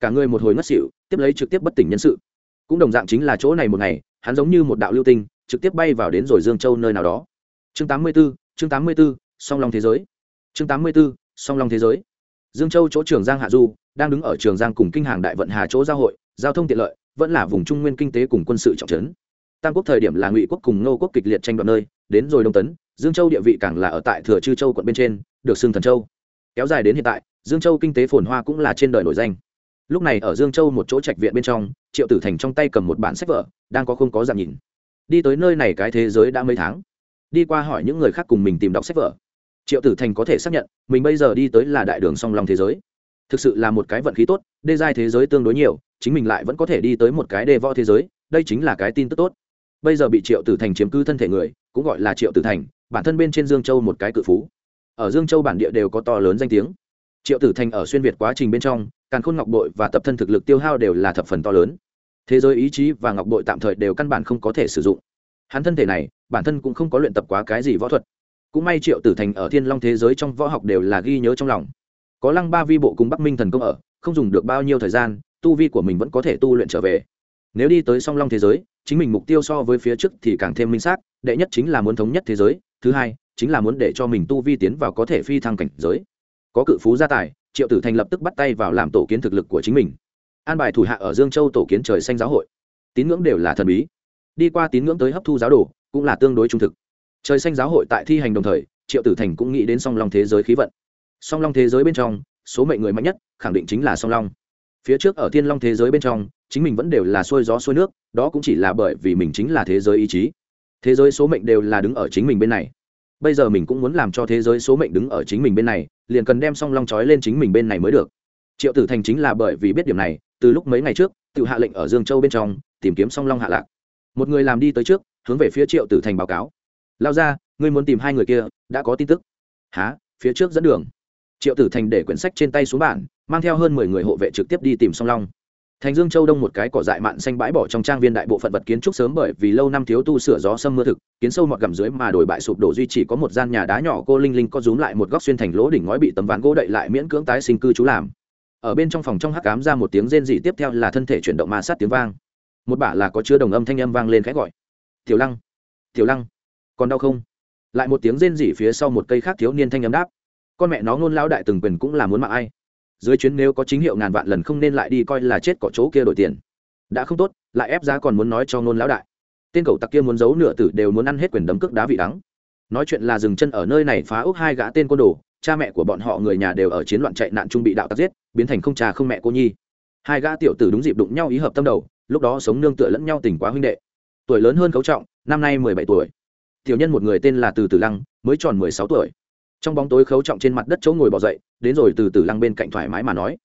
cả người một hồi ngất xỉu tiếp lấy trực tiếp bất tỉnh nhân sự. Cũng đồng dạng chính là chỗ này một ngày hắn giống như một đạo lưu tinh trực tiếp bay vào đến rồi dương châu nơi nào đó. Chương 84, chương 84, song long thế giới. Chương 84, song long thế giới. Dương châu chỗ trường giang hạ du đang đứng ở trường giang cùng kinh hàng đại vận hà chỗ giao hội giao thông tiện lợi vẫn là vùng trung nguyên kinh tế cùng quân sự trọng trấn. Tam quốc thời điểm là ngụy quốc cùng ngô quốc kịch liệt tranh đoạt nơi đến rồi đông tấn dương châu địa vị càng là ở tại thừa chư châu quận bên trên được xưng thần châu. Kéo dài đến hiện tại dương châu kinh tế phồn hoa cũng là trên đời nổi danh lúc này ở dương châu một chỗ trạch viện bên trong, triệu tử thành trong tay cầm một bản sách vở, đang có không có dạng nhìn. Đi tới nơi này cái thế giới đã mấy tháng. Đi qua hỏi những người khác cùng mình tìm đọc sách vở. Triệu tử thành có thể xác nhận, mình bây giờ đi tới là đại đường song long thế giới. Thực sự là một cái vận khí tốt, đê giai thế giới tương đối nhiều, chính mình lại vẫn có thể đi tới một cái đê võ thế giới, đây chính là cái tin tức tốt. Bây giờ bị triệu tử thành chiếm cư thân thể người, cũng gọi là triệu tử thành, bản thân bên trên dương châu một cái cự phú. Ở dương châu bản địa đều có to lớn danh tiếng. Triệu tử thành ở xuyên việt quá trình bên trong càn khôn ngọc bội và tập thân thực lực tiêu hao đều là thập phần to lớn. Thế giới ý chí và ngọc bội tạm thời đều căn bản không có thể sử dụng. Hắn thân thể này, bản thân cũng không có luyện tập quá cái gì võ thuật. Cũng may triệu tử thành ở thiên long thế giới trong võ học đều là ghi nhớ trong lòng. Có lăng ba vi bộ cùng bắc minh thần công ở, không dùng được bao nhiêu thời gian, tu vi của mình vẫn có thể tu luyện trở về. Nếu đi tới song long thế giới, chính mình mục tiêu so với phía trước thì càng thêm minh xác, đệ nhất chính là muốn thống nhất thế giới, thứ hai chính là muốn để cho mình tu vi tiến vào có thể phi thăng cảnh giới. Có cự phú gia tài triệu tử thành lập tức bắt tay vào làm tổ kiến thực lực của chính mình. An bài thủ hạ ở dương châu tổ kiến trời xanh giáo hội. Tín ngưỡng đều là thần bí. Đi qua tín ngưỡng tới hấp thu giáo đồ, cũng là tương đối trung thực. Trời xanh giáo hội tại thi hành đồng thời, triệu tử thành cũng nghĩ đến song long thế giới khí vận. Song long thế giới bên trong, số mệnh người mạnh nhất, khẳng định chính là song long. Phía trước ở thiên long thế giới bên trong, chính mình vẫn đều là xuôi gió xuôi nước, đó cũng chỉ là bởi vì mình chính là thế giới ý chí. Thế giới số mệnh đều là đứng ở chính mình bên này bây giờ mình cũng muốn làm cho thế giới số mệnh đứng ở chính mình bên này, liền cần đem song long trói lên chính mình bên này mới được. Triệu tử thành chính là bởi vì biết điểm này, từ lúc mấy ngày trước, tự hạ lệnh ở dương châu bên trong, tìm kiếm song long hạ lạc. Một người làm đi tới trước, hướng về phía triệu tử thành báo cáo. Lao ra ngươi muốn tìm hai người kia, đã có tin tức. Há phía trước dẫn đường. Triệu tử thành để quyển sách trên tay xuống bản mang theo hơn mười người hộ vệ trực tiếp đi tìm song long thành dương châu đông một cái cỏ dại mạn xanh bãi bỏ trong trang viên đại bộ phận vật kiến trúc sớm bởi vì lâu năm thiếu tu sửa gió sâm mưa thực, kiến sâu mọt gầm dưới mà đổi bại sụp đổ duy chỉ có một gian nhà đá nhỏ cô linh linh có rúm lại một góc xuyên thành lỗ đỉnh ngói bị tấm ván gỗ đậy lại miễn cưỡng tái sinh cư trú làm. Ở bên trong phòng trong hắc cám ra một tiếng rên dị tiếp theo là thân thể chuyển động ma sát tiếng vang. Một bả là có chứa đồng âm thanh âm vang lên khẽ gọi. Tiểu lăng! Tiểu lăng! Còn đau không? Lại một tiếng rên rỉ phía sau một cây khác thiếu niên thanh âm đáp. Con mẹ nó ngôn lão đại từng quyền cũng là muốn mạng ai? Dưới chuyến nếu có chính hiệu ngàn vạn lần không nên lại đi coi là chết cỏ chỗ kia đổi tiền. Đã không tốt, lại ép giá còn muốn nói cho ngôn lão đại. Tên cậu tặc kia muốn giấu nửa tử đều muốn ăn hết quyền đấm cước đá vị đắng. Nói chuyện là dừng chân ở nơi này phá úc hai gã tên côn đồ, cha mẹ của bọn họ người nhà đều ở chiến loạn chạy nạn trung bị đạo tặc giết, biến thành không cha không mẹ cô nhi. Hai gã tiểu tử đúng dịp đụng nhau ý hợp tâm đầu, lúc đó sống nương tựa lẫn nhau tình quá huynh đệ. Tuổi lớn hơn cấu trọng, năm nay mười bảy tuổi. Tiểu nhân một người tên là từ tử lăng, mới tròn mười sáu tuổi trong bóng tối khấu trọng trên mặt đất chỗ ngồi bỏ dậy, đến rồi từ từ lăng bên cạnh thoải mái mà nói.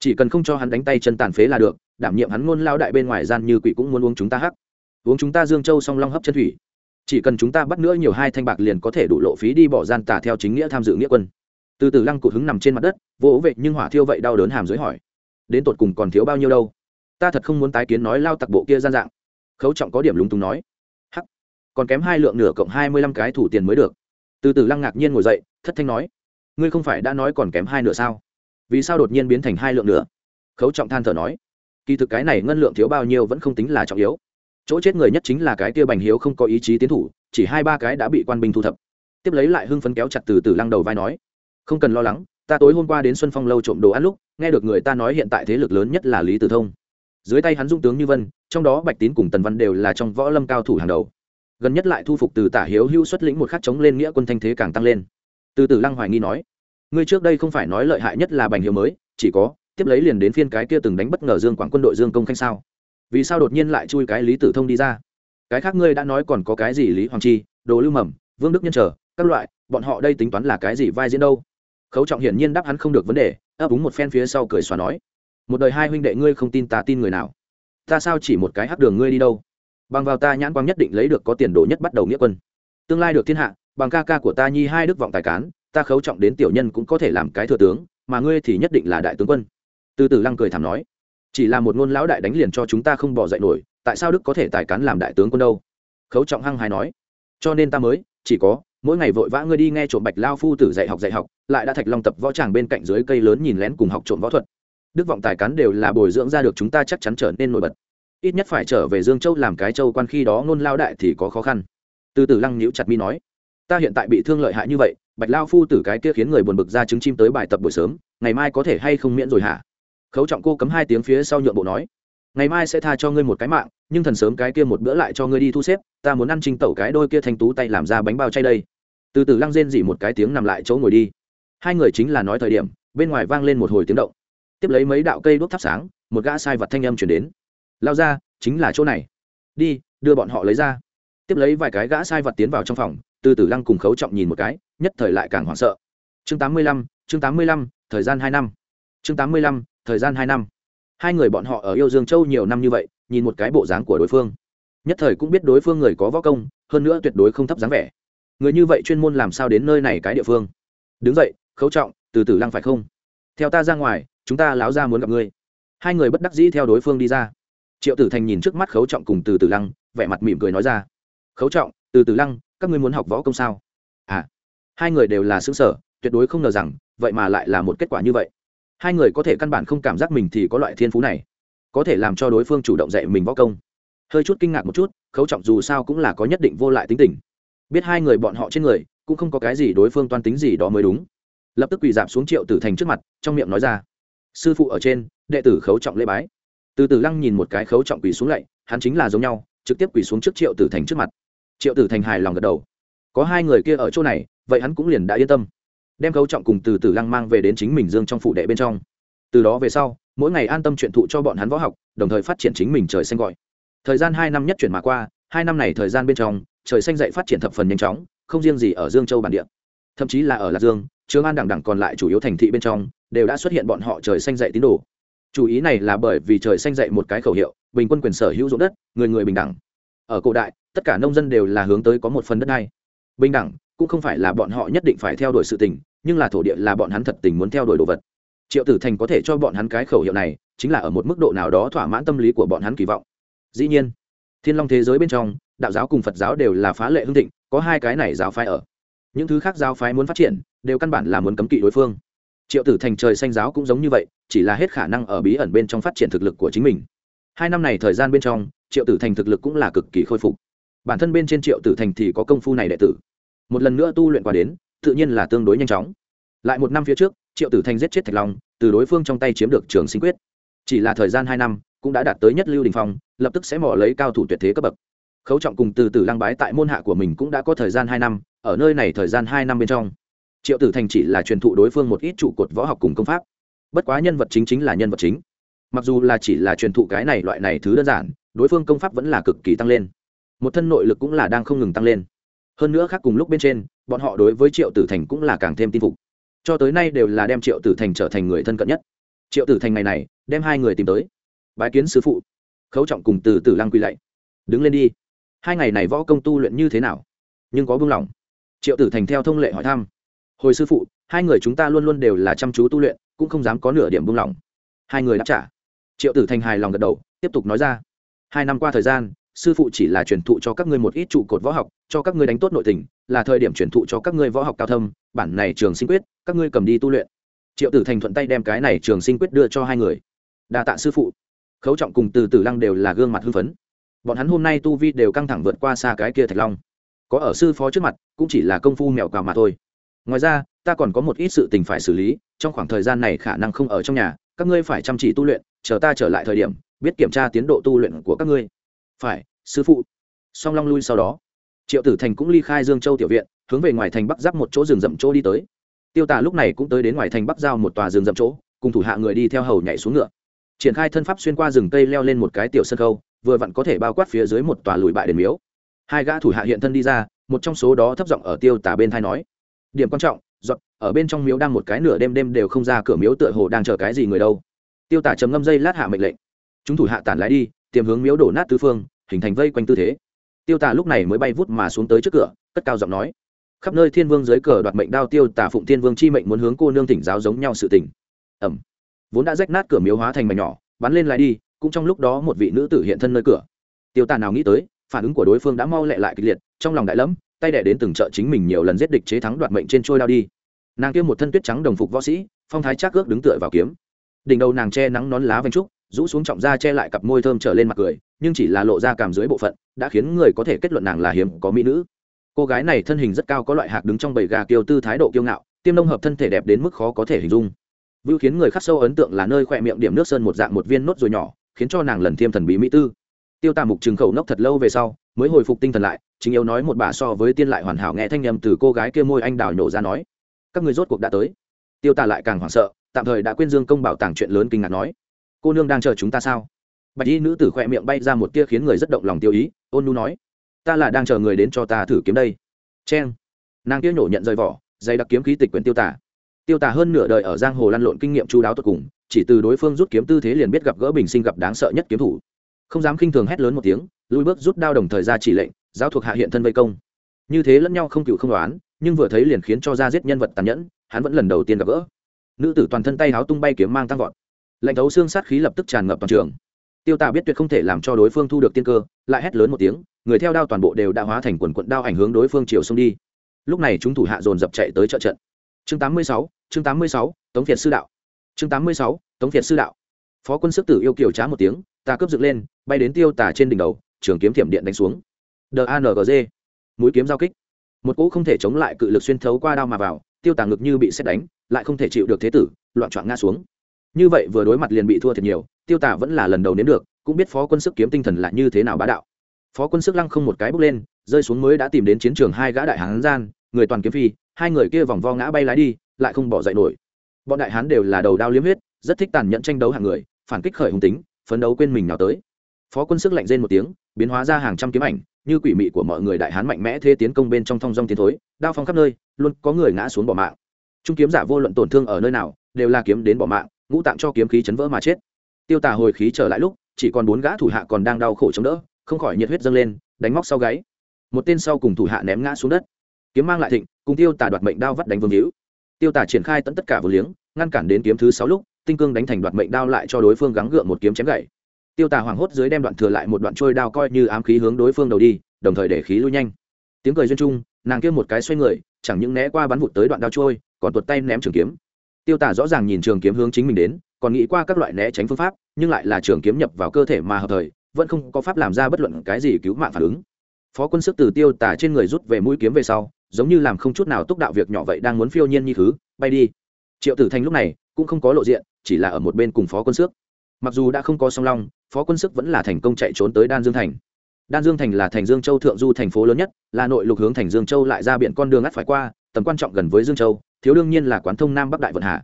Chỉ cần không cho hắn đánh tay chân tàn phế là được, đảm nhiệm hắn ngôn lao đại bên ngoài gian như quỷ cũng muốn uống chúng ta hắc. Uống chúng ta dương châu song long hấp chân thủy. Chỉ cần chúng ta bắt nữa nhiều hai thanh bạc liền có thể đủ lộ phí đi bỏ gian tà theo chính nghĩa tham dự nghĩa quân. Từ từ lăng cụt hứng nằm trên mặt đất, vỗ vệ nhưng hỏa thiêu vậy đau đớn hàm dưới hỏi. Đến tột cùng còn thiếu bao nhiêu đâu? Ta thật không muốn tái kiến nói lao tặc bộ kia gian dạng. Khấu trọng có điểm lúng túng nói. Hắc. Còn kém hai lượng nửa cộng hai mươi lăm cái thủ tiền mới được. Từ từ lăng ngạc nhiên ngồi dậy thất thanh nói, ngươi không phải đã nói còn kém hai nửa sao? Vì sao đột nhiên biến thành hai lượng nữa khấu trọng than thở nói, kỳ thực cái này ngân lượng thiếu bao nhiêu vẫn không tính là trọng yếu. Chỗ chết người nhất chính là cái kia bành hiếu không có ý chí tiến thủ, chỉ hai ba cái đã bị quan binh thu thập. Tiếp lấy lại hưng phấn kéo chặt từ từ lăng đầu vai nói, không cần lo lắng, ta tối hôm qua đến xuân phong lâu trộm đồ ăn lúc, nghe được người ta nói hiện tại thế lực lớn nhất là lý tử thông. Dưới tay hắn dung tướng như vân, trong đó bạch tín cùng tần văn đều là trong võ lâm cao thủ hàng đầu. Gần nhất lại thu phục từ tả hiếu hưu xuất lĩnh một khắc chống lên nghĩa quân thanh thế càng tăng lên từ từ lăng hoài nghi nói, ngươi trước đây không phải nói lợi hại nhất là bành hiếu mới, chỉ có tiếp lấy liền đến phiên cái kia từng đánh bất ngờ dương quảng quân đội dương công khanh sao? Vì sao đột nhiên lại chui cái lý tử thông đi ra? Cái khác ngươi đã nói còn có cái gì lý hoàng chi, đồ lưu mầm, vương đức nhân trở, các loại, bọn họ đây tính toán là cái gì vai diễn đâu? Khấu trọng hiển nhiên đáp hắn không được vấn đề, ấp úng một phen phía sau cười xóa nói, một đời hai huynh đệ ngươi không tin ta tin người nào? Ta sao chỉ một cái hắc đường ngươi đi đâu? Bằng vào ta nhãn quang nhất định lấy được có tiền đồ nhất bắt đầu nghĩa quân. Tương lai được thiên hạ bằng ca ca của ta nhi hai đức vọng tài cán, ta khấu trọng đến tiểu nhân cũng có thể làm cái thừa tướng, mà ngươi thì nhất định là đại tướng quân. Từ từ lăng cười thảm nói. Chỉ là một ngôn lão đại đánh liền cho chúng ta không bỏ dậy nổi, tại sao đức có thể tài cán làm đại tướng quân đâu? Khấu trọng hăng hài nói. Cho nên ta mới, chỉ có, mỗi ngày vội vã ngươi đi nghe trộm bạch lao phu tử dạy học dạy học, lại đã thạch long tập võ tràng bên cạnh dưới cây lớn nhìn lén cùng học trộm võ thuật. Đức vọng tài cán đều là bồi dưỡng ra được chúng ta chắc chắn trở nên nổi bật. Ít nhất phải trở về dương châu làm cái châu quan khi đó ngôn lao đại thì có khó khăn. Từ từ lăng nhíu chặt mi nói ta hiện tại bị thương lợi hại như vậy, bạch lao phu tử cái kia khiến người buồn bực ra trứng chim tới bài tập buổi sớm, ngày mai có thể hay không miễn rồi hả? Khấu trọng cô cấm hai tiếng phía sau nhượng bộ nói, ngày mai sẽ tha cho ngươi một cái mạng, nhưng thần sớm cái kia một bữa lại cho ngươi đi thu xếp, ta muốn ăn trinh tẩu cái đôi kia thanh tú tay làm ra bánh bao chay đây. Từ từ lăng rên dỉ một cái tiếng nằm lại chỗ ngồi đi. Hai người chính là nói thời điểm, bên ngoài vang lên một hồi tiếng động. Tiếp lấy mấy đạo cây đuốc thắp sáng, một gã sai vật thanh âm chuyển đến. Lao ra, chính là chỗ này. Đi, đưa bọn họ lấy ra. Tiếp lấy vài cái gã sai vật tiến vào trong phòng từ từ lăng cùng khấu trọng nhìn một cái, nhất thời lại càng hoảng sợ. Chương tám mươi lăm, chương tám mươi lăm, thời gian hai năm. Chương tám mươi lăm, thời gian hai năm. Hai người bọn họ ở yêu dương châu nhiều năm như vậy, nhìn một cái bộ dáng của đối phương. Nhất thời cũng biết đối phương người có võ công, hơn nữa tuyệt đối không thấp dáng vẻ. Người như vậy chuyên môn làm sao đến nơi này cái địa phương? Đứng dậy, khấu trọng, từ từ lăng phải không? Theo ta ra ngoài, chúng ta láo ra muốn gặp ngươi. Hai người bất đắc dĩ theo đối phương đi ra. Triệu tử thành nhìn trước mắt khấu trọng cùng từ từ lăng, vẻ mặt mỉm cười nói ra. Khấu trọng, từ từ lăng các ngươi muốn học võ công sao? À hai người đều là xứng sở, tuyệt đối không ngờ rằng, vậy mà lại là một kết quả như vậy. Hai người có thể căn bản không cảm giác mình thì có loại thiên phú này. Có thể làm cho đối phương chủ động dạy mình võ công. Hơi chút kinh ngạc một chút, khấu trọng dù sao cũng là có nhất định vô lại tính tình. Biết hai người bọn họ trên người, cũng không có cái gì đối phương toan tính gì đó mới đúng. Lập tức quỳ giảm xuống triệu tử thành trước mặt, trong miệng nói ra, sư phụ ở trên, đệ tử khấu trọng lễ bái. Từ từ lăng nhìn một cái khấu trọng quỳ xuống lạy hắn chính là giống nhau, trực tiếp quỳ xuống trước triệu tử thành trước mặt triệu tử thành hài lòng gật đầu. Có hai người kia ở chỗ này, vậy hắn cũng liền đã yên tâm. Đem khấu trọng cùng từ Tử lăng mang về đến chính mình dương trong phụ đệ bên trong. Từ đó về sau, mỗi ngày an tâm chuyện thụ cho bọn hắn võ học, đồng thời phát triển chính mình trời xanh gọi. Thời gian hai năm nhất chuyển mà qua, hai năm này thời gian bên trong, trời xanh dậy phát triển thập phần nhanh chóng, không riêng gì ở dương châu bản địa. Thậm chí là ở lạc dương, trường an đẳng đẳng còn lại chủ yếu thành thị bên trong, đều đã xuất hiện bọn họ trời xanh dậy tín đồ. Chủ ý này là bởi vì trời xanh dậy một cái khẩu hiệu, bình quân quyền sở hữu dụng đất, người người bình đẳng. Ở cổ đại tất cả nông dân đều là hướng tới có một phần đất này bình đẳng cũng không phải là bọn họ nhất định phải theo đuổi sự tình, nhưng là thổ địa là bọn hắn thật tình muốn theo đuổi đồ vật. Triệu tử thành có thể cho bọn hắn cái khẩu hiệu này, chính là ở một mức độ nào đó thỏa mãn tâm lý của bọn hắn kỳ vọng. Dĩ nhiên, thiên long thế giới bên trong, đạo giáo cùng phật giáo đều là phá lệ hưng thịnh, có hai cái này giáo phái ở. Những thứ khác giáo phái muốn phát triển, đều căn bản là muốn cấm kỵ đối phương. Triệu tử thành trời xanh giáo cũng giống như vậy, chỉ là hết khả năng ở bí ẩn bên trong phát triển thực lực của chính mình. Hai năm này thời gian bên trong, triệu tử thành thực lực cũng là cực kỳ khôi phục bản thân bên trên triệu tử thành thì có công phu này đệ tử. Một lần nữa tu luyện qua đến, tự nhiên là tương đối nhanh chóng. Lại một năm phía trước, triệu tử thành giết chết thạch long, từ đối phương trong tay chiếm được trường sinh quyết. Chỉ là thời gian hai năm, cũng đã đạt tới nhất lưu đình phong, lập tức sẽ mò lấy cao thủ tuyệt thế cấp bậc. Khấu trọng cùng từ từ lăng bái tại môn hạ của mình cũng đã có thời gian hai năm, ở nơi này thời gian hai năm bên trong. Triệu tử thành chỉ là truyền thụ đối phương một ít trụ cột võ học cùng công pháp. Bất quá nhân vật chính chính là nhân vật chính. Mặc dù là chỉ là truyền thụ cái này loại này thứ đơn giản, đối phương công pháp vẫn là cực kỳ tăng lên một thân nội lực cũng là đang không ngừng tăng lên. Hơn nữa khác cùng lúc bên trên, bọn họ đối với triệu tử thành cũng là càng thêm tin phục. Cho tới nay đều là đem triệu tử thành trở thành người thân cận nhất. Triệu tử thành ngày này, đem hai người tìm tới. Bái kiến sứ phụ. Khấu trọng cùng từ tử lăng quy lạy. Đứng lên đi. Hai ngày này võ công tu luyện như thế nào? Nhưng có buông lỏng. Triệu tử thành theo thông lệ hỏi thăm. Hồi sư phụ, hai người chúng ta luôn luôn đều là chăm chú tu luyện, cũng không dám có nửa điểm buông lỏng. Hai người đáp trả. Triệu tử thành hài lòng gật đầu, tiếp tục nói ra. Hai năm qua thời gian sư phụ chỉ là truyền thụ cho các ngươi một ít trụ cột võ học, cho các ngươi đánh tốt nội tình, là thời điểm truyền thụ cho các ngươi võ học cao thâm, bản này trường sinh quyết, các ngươi cầm đi tu luyện. Triệu tử thành thuận tay đem cái này trường sinh quyết đưa cho hai người. Đa tạ sư phụ. Khấu trọng cùng từ tử lăng đều là gương mặt hưng phấn. Bọn hắn hôm nay tu vi đều căng thẳng vượt qua xa cái kia thạch long. Có ở sư phó trước mặt, cũng chỉ là công phu mèo cào mà thôi. Ngoài ra, ta còn có một ít sự tình phải xử lý, trong khoảng thời gian này khả năng không ở trong nhà, các ngươi phải chăm chỉ tu luyện, chờ ta trở lại thời điểm, biết kiểm tra tiến độ tu luyện của các ngươi phải, sư phụ. Song long lui sau đó. Triệu tử thành cũng ly khai dương châu tiểu viện, hướng về ngoài thành bắc giáp một chỗ rừng rậm chỗ đi tới. Tiêu tả lúc này cũng tới đến ngoài thành bắc giao một tòa rừng rậm chỗ, cùng thủ hạ người đi theo hầu nhảy xuống ngựa. Triển khai thân pháp xuyên qua rừng cây leo lên một cái tiểu sân khâu vừa vặn có thể bao quát phía dưới một tòa lùi bại đền miếu. Hai gã thủ hạ hiện thân đi ra, một trong số đó thấp giọng ở tiêu tả bên thai nói. Điểm quan trọng giọt ở bên trong miếu đang một cái nửa đêm đêm đều không ra cửa miếu tựa hồ đang chờ cái gì người đâu. Tiêu tả trầm ngâm dây lát hạ mệnh lệnh chúng thủ hạ tản lái đi tiềm hướng miếu đổ nát tứ phương, hình thành vây quanh tư thế. Tiêu tả lúc này mới bay vút mà xuống tới trước cửa, cất cao giọng nói. Khắp nơi thiên vương dưới cờ đoạt mệnh đao tiêu tả phụng thiên vương chi mệnh muốn hướng cô nương thỉnh giáo giống nhau sự tình. Ẩm vốn đã rách nát cửa miếu hóa thành mảnh nhỏ, bắn lên lại đi, cũng trong lúc đó một vị nữ tử hiện thân nơi cửa. Tiêu tả nào nghĩ tới, phản ứng của đối phương đã mau lẹ lại kịch liệt, trong lòng đại lẫm, tay đẻ đến từng chợ chính mình nhiều lần giết địch chế thắng đoạt mệnh trên trôi đao đi. Nàng kia một thân tuyết trắng đồng phục võ sĩ, phong thái trác ước đứng tựa vào kiếm. Đỉnh đầu nàng che nắng nón lá vành trúc rũ xuống trọng da che lại cặp môi thơm trở lên mặt cười, nhưng chỉ là lộ ra cảm dưới bộ phận, đã khiến người có thể kết luận nàng là hiếm có mỹ nữ. Cô gái này thân hình rất cao có loại hạc đứng trong bầy gà kiêu tư thái độ kiêu ngạo, tiêm nông hợp thân thể đẹp đến mức khó có thể hình dung. Vưu khiến người khắc sâu ấn tượng là nơi khỏe miệng điểm nước sơn một dạng một viên nốt rồi nhỏ, khiến cho nàng lần thêm thần bí mỹ tư. Tiêu tà mục trừng khẩu nốc thật lâu về sau, mới hồi phục tinh thần lại, chính yếu nói một bà so với tiên lại hoàn hảo nghe thanh nhầm từ cô gái kia môi anh đào nhổ ra nói. Các người rốt cuộc đã tới. Tiêu tà lại càng hoảng sợ, tạm thời đã quên dương công bảo tàng chuyện lớn kinh ngạc nói cô nương đang chờ chúng ta sao? Bạch y nữ tử khoe miệng bay ra một tia khiến người rất động lòng tiêu ý, ôn nu nói. Ta là đang chờ người đến cho ta thử kiếm đây. Cheng. Nàng kia nhổ nhận rời vỏ, dày đặc kiếm khí tịch quyển tiêu tả tiêu tả hơn nửa đời ở giang hồ lăn lộn kinh nghiệm chú đáo tột cùng, chỉ từ đối phương rút kiếm tư thế liền biết gặp gỡ bình sinh gặp đáng sợ nhất kiếm thủ. Không dám khinh thường hét lớn một tiếng, lùi bước rút đao đồng thời ra chỉ lệnh, giáo thuộc hạ hiện thân vây công. Như thế lẫn nhau không cựu không đoán, nhưng vừa thấy liền khiến cho ra giết nhân vật tàn nhẫn, hắn vẫn lần đầu tiên gặp gỡ. Nữ tử toàn thân tay háo tung bay kiếm mang tăng vọt lạnh thấu xương sát khí lập tức tràn ngập toàn trường. Tiêu tà biết tuyệt không thể làm cho đối phương thu được tiên cơ lại hét lớn một tiếng người theo đao toàn bộ đều đã hóa thành quần quận đao ảnh hướng đối phương chiều xông đi. Lúc này chúng thủ hạ dồn dập chạy tới trợ trận. Chương 86, chương 86, tống việt sư đạo. Chương 86, tống việt sư đạo. Phó quân sức tử yêu kiều trá một tiếng ta cướp dựng lên bay đến tiêu tà trên đỉnh đầu trường kiếm thiểm điện đánh xuống. Dangg mũi kiếm giao kích. Một cỗ không thể chống lại cự lực xuyên thấu qua đao mà vào tiêu tà ngực như bị xét đánh lại không thể chịu được thế tử loạn trọn ngã xuống như vậy vừa đối mặt liền bị thua thiệt nhiều, tiêu tả vẫn là lần đầu nếm được, cũng biết phó quân sức kiếm tinh thần là như thế nào bá đạo. Phó quân sức lăng không một cái bước lên, rơi xuống mới đã tìm đến chiến trường hai gã đại hán gian, người toàn kiếm phi, hai người kia vòng vo ngã bay lái đi, lại không bỏ dậy nổi. Bọn đại hán đều là đầu đao liếm huyết, rất thích tàn nhẫn tranh đấu hàng người, phản kích khởi hùng tính, phấn đấu quên mình nào tới. Phó quân sức lạnh rên một tiếng, biến hóa ra hàng trăm kiếm ảnh, như quỷ mị của mọi người đại hán mạnh mẽ thế tiến công bên trong thong dong tiến thối, đao phong khắp nơi, luôn có người ngã xuống bỏ mạng. Trung kiếm giả vô luận tổn thương ở nơi nào, đều là kiếm đến bỏ mạng ngũ tạng cho kiếm khí chấn vỡ mà chết. Tiêu tà hồi khí trở lại lúc, chỉ còn bốn gã thủ hạ còn đang đau khổ chống đỡ, không khỏi nhiệt huyết dâng lên, đánh móc sau gáy. Một tên sau cùng thủ hạ ném ngã xuống đất. Kiếm mang lại thịnh, cùng tiêu tà đoạt mệnh đao vắt đánh vương hữu. Tiêu tà triển khai tận tất cả vừa liếng, ngăn cản đến kiếm thứ sáu lúc, tinh cương đánh thành đoạt mệnh đao lại cho đối phương gắng gượng một kiếm chém gậy. Tiêu tà hoảng hốt dưới đem đoạn thừa lại một đoạn trôi đao coi như ám khí hướng đối phương đầu đi, đồng thời để khí lui nhanh. Tiếng cười duyên trung nàng kia một cái xoay người, chẳng những né qua bắn vụt tới đoạn đao trôi, còn tuột tay ném trường kiếm tiêu tả rõ ràng nhìn trường kiếm hướng chính mình đến, còn nghĩ qua các loại né tránh phương pháp, nhưng lại là trường kiếm nhập vào cơ thể mà hợp thời, vẫn không có pháp làm ra bất luận cái gì cứu mạng phản ứng. Phó quân sức từ tiêu tả trên người rút về mũi kiếm về sau, giống như làm không chút nào túc đạo việc nhỏ vậy đang muốn phiêu nhiên như thứ, bay đi. Triệu tử thành lúc này cũng không có lộ diện, chỉ là ở một bên cùng phó quân sức. Mặc dù đã không có song long, phó quân sức vẫn là thành công chạy trốn tới đan dương thành. Đan dương thành là thành dương châu thượng du thành phố lớn nhất, là nội lục hướng thành dương châu lại ra biển con đường ngắt phải qua, tầm quan trọng gần với dương châu thiếu đương nhiên là quán thông nam bắc đại vận hà.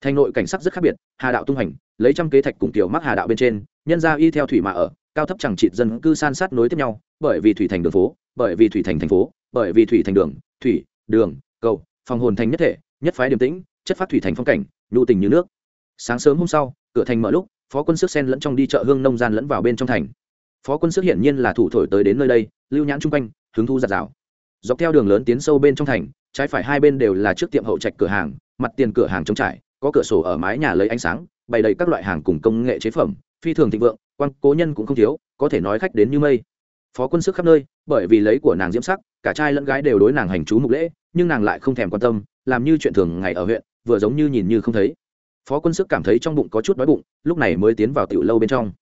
Thành nội cảnh sắc rất khác biệt, hà đạo tung hành, lấy trăm kế thạch cùng tiểu mắc hà đạo bên trên, nhân ra y theo thủy mà ở, cao thấp chẳng trịt dân cư san sát nối tiếp nhau, bởi vì thủy thành đường phố, bởi vì thủy thành thành phố, bởi vì thủy thành đường, thủy, đường, cầu, phòng hồn thành nhất thể, nhất phái điềm tĩnh, chất phát thủy thành phong cảnh, nhu tình như nước. Sáng sớm hôm sau, cửa thành mở lúc, phó quân sức sen lẫn trong đi chợ hương nông gian lẫn vào bên trong thành. Phó quân sức hiển nhiên là thủ thổi tới đến nơi đây, lưu nhãn chung quanh, hứng thu giặt rào dọc theo đường lớn tiến sâu bên trong thành, trái phải hai bên đều là trước tiệm hậu trạch cửa hàng, mặt tiền cửa hàng trống trải, có cửa sổ ở mái nhà lấy ánh sáng, bày đầy các loại hàng cùng công nghệ chế phẩm, phi thường thịnh vượng, quan cố nhân cũng không thiếu, có thể nói khách đến như mây. Phó quân sức khắp nơi, bởi vì lấy của nàng diễm sắc, cả trai lẫn gái đều đối nàng hành chú mục lễ, nhưng nàng lại không thèm quan tâm, làm như chuyện thường ngày ở huyện, vừa giống như nhìn như không thấy. Phó quân sức cảm thấy trong bụng có chút đói bụng, lúc này mới tiến vào tiểu lâu bên trong.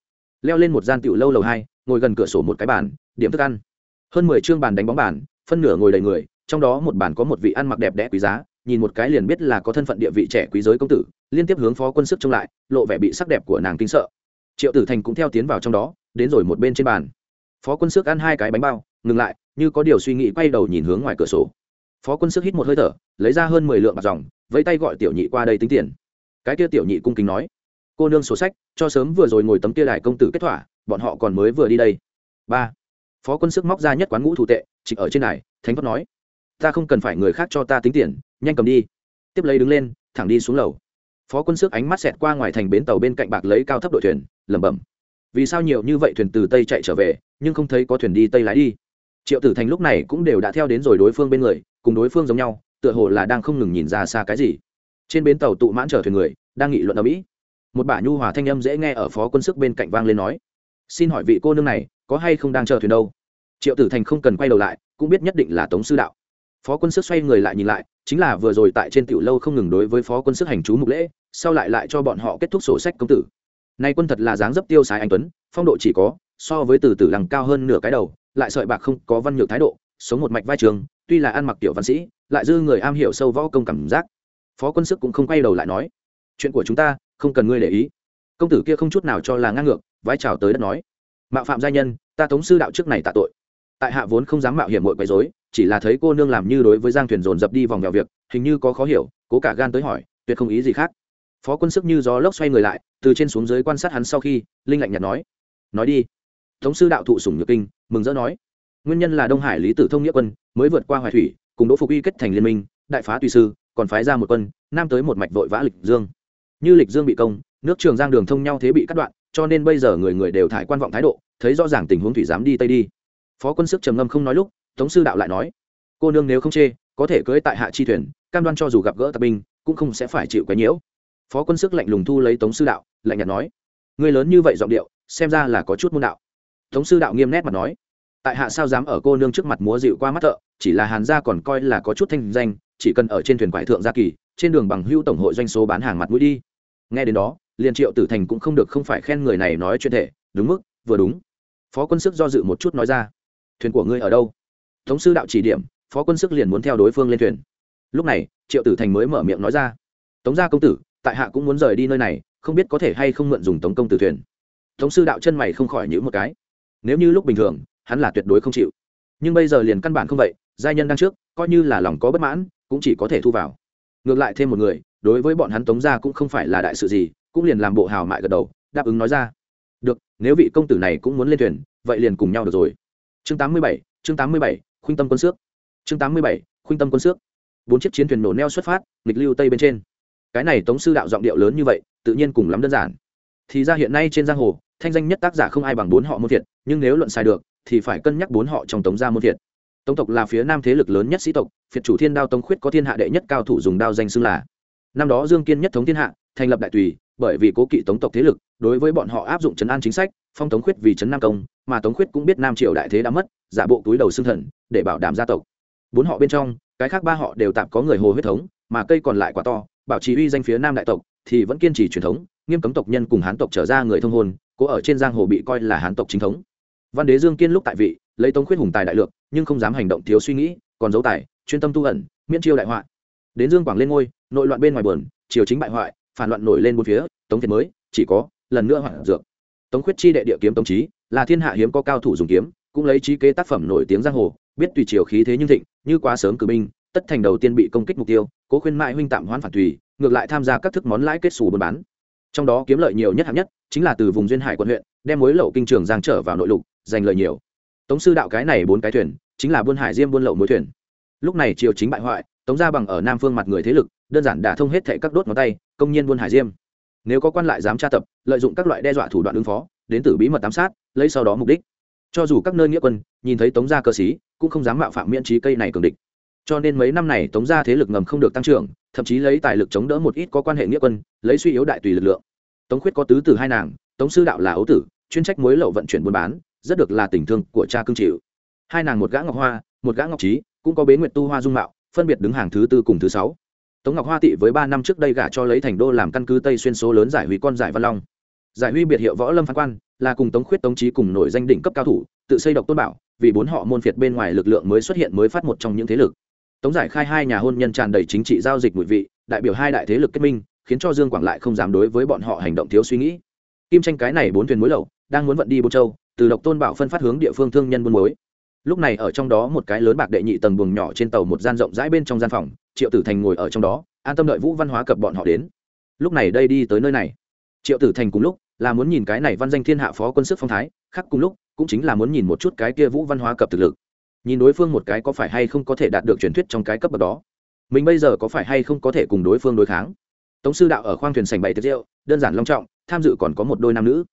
Leo lên một gian tiểu lâu lầu hai, ngồi gần cửa sổ một cái bàn, điểm thức ăn. Hơn mười chương bàn đánh bóng bàn phân nửa ngồi đầy người, trong đó một bàn có một vị ăn mặc đẹp đẽ quý giá, nhìn một cái liền biết là có thân phận địa vị trẻ quý giới công tử, liên tiếp hướng phó quân sức trông lại, lộ vẻ bị sắc đẹp của nàng kinh sợ. Triệu tử thành cũng theo tiến vào trong đó, đến rồi một bên trên bàn. Phó quân sức ăn hai cái bánh bao, ngừng lại, như có điều suy nghĩ quay đầu nhìn hướng ngoài cửa sổ. Phó quân sức hít một hơi thở, lấy ra hơn mười lượng bạc dòng, vẫy tay gọi tiểu nhị qua đây tính tiền. Cái kia tiểu nhị cung kính nói, cô nương sổ sách, cho sớm vừa rồi ngồi tấm kia đài công tử kết thỏa, bọn họ còn mới vừa đi đây. Ba phó quân sức móc ra nhất quán ngũ thủ tệ, trịch ở trên này, thánh phật nói, ta không cần phải người khác cho ta tính tiền, nhanh cầm đi. Tiếp lấy đứng lên, thẳng đi xuống lầu. Phó quân sức ánh mắt xẹt qua ngoài thành bến tàu bên cạnh bạc lấy cao thấp đội thuyền, lẩm bẩm, vì sao nhiều như vậy thuyền từ tây chạy trở về, nhưng không thấy có thuyền đi tây lái đi? Triệu tử thành lúc này cũng đều đã theo đến rồi đối phương bên người, cùng đối phương giống nhau, tựa hồ là đang không ngừng nhìn ra xa cái gì. Trên bến tàu tụ mãn chở thuyền người, đang nghị luận ở mỹ. Một bả nhu hòa thanh âm dễ nghe ở phó quân sức bên cạnh vang lên nói, xin hỏi vị cô nương này có hay không đang chờ thuyền đâu. Triệu tử thành không cần quay đầu lại, cũng biết nhất định là tống sư đạo. Phó quân sức xoay người lại nhìn lại, chính là vừa rồi tại trên tiểu lâu không ngừng đối với phó quân sức hành chú mục lễ, sau lại lại cho bọn họ kết thúc sổ sách công tử. Nay quân thật là dáng dấp tiêu xài anh tuấn, phong độ chỉ có, so với từ tử lằng cao hơn nửa cái đầu, lại sợi bạc không có văn nhược thái độ, sống một mạch vai trường, tuy là ăn mặc tiểu văn sĩ, lại dư người am hiểu sâu võ công cảm giác. Phó quân sức cũng không quay đầu lại nói, chuyện của chúng ta, không cần ngươi để ý. Công tử kia không chút nào cho là ngang ngược, vái chào tới đất nói mạo phạm gia nhân, ta tống sư đạo trước này tạ tội. Tại hạ vốn không dám mạo hiểm mọi quấy rối, chỉ là thấy cô nương làm như đối với giang thuyền dồn dập đi vòng vèo việc, hình như có khó hiểu, cố cả gan tới hỏi, tuyệt không ý gì khác. Phó quân sức như gió lốc xoay người lại, từ trên xuống dưới quan sát hắn sau khi, linh lạnh nhạt nói. Nói đi. Tống sư đạo thụ sủng nhược kinh, mừng rỡ nói. Nguyên nhân là đông hải lý tử thông nghĩa quân, mới vượt qua hoài thủy, cùng đỗ phục uy kết thành liên minh, đại phá tùy sư, còn phái ra một quân, nam tới một mạch vội vã lịch dương. Như lịch dương bị công, nước trường giang đường thông nhau thế bị cắt đoạn cho nên bây giờ người người đều thải quan vọng thái độ, thấy rõ ràng tình huống thủy dám đi tây đi. Phó quân sức trầm ngâm không nói lúc, tống sư đạo lại nói, cô nương nếu không chê, có thể cưới tại hạ chi thuyền, cam đoan cho dù gặp gỡ tạp binh, cũng không sẽ phải chịu cái nhiễu. Phó quân sức lạnh lùng thu lấy tống sư đạo, lạnh nhạt nói, người lớn như vậy giọng điệu, xem ra là có chút môn đạo. Tống sư đạo nghiêm nét mặt nói, tại hạ sao dám ở cô nương trước mặt múa dịu qua mắt thợ, chỉ là hàn gia còn coi là có chút thanh danh, chỉ cần ở trên thuyền quải thượng gia kỳ, trên đường bằng hưu tổng hội doanh số bán hàng mặt mũi đi. Nghe đến đó liền triệu tử thành cũng không được không phải khen người này nói chuyện thể, đúng mức, vừa đúng. Phó quân sức do dự một chút nói ra, thuyền của ngươi ở đâu? Thống sư đạo chỉ điểm, phó quân sức liền muốn theo đối phương lên thuyền. Lúc này, triệu tử thành mới mở miệng nói ra, tống gia công tử, tại hạ cũng muốn rời đi nơi này, không biết có thể hay không mượn dùng tống công tử thuyền. Tống sư đạo chân mày không khỏi nhữ một cái. Nếu như lúc bình thường, hắn là tuyệt đối không chịu. Nhưng bây giờ liền căn bản không vậy, giai nhân đang trước, coi như là lòng có bất mãn, cũng chỉ có thể thu vào. Ngược lại thêm một người, đối với bọn hắn tống gia cũng không phải là đại sự gì cũng liền làm bộ hào mại gật đầu đáp ứng nói ra. Được nếu vị công tử này cũng muốn lên thuyền vậy liền cùng nhau được rồi. Chương 87, chương 87, khuynh tâm quân xước. Chương 87, khuynh tâm quân xước. Bốn chiếc chiến thuyền nổ neo xuất phát nghịch lưu tây bên trên. Cái này tống sư đạo giọng điệu lớn như vậy tự nhiên cùng lắm đơn giản. Thì ra hiện nay trên giang hồ thanh danh nhất tác giả không ai bằng bốn họ môn thiệt nhưng nếu luận sai được thì phải cân nhắc bốn họ trong tống gia môn thiệt tống tộc là phía nam thế lực lớn nhất sĩ tộc phiệt chủ thiên đao tống khuyết có thiên hạ đệ nhất cao thủ dùng đao danh xưng là. Năm đó dương kiên nhất thống thiên hạ thành lập đại tùy, bởi vì cố kỵ tống tộc thế lực, đối với bọn họ áp dụng trấn an chính sách, phong tống khuyết vì trấn nam công, mà tống khuyết cũng biết nam triều đại thế đã mất, giả bộ túi đầu xương thần, để bảo đảm gia tộc. Bốn họ bên trong, cái khác ba họ đều tạm có người hồ huyết thống, mà cây còn lại quả to, bảo trì uy danh phía nam đại tộc, thì vẫn kiên trì truyền thống, nghiêm cấm tộc nhân cùng hán tộc trở ra người thông hôn, cố ở trên giang hồ bị coi là hán tộc chính thống. Văn đế dương kiên lúc tại vị, lấy tống khuyết hùng tài đại lượng, nhưng không dám hành động thiếu suy nghĩ, còn giấu tài, chuyên tâm tu ẩn, miễn chiêu đại họa. Đến dương quảng lên ngôi, nội loạn bên ngoài bờn triều chính bại hoại phản loạn nổi lên bốn phía, tống thiệt mới, chỉ có lần nữa hoạn dược. Tống khuyết chi đệ địa kiếm tống trí là thiên hạ hiếm có cao thủ dùng kiếm, cũng lấy trí kế tác phẩm nổi tiếng giang hồ, biết tùy chiều khí thế nhưng thịnh, như quá sớm cử binh, tất thành đầu tiên bị công kích mục tiêu, cố khuyên mại huynh tạm hoãn phản tùy, ngược lại tham gia các thức món lãi kết xù buôn bán. Trong đó kiếm lợi nhiều nhất hạng nhất, chính là từ vùng duyên hải quận huyện, đem mối lậu kinh trường giang trở vào nội lục, giành lợi nhiều. Tống sư đạo cái này bốn cái thuyền, chính là buôn hải diêm buôn lậu mối thuyền. Lúc này triều chính bại hoại, tống gia bằng ở nam phương mặt người thế lực, đơn giản đả thông hết thệ các đốt ngón tay công nhân buôn hải diêm. Nếu có quan lại dám tra tập, lợi dụng các loại đe dọa thủ đoạn ứng phó, đến từ bí mật tám sát, lấy sau đó mục đích. Cho dù các nơi nghĩa quân, nhìn thấy tống gia cơ sĩ, cũng không dám mạo phạm miễn trí cây này cường địch. Cho nên mấy năm này tống gia thế lực ngầm không được tăng trưởng, thậm chí lấy tài lực chống đỡ một ít có quan hệ nghĩa quân, lấy suy yếu đại tùy lực lượng. Tống khuyết có tứ từ hai nàng, tống sư đạo là ấu tử, chuyên trách mối lậu vận chuyển buôn bán, rất được là tình thương của cha cương chịu. Hai nàng một gã ngọc hoa, một gã ngọc trí, cũng có bế nguyệt tu hoa dung mạo, phân biệt đứng hàng thứ tư cùng thứ sáu tống ngọc hoa tị với ba năm trước đây gả cho lấy thành đô làm căn cứ tây xuyên số lớn giải huy con giải văn long. Giải huy biệt hiệu võ lâm phán quan, là cùng tống khuyết tống trí cùng nổi danh đỉnh cấp cao thủ, tự xây độc tôn bảo, vì bốn họ môn phiệt bên ngoài lực lượng mới xuất hiện mới phát một trong những thế lực. Tống giải khai hai nhà hôn nhân tràn đầy chính trị giao dịch mùi vị, đại biểu hai đại thế lực kết minh, khiến cho dương quảng lại không dám đối với bọn họ hành động thiếu suy nghĩ. Kim tranh cái này bốn thuyền mối lậu, đang muốn vận đi Bô châu, từ độc tôn bảo phân phát hướng địa phương thương nhân buôn mối lúc này ở trong đó một cái lớn bạc đệ nhị tầng buồng nhỏ trên tàu một gian rộng rãi bên trong gian phòng, triệu tử thành ngồi ở trong đó, an tâm đợi vũ văn hóa cập bọn họ đến. Lúc này đây đi tới nơi này. Triệu tử thành cùng lúc là muốn nhìn cái này văn danh thiên hạ phó quân sức phong thái, khác cùng lúc cũng chính là muốn nhìn một chút cái kia vũ văn hóa cập thực lực. Nhìn đối phương một cái có phải hay không có thể đạt được truyền thuyết trong cái cấp bậc đó. Mình bây giờ có phải hay không có thể cùng đối phương đối kháng? Tống sư đạo ở khoang thuyền sành bảy tiệc rượu, đơn giản long trọng, tham dự còn có một đôi nam nữ.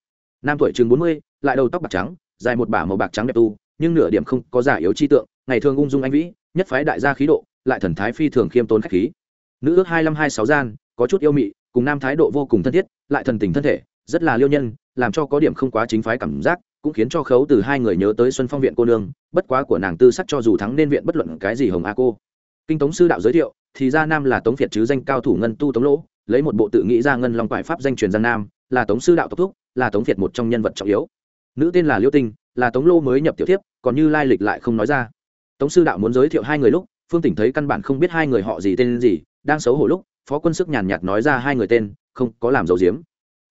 Nam tuổi chừng bốn mươi, lại đầu tóc bạc trắng, dài một bả màu bạc trắng đẹp tu nhưng nửa điểm không có giả yếu chi tượng, ngày thường ung dung anh vĩ, nhất phái đại gia khí độ, lại thần thái phi thường khiêm tốn khách khí. Nữ ước hai mươi hai sáu gian, có chút yêu mị, cùng nam thái độ vô cùng thân thiết, lại thần tình thân thể, rất là liêu nhân, làm cho có điểm không quá chính phái cảm giác, cũng khiến cho khấu từ hai người nhớ tới xuân phong viện cô nương, bất quá của nàng tư sắc cho dù thắng nên viện bất luận cái gì hồng a cô. Kinh tống sư đạo giới thiệu, thì ra nam là tống việt chứ danh cao thủ ngân tu tống lỗ, lấy một bộ tự nghĩ ra ngân long quải pháp danh truyền giang nam, là tống sư đạo tộc thúc, là tống việt một trong nhân vật trọng yếu. Nữ tên là liêu tinh là tống lô mới nhập tiểu thiếp, còn như lai lịch lại không nói ra. Tống sư đạo muốn giới thiệu hai người lúc, phương tỉnh thấy căn bản không biết hai người họ gì tên gì, đang xấu hổ lúc, phó quân sức nhàn nhạt nói ra hai người tên, không có làm dấu diếm.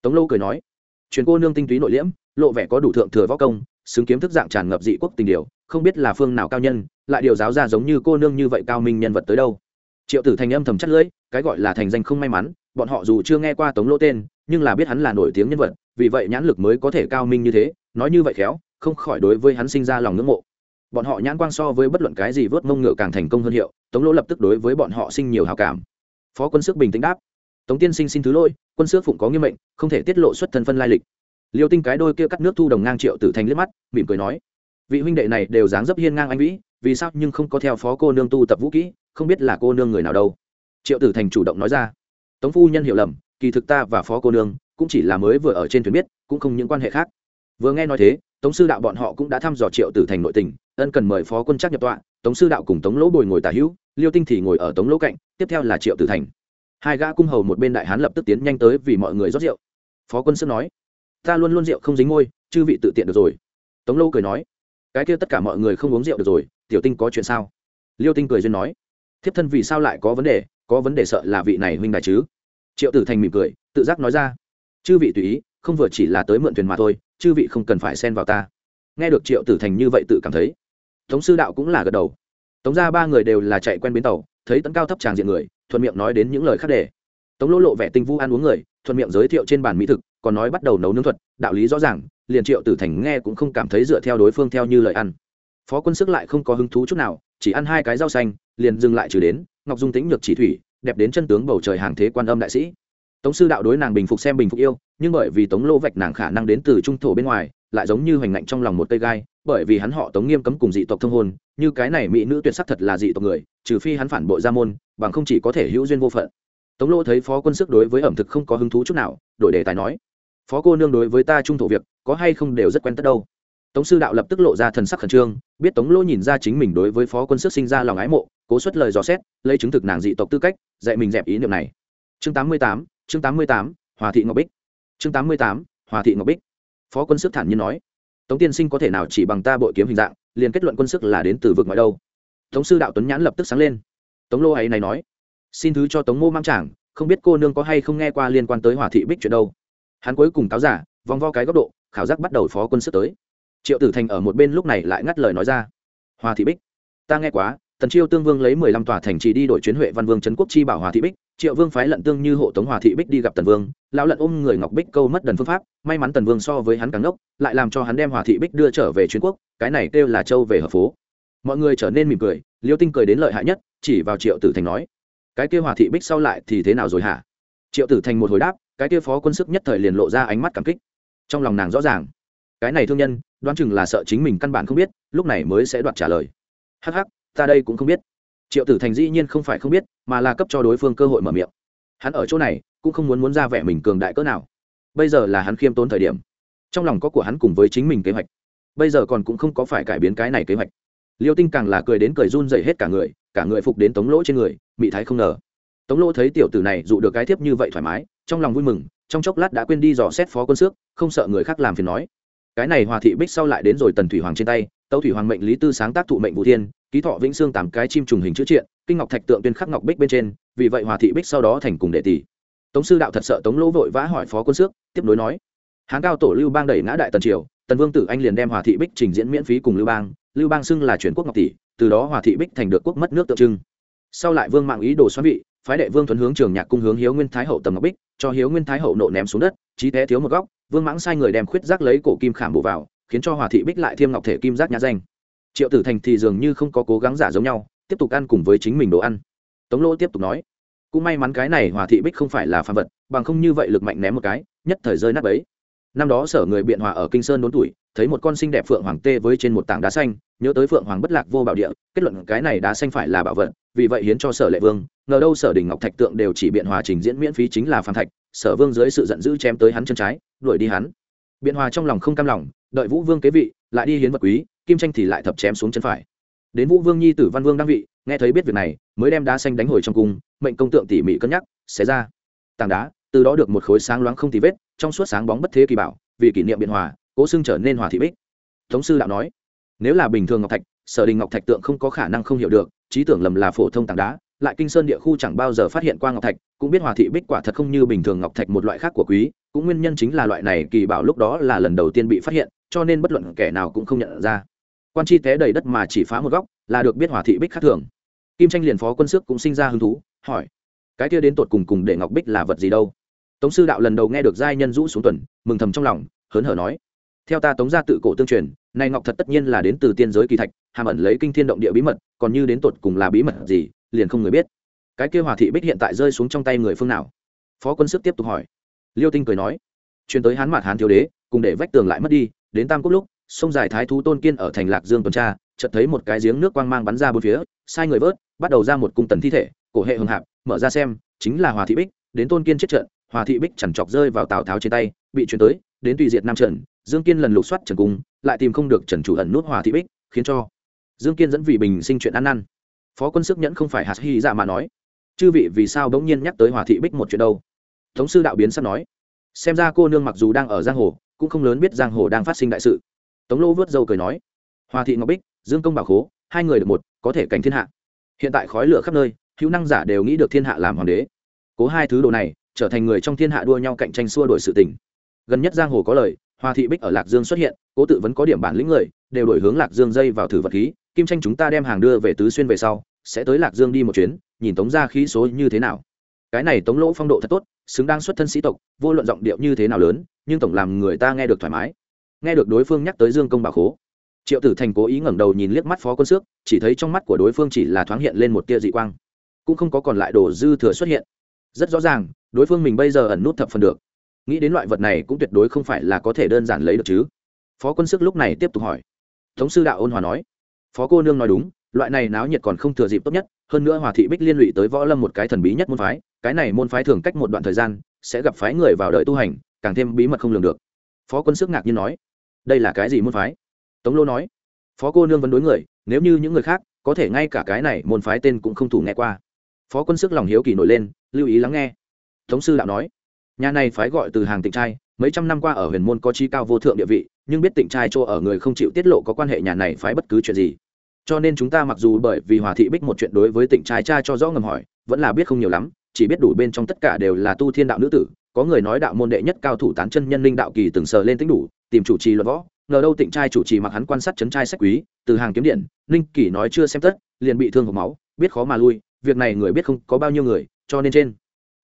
Tống lô cười nói chuyến cô nương tinh túy nội liễm, lộ vẻ có đủ thượng thừa võ công, xứng kiếm thức dạng tràn ngập dị quốc tình điều, không biết là phương nào cao nhân, lại điều giáo ra giống như cô nương như vậy cao minh nhân vật tới đâu. Triệu tử thành âm thầm chất lưỡi, cái gọi là thành danh không may mắn, bọn họ dù chưa nghe qua tống lỗ tên, nhưng là biết hắn là nổi tiếng nhân vật, vì vậy nhãn lực mới có thể cao minh như thế, nói như vậy khéo không khỏi đối với hắn sinh ra lòng ngưỡng mộ. Bọn họ nhãn quang so với bất luận cái gì vớt mông ngựa càng thành công hơn hiệu, tống lỗ lập tức đối với bọn họ sinh nhiều hào cảm. Phó quân sức bình tĩnh đáp. Tống tiên sinh xin thứ lỗi, quân sức phụng có nghiêm mệnh, không thể tiết lộ xuất thân phân lai lịch. Liêu tinh cái đôi kia cắt nước thu đồng ngang triệu tử thành liếc mắt, mỉm cười nói. Vị huynh đệ này đều dáng dấp hiên ngang anh vĩ, vì sao nhưng không có theo phó cô nương tu tập vũ kỹ, không biết là cô nương người nào đâu. Triệu tử thành chủ động nói ra. Tống phu nhân hiểu lầm, kỳ thực ta và phó cô nương cũng chỉ là mới vừa ở trên thuyền biết, cũng không những quan hệ khác vừa nghe nói thế, tống sư đạo bọn họ cũng đã thăm dò triệu tử thành nội tình, ân cần mời phó quân chắc nhập tọa, tống sư đạo cùng tống lỗ bồi ngồi tả hữu, liêu tinh thì ngồi ở tống lỗ cạnh, tiếp theo là triệu tử thành. Hai gã cung hầu một bên đại hán lập tức tiến nhanh tới vì mọi người rót rượu. Phó quân sức nói, ta luôn luôn rượu không dính ngôi chư vị tự tiện được rồi. Tống lỗ cười nói, cái kia tất cả mọi người không uống rượu được rồi, tiểu tinh có chuyện sao? Liêu tinh cười duyên nói, thiếp thân vì sao lại có vấn đề, có vấn đề sợ là vị này huynh đại chứ? Triệu tử thành mỉm cười, tự giác nói ra, chư vị tùy ý, không vừa chỉ là tới mượn thuyền mà thôi chư vị không cần phải xen vào ta. Nghe được triệu tử thành như vậy tự cảm thấy, tống sư đạo cũng là gật đầu. Tống ra ba người đều là chạy quen bến tàu, thấy tấn cao thấp tràng diện người, thuận miệng nói đến những lời khác đề tống lỗ lộ vẻ tinh vũ ăn uống người, thuận miệng giới thiệu trên bàn mỹ thực, còn nói bắt đầu nấu nướng thuật, đạo lý rõ ràng, liền triệu tử thành nghe cũng không cảm thấy dựa theo đối phương theo như lời ăn. Phó quân sức lại không có hứng thú chút nào, chỉ ăn hai cái rau xanh, liền dừng lại trừ đến, ngọc dung tính nhược chỉ thủy, đẹp đến chân tướng bầu trời hàng thế quan âm đại sĩ tống sư đạo đối nàng bình phục xem bình phục yêu, nhưng bởi vì tống lô vạch nàng khả năng đến từ trung thổ bên ngoài, lại giống như hoành ngạnh trong lòng một cây gai, bởi vì hắn họ tống nghiêm cấm cùng dị tộc thông hôn, như cái này mỹ nữ tuyệt sắc thật là dị tộc người, trừ phi hắn phản bội ra môn, bằng không chỉ có thể hữu duyên vô phận. Tống lô thấy phó quân sức đối với ẩm thực không có hứng thú chút nào, đổi đề tài nói, phó cô nương đối với ta trung thổ việc, có hay không đều rất quen tất đâu. Tống sư đạo lập tức lộ ra thần sắc khẩn trương, biết tống lô nhìn ra chính mình đối với phó quân sức sinh ra lòng ái mộ, cố xuất lời dò xét, lấy chứng thực nàng dị tộc tư cách, dạy mình dẹp ý niệm này. Chương tám mươi tám chương tám mươi tám, hòa thị ngọc bích. Chương tám mươi tám, hòa thị ngọc bích. Phó quân sức thản nhiên nói, tống tiên sinh có thể nào chỉ bằng ta bội kiếm hình dạng, liền kết luận quân sức là đến từ vực ngoại đâu? Tống sư đạo tuấn nhãn lập tức sáng lên. Tống lô ấy này nói, xin thứ cho tống mô mang chàng không biết cô nương có hay không nghe qua liên quan tới hòa thị bích chuyện đâu. Hắn cuối cùng cáo giả, vòng vo cái góc độ, khảo giác bắt đầu phó quân sức tới. Triệu tử thành ở một bên lúc này lại ngắt lời nói ra, hòa thị bích, ta nghe quá tần chiêu tương vương lấy mười lăm tòa thành trì đi đổi chuyến huệ văn vương trấn quốc chi bảo hòa thị bích, triệu vương phái lận tương như hộ tống hòa thị bích đi gặp tần vương, lão lận ôm người ngọc bích câu mất đần phương pháp, may mắn tần vương so với hắn càng ngốc, lại làm cho hắn đem hòa thị bích đưa trở về chuyến quốc, cái này kêu là châu về hợp phố. Mọi người trở nên mỉm cười, liêu tinh cười đến lợi hại nhất, chỉ vào triệu tử thành nói, cái kia hòa thị bích sau lại thì thế nào rồi hả? Triệu tử thành một hồi đáp, cái kia phó quân sức nhất thời liền lộ ra ánh mắt cảm kích. Trong lòng nàng rõ ràng, cái này thương nhân, đoán chừng là sợ chính mình căn bản không biết, lúc này mới sẽ đoạt trả lời. Hắc hắc ta đây cũng không biết. Triệu tử thành dĩ nhiên không phải không biết, mà là cấp cho đối phương cơ hội mở miệng. Hắn ở chỗ này, cũng không muốn muốn ra vẻ mình cường đại cỡ nào. Bây giờ là hắn khiêm tốn thời điểm. Trong lòng có của hắn cùng với chính mình kế hoạch. Bây giờ còn cũng không có phải cải biến cái này kế hoạch. Liêu tinh càng là cười đến cười run dậy hết cả người cả người phục đến tống lỗ trên người, mị thái không ngờ. Tống lỗ thấy tiểu tử này dụ được cái thiếp như vậy thoải mái, trong lòng vui mừng, trong chốc lát đã quên đi dò xét phó quân xước, không sợ người khác làm phiền nói. Cái này hòa thị bích sau lại đến rồi tần thủy hoàng trên tay, tâu thủy hoàng mệnh lý tư sáng tác thụ mệnh vũ thiên ký thọ vĩnh xương tám cái chim trùng hình chữ triện, kinh ngọc thạch tượng tuyên khắc ngọc bích bên trên, vì vậy hòa thị bích sau đó thành cùng đệ tỷ. Tống sư đạo thật sợ tống lỗ vội vã hỏi phó quân xước, tiếp nối nói, hán cao tổ lưu bang đẩy ngã đại tần triều, tần vương tử anh liền đem hòa thị bích trình diễn miễn phí cùng lưu bang lưu bang xưng là truyền quốc ngọc tỷ, từ đó hòa thị bích thành được quốc mất nước tượng trưng. Sau lại vương mạng ý đồ xoắn vị, phái đệ vương thuấn hướng trường nhạc cung hướng hiếu nguyên thái hậu tầm ngọc bích, cho hiếu nguyên thái hậu nộ ném xuống đất trí té thiếu một góc, vương mãng sai người đem khuyết giác lấy cổ kim khảm bổ vào, khiến cho hòa thị bích lại thiêm ngọc thể kim giác nhã danh triệu tử thành thì dường như không có cố gắng giả giống nhau, tiếp tục ăn cùng với chính mình đồ ăn. Tống lỗ tiếp tục nói, cũng may mắn cái này hòa thị bích không phải là phạm vật, bằng không như vậy lực mạnh ném một cái, nhất thời rơi nát ấy năm đó sở người biện hòa ở kinh sơn đốn tuổi, thấy một con sinh đẹp phượng hoàng tê với trên một tảng đá xanh, nhớ tới phượng hoàng bất lạc vô bảo địa, kết luận cái này đá xanh phải là bảo vật, vì vậy hiến cho sở lệ vương, ngờ đâu sở đình ngọc thạch tượng đều chỉ biện hòa trình diễn miễn phí chính là phàm thạch, sở vương dưới sự giận dữ chém tới hắn chân trái, đuổi đi hắn. Biện hòa trong lòng không cam lòng, đợi vũ vương kế vị, lại đi hiến vật quý kim tranh thì lại thập chém xuống chân phải. Đến vũ vương nhi tử văn vương đăng vị, nghe thấy biết việc này, mới đem đá xanh đánh hồi trong cung, mệnh công tượng tỉ mỉ cân nhắc, xé ra. Tảng đá, từ đó được một khối sáng loáng không tì vết, trong suốt sáng bóng bất thế kỳ bảo, vì kỷ niệm biện hòa, cố xưng trở nên hòa thị bích. Thống sư đạo nói, nếu là bình thường ngọc thạch, sở đình ngọc thạch tượng không có khả năng không hiểu được, trí tưởng lầm là phổ thông tảng đá, lại kinh sơn địa khu chẳng bao giờ phát hiện qua ngọc thạch, cũng biết hòa thị bích quả thật không như bình thường ngọc thạch một loại khác của quý, cũng nguyên nhân chính là loại này kỳ bảo lúc đó là lần đầu tiên bị phát hiện, cho nên bất luận kẻ nào cũng không nhận ra quan chi té đầy đất mà chỉ phá một góc, là được biết hòa thị bích khác thường. Kim tranh liền phó quân sức cũng sinh ra hứng thú, hỏi, cái kia đến tột cùng cùng để ngọc bích là vật gì đâu? Tống sư đạo lần đầu nghe được giai nhân rũ xuống tuần, mừng thầm trong lòng, hớn hở nói, theo ta tống gia tự cổ tương truyền, nay ngọc thật tất nhiên là đến từ tiên giới kỳ thạch, hàm ẩn lấy kinh thiên động địa bí mật, còn như đến tột cùng là bí mật gì, liền không người biết. Cái kia hòa thị bích hiện tại rơi xuống trong tay người phương nào? Phó quân sức tiếp tục hỏi. Liêu tinh cười nói truyền tới hán mạt hán thiếu đế, cùng để vách tường lại mất đi, đến tam quốc lúc sông dài thái thú tôn kiên ở thành lạc dương tuần tra, chợt thấy một cái giếng nước quang mang bắn ra bốn phía, sai người vớt, bắt đầu ra một cung tần thi thể, cổ hệ hưng hạp, mở ra xem, chính là hòa thị bích, đến tôn kiên chết trận, hòa thị bích chẳng chọc rơi vào tào tháo trên tay, bị chuyển tới, đến tùy diệt nam trần, dương kiên lần lục soát trần cung, lại tìm không được trần chủ ẩn nút hòa thị bích, khiến cho dương kiên dẫn vị bình sinh chuyện ăn năn. Phó quân sức nhẫn không phải hạt hy dạ mà nói, chư vị vì sao bỗng nhiên nhắc tới hòa thị bích một chuyện đâu? Thống sư đạo biến sắp nói, xem ra cô nương mặc dù đang ở giang hồ, cũng không lớn biết giang hồ đang phát sinh đại sự tống Lỗ vớt dâu cười nói hòa thị ngọc bích, dương công bảo khố, hai người được một, có thể cảnh thiên hạ. Hiện tại khói lửa khắp nơi, hữu năng giả đều nghĩ được thiên hạ làm hoàng đế. Cố hai thứ đồ này, trở thành người trong thiên hạ đua nhau cạnh tranh xua đổi sự tình. Gần nhất giang hồ có lời, hoa thị bích ở lạc dương xuất hiện, cố tự vẫn có điểm bản lĩnh người, đều đổi hướng lạc dương dây vào thử vật khí, kim tranh chúng ta đem hàng đưa về tứ xuyên về sau, sẽ tới lạc dương đi một chuyến, nhìn tống ra khí số như thế nào. Cái này tống lỗ phong độ thật tốt, xứng đáng xuất thân sĩ tộc, vô luận giọng điệu như thế nào lớn, nhưng tổng làm người ta nghe được thoải mái nghe được đối phương nhắc tới dương công bảo khố, triệu tử thành cố ý ngẩng đầu nhìn liếc mắt phó quân xước, chỉ thấy trong mắt của đối phương chỉ là thoáng hiện lên một tia dị quang, cũng không có còn lại đồ dư thừa xuất hiện. Rất rõ ràng, đối phương mình bây giờ ẩn nút thập phần được. Nghĩ đến loại vật này cũng tuyệt đối không phải là có thể đơn giản lấy được chứ. Phó quân sức lúc này tiếp tục hỏi. Thống sư đạo ôn hòa nói. Phó cô nương nói đúng, loại này náo nhiệt còn không thừa dịp tốt nhất, hơn nữa hòa thị bích liên lụy tới võ lâm một cái thần bí nhất môn phái, cái này môn phái thường cách một đoạn thời gian, sẽ gặp phái người vào đợi tu hành, càng thêm bí mật không lường được. Phó quân sức ngạc nhiên nói đây là cái gì môn phái? Tống lô nói. Phó cô nương vẫn đối người, nếu như những người khác, có thể ngay cả cái này môn phái tên cũng không thủ nghe qua. Phó quân sức lòng hiếu kỳ nổi lên, lưu ý lắng nghe. Tống sư đạo nói. Nhà này phái gọi từ hàng tịnh trai, mấy trăm năm qua ở huyền môn có chi cao vô thượng địa vị, nhưng biết tịnh trai chỗ ở người không chịu tiết lộ có quan hệ nhà này phái bất cứ chuyện gì. Cho nên chúng ta mặc dù bởi vì hòa thị bích một chuyện đối với tịnh trai cha cho rõ ngầm hỏi, vẫn là biết không nhiều lắm, chỉ biết đủ bên trong tất cả đều là tu thiên đạo nữ tử, có người nói đạo môn đệ nhất cao thủ tán chân nhân linh đạo kỳ từng sờ lên tính đủ tìm chủ trì luận võ, ngờ đâu tịnh trai chủ trì mặc hắn quan sát chấn trai sách quý, từ hàng kiếm điện linh kỳ nói chưa xem tất, liền bị thương hộp máu, biết khó mà lui, việc này người biết không có bao nhiêu người, cho nên trên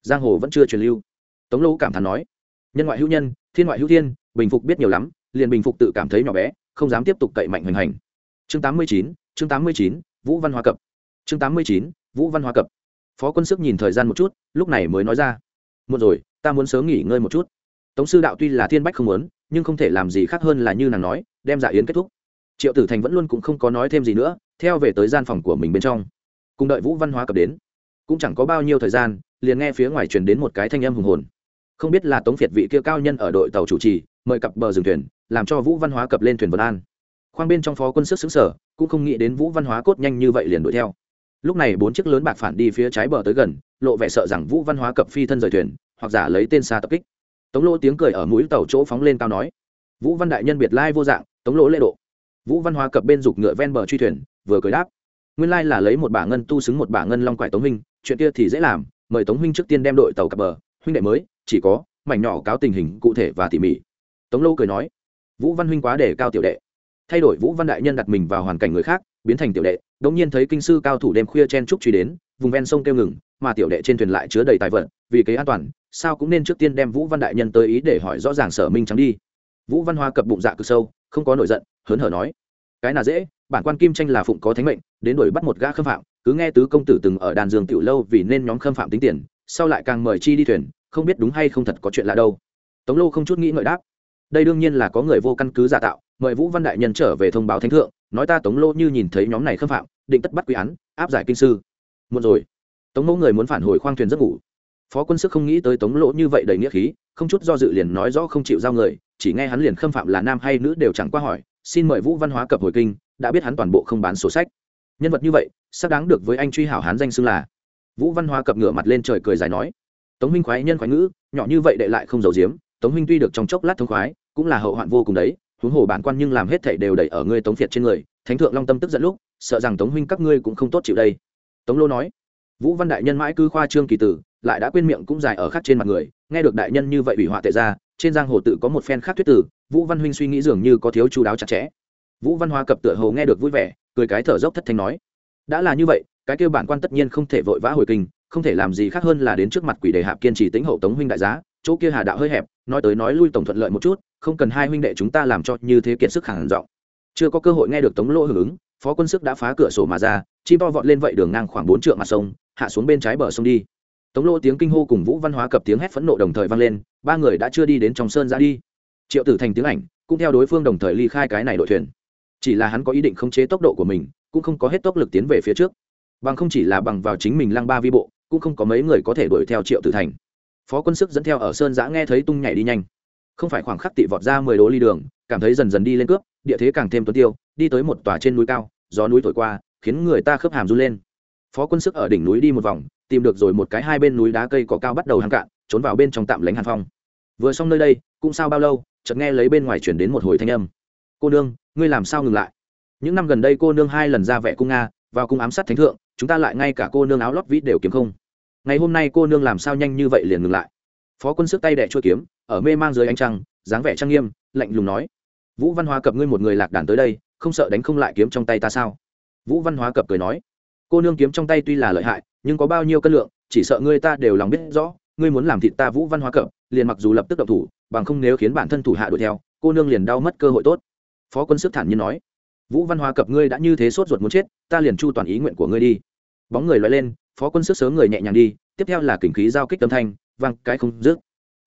giang hồ vẫn chưa truyền lưu. Tống lô cảm thán nói, nhân ngoại hữu nhân, thiên ngoại hữu thiên, bình phục biết nhiều lắm, liền bình phục tự cảm thấy nhỏ bé, không dám tiếp tục cậy mạnh hoành hành. Chương tám mươi chín, chương tám mươi chín, vũ văn hóa cập. Chương tám mươi chín, vũ văn hóa cập. Phó quân sức nhìn thời gian một chút, lúc này mới nói ra một rồi, ta muốn sớm nghỉ ngơi một chút. Tống sư đạo tuy là thiên bách không muốn nhưng không thể làm gì khác hơn là như nàng nói, đem dạ yến kết thúc. Triệu tử thành vẫn luôn cũng không có nói thêm gì nữa, theo về tới gian phòng của mình bên trong. Cùng đợi vũ văn hóa cập đến. Cũng chẳng có bao nhiêu thời gian, liền nghe phía ngoài truyền đến một cái thanh âm hùng hồn. Không biết là tống việt vị kia cao nhân ở đội tàu chủ trì, mời cặp bờ dừng thuyền, làm cho vũ văn hóa cập lên thuyền vân an. Khoang bên trong phó quân sức xứng sở, cũng không nghĩ đến vũ văn hóa cốt nhanh như vậy liền đuổi theo. Lúc này bốn chiếc lớn bạc phản đi phía trái bờ tới gần, lộ vẻ sợ rằng vũ văn hóa cập phi thân rời thuyền, hoặc giả lấy tên xa tập kích tống lỗ tiếng cười ở mũi tàu chỗ phóng lên cao nói. Vũ văn đại nhân biệt lai vô dạng, tống lỗ lễ độ. Vũ văn hóa cập bên giục ngựa ven bờ truy thuyền, vừa cười đáp. Nguyên lai là lấy một bả ngân tu xứng một bả ngân long quải tống huynh, chuyện kia thì dễ làm, mời tống huynh trước tiên đem đội tàu cập bờ, huynh đệ mới, chỉ có mảnh nhỏ cáo tình hình cụ thể và tỉ mỉ. Tống lô cười nói. Vũ văn huynh quá để cao tiểu đệ. Thay đổi vũ văn đại nhân đặt mình vào hoàn cảnh người khác, biến thành tiểu đệ, đống nhiên thấy kinh sư cao thủ đêm khuya chen trúc truy đến vùng ven sông kêu ngừng, mà tiểu đệ trên thuyền lại chứa đầy tài vật, vì kế an toàn, sao cũng nên trước tiên đem vũ văn đại nhân tới ý để hỏi rõ ràng sở minh trắng đi. Vũ văn hoa cập bụng dạ cực sâu, không có nổi giận, hớn hở nói, cái nào dễ, bản quan kim tranh là phụng có thánh mệnh, đến đuổi bắt một gã khâm phạm, cứ nghe tứ công tử từng ở đàn dương tiểu lâu vì nên nhóm khâm phạm tính tiền, sau lại càng mời chi đi thuyền, không biết đúng hay không thật có chuyện lạ đâu. Tống lô không chút nghĩ ngợi đáp, đây đương nhiên là có người vô căn cứ giả tạo, mời vũ văn đại nhân trở về thông báo thánh thượng, nói ta tống lô như nhìn thấy nhóm này khâm phạm, định tất bắt quy án, áp giải kinh sư một rồi. Tống mẫu người muốn phản hồi khoang thuyền giấc ngủ. Phó quân sức không nghĩ tới tống lỗ như vậy đầy nghĩa khí, không chút do dự liền nói rõ không chịu giao người, chỉ nghe hắn liền khâm phạm là nam hay nữ đều chẳng qua hỏi, xin mời vũ văn hóa cập hồi kinh, đã biết hắn toàn bộ không bán sổ sách. Nhân vật như vậy, xác đáng được với anh truy hảo hán danh xưng là. Vũ văn hóa cập ngửa mặt lên trời cười dài nói, tống huynh khoái nhân khoái ngữ, nhỏ như vậy đệ lại không giấu giếm, tống huynh tuy được trong chốc lát thông khoái, cũng là hậu hoạn vô cùng đấy, huống hồ bản quan nhưng làm hết thảy đều đẩy ở ngươi tống phiệt trên người, thánh thượng long tâm tức giận lúc, sợ rằng tống huynh các ngươi cũng không tốt chịu đây tống lô nói, vũ văn đại nhân mãi cứ khoa trương kỳ tử, lại đã quên miệng cũng dài ở khắc trên mặt người, nghe được đại nhân như vậy ủy họa tệ ra, trên giang hồ tự có một phen khác thuyết tử, vũ văn huynh suy nghĩ dường như có thiếu chú đáo chặt chẽ. Vũ văn hoa cập tựa hồ nghe được vui vẻ, cười cái thở dốc thất thanh nói, đã là như vậy, cái kêu bản quan tất nhiên không thể vội vã hồi kinh, không thể làm gì khác hơn là đến trước mặt quỷ đề hạp kiên trì tính hậu tống huynh đại giá, chỗ kia hà đạo hơi hẹp, nói tới nói lui tổng thuận lợi một chút, không cần hai huynh đệ chúng ta làm cho như thế kiệt sức hẳn giọng. Chưa có cơ hội nghe được tống lỗ hưởng ứng, phó quân sức đã phá cửa sổ mà ra chim to vọt lên vậy đường ngang khoảng bốn trượng mặt sông, hạ xuống bên trái bờ sông đi. Tống lô tiếng kinh hô cùng vũ văn hóa cập tiếng hét phẫn nộ đồng thời vang lên, ba người đã chưa đi đến trong sơn ra đi. Triệu tử thành tiếng ảnh, cũng theo đối phương đồng thời ly khai cái này đội thuyền. Chỉ là hắn có ý định khống chế tốc độ của mình, cũng không có hết tốc lực tiến về phía trước. Bằng không chỉ là bằng vào chính mình lăng ba vi bộ, cũng không có mấy người có thể đuổi theo triệu tử thành. Phó quân sức dẫn theo ở sơn giã nghe thấy tung nhảy đi nhanh. Không phải khoảng khắc tị vọt ra mười đố ly đường, cảm thấy dần dần đi lên cướp, địa thế càng thêm tuấn tiêu, đi tới một tòa trên núi cao, gió núi thổi qua khiến người ta khớp hàm run lên. Phó quân sức ở đỉnh núi đi một vòng, tìm được rồi một cái hai bên núi đá cây cỏ cao bắt đầu hàng cạn, trốn vào bên trong tạm lánh hàn phong. Vừa xong nơi đây, cũng sao bao lâu, chợt nghe lấy bên ngoài chuyển đến một hồi thanh âm. Cô nương, ngươi làm sao ngừng lại? Những năm gần đây cô nương hai lần ra vẻ cung nga, vào cung ám sát thánh thượng, chúng ta lại ngay cả cô nương áo lót vít đều kiếm không. Ngày hôm nay cô nương làm sao nhanh như vậy liền ngừng lại? Phó quân sức tay đẻ chua kiếm, ở mê mang dưới ánh trăng, dáng vẻ trang nghiêm, lạnh lùng nói, vũ văn hóa cập ngươi một người lạc đàn tới đây, không sợ đánh không lại kiếm trong tay ta sao? Vũ văn hóa cập cười nói, cô nương kiếm trong tay tuy là lợi hại, nhưng có bao nhiêu cân lượng, chỉ sợ ngươi ta đều lòng biết rõ, ngươi muốn làm thịt ta vũ văn hóa cập liền mặc dù lập tức động thủ, bằng không nếu khiến bản thân thủ hạ đuổi theo, cô nương liền đau mất cơ hội tốt. Phó quân sức thản nhiên nói, vũ văn hóa cập ngươi đã như thế sốt ruột muốn chết, ta liền chu toàn ý nguyện của ngươi đi. Bóng người loay lên, phó quân sức sớm người nhẹ nhàng đi, tiếp theo là kình khí giao kích tâm thanh, vang, cái không dứt.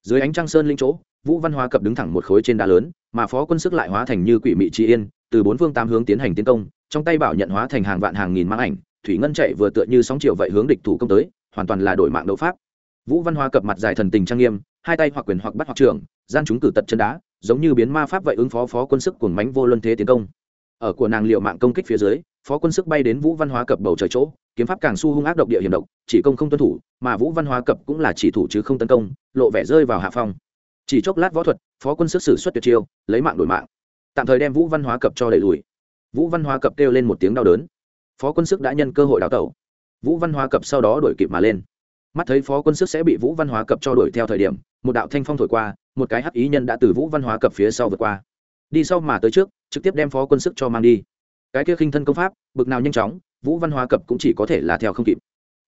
Dưới ánh trăng sơn linh chỗ, vũ văn hóa cập đứng thẳng một khối trên đá lớn, mà phó quân sức lại hóa thành như quỷ mị trị yên, từ bốn phương tám hướng tiến hành tiến công trong tay bảo nhận hóa thành hàng vạn hàng nghìn mang ảnh, thủy ngân chạy vừa tựa như sóng chiều vậy hướng địch thủ công tới, hoàn toàn là đổi mạng đấu pháp. Vũ văn hóa cập mặt dài thần tình trang nghiêm, hai tay hoặc quyền hoặc bắt hoặc trường, gian chúng cử tật chân đá, giống như biến ma pháp vậy ứng phó phó quân sức cuồng mánh vô luân thế tiến công. Ở của nàng liệu mạng công kích phía dưới, phó quân sức bay đến vũ văn hóa cập bầu trời chỗ, kiếm pháp càng su hung ác độc địa hiểm độc, chỉ công không tuân thủ, mà vũ văn hóa cập cũng là chỉ thủ chứ không tấn công, lộ vẻ rơi vào hạ phong. Chỉ chốc lát võ thuật, phó quân sức xử xuất tuyệt chiêu, lấy mạng đổi mạng. Tạm thời đem vũ văn hóa cập cho đẩy lùi vũ văn Hoa cập kêu lên một tiếng đau đớn. Phó quân sức đã nhân cơ hội đào tẩu. Vũ văn Hoa cập sau đó đổi kịp mà lên. Mắt thấy phó quân sức sẽ bị vũ văn hóa cập cho đuổi theo thời điểm, một đạo thanh phong thổi qua, một cái hắc ý nhân đã từ vũ văn hóa cập phía sau vượt qua. Đi sau mà tới trước, trực tiếp đem phó quân sức cho mang đi. Cái kia khinh thân công pháp, bực nào nhanh chóng, vũ văn hóa cập cũng chỉ có thể là theo không kịp.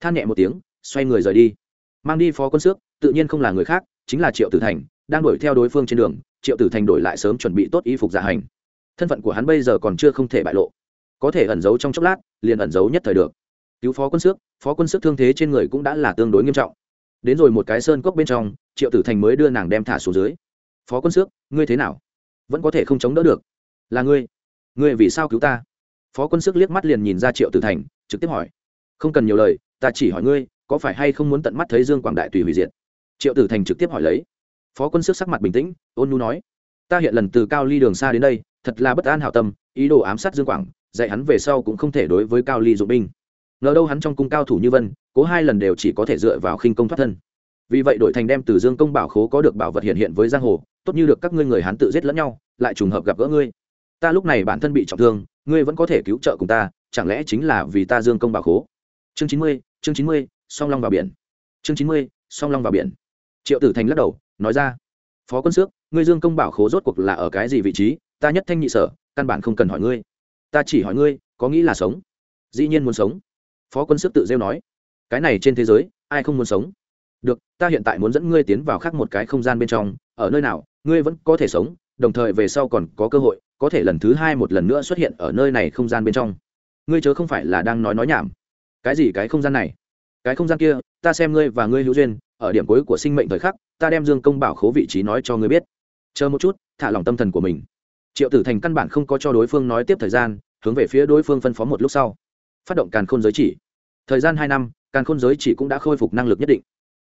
Than nhẹ một tiếng, xoay người rời đi. Mang đi phó quân sức, tự nhiên không là người khác, chính là triệu tử thành, đang đuổi theo đối phương trên đường, triệu tử thành đổi lại sớm chuẩn bị tốt y phục giả hành thân phận của hắn bây giờ còn chưa không thể bại lộ. Có thể ẩn giấu trong chốc lát, liền ẩn giấu nhất thời được. Cứu phó quân sức phó quân sức thương thế trên người cũng đã là tương đối nghiêm trọng. Đến rồi một cái sơn cốc bên trong, triệu tử thành mới đưa nàng đem thả xuống dưới. Phó quân sức ngươi thế nào? Vẫn có thể không chống đỡ được. Là ngươi. Ngươi vì sao cứu ta? Phó quân sức liếc mắt liền nhìn ra triệu tử thành, trực tiếp hỏi. Không cần nhiều lời, ta chỉ hỏi ngươi, có phải hay không muốn tận mắt thấy dương quảng đại tùy hủy diệt? Triệu tử thành trực tiếp hỏi lấy. Phó quân sức sắc mặt bình tĩnh, ôn nu nói. Ta hiện lần từ cao ly đường xa đến đây thật là bất an hảo tâm, ý đồ ám sát dương quảng, dạy hắn về sau cũng không thể đối với cao ly dụng binh. Ngờ đâu hắn trong cung cao thủ như vân, cố hai lần đều chỉ có thể dựa vào khinh công thoát thân. Vì vậy đội thành đem từ dương công bảo khố có được bảo vật hiện hiện với giang hồ, tốt như được các ngươi người hắn tự giết lẫn nhau, lại trùng hợp gặp gỡ ngươi. Ta lúc này bản thân bị trọng thương, ngươi vẫn có thể cứu trợ cùng ta, chẳng lẽ chính là vì ta dương công bảo khố? Chương chín mươi, chương chín mươi, song long vào biển. Chương chín mươi, song long vào biển. Triệu tử thành lắc đầu, nói ra, phó quân xước, ngươi dương công bảo khố rốt cuộc là ở cái gì vị trí? Ta nhất thanh nhị sở, căn bản không cần hỏi ngươi. Ta chỉ hỏi ngươi, có nghĩ là sống? Dĩ nhiên muốn sống. Phó quân sức tự rêu nói. Cái này trên thế giới, ai không muốn sống? Được, ta hiện tại muốn dẫn ngươi tiến vào khác một cái không gian bên trong, ở nơi nào, ngươi vẫn có thể sống, đồng thời về sau còn có cơ hội, có thể lần thứ hai một lần nữa xuất hiện ở nơi này không gian bên trong. Ngươi chớ không phải là đang nói nói nhảm. Cái gì cái không gian này? Cái không gian kia, ta xem ngươi và ngươi hữu duyên, ở điểm cuối của sinh mệnh thời khắc, ta đem dương công bảo khố vị trí nói cho ngươi biết. Chờ một chút, thả lòng tâm thần của mình triệu tử thành căn bản không có cho đối phương nói tiếp thời gian, hướng về phía đối phương phân phó một lúc sau. Phát động càn khôn giới chỉ. Thời gian hai năm, càn khôn giới chỉ cũng đã khôi phục năng lực nhất định.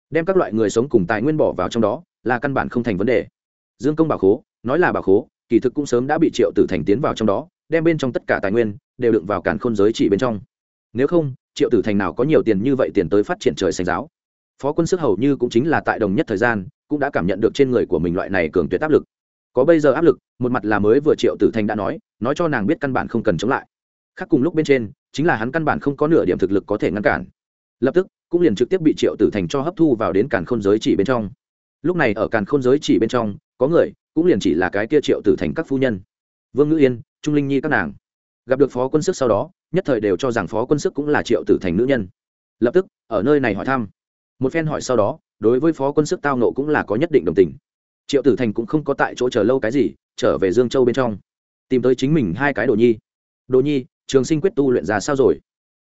Đem các loại người sống cùng tài nguyên bỏ vào trong đó, là căn bản không thành vấn đề. Dương công bảo khố, nói là bảo khố, kỳ thực cũng sớm đã bị triệu tử thành tiến vào trong đó, đem bên trong tất cả tài nguyên, đều đựng vào càn khôn giới chỉ bên trong. Nếu không, triệu tử thành nào có nhiều tiền như vậy tiền tới phát triển trời xanh giáo. Phó quân sức hầu như cũng chính là tại đồng nhất thời gian, cũng đã cảm nhận được trên người của mình loại này cường tuyệt áp lực có bây giờ áp lực, một mặt là mới vừa triệu tử thành đã nói nói cho nàng biết căn bản không cần chống lại. Khác cùng lúc bên trên, chính là hắn căn bản không có nửa điểm thực lực có thể ngăn cản. Lập tức, cũng liền trực tiếp bị triệu tử thành cho hấp thu vào đến càn khôn giới chỉ bên trong. Lúc này ở càn khôn giới chỉ bên trong, có người, cũng liền chỉ là cái kia triệu tử thành các phu nhân. Vương ngữ yên, trung linh nhi các nàng. Gặp được phó quân sức sau đó, nhất thời đều cho rằng phó quân sức cũng là triệu tử thành nữ nhân. Lập tức, ở nơi này hỏi thăm. Một phen hỏi sau đó, đối với phó quân sức tao nộ cũng là có nhất định đồng tình triệu tử thành cũng không có tại chỗ chờ lâu cái gì, trở về dương châu bên trong, tìm tới chính mình hai cái đồ nhi. Đồ nhi, trường sinh quyết tu luyện ra sao rồi?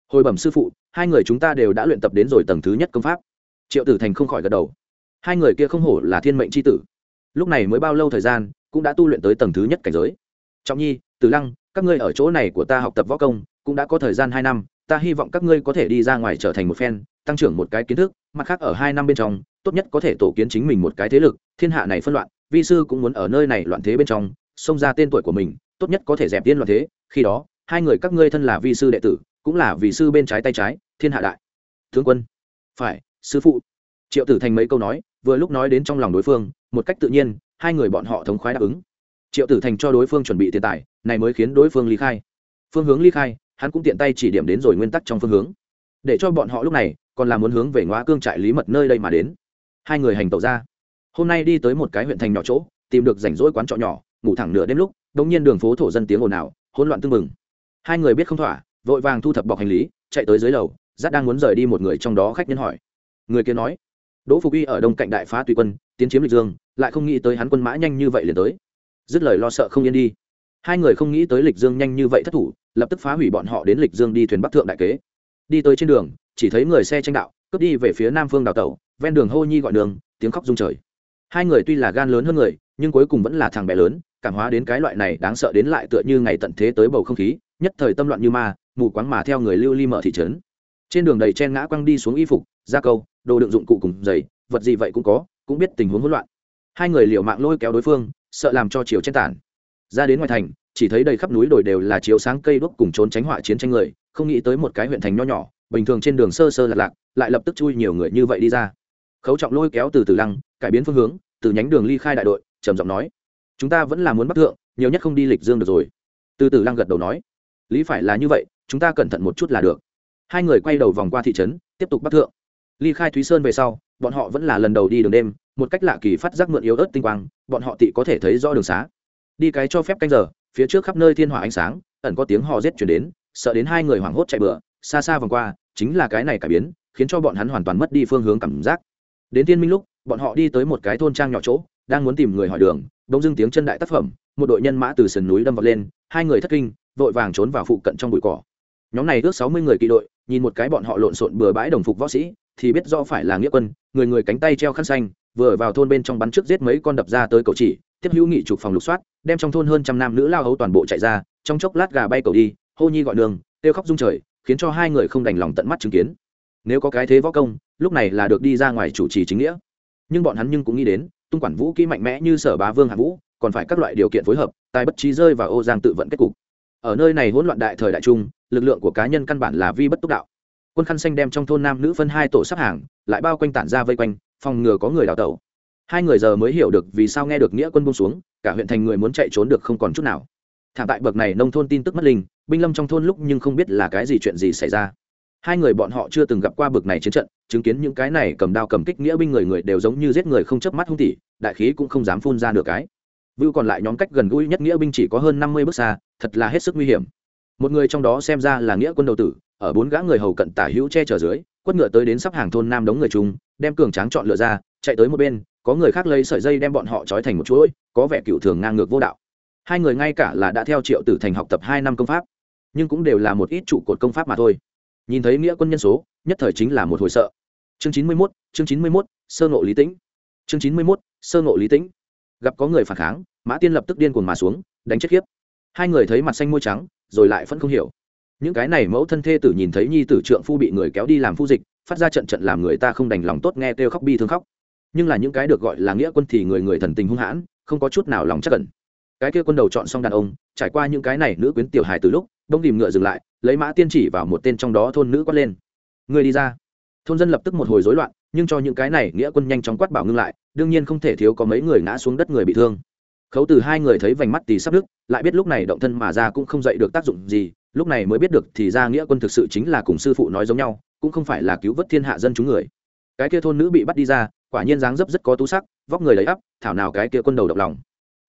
Hồi bẩm sư phụ, hai người chúng ta đều đã luyện tập đến rồi tầng thứ nhất công pháp. Triệu tử thành không khỏi gật đầu. Hai người kia không hổ là thiên mệnh c h i tử. Lúc này mới bao lâu thời gian, cũng đã tu luyện tới tầng thứ nhất cảnh giới. Trọng nhi, tử lăng, các ngươi ở chỗ này của ta học tập võ công, cũng đã có thời gian hai năm, ta hy vọng các ngươi có thể đi ra ngoài trở thành một phen, tăng trưởng một cái kiến thức, mặt khác ở hai năm bên trong tốt nhất có thể tổ kiến chính mình một cái thế lực, thiên hạ này phân loạn, vi sư cũng muốn ở nơi này loạn thế bên trong, xông ra tên tuổi của mình, tốt nhất có thể dẹp tiên loạn thế, khi đó, hai người các ngươi thân là vi sư đệ tử, cũng là vì sư bên trái tay trái, thiên hạ đại. Thương quân. Phải, sư phụ. Triệu tử thành mấy câu nói, vừa lúc nói đến trong lòng đối phương, một cách tự nhiên, hai người bọn họ thống khoái đáp ứng. Triệu tử thành cho đối phương chuẩn bị tiền tài, này mới khiến đối phương ly khai. Phương hướng ly khai, hắn cũng tiện tay chỉ điểm đến rồi nguyên tắc trong phương hướng. Để cho bọn họ lúc này, còn là muốn hướng về ngõ cương trại lý mật nơi đây mà đến hai người hành tẩu ra. Hôm nay đi tới một cái huyện thành nhỏ chỗ, tìm được rảnh rỗi quán trọ nhỏ, ngủ thẳng nửa đêm lúc đống nhiên đường phố thổ dân tiếng ồn ào, hỗn loạn tưng bừng. Hai người biết không thỏa, vội vàng thu thập bọc hành lý, chạy tới dưới lầu, giáp đang muốn rời đi một người trong đó khách nhân hỏi. Người kia nói, đỗ phục uy ở đông cạnh đại phá tùy quân, tiến chiếm lịch dương, lại không nghĩ tới hắn quân mã nhanh như vậy liền tới. Dứt lời lo sợ không yên đi. Hai người không nghĩ tới lịch dương nhanh như vậy thất thủ, lập tức phá hủy bọn họ đến lịch dương đi thuyền bắc thượng đại kế. Đi tới trên đường chỉ thấy người xe tranh đạo, cướp đi về phía nam phương đào tẩu, ven đường hô nhi gọi đường, tiếng khóc rung trời. Hai người tuy là gan lớn hơn người, nhưng cuối cùng vẫn là thằng bé lớn, cảm hóa đến cái loại này đáng sợ đến lại tựa như ngày tận thế tới bầu không khí, nhất thời tâm loạn như ma, mù quáng mà theo người lưu ly mở thị trấn. Trên đường đầy chen ngã quăng đi xuống y phục gia câu, đồ đựng dụng cụ cùng giày, vật gì vậy cũng có, cũng biết tình huống hỗn loạn. Hai người liều mạng lôi kéo đối phương, sợ làm cho chiều chen tản ra đến ngoài thành, chỉ thấy đầy khắp núi đồi đều là chiếu sáng cây đuốc cùng trốn tránh họa chiến tranh người, không nghĩ tới một cái huyện thành nho nhỏ bình thường trên đường sơ sơ lạc lạc, lại lập tức chui nhiều người như vậy đi ra. Khấu trọng lôi kéo từ từ lăng, cải biến phương hướng, từ nhánh đường ly khai đại đội, trầm giọng nói, chúng ta vẫn là muốn bắt thượng, nhiều nhất không đi lịch dương được rồi. Từ từ lăng gật đầu nói, lý phải là như vậy, chúng ta cẩn thận một chút là được. Hai người quay đầu vòng qua thị trấn, tiếp tục bắt thượng. Ly khai thúy sơn về sau, bọn họ vẫn là lần đầu đi đường đêm, một cách lạ kỳ phát giác mượn yếu ớt tinh quang, bọn họ tị có thể thấy rõ đường xá. Đi cái cho phép canh giờ, phía trước khắp nơi thiên hỏa ánh sáng, ẩn có tiếng hò rết chuyển đến, sợ đến hai người hoảng hốt chạy bựa xa xa vòng qua, chính là cái này cải biến, khiến cho bọn hắn hoàn toàn mất đi phương hướng cảm giác. Đến tiên minh lúc, bọn họ đi tới một cái thôn trang nhỏ chỗ, đang muốn tìm người hỏi đường đông dưng tiếng chân đại tác phẩm, một đội nhân mã từ sườn núi đâm vọt lên, hai người thất kinh, vội vàng trốn vào phụ cận trong bụi cỏ. Nhóm này ước sáu mươi người kỵ đội, nhìn một cái bọn họ lộn xộn bừa bãi đồng phục võ sĩ, thì biết rõ phải là nghĩa quân, người người cánh tay treo khăn xanh, vừa vào thôn bên trong bắn trước giết mấy con đập ra tới cầu chỉ, tiếp hữu nghị trục phòng lục soát, đem trong thôn hơn trăm nam nữ lao hấu toàn bộ chạy ra, trong chốc lát gà bay cầu đi, hô nhi gọi đường, kêu khóc rung trời khiến cho hai người không đành lòng tận mắt chứng kiến. Nếu có cái thế võ công, lúc này là được đi ra ngoài chủ trì chính nghĩa. Nhưng bọn hắn nhưng cũng nghĩ đến, tung quản vũ kỹ mạnh mẽ như sở bá vương hạ vũ, còn phải các loại điều kiện phối hợp, tài bất trí rơi và ô giang tự vận kết cục. Ở nơi này hỗn loạn đại thời đại trung, lực lượng của cá nhân căn bản là vi bất túc đạo. Quân khăn xanh đem trong thôn nam nữ phân hai tổ sắp hàng, lại bao quanh tản ra vây quanh, phòng ngừa có người đào tẩu. Hai người giờ mới hiểu được vì sao nghe được nghĩa quân buông xuống, cả huyện thành người muốn chạy trốn được không còn chút nào thảm tại bậc này nông thôn tin tức mất linh, binh lâm trong thôn lúc nhưng không biết là cái gì chuyện gì xảy ra. Hai người bọn họ chưa từng gặp qua bậc này chiến trận, chứng kiến những cái này cầm đao cầm kích nghĩa binh người người đều giống như giết người không chớp mắt hung tỉ, đại khí cũng không dám phun ra nửa cái. Vưu còn lại nhóm cách gần gũi nhất nghĩa binh chỉ có hơn năm mươi bước xa, thật là hết sức nguy hiểm. Một người trong đó xem ra là nghĩa quân đầu tử, ở bốn gã người hầu cận tả hữu che chở dưới, quất ngựa tới đến sắp hàng thôn nam đống người trung đem cường tráng chọn lựa ra, chạy tới một bên, có người khác lấy sợi dây đem bọn họ trói thành một chuỗi, có vẻ cựu thường ngang ngược vô đạo hai người ngay cả là đã theo triệu tử thành học tập hai năm công pháp, nhưng cũng đều là một ít trụ cột công pháp mà thôi. Nhìn thấy nghĩa quân nhân số, nhất thời chính là một hồi sợ. Chương chín mươi mốt, chương chín mươi mốt, sơ nộ lý tĩnh. Chương chín mươi mốt, sơ nộ lý tĩnh. Gặp có người phản kháng, mã tiên lập tức điên cuồng mà xuống, đánh chết khiếp. Hai người thấy mặt xanh môi trắng, rồi lại vẫn không hiểu. Những cái này mẫu thân thê tử nhìn thấy nhi tử trượng phu bị người kéo đi làm phu dịch, phát ra trận trận làm người ta không đành lòng tốt nghe kêu khóc bi thương khóc. Nhưng là những cái được gọi là nghĩa quân thì người người thần tình hung hãn, không có chút nào lòng chắc cẩn cái kia quân đầu chọn xong đàn ông trải qua những cái này nữ quyến tiểu hài từ lúc đông tìm ngựa dừng lại lấy mã tiên chỉ vào một tên trong đó thôn nữ quát lên. Người đi ra. Thôn dân lập tức một hồi rối loạn nhưng cho những cái này nghĩa quân nhanh chóng quát bảo ngưng lại đương nhiên không thể thiếu có mấy người ngã xuống đất người bị thương. Khấu từ hai người thấy vành mắt tì sắp đứt, lại biết lúc này động thân mà ra cũng không dậy được tác dụng gì lúc này mới biết được thì ra nghĩa quân thực sự chính là cùng sư phụ nói giống nhau cũng không phải là cứu vớt thiên hạ dân chúng người. Cái kia thôn nữ bị bắt đi ra quả nhiên dáng dấp rất có tú sắc vóc người lấy ắp thảo nào cái kia quân đầu động lòng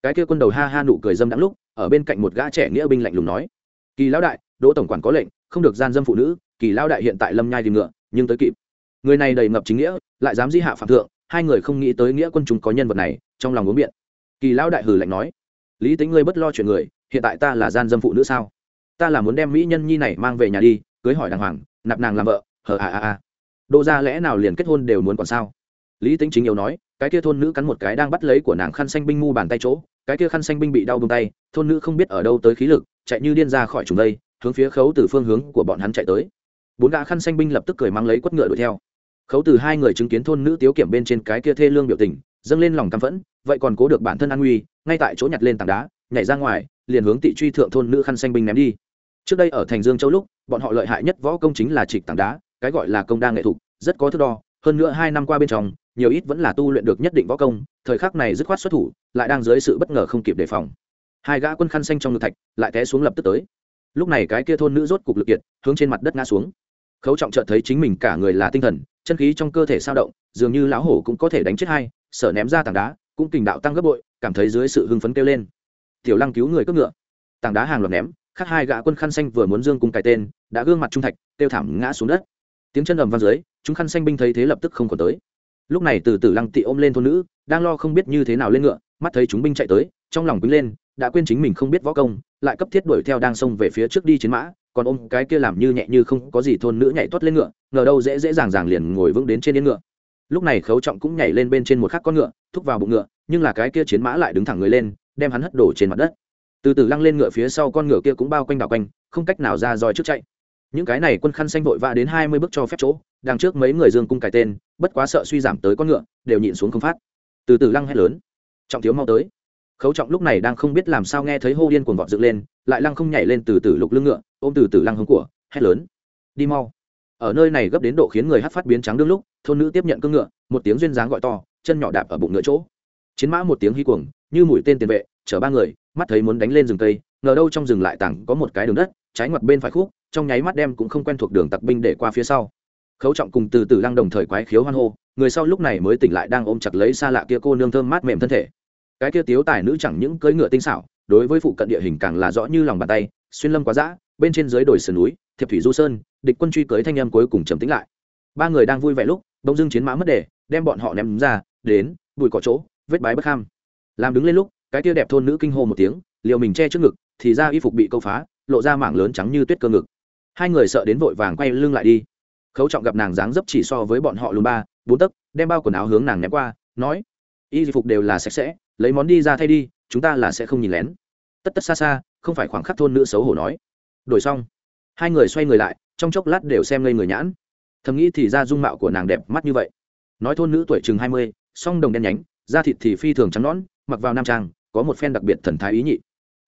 cái kia quân đầu ha ha nụ cười dâm đắng lúc, ở bên cạnh một gã trẻ nghĩa binh lạnh lùng nói, kỳ lão đại, đỗ tổng quản có lệnh, không được gian dâm phụ nữ, kỳ lão đại hiện tại lâm nhai tìm ngựa, nhưng tới kịp. Người này đầy ngập chính nghĩa, lại dám di hạ phạm thượng, hai người không nghĩ tới nghĩa quân chúng có nhân vật này, trong lòng uống biện kỳ lão đại hừ lạnh nói, lý tính ngươi bất lo chuyện người, hiện tại ta là gian dâm phụ nữ sao? Ta là muốn đem mỹ nhân nhi này mang về nhà đi, cưới hỏi đàng hoàng, nạp nàng làm vợ, hờ à à à đô ra lẽ nào liền kết hôn đều muốn còn sao? Lý tính chính yếu nói, cái kia thôn nữ cắn một cái đang bắt lấy của nàng khăn xanh binh mu bàn tay chỗ, cái kia khăn xanh binh bị đau bông tay, thôn nữ không biết ở đâu tới khí lực, chạy như điên ra khỏi chúng đây, hướng phía khấu từ phương hướng của bọn hắn chạy tới. Bốn gã khăn xanh binh lập tức cười mang lấy quất ngựa đuổi theo. Khấu từ hai người chứng kiến thôn nữ tiếu kiểm bên trên cái kia thê lương biểu tình, dâng lên lòng căm phẫn, vậy còn cố được bản thân an nguy, ngay tại chỗ nhặt lên tảng đá, nhảy ra ngoài, liền hướng tị truy thượng thôn nữ khăn xanh binh ném đi. Trước đây ở thành dương châu lúc, bọn họ lợi hại nhất võ công chính là trịch tảng đá, cái gọi là công đa nghệ thuật, rất có thước đo, hơn nữa hai năm qua bên trong nhiều ít vẫn là tu luyện được nhất định võ công, thời khắc này dứt khoát xuất thủ, lại đang dưới sự bất ngờ không kịp đề phòng. Hai gã quân khăn xanh trong ngực thạch lại té xuống lập tức tới. Lúc này cái kia thôn nữ rốt cục lực kiệt, hướng trên mặt đất ngã xuống. Khấu trọng chợt thấy chính mình cả người là tinh thần, chân khí trong cơ thể sao động, dường như lão hổ cũng có thể đánh chết hai Sở ném ra tảng đá, cũng kình đạo tăng gấp bội, cảm thấy dưới sự hưng phấn kêu lên. Tiểu lăng cứu người cướp ngựa. Tảng đá hàng loạt ném khắc hai gã quân khăn xanh vừa muốn dương cùng cái tên, đã gương mặt trung thạch tiêu thảm ngã xuống đất. Tiếng chân ầm vang dưới, chúng khăn xanh binh thấy thế lập tức không còn tới lúc này từ từ lăng tị ôm lên thôn nữ, đang lo không biết như thế nào lên ngựa, mắt thấy chúng binh chạy tới, trong lòng quýnh lên, đã quên chính mình không biết võ công, lại cấp thiết đuổi theo đang xông về phía trước đi chiến mã, còn ôm cái kia làm như nhẹ như không có gì thôn nữ nhảy tuất lên ngựa, ngờ đâu dễ dễ dàng dàng liền ngồi vững đến trên yên ngựa. Lúc này khấu trọng cũng nhảy lên bên trên một khắc con ngựa, thúc vào bụng ngựa, nhưng là cái kia chiến mã lại đứng thẳng người lên, đem hắn hất đổ trên mặt đất. Từ từ lăng lên ngựa phía sau con ngựa kia cũng bao quanh đảo quanh, không cách nào ra roi trước chạy. Những cái này quân khăn xanh vội vã đến hai mươi bước cho phép chỗ, đằng trước mấy người dương cung cài tên bất quá sợ suy giảm tới con ngựa, đều nhịn xuống không phát. Từ từ lăng hét lớn. Trọng thiếu mau tới. Khấu trọng lúc này đang không biết làm sao nghe thấy hô điên cuồng vọt dựng lên, lại lăng không nhảy lên từ từ lục lưng ngựa, ôm từ từ lăng hướng của, hét lớn. Đi mau. Ở nơi này gấp đến độ khiến người hát phát biến trắng đương lúc, thôn nữ tiếp nhận cương ngựa, một tiếng duyên dáng gọi to, chân nhỏ đạp ở bụng ngựa chỗ. Chiến mã một tiếng hy cuồng, như mũi tên tiền vệ, chở ba người, mắt thấy muốn đánh lên rừng cây, ngờ đâu trong rừng lại tảng có một cái đường đất, trái ngoặt bên phải khúc, trong nháy mắt đem cũng không quen thuộc đường tặc binh để qua phía sau khấu trọng cùng từ từ lăng đồng thời quái khiếu hoan hô, người sau lúc này mới tỉnh lại đang ôm chặt lấy xa lạ kia cô nương thơm mát mềm thân thể. Cái kia tiếu tài nữ chẳng những cưỡi ngựa tinh xảo, đối với phụ cận địa hình càng là rõ như lòng bàn tay, xuyên lâm quá dã, bên trên dưới đồi sườn núi, thiệp thủy du sơn, địch quân truy cưới thanh em cuối cùng trầm tĩnh lại. Ba người đang vui vẻ lúc Đông dưng chiến mã mất đề, đem bọn họ ném ra, đến, bụi cỏ chỗ, vết bái bất kham. Làm đứng lên lúc, cái kia đẹp thôn nữ kinh hô một tiếng, liều mình che trước ngực, thì ra y phục bị câu phá, lộ ra mảng lớn trắng như tuyết cơ ngực. Hai người sợ đến vội vàng quay lưng lại đi khấu trọng gặp nàng dáng dấp chỉ so với bọn họ lùm ba, bốn tấc, đem bao quần áo hướng nàng ném qua, nói, y phục đều là sạch sẽ, lấy món đi ra thay đi, chúng ta là sẽ không nhìn lén. Tất tất xa xa, không phải khoảng khắc thôn nữ xấu hổ nói. Đổi xong, hai người xoay người lại, trong chốc lát đều xem ngây người nhãn. Thầm nghĩ thì ra dung mạo của nàng đẹp mắt như vậy. Nói thôn nữ tuổi chừng hai mươi, song đồng đen nhánh, da thịt thì phi thường trắng nõn, mặc vào nam trang, có một phen đặc biệt thần thái ý nhị.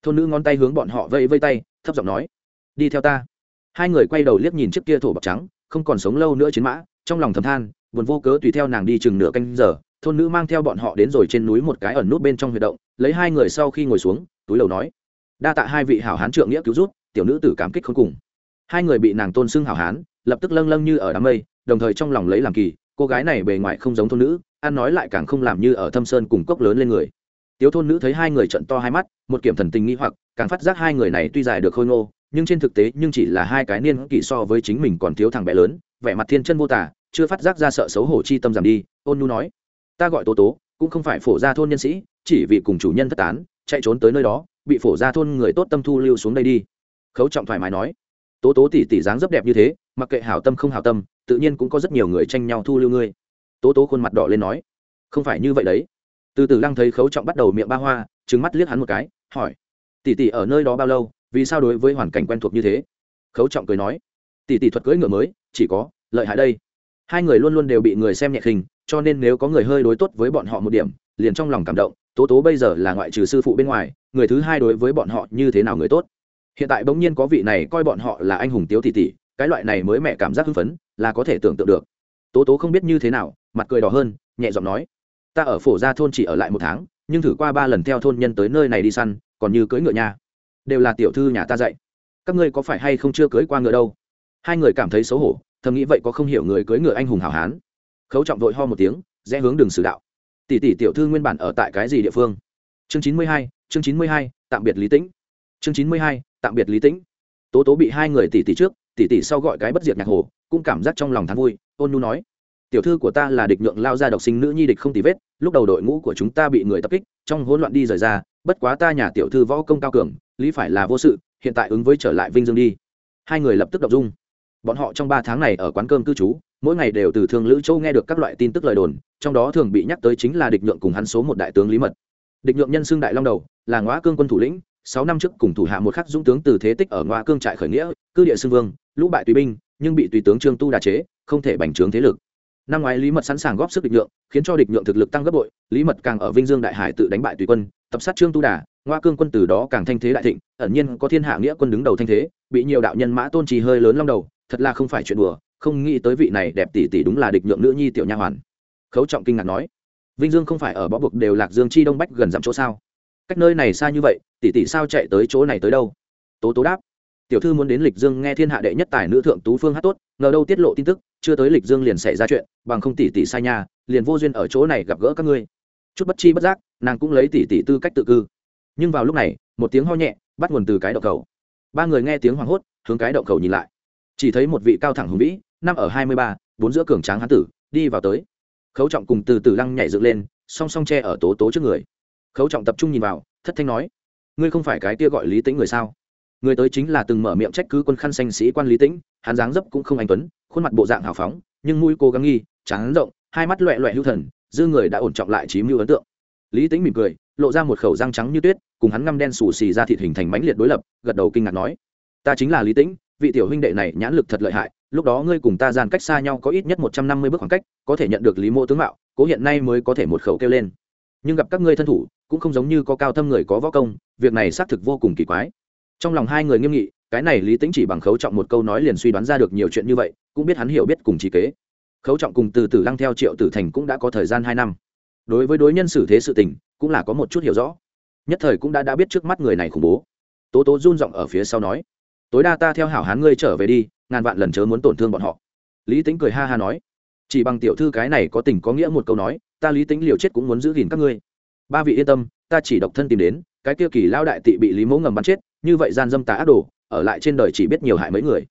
Thôn nữ ngón tay hướng bọn họ vây vây tay, thấp giọng nói, đi theo ta. Hai người quay đầu liếc nhìn chiếc kia thổ bọc trắng không còn sống lâu nữa chiến mã, trong lòng thầm than, buồn vô cớ tùy theo nàng đi chừng nửa canh giờ, thôn nữ mang theo bọn họ đến rồi trên núi một cái ẩn nút bên trong huy động, lấy hai người sau khi ngồi xuống, túi đầu nói, đa tạ hai vị hảo hán trượng nghĩa cứu rút tiểu nữ tử cảm kích không cùng. Hai người bị nàng tôn xưng hảo hán, lập tức lâng lâng như ở đám mây, đồng thời trong lòng lấy làm kỳ, cô gái này bề ngoài không giống thôn nữ, ăn nói lại càng không làm như ở thâm sơn cùng cốc lớn lên người. Tiếu thôn nữ thấy hai người trận to hai mắt, một kiểm thần tình nghi hoặc, càng phát giác hai người này tuy dài được khôi ngô nhưng trên thực tế nhưng chỉ là hai cái niên kỷ so với chính mình còn thiếu thằng bé lớn, vẻ mặt thiên chân vô tả chưa phát giác ra sợ xấu hổ chi tâm giảm đi, ôn nhu nói, ta gọi tố tố, cũng không phải phổ gia thôn nhân sĩ, chỉ vì cùng chủ nhân thất tán, chạy trốn tới nơi đó, bị phổ gia thôn người tốt tâm thu lưu xuống đây đi. Khấu trọng thoải mái nói, tố tố tỷ tỷ dáng rất đẹp như thế, mặc kệ hảo tâm không hảo tâm, tự nhiên cũng có rất nhiều người tranh nhau thu lưu ngươi. Tố tố khuôn mặt đỏ lên nói, không phải như vậy đấy. Từ từ lăng thấy khấu trọng bắt đầu miệng ba hoa trứng mắt liếc hắn một cái, hỏi, tỷ tỷ ở nơi đó bao lâu? Vì sao đối với hoàn cảnh quen thuộc như thế? Khấu trọng cười nói, tỷ tỷ thuật cưỡi ngựa mới, chỉ có lợi hại đây. Hai người luôn luôn đều bị người xem nhẹ khinh, cho nên nếu có người hơi đối tốt với bọn họ một điểm, liền trong lòng cảm động, tố tố bây giờ là ngoại trừ sư phụ bên ngoài, người thứ hai đối với bọn họ như thế nào người tốt? Hiện tại bỗng nhiên có vị này coi bọn họ là anh hùng tiếu tỷ tỷ, cái loại này mới mẹ cảm giác hưng phấn, là có thể tưởng tượng được. Tố tố không biết như thế nào, mặt cười đỏ hơn, nhẹ giọng nói, ta ở phổ gia thôn chỉ ở lại một tháng, nhưng thử qua ba lần theo thôn nhân tới nơi này đi săn, còn như cưỡi ngựa nha đều là tiểu thư nhà ta dạy. Các ngươi có phải hay không chưa cưới qua ngựa đâu? Hai người cảm thấy xấu hổ, thầm nghĩ vậy có không hiểu người cưới ngựa anh hùng hảo hán. Khấu trọng vội ho một tiếng, rẽ hướng đường sử đạo. Tỷ tỷ tiểu thư nguyên bản ở tại cái gì địa phương? Chương chín mươi hai, chương chín mươi hai, tạm biệt lý tĩnh. Chương chín mươi hai, tạm biệt lý tĩnh. Tố tố bị hai người tỷ tỷ trước, tỷ tỷ sau gọi cái bất diệt nhạc hồ, cũng cảm giác trong lòng thắng vui, ôn nu nói. Tiểu thư của ta là địch nhượng lao ra độc sinh nữ nhi địch không tì vết, lúc đầu đội ngũ của chúng ta bị người tập kích, trong hỗn loạn đi rời ra, bất quá ta nhà tiểu thư võ công cao cường lý phải là vô sự, hiện tại ứng với trở lại vinh dương đi. Hai người lập tức đọc dung. Bọn họ trong ba tháng này ở quán cơm cư trú, mỗi ngày đều từ thương lữ châu nghe được các loại tin tức lời đồn, trong đó thường bị nhắc tới chính là địch nhượng cùng hắn số một đại tướng lý mật. Địch nhượng nhân xương đại long đầu, là ngõ cương quân thủ lĩnh, sáu năm trước cùng thủ hạ một khắc dũng tướng từ thế tích ở ngõ cương trại khởi nghĩa, cư địa xương vương, lũ bại tùy binh, nhưng bị tùy tướng trương tu đà chế, không thể bành trướng thế lực. Năm ngoái lý mật sẵn sàng góp sức địch nhượng, khiến cho địch nhượng thực lực tăng gấp bội, lý mật càng ở vinh dương đại hải tự đánh bại tùy quân, tập sát trương tu đà ngoa cương quân từ đó càng thanh thế đại thịnh, ẩn nhiên có thiên hạ nghĩa quân đứng đầu thanh thế, bị nhiều đạo nhân mã tôn trì hơi lớn long đầu, thật là không phải chuyện đùa, không nghĩ tới vị này đẹp tỷ tỷ đúng là địch nhượng nữ nhi tiểu nha hoàn. Khấu trọng kinh ngạc nói, vinh dương không phải ở bõ buộc đều lạc dương chi đông bách gần dặm chỗ sao? Cách nơi này xa như vậy, tỷ tỷ sao chạy tới chỗ này tới đâu? Tố tố đáp, tiểu thư muốn đến lịch dương nghe thiên hạ đệ nhất tài nữ thượng tú phương hát tốt, ngờ đâu tiết lộ tin tức, chưa tới lịch dương liền xảy ra chuyện, bằng không tỷ tỷ sai nhà liền vô duyên ở chỗ này gặp gỡ các ngươi. Chút bất chi bất giác, nàng cũng lấy tỷ tỷ tư cách tự cư nhưng vào lúc này, một tiếng ho nhẹ, bắt nguồn từ cái động cầu. Ba người nghe tiếng hoảng hốt, hướng cái động cầu nhìn lại. Chỉ thấy một vị cao thẳng hùng vĩ, năm ở hai mươi ba, bốn giữa cường tráng hán tử, đi vào tới. Khấu trọng cùng từ từ lăng nhảy dựng lên, song song che ở tố tố trước người. Khấu trọng tập trung nhìn vào, thất thanh nói, ngươi không phải cái kia gọi lý tĩnh người sao? Người tới chính là từng mở miệng trách cứ quân khăn xanh sĩ quan lý tĩnh, hắn dáng dấp cũng không anh tuấn, khuôn mặt bộ dạng hào phóng, nhưng mũi cố gắng nghi, trắng rộng, hai mắt loẹ loẹ hưu thần, dư người đã ổn trọng lại trí mưu ấn tượng. Lý tĩnh mỉm cười lộ ra một khẩu răng trắng như tuyết, cùng hắn ngăm đen xù xì ra thịt hình thành mãnh liệt đối lập, gật đầu kinh ngạc nói, ta chính là lý tĩnh, vị tiểu huynh đệ này nhãn lực thật lợi hại, lúc đó ngươi cùng ta gian cách xa nhau có ít nhất một trăm năm mươi bước khoảng cách, có thể nhận được lý mô tướng mạo, cố hiện nay mới có thể một khẩu kêu lên. Nhưng gặp các ngươi thân thủ, cũng không giống như có cao thâm người có võ công, việc này xác thực vô cùng kỳ quái. Trong lòng hai người nghiêm nghị, cái này lý tính chỉ bằng khấu trọng một câu nói liền suy đoán ra được nhiều chuyện như vậy, cũng biết hắn hiểu biết cùng trí kế. Khấu trọng cùng từ từ lăng theo triệu tử thành cũng đã có thời gian hai năm. Đối với đối nhân xử thế sự tình cũng là có một chút hiểu rõ. Nhất thời cũng đã đã biết trước mắt người này khủng bố. Tố tố run giọng ở phía sau nói, tối đa ta theo hảo hán ngươi trở về đi, ngàn vạn lần chớ muốn tổn thương bọn họ. Lý tính cười ha ha nói, chỉ bằng tiểu thư cái này có tình có nghĩa một câu nói, ta lý tính liều chết cũng muốn giữ gìn các ngươi. Ba vị yên tâm, ta chỉ độc thân tìm đến, cái kia kỳ lao đại tị bị lý mẫu ngầm bắn chết, như vậy gian dâm tà ác đồ, ở lại trên đời chỉ biết nhiều hại mấy người.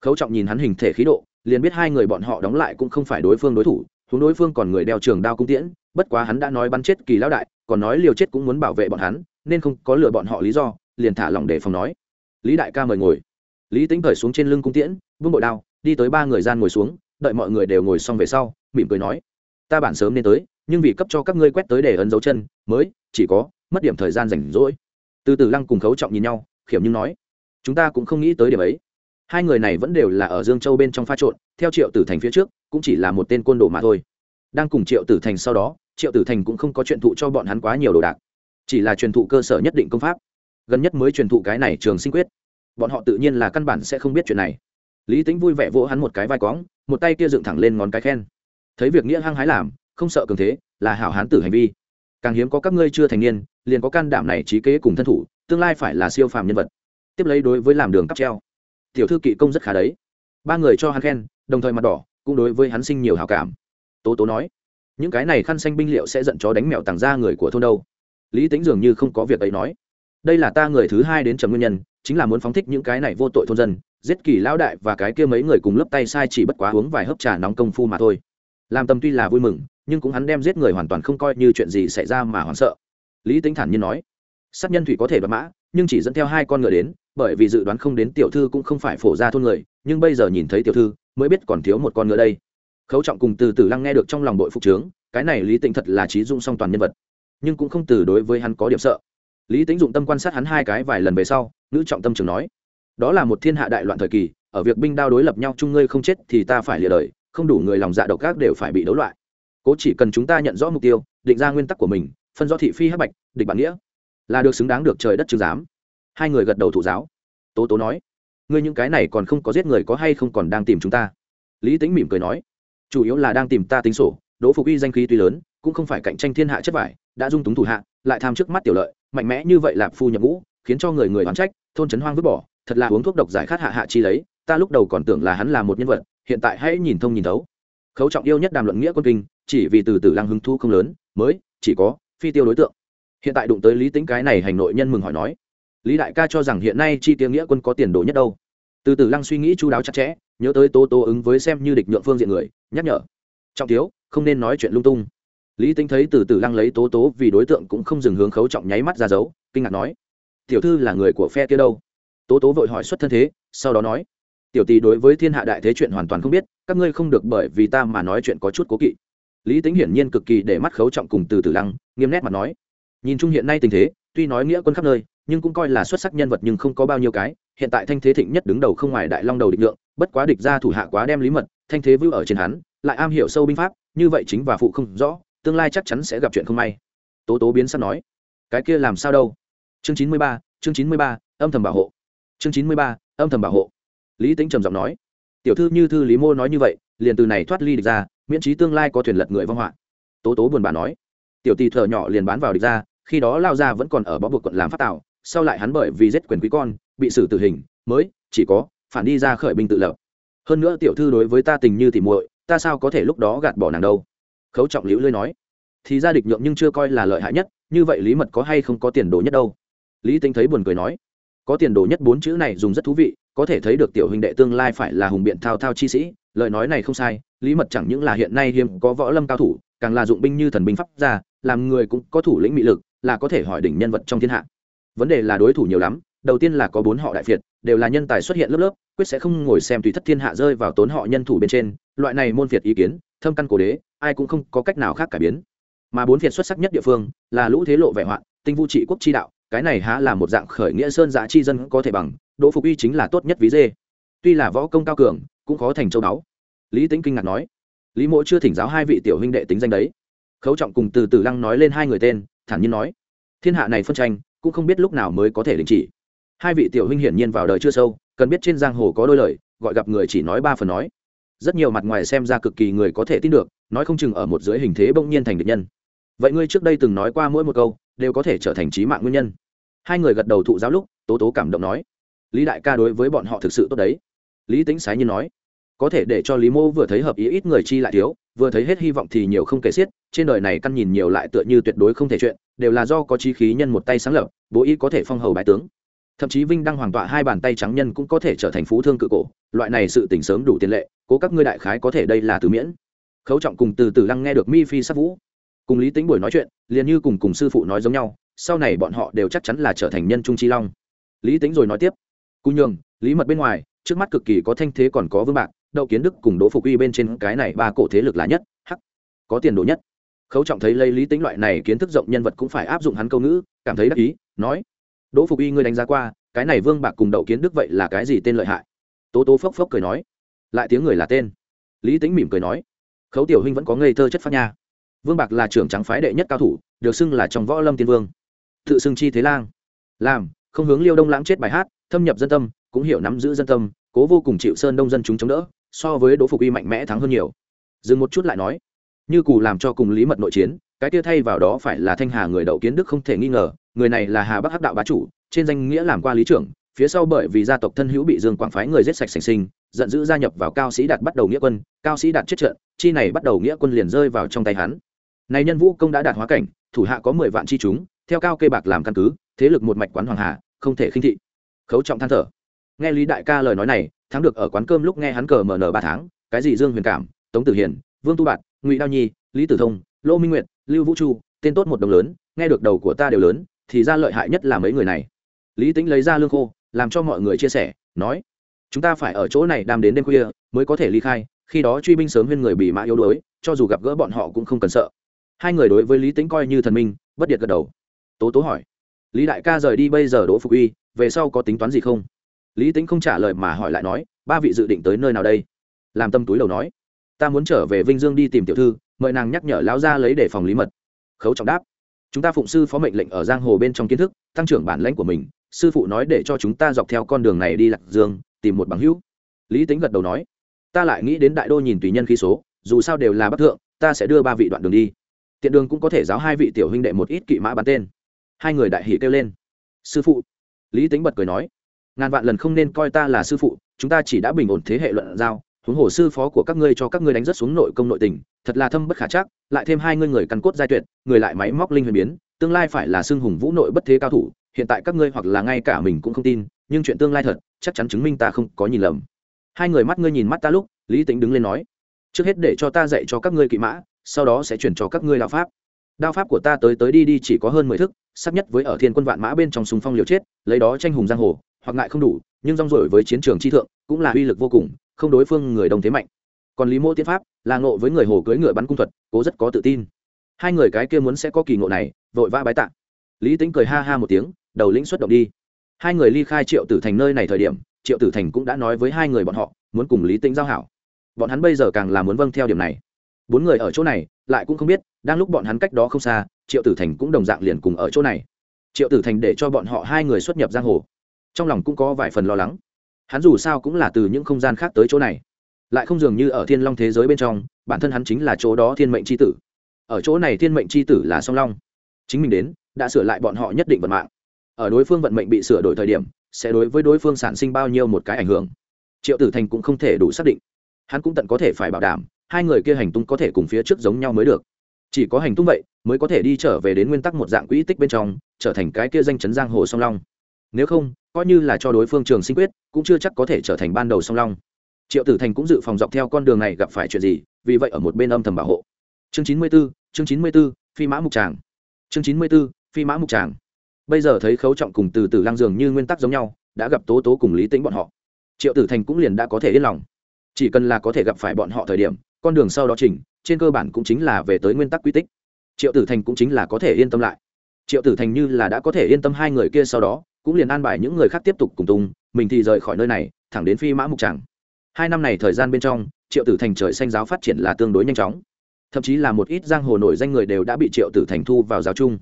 Khấu trọng nhìn hắn hình thể khí độ, liền biết hai người bọn họ đóng lại cũng không phải đối phương đối thủ chúng đối phương còn người đeo trường đao cung tiễn, bất quá hắn đã nói bắn chết kỳ lao đại còn nói liều chết cũng muốn bảo vệ bọn hắn, nên không có lừa bọn họ lý do, liền thả lỏng để phòng nói. Lý đại ca mời ngồi. Lý tính cởi xuống trên lưng cung tiễn, vung bội đao, đi tới ba người gian ngồi xuống, đợi mọi người đều ngồi xong về sau, mỉm cười nói. Ta bản sớm nên tới, nhưng vì cấp cho các ngươi quét tới để ấn dấu chân, mới, chỉ có, mất điểm thời gian rảnh rỗi. Từ từ lăng cùng khấu trọng nhìn nhau, khiểm nhưng nói. Chúng ta cũng không nghĩ tới điểm ấy. Hai người này vẫn đều là ở dương châu bên trong pha trộn, theo triệu tử thành phía trước, cũng chỉ là một tên côn đồ mà thôi. Đang cùng triệu tử thành sau đó triệu tử thành cũng không có truyền thụ cho bọn hắn quá nhiều đồ đạc, chỉ là truyền thụ cơ sở nhất định công pháp. Gần nhất mới truyền thụ cái này trường sinh quyết, bọn họ tự nhiên là căn bản sẽ không biết chuyện này. Lý tính vui vẻ vỗ hắn một cái vai cóng, một tay kia dựng thẳng lên ngón cái khen. Thấy việc nghĩa hăng hái làm, không sợ cường thế, là hảo hán tử hành vi. Càng hiếm có các ngươi chưa thành niên, liền có can đảm này trí kế cùng thân thủ, tương lai phải là siêu phàm nhân vật. Tiếp lấy đối với làm đường cắp treo. Tiểu thư kỵ công rất khá đấy. Ba người cho hắn khen, đồng thời mặt đỏ, cũng đối với hắn sinh nhiều hảo cảm. Tố tố nói những cái này khăn xanh binh liệu sẽ giận chó đánh mèo tàng ra người của thôn đâu? Lý tính dường như không có việc ấy nói. Đây là ta người thứ hai đến trầm nguyên nhân, chính là muốn phóng thích những cái này vô tội thôn dân, giết kỳ lão đại và cái kia mấy người cùng lớp tay sai chỉ bất quá uống vài hớp trà nóng công phu mà thôi. Làm tâm tuy là vui mừng, nhưng cũng hắn đem giết người hoàn toàn không coi như chuyện gì xảy ra mà hoảng sợ. Lý tính thản nhiên nói, sát nhân thủy có thể đoạt mã, nhưng chỉ dẫn theo hai con ngựa đến, bởi vì dự đoán không đến tiểu thư cũng không phải phổ ra thôn người, nhưng bây giờ nhìn thấy tiểu thư, mới biết còn thiếu một con ngựa đây khấu trọng cùng từ từ lăng nghe được trong lòng đội phục trướng, cái này lý tĩnh thật là trí dung song toàn nhân vật. Nhưng cũng không từ đối với hắn có điểm sợ. Lý tính dụng tâm quan sát hắn hai cái vài lần về sau nữ trọng tâm trường nói, đó là một thiên hạ đại loạn thời kỳ, ở việc binh đao đối lập nhau chung ngươi không chết thì ta phải lìa đời, không đủ người lòng dạ độc ác đều phải bị đấu loại. Cố chỉ cần chúng ta nhận rõ mục tiêu, định ra nguyên tắc của mình, phân rõ thị phi hắc bạch, địch bản nghĩa, là được xứng đáng được trời đất chứng giám. Hai người gật đầu thụ giáo. Tố tố nói, ngươi những cái này còn không có giết người có hay không còn đang tìm chúng ta? Lý tính mỉm cười nói chủ yếu là đang tìm ta tính sổ, đỗ phục y danh khí tuy lớn, cũng không phải cạnh tranh thiên hạ chất vải, đã dung túng thủ hạ, lại tham trước mắt tiểu lợi, mạnh mẽ như vậy lạp phu nhập ngũ, khiến cho người người oán trách, thôn trấn hoang vứt bỏ, thật là uống thuốc độc giải khát hạ hạ chi lấy, ta lúc đầu còn tưởng là hắn là một nhân vật, hiện tại hãy nhìn thông nhìn thấu. Khấu trọng yêu nhất đàm luận nghĩa quân kinh, chỉ vì từ từ lăng hứng thu không lớn, mới, chỉ có, phi tiêu đối tượng. Hiện tại đụng tới lý tính cái này hành nội nhân mừng hỏi nói, lý đại ca cho rằng hiện nay chi tiêu nghĩa quân có tiền đồ nhất đâu? Từ từ lăng suy nghĩ chú đáo chặt chẽ, nhớ tới tố tố ứng với xem như địch nhượng phương diện người, nhắc nhở. Trọng thiếu, không nên nói chuyện lung tung. Lý tính thấy từ từ lăng lấy tố tố vì đối tượng cũng không dừng hướng khấu trọng nháy mắt ra dấu, kinh ngạc nói, tiểu thư là người của phe kia đâu? Tố tố vội hỏi xuất thân thế, sau đó nói, tiểu tỷ đối với thiên hạ đại thế chuyện hoàn toàn không biết, các ngươi không được bởi vì ta mà nói chuyện có chút cố kỵ. Lý tính hiển nhiên cực kỳ để mắt khấu trọng cùng từ từ lăng, nghiêm nét mặt nói, nhìn chung hiện nay tình thế, tuy nói nghĩa quân khắp nơi, nhưng cũng coi là xuất sắc nhân vật nhưng không có bao nhiêu cái hiện tại thanh thế thịnh nhất đứng đầu không ngoài đại long đầu địch lượng, bất quá địch ra thủ hạ quá đem lý mật, thanh thế vưu ở trên hắn, lại am hiểu sâu binh pháp, như vậy chính và phụ không rõ, tương lai chắc chắn sẽ gặp chuyện không may. Tố tố biến sắp nói, cái kia làm sao đâu? Chương chín mươi ba, chương chín mươi ba, âm thầm bảo hộ. Chương chín mươi ba, âm thầm bảo hộ. Lý tính trầm giọng nói, tiểu thư như thư lý mô nói như vậy, liền từ này thoát ly địch ra miễn trí tương lai có thuyền lật người vong họa. Tố tố buồn bã nói, tiểu tỳ thợ nhỏ liền bán vào địch ra khi đó lao ra vẫn còn ở bó buộc quận làm phát tạo sau lại hắn bởi vì giết quyền quý con, bị xử tử hình, mới, chỉ có, phản đi ra khởi binh tự lập. Hơn nữa tiểu thư đối với ta tình như thì muội, ta sao có thể lúc đó gạt bỏ nàng đâu? Khấu trọng liễu lơi nói. Thì ra địch nhượng nhưng chưa coi là lợi hại nhất, như vậy lý mật có hay không có tiền đồ nhất đâu? Lý tính thấy buồn cười nói. Có tiền đồ nhất bốn chữ này dùng rất thú vị, có thể thấy được tiểu huynh đệ tương lai phải là hùng biện thao thao chi sĩ. Lời nói này không sai, lý mật chẳng những là hiện nay hiếm có võ lâm cao thủ, càng là dụng binh như thần binh pháp ra làm người cũng có thủ lĩnh mị lực, là có thể hỏi đỉnh nhân vật trong thiên hạ vấn đề là đối thủ nhiều lắm, đầu tiên là có bốn họ đại việt đều là nhân tài xuất hiện lớp lớp, quyết sẽ không ngồi xem tùy thất thiên hạ rơi vào tốn họ nhân thủ bên trên, loại này môn việt ý kiến, thâm căn cổ đế, ai cũng không có cách nào khác cải biến. Mà bốn việt xuất sắc nhất địa phương là lũ thế lộ vẻ hoạn, tinh vũ trị quốc chi đạo, cái này há là một dạng khởi nghĩa sơn giã chi dân có thể bằng, đỗ phục uy chính là tốt nhất ví dê. Tuy là võ công cao cường, cũng khó thành châu đáo lý tính kinh ngạc nói, lý mỗ chưa thỉnh giáo hai vị tiểu huynh đệ tính danh đấy. Khấu trọng cùng từ từ lăng nói lên hai người tên, thản nhiên nói, thiên hạ này phân tranh cũng không biết lúc nào mới có thể đình chỉ. Hai vị tiểu huynh hiển nhiên vào đời chưa sâu, cần biết trên giang hồ có đôi lời, gọi gặp người chỉ nói ba phần nói. Rất nhiều mặt ngoài xem ra cực kỳ người có thể tin được, nói không chừng ở một dưới hình thế bỗng nhiên thành địch nhân. Vậy ngươi trước đây từng nói qua mỗi một câu, đều có thể trở thành trí mạng nguyên nhân. Hai người gật đầu thụ giáo lúc, tố tố cảm động nói. Lý đại ca đối với bọn họ thực sự tốt đấy. Lý tính sái nhiên nói có thể để cho lý mô vừa thấy hợp ý ít người chi lại thiếu, vừa thấy hết hy vọng thì nhiều không kể xiết, trên đời này căn nhìn nhiều lại tựa như tuyệt đối không thể chuyện, đều là do có chi khí nhân một tay sáng lập, bố ý có thể phong hầu bái tướng. Thậm chí vinh đăng hoàng tọa hai bàn tay trắng nhân cũng có thể trở thành phú thương cự cổ, loại này sự tỉnh sớm đủ tiền lệ, cố các ngươi đại khái có thể đây là từ miễn. Khấu trọng cùng từ từ lăng nghe được mi phi sắc vũ, cùng lý tính buổi nói chuyện, liền như cùng cùng sư phụ nói giống nhau, sau này bọn họ đều chắc chắn là trở thành nhân trung chi long. Lý tính rồi nói tiếp, cú nhường, lý mật bên ngoài, trước mắt cực kỳ có thanh thế còn có vương bạc đậu kiến đức cùng đỗ phục uy bên trên cái này ba cổ thế lực là nhất, hắc, có tiền đồ nhất. Khấu trọng thấy lấy lý tính loại này kiến thức rộng nhân vật cũng phải áp dụng hắn câu ngữ, cảm thấy đắc ý, nói, đỗ phục uy ngươi đánh giá qua, cái này vương bạc cùng đậu kiến đức vậy là cái gì tên lợi hại? Tố tố phốc phốc cười nói, lại tiếng người là tên. Lý tính mỉm cười nói, khấu tiểu huynh vẫn có ngây thơ chất phát nha. Vương bạc là trưởng trắng phái đệ nhất cao thủ, được xưng là trong võ lâm tiên vương. Tự xưng chi thế lang. Làm, không hướng liêu đông lãng chết bài hát, thâm nhập dân tâm, cũng hiểu nắm giữ dân tâm, cố vô cùng chịu sơn đông dân chúng chống đỡ so với đỗ phục y mạnh mẽ thắng hơn nhiều. Dừng một chút lại nói, như cù làm cho cùng lý mật nội chiến, cái kia thay vào đó phải là thanh hà người đậu kiến đức không thể nghi ngờ, người này là hà bắc hắc đạo bá chủ, trên danh nghĩa làm qua lý trưởng, phía sau bởi vì gia tộc thân hữu bị dương quảng phái người giết sạch sành sinh, giận dữ gia nhập vào cao sĩ đạt bắt đầu nghĩa quân, cao sĩ đạt chết trận, chi này bắt đầu nghĩa quân liền rơi vào trong tay hắn. Này nhân vũ công đã đạt hóa cảnh, thủ hạ có mười vạn chi chúng, theo cao kê bạc làm căn cứ, thế lực một mạch quán hoàng hà, không thể khinh thị. Khấu trọng than thở nghe lý đại ca lời nói này, thắng được ở quán cơm lúc nghe hắn cờ mở nở ba tháng, cái gì dương huyền cảm, tống tử hiền, vương tu bạt, ngụy đao nhi, lý tử thông, lô minh nguyệt, lưu vũ chu tên tốt một đồng lớn, nghe được đầu của ta đều lớn, thì ra lợi hại nhất là mấy người này. Lý tính lấy ra lương khô, làm cho mọi người chia sẻ, nói, chúng ta phải ở chỗ này đam đến đêm khuya, mới có thể ly khai, khi đó truy binh sớm hơn người bị mã yếu đuối, cho dù gặp gỡ bọn họ cũng không cần sợ. Hai người đối với lý tính coi như thần minh, bất điệt gật đầu. Tố tố hỏi, lý đại ca rời đi bây giờ đỗ phục uy, về sau có tính toán gì không? Lý tính không trả lời mà hỏi lại nói, ba vị dự định tới nơi nào đây? Làm tâm túi đầu nói, ta muốn trở về vinh dương đi tìm tiểu thư, mời nàng nhắc nhở lão ra lấy để phòng lý mật. Khấu trọng đáp, chúng ta phụng sư phó mệnh lệnh ở giang hồ bên trong kiến thức, tăng trưởng bản lãnh của mình, sư phụ nói để cho chúng ta dọc theo con đường này đi lạc dương, tìm một bằng hữu. Lý tính gật đầu nói, ta lại nghĩ đến đại đô nhìn tùy nhân khí số, dù sao đều là bắc thượng, ta sẽ đưa ba vị đoạn đường đi. Tiện đường cũng có thể giáo hai vị tiểu huynh đệ một ít kỵ mã bắn tên. Hai người đại hỷ kêu lên, sư phụ. Lý tính bật cười nói ngàn vạn lần không nên coi ta là sư phụ, chúng ta chỉ đã bình ổn thế hệ luận giao, huống hồ sư phó của các ngươi cho các ngươi đánh rất xuống nội công nội tình, thật là thâm bất khả chắc, lại thêm hai ngươi người căn cốt giai tuyệt, người lại máy móc linh huyền biến, tương lai phải là xưng hùng vũ nội bất thế cao thủ, hiện tại các ngươi hoặc là ngay cả mình cũng không tin, nhưng chuyện tương lai thật, chắc chắn chứng minh ta không có nhìn lầm. Hai người mắt ngươi nhìn mắt ta lúc, lý tính đứng lên nói, trước hết để cho ta dạy cho các ngươi kỵ mã, sau đó sẽ chuyển cho các ngươi đạo pháp. Đao pháp của ta tới tới đi đi chỉ có hơn mười thức sắc nhất với ở thiên quân vạn mã bên trong súng phong liều chết, lấy đó tranh hùng giang hồ hoặc ngại không đủ, nhưng rong rổi với chiến trường chi thượng cũng là uy lực vô cùng, không đối phương người đồng thế mạnh. Còn lý mô tiến pháp là ngộ với người hồ cưỡi ngựa bắn cung thuật, cố rất có tự tin. Hai người cái kia muốn sẽ có kỳ ngộ này, vội vã bái tạ. Lý tính cười ha ha một tiếng, đầu lĩnh xuất động đi. Hai người ly khai triệu tử thành nơi này thời điểm, triệu tử thành cũng đã nói với hai người bọn họ, muốn cùng lý tính giao hảo. Bọn hắn bây giờ càng là muốn vâng theo điểm này. Bốn người ở chỗ này, lại cũng không biết, đang lúc bọn hắn cách đó không xa, triệu tử thành cũng đồng dạng liền cùng ở chỗ này. Triệu tử thành để cho bọn họ hai người xuất nhập giang hồ trong lòng cũng có vài phần lo lắng. Hắn dù sao cũng là từ những không gian khác tới chỗ này, lại không dường như ở thiên long thế giới bên trong, bản thân hắn chính là chỗ đó thiên mệnh c h i tử. Ở chỗ này thiên mệnh c h i tử là song long. Chính mình đến, đã sửa lại bọn họ nhất định vận mạng. Ở đối phương vận mệnh bị sửa đổi thời điểm, sẽ đối với đối phương sản sinh bao nhiêu một cái ảnh hưởng. Triệu tử thành cũng không thể đủ xác định. Hắn cũng tận có thể phải bảo đảm, hai người kia hành tung có thể cùng phía trước giống nhau mới được. Chỉ có hành tung vậy, mới có thể đi trở về đến nguyên tắc một dạng quỹ tích bên trong, trở thành cái kia danh chấn giang hồ song long nếu không, coi như là cho đối phương trường sinh quyết, cũng chưa chắc có thể trở thành ban đầu song long. Triệu tử thành cũng dự phòng dọc theo con đường này gặp phải chuyện gì, vì vậy ở một bên âm thầm bảo hộ. Chương chín mươi b ố chương chín mươi b ố phi mã mục tràng. Chương chín mươi b ố phi mã mục tràng. Bây giờ thấy khấu trọng cùng từ từ lang dường như nguyên tắc giống nhau, đã gặp tố tố cùng lý tính bọn họ. Triệu tử thành cũng liền đã có thể yên lòng. Chỉ cần là có thể gặp phải bọn họ thời điểm, con đường sau đó chỉnh, trên cơ bản cũng chính là về tới nguyên tắc quy tích. Triệu tử thành cũng chính là có thể yên tâm lại. Triệu tử thành như là đã có thể yên tâm hai người kia sau đó cũng liền an bài những người khác tiếp tục cùng tung, mình thì rời khỏi nơi này, thẳng đến phi mã mục tràng. Hai năm này thời gian bên trong, triệu tử thành trời xanh giáo phát triển là tương đối nhanh chóng. Thậm chí là một ít giang hồ nổi danh người đều đã bị triệu tử thành thu vào giáo chung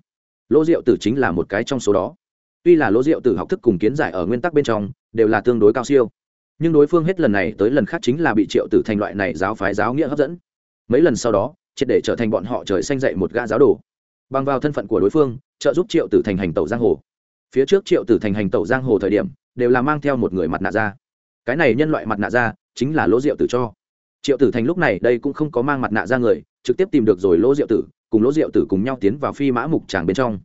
lỗ diệu tử chính là một cái trong số đó. Tuy là lỗ diệu tử học thức cùng kiến giải ở nguyên tắc bên trong, đều là tương đối cao siêu. Nhưng đối phương hết lần này tới lần khác chính là bị triệu tử thành loại này giáo phái giáo nghĩa hấp dẫn. Mấy lần sau đó, triệt để trở thành bọn họ trời xanh dậy một gã giáo đồ. Bằng vào thân phận của đối phương, trợ giúp triệu tử thành hành tẩu giang hồ phía trước triệu tử thành hành tẩu giang hồ thời điểm, đều là mang theo một người mặt nạ ra. Cái này nhân loại mặt nạ ra, chính là lỗ diệu tử cho. Triệu tử thành lúc này đây cũng không có mang mặt nạ ra người, trực tiếp tìm được rồi lỗ diệu tử, cùng lỗ diệu tử cùng nhau tiến vào phi mã mục tràng bên trong.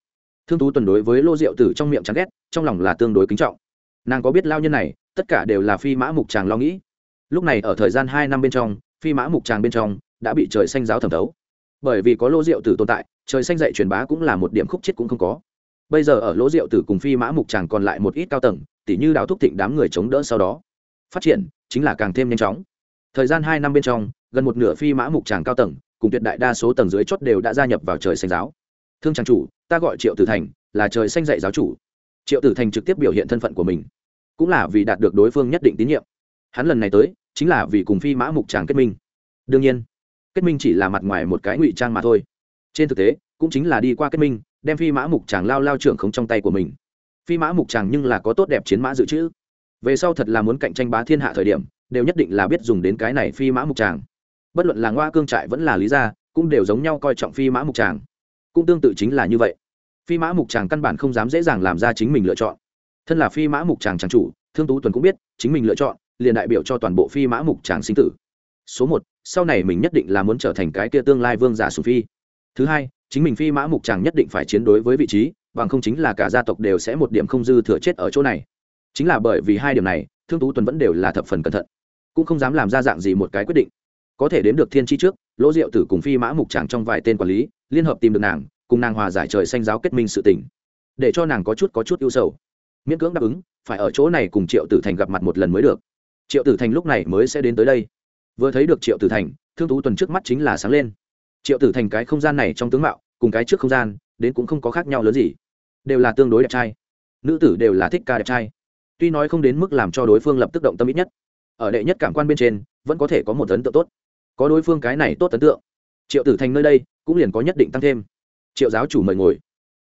Thương tú tuần đối với lỗ diệu tử trong miệng chán ghét, trong lòng là tương đối kính trọng. Nàng có biết lao nhân này, tất cả đều là phi mã mục tràng lo nghĩ. Lúc này ở thời gian hai năm bên trong, phi mã mục tràng bên trong đã bị trời xanh giáo thẩm thấu. Bởi vì có lỗ diệu tử tồn tại, trời xanh dạy truyền bá cũng là một điểm khúc chết cũng không có bây giờ ở lỗ rượu tử cùng phi mã mục tràng còn lại một ít cao tầng, tỉ như đào thúc thịnh đám người chống đỡ sau đó. Phát triển, chính là càng thêm nhanh chóng. Thời gian hai năm bên trong, gần một nửa phi mã mục tràng cao tầng, cùng tuyệt đại đa số tầng dưới chót đều đã gia nhập vào trời xanh giáo. Thương trang chủ, ta gọi triệu tử thành, là trời xanh dạy giáo chủ. Triệu tử thành trực tiếp biểu hiện thân phận của mình, cũng là vì đạt được đối phương nhất định tín nhiệm. Hắn lần này tới, chính là vì cùng phi mã mục tràng kết minh. Đương nhiên, kết minh chỉ là mặt ngoài một cái ngụy trang mà thôi. Trên thực tế, cũng chính là đi qua kết minh đem phi mã mục tràng lao lao trưởng không trong tay của mình. Phi mã mục tràng nhưng là có tốt đẹp chiến mã dự trữ. Về sau thật là muốn cạnh tranh bá thiên hạ thời điểm, đều nhất định là biết dùng đến cái này phi mã mục tràng bất luận là ngoa cương trại vẫn là lý gia, cũng đều giống nhau coi trọng phi mã mục tràng cũng tương tự chính là như vậy. Phi mã mục tràng căn bản không dám dễ dàng làm ra chính mình lựa chọn. Thân là phi mã mục tràng tràng chủ, thương tú tuần cũng biết, chính mình lựa chọn, liền đại biểu cho toàn bộ phi mã mục tràng sinh tử. Số một, sau này mình nhất định là muốn trở thành cái kia tương lai vương giả sù phi. Thứ hai chính mình phi mã mục chàng nhất định phải chiến đối với vị trí, bằng không chính là cả gia tộc đều sẽ một điểm không dư thừa chết ở chỗ này. Chính là bởi vì hai điểm này, thương tú tuần vẫn đều là thập phần cẩn thận, cũng không dám làm ra dạng gì một cái quyết định. Có thể đến được thiên tri trước, lỗ diệu tử cùng phi mã mục chàng trong vài tên quản lý, liên hợp tìm được nàng, cùng nàng hòa giải trời xanh giáo kết minh sự tỉnh để cho nàng có chút có chút ưu sầu. Miễn cưỡng đáp ứng, phải ở chỗ này cùng triệu tử thành gặp mặt một lần mới được. Triệu tử thành lúc này mới sẽ đến tới đây. Vừa thấy được triệu tử thành, thương tú tuần trước mắt chính là sáng lên triệu tử thành cái không gian này trong tướng mạo, cùng cái trước không gian, đến cũng không có khác nhau lớn gì. Đều là tương đối đẹp trai. Nữ tử đều là thích ca đẹp trai. Tuy nói không đến mức làm cho đối phương lập tức động tâm ít nhất, ở đệ nhất cảm quan bên trên, vẫn có thể có một ấn tượng tốt. Có đối phương cái này tốt ấn tượng, triệu tử thành nơi đây cũng liền có nhất định tăng thêm. Triệu giáo chủ mời ngồi.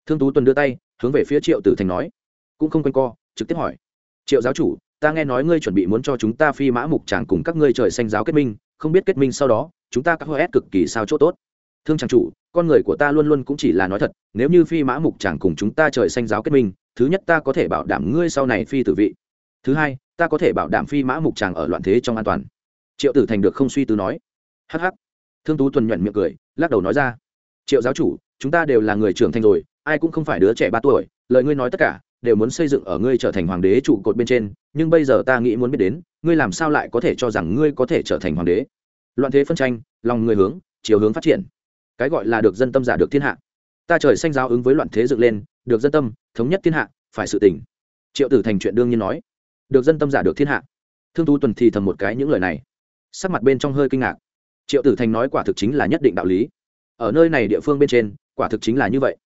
Thương tú tuần đưa tay, hướng về phía triệu tử thành nói. Cũng không quanh co, trực tiếp hỏi. Triệu giáo chủ, ta nghe nói ngươi chuẩn bị muốn cho chúng ta phi mã mục tràng cùng các ngươi trời xanh giáo kết minh, không biết kết minh sau đó, chúng ta các hoa ép cực kỳ sao chỗ tốt thương tràng chủ, con người của ta luôn luôn cũng chỉ là nói thật, nếu như phi mã mục tràng cùng chúng ta trời xanh giáo kết minh, thứ nhất ta có thể bảo đảm ngươi sau này phi tử vị. Thứ hai, ta có thể bảo đảm phi mã mục tràng ở loạn thế trong an toàn. Triệu tử thành được không suy tư nói. Hh thương tú tuần nhuận miệng cười, lắc đầu nói ra. Triệu giáo chủ, chúng ta đều là người trưởng thành rồi, ai cũng không phải đứa trẻ ba tuổi, lời ngươi nói tất cả, đều muốn xây dựng ở ngươi trở thành hoàng đế trụ cột bên trên, nhưng bây giờ ta nghĩ muốn biết đến, ngươi làm sao lại có thể cho rằng ngươi có thể trở thành hoàng đế? Loạn thế phân tranh, lòng người hướng, chiều hướng phát triển cái gọi là được dân tâm giả được thiên hạ. Ta trời xanh giáo ứng với loạn thế dựng lên, được dân tâm, thống nhất thiên hạ, phải sự tỉnh. Triệu tử thành chuyện đương nhiên nói, được dân tâm giả được thiên hạ. Thương tú tuần thì thầm một cái những lời này. Sắc mặt bên trong hơi kinh ngạc. Triệu tử thành nói quả thực chính là nhất định đạo lý. Ở nơi này địa phương bên trên, quả thực chính là như vậy.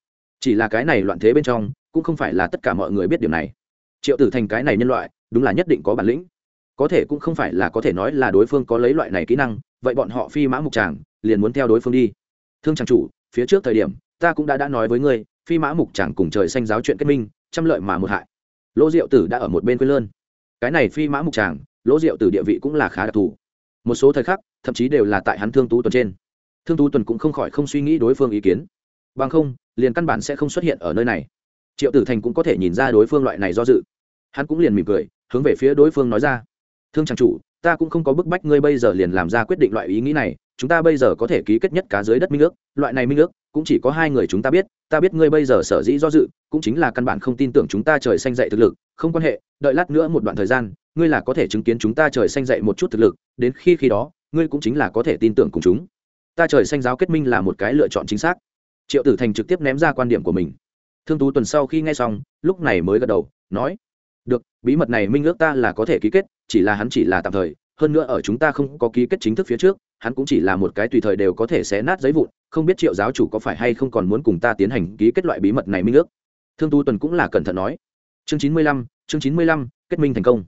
Chỉ là cái này loạn thế bên trong, cũng không phải là tất cả mọi người biết điều này. Triệu tử thành cái này nhân loại, đúng là nhất định có bản lĩnh. Có thể cũng không phải là có thể nói là đối phương có lấy loại này kỹ năng, vậy bọn họ phi mã mục tràng, liền muốn theo đối phương đi thương trang chủ, phía trước thời điểm, ta cũng đã đã nói với ngươi, phi mã mục chẳng cùng trời xanh giáo chuyện kết minh, trăm lợi mà một hại. Lỗ diệu tử đã ở một bên quê lơn. Cái này phi mã mục tràng, lỗ diệu tử địa vị cũng là khá đặc thù. Một số thời khắc, thậm chí đều là tại hắn thương tú tuần trên. Thương tú tuần cũng không khỏi không suy nghĩ đối phương ý kiến. Bằng không, liền căn bản sẽ không xuất hiện ở nơi này. Triệu tử thành cũng có thể nhìn ra đối phương loại này do dự. Hắn cũng liền mỉm cười, hướng về phía đối phương nói ra. Thương trang chủ, ta cũng không có bức bách ngươi bây giờ liền làm ra quyết định loại ý nghĩ này chúng ta bây giờ có thể ký kết nhất cá dưới đất minh ước, loại này minh ước cũng chỉ có hai người chúng ta biết ta biết ngươi bây giờ sở dĩ do dự, cũng chính là căn bản không tin tưởng chúng ta trời xanh dậy thực lực, không quan hệ, đợi lát nữa một đoạn thời gian, ngươi là có thể chứng kiến chúng ta trời xanh dậy một chút thực lực, đến khi khi đó, ngươi cũng chính là có thể tin tưởng cùng chúng. Ta trời xanh giáo kết minh là một cái lựa chọn chính xác. Triệu tử thành trực tiếp ném ra quan điểm của mình. Thương tú tuần sau khi nghe xong, lúc này mới gật đầu, nói, được, bí mật này minh ước ta là có thể ký kết, chỉ là hắn chỉ là tạm thời hơn nữa ở chúng ta không có ký kết chính thức phía trước, hắn cũng chỉ là một cái tùy thời đều có thể xé nát giấy vụn, không biết triệu giáo chủ có phải hay không còn muốn cùng ta tiến hành ký kết loại bí mật này minh ước. Thương tu tuần cũng là cẩn thận nói. Chương chín mươi lăm, chương chín mươi lăm, kết minh thành công.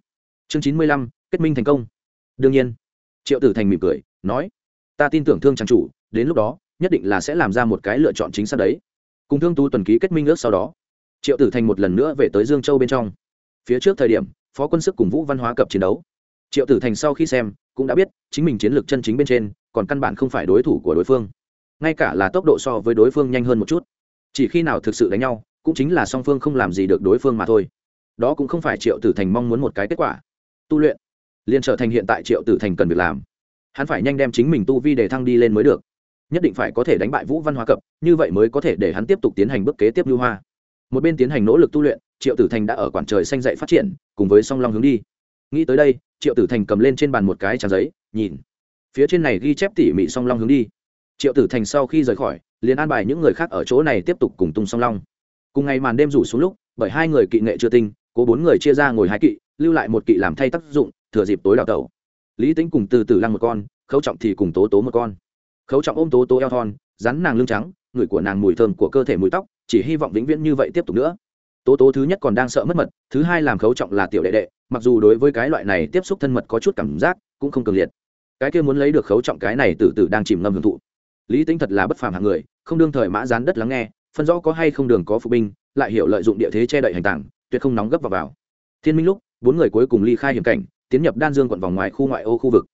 Chương chín mươi lăm, kết minh thành công. Đương nhiên, triệu tử thành mỉm cười, nói, ta tin tưởng thương trang chủ, đến lúc đó, nhất định là sẽ làm ra một cái lựa chọn chính xác đấy. Cùng thương tu tuần ký kết minh ước sau đó, triệu tử thành một lần nữa về tới dương châu bên trong. Phía trước thời điểm, phó quân sức cùng vũ văn hóa cập chiến đấu triệu tử thành sau khi xem, cũng đã biết, chính mình chiến lược chân chính bên trên, còn căn bản không phải đối thủ của đối phương. Ngay cả là tốc độ so với đối phương nhanh hơn một chút. Chỉ khi nào thực sự đánh nhau, cũng chính là song phương không làm gì được đối phương mà thôi. Đó cũng không phải triệu tử thành mong muốn một cái kết quả. Tu luyện. Liền trở thành hiện tại triệu tử thành cần việc làm. Hắn phải nhanh đem chính mình tu vi để thăng đi lên mới được. Nhất định phải có thể đánh bại vũ văn hóa cập, như vậy mới có thể để hắn tiếp tục tiến hành bước kế tiếp lưu hoa. Một bên tiến hành nỗ lực tu luyện, triệu tử thành đã ở quản trời xanh dậy phát triển, cùng với song long hướng đi. Nghĩ tới đây triệu tử thành cầm lên trên bàn một cái trang giấy, nhìn. Phía trên này ghi chép tỉ mỉ song long hướng đi. Triệu tử thành sau khi rời khỏi, liền an bài những người khác ở chỗ này tiếp tục cùng tung song long. Cùng ngày màn đêm rủ xuống lúc, bởi hai người kỵ nghệ chưa tinh, cố bốn người chia ra ngồi hai kỵ, lưu lại một kỵ làm thay tác dụng, thừa dịp tối đào tẩu. Lý tính cùng từ từ lăng một con, khấu trọng thì cùng tố tố một con. Khấu trọng ôm tố tố eo thon, rắn nàng lưng trắng, người của nàng mùi thơm của cơ thể mùi tóc, chỉ hy vọng vĩnh viễn như vậy tiếp tục nữa tố tố thứ nhất còn đang sợ mất mật thứ hai làm khấu trọng là tiểu đệ đệ mặc dù đối với cái loại này tiếp xúc thân mật có chút cảm giác cũng không cường liệt. Cái kia muốn lấy được khấu trọng cái này từ từ đang chìm ngâm hưởng thụ. Lý tính thật là bất phàm hạng người không đương thời mã dán đất lắng nghe phân rõ có hay không đường có phụ binh lại hiểu lợi dụng địa thế che đậy hành tảng tuyệt không nóng gấp vào, vào. thiên minh lúc bốn người cuối cùng ly khai hiểm cảnh tiến nhập đan dương quận vòng ngoài khu ngoại ô khu vực.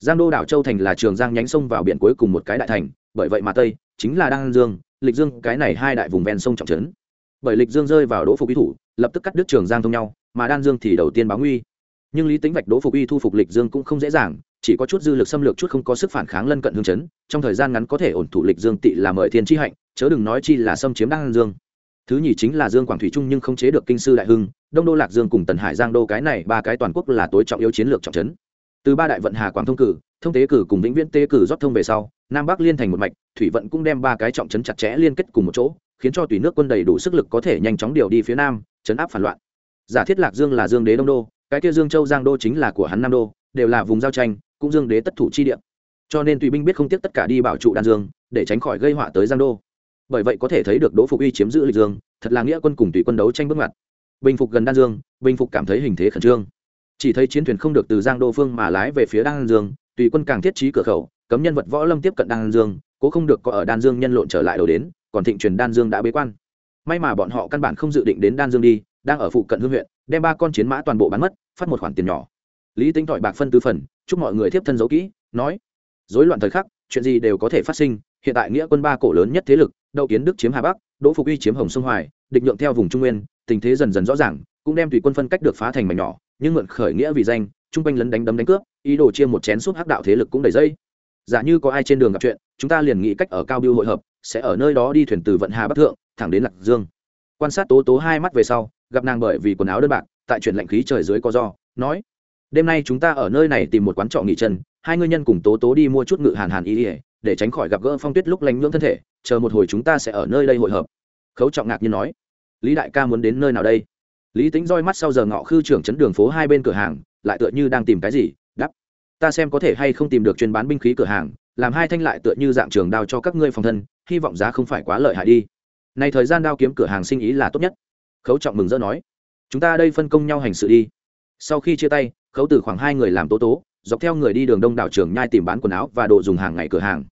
Giang đô đảo châu thành là trường giang nhánh sông vào biển cuối cùng một cái đại thành bởi vậy mà tây chính là đan dương lịch dương cái này hai đại vùng ven sông trọng trấn bởi lịch dương rơi vào đỗ phục y thủ, lập tức cắt đứt trường giang thông nhau, mà đan dương thì đầu tiên báo nguy. Nhưng lý tính vạch đỗ phục y thu phục lịch dương cũng không dễ dàng, chỉ có chút dư lực xâm lược chút không có sức phản kháng lân cận hương chấn, trong thời gian ngắn có thể ổn thủ lịch dương tị là mời thiên tri hạnh, chớ đừng nói chi là xâm chiếm đan dương. Thứ nhì chính là dương quảng thủy trung nhưng không chế được kinh sư đại hưng, đông đô lạc dương cùng tần hải giang đô cái này ba cái toàn quốc là tối trọng yếu chiến lược trọng trấn. Từ ba đại vận hà quảng thông cử, thông tế cử cùng vĩnh viễn tế cử rót thông về sau, nam bắc liên thành một mạch, thủy vận cũng đem ba cái trọng trấn chặt chẽ liên kết cùng một chỗ khiến cho tùy nước quân đầy đủ sức lực có thể nhanh chóng điều đi phía nam, chấn áp phản loạn. Giả thiết lạc dương là dương đế đông đô, cái kia dương châu giang đô chính là của hắn nam đô, đều là vùng giao tranh, cũng dương đế tất thủ chi địa. Cho nên tùy binh biết không tiếc tất cả đi bảo trụ đan dương, để tránh khỏi gây họa tới giang đô. Bởi vậy có thể thấy được đỗ phục uy chiếm giữ lịch dương, thật là nghĩa quân cùng tùy quân đấu tranh bước ngoặt. Bình phục gần đan dương, bình phục cảm thấy hình thế khẩn trương. Chỉ thấy chiến thuyền không được từ giang đô phương mà lái về phía đan dương, tùy quân càng thiết trí cửa khẩu, cấm nhân vật võ lâm tiếp cận đan dương, cố không được có ở đan dương nhân lộn trở lại đầu đến còn thịnh truyền đan dương đã bế quan. May mà bọn họ căn bản không dự định đến đan dương đi, đang ở phụ cận hương huyện, đem ba con chiến mã toàn bộ bán mất, phát một khoản tiền nhỏ. Lý tính tỏi bạc phân tứ phần, chúc mọi người tiếp thân giấu kỹ, nói dối loạn thời khắc, chuyện gì đều có thể phát sinh, hiện tại nghĩa quân ba cổ lớn nhất thế lực, đậu kiến đức chiếm hà bắc, đỗ phục uy chiếm hồng sông hoài, địch nhượng theo vùng trung nguyên, tình thế dần dần rõ ràng, cũng đem tùy quân phân cách được phá thành mảnh nhỏ, nhưng mượn khởi nghĩa vì danh trung quanh lấn đánh đấm đánh cướp, ý đồ chia một chén suốt hắc đạo thế lực cũng đầy dây. Giả như có ai trên đường gặp chuyện, chúng ta liền nghĩ cách ở cao biêu hội hợp sẽ ở nơi đó đi thuyền từ vận hà bắc thượng, thẳng đến lạc dương. Quan sát tố tố hai mắt về sau, gặp nàng bởi vì quần áo đơn bạc, tại chuyển lạnh khí trời dưới có do, nói, đêm nay chúng ta ở nơi này tìm một quán trọ nghỉ chân, hai người nhân cùng tố tố đi mua chút ngự hàn hàn y ỉa để tránh khỏi gặp gỡ phong tuyết lúc lành nhưỡng thân thể, chờ một hồi chúng ta sẽ ở nơi đây hội hợp. Khấu trọng ngạc nhiên nói, lý đại ca muốn đến nơi nào đây? Lý tính roi mắt sau giờ ngọ khư trưởng chấn đường phố hai bên cửa hàng, lại tựa như đang tìm cái gì đắp ta xem có thể hay không tìm được chuyên bán binh khí cửa hàng làm hai thanh lại tựa như dạng trường đao cho các ngươi phòng thân, hy vọng giá không phải quá lợi hại đi. Này thời gian đao kiếm cửa hàng sinh ý là tốt nhất. Khấu trọng mừng rỡ nói. Chúng ta đây phân công nhau hành sự đi. Sau khi chia tay, khấu từ khoảng hai người làm tố tố, dọc theo người đi đường đông đảo trường nhai tìm bán quần áo và đồ dùng hàng ngày cửa hàng.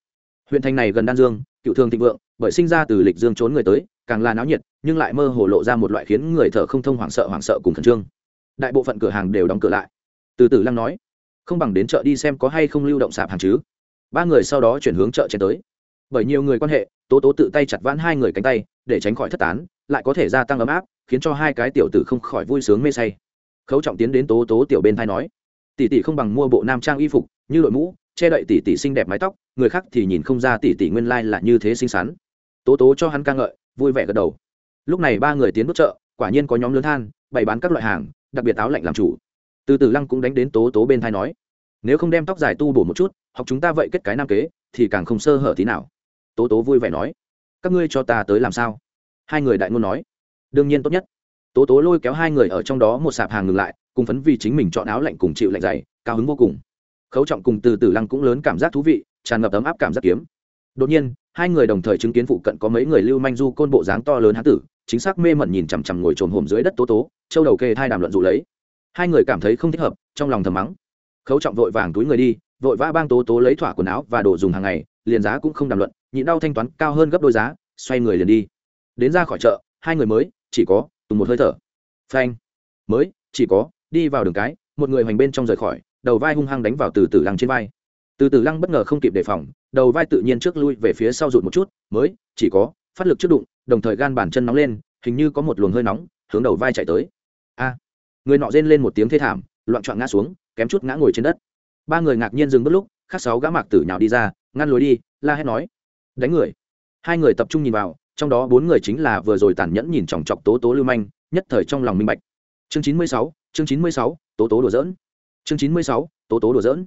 Huyện thành này gần đan dương, cựu thường thịnh vượng, bởi sinh ra từ lịch dương trốn người tới, càng là náo nhiệt, nhưng lại mơ hồ lộ ra một loại khiến người thở không thông hoảng sợ hoảng sợ cùng khẩn trương. Đại bộ phận cửa hàng đều đóng cửa lại. Từ từ lăng nói, không bằng đến chợ đi xem có hay không lưu động sạp hàng chứ ba người sau đó chuyển hướng chợ trên tới. Bởi nhiều người quan hệ, tố tố tự tay chặt vãn hai người cánh tay, để tránh khỏi thất tán, lại có thể gia tăng ấm áp, khiến cho hai cái tiểu tử không khỏi vui sướng mê say. Khấu trọng tiến đến tố tố tiểu bên thai nói, tỷ tỷ không bằng mua bộ nam trang y phục, như đội mũ, che đậy tỷ tỷ xinh đẹp mái tóc, người khác thì nhìn không ra tỷ tỷ nguyên lai là như thế xinh xắn. Tố tố cho hắn ca ngợi, vui vẻ gật đầu. Lúc này ba người tiến bước chợ, quả nhiên có nhóm lớn than, bày bán các loại hàng, đặc biệt áo lạnh làm chủ. Từ từ lăng cũng đánh đến tố tố bên thai nói, nếu không đem tóc dài tu bổ một chút học chúng ta vậy kết cái nam kế, thì càng không sơ hở tí nào. Tố tố vui vẻ nói, các ngươi cho ta tới làm sao? Hai người đại ngôn nói, đương nhiên tốt nhất. Tố tố lôi kéo hai người ở trong đó một sạp hàng ngừng lại, cùng phấn vì chính mình chọn áo lạnh cùng chịu lạnh dày, cao hứng vô cùng. Khấu trọng cùng từ từ lăng cũng lớn cảm giác thú vị, tràn ngập ấm áp cảm giác kiếm. Đột nhiên, hai người đồng thời chứng kiến phụ cận có mấy người lưu manh du côn bộ dáng to lớn hán tử, chính xác mê mẩn nhìn chằm chằm ngồi trồm hồm dưới đất tố tố, châu đầu kê thai đàm luận dụ lấy. Hai người cảm thấy không thích hợp, trong lòng thầm mắng. Khấu trọng vội vàng túi người đi vội vã bang tố tố lấy thỏa quần áo và đồ dùng hàng ngày, liền giá cũng không đàm luận, nhịn đau thanh toán cao hơn gấp đôi giá, xoay người liền đi. Đến ra khỏi chợ, hai người mới, chỉ có, tùng một hơi thở. Phanh. Mới, chỉ có, đi vào đường cái, một người hoành bên trong rời khỏi, đầu vai hung hăng đánh vào từ từ lăng trên vai. Từ từ lăng bất ngờ không kịp đề phòng, đầu vai tự nhiên trước lui về phía sau rụt một chút, mới, chỉ có, phát lực trước đụng, đồng thời gan bàn chân nóng lên, hình như có một luồng hơi nóng, hướng đầu vai chạy tới. A. Người nọ rên lên một tiếng thê thảm, loạn trọn ngã xuống, kém chút ngã ngồi trên đất ba người ngạc nhiên dừng bước lúc khắc sáu gã mạc tử nhào đi ra, ngăn lối đi, la hét nói, đánh người. Hai người tập trung nhìn vào, trong đó bốn người chính là vừa rồi tàn nhẫn nhìn chòng chọc tố tố lưu manh, nhất thời trong lòng minh bạch. Chương chín mươi sáu, chương chín mươi sáu, tố tố đùa dỡn chương chín mươi sáu, tố tố đùa dỡn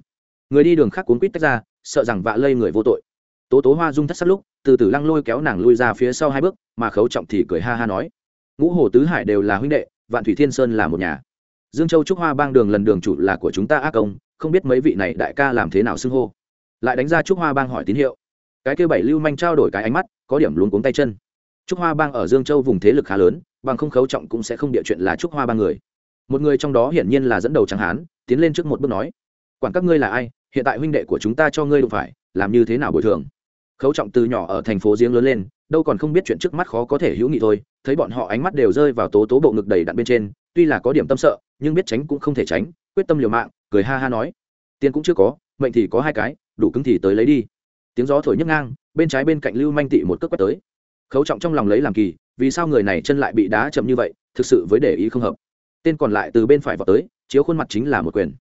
người đi đường khác cuốn quýt tách ra, sợ rằng vạ lây người vô tội. Tố tố hoa dung thất sắc lúc, từ từ lăng lôi kéo nàng lui ra phía sau hai bước, mà khấu trọng thì cười ha ha nói, ngũ hồ tứ hải đều là huynh đệ, vạn thủy thiên sơn là một nhà. Dương châu trúc hoa bang đường lần đường chủ là của chúng ta ác công không biết mấy vị này đại ca làm thế nào xưng hô. Lại đánh ra trúc hoa bang hỏi tín hiệu. Cái kêu bảy lưu manh trao đổi cái ánh mắt, có điểm luống cuống tay chân. Trúc hoa bang ở dương châu vùng thế lực khá lớn, bằng không khấu trọng cũng sẽ không địa chuyện là trúc hoa bang người. Một người trong đó hiển nhiên là dẫn đầu tráng hán, tiến lên trước một bước nói, quản các ngươi là ai, hiện tại huynh đệ của chúng ta cho ngươi đụng phải, làm như thế nào bồi thường? Khấu trọng từ nhỏ ở thành phố giếng lớn lên, đâu còn không biết chuyện trước mắt khó có thể hữu nghị thôi, thấy bọn họ ánh mắt đều rơi vào tố tố bộ ngực đầy đặn bên trên, tuy là có điểm tâm sợ, nhưng biết tránh cũng không thể tránh, quyết tâm liều mạng cười ha ha nói, tiền cũng chưa có, mệnh thì có hai cái, đủ cứng thì tới lấy đi. Tiếng gió thổi nhấc ngang, bên trái bên cạnh lưu manh tị một cước quét tới. Khấu trọng trong lòng lấy làm kỳ, vì sao người này chân lại bị đá chậm như vậy, thực sự với để ý không hợp. Tên còn lại từ bên phải vào tới, chiếu khuôn mặt chính là một quyền.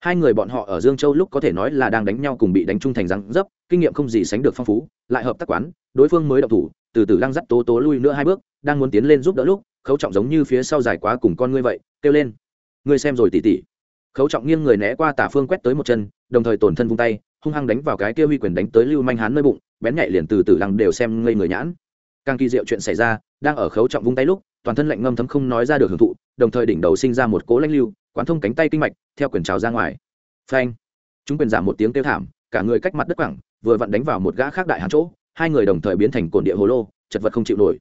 Hai người bọn họ ở dương châu lúc có thể nói là đang đánh nhau cùng bị đánh trung thành răng dấp, kinh nghiệm không gì sánh được phong phú, lại hợp tác quán, đối phương mới động thủ, từ từ lăng dắt tố tố lui nữa hai bước, đang muốn tiến lên giúp đỡ lúc, khấu trọng giống như phía sau dài quá cùng con ngươi vậy, kêu lên, ngươi xem rồi tỉ tỉ khấu trọng nghiêng người né qua tả phương quét tới một chân, đồng thời tổn thân vung tay, hung hăng đánh vào cái kia huy quyền đánh tới lưu manh hán nơi bụng, bén nhạy liền từ từ lăng đều xem ngây người nhãn. Càng kỳ diệu chuyện xảy ra, đang ở khấu trọng vung tay lúc, toàn thân lạnh ngâm thấm không nói ra được hưởng thụ, đồng thời đỉnh đầu sinh ra một cố lãnh lưu, quán thông cánh tay kinh mạch, theo quyền trào ra ngoài. Phanh! Chúng quyền giảm một tiếng kêu thảm, cả người cách mặt đất quẳng, vừa vặn đánh vào một gã khác đại hán chỗ, hai người đồng thời biến thành cồn địa hồ lô, chật vật không chịu nổi.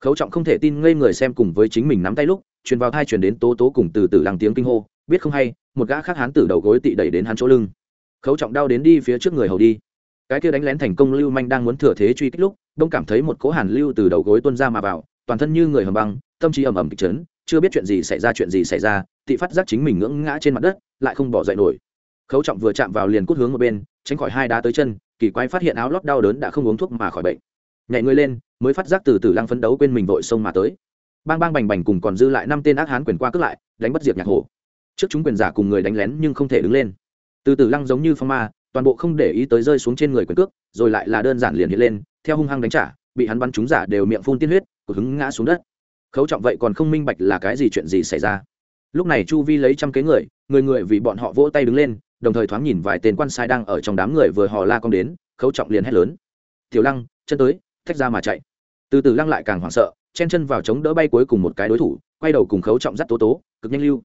Khấu trọng không thể tin ngây người xem cùng với chính mình nắm tay lúc, truyền vào thai truyền đến tố tố cùng từ từ lăng tiếng kinh hô biết không hay một gã khác hán tử đầu gối tị đẩy đến hắn chỗ lưng. Khấu trọng đau đến đi phía trước người hầu đi. Cái kia đánh lén thành công lưu manh đang muốn thừa thế truy kích lúc đông cảm thấy một cỗ hàn lưu từ đầu gối tuôn ra mà vào toàn thân như người hầm băng tâm trí ầm ầm kịch trấn, chưa biết chuyện gì xảy ra chuyện gì xảy ra tị phát giác chính mình ngưỡng ngã trên mặt đất lại không bỏ dậy nổi. Khấu trọng vừa chạm vào liền cút hướng một bên tránh khỏi hai đá tới chân kỳ quái phát hiện áo lót đau đớn đã không uống thuốc mà khỏi bệnh. Nhảy người lên mới phát giác từ từ lăng phấn đấu quên mình vội sông mà tới. Bang bang bành bành cùng còn dư lại năm tên ác hán quyền qua cướp lại đánh bất diệt nhạc hổ trước chúng quyền giả cùng người đánh lén nhưng không thể đứng lên. Từ từ lăng giống như phong ma, toàn bộ không để ý tới rơi xuống trên người quyền cước, rồi lại là đơn giản liền hiện lên, theo hung hăng đánh trả, bị hắn bắn chúng giả đều miệng phun tiên huyết của hứng ngã xuống đất. Khấu trọng vậy còn không minh bạch là cái gì chuyện gì xảy ra. Lúc này chu vi lấy trăm kế người người người vì bọn họ vỗ tay đứng lên, đồng thời thoáng nhìn vài tên quan sai đang ở trong đám người vừa hò la con đến, khấu trọng liền hét lớn. Tiểu lăng, chân tới, thách ra mà chạy. Từ từ lăng lại càng hoảng sợ, chen chân vào chống đỡ bay cuối cùng một cái đối thủ, quay đầu cùng khấu trọng dắt tố tố, cực nhanh lưu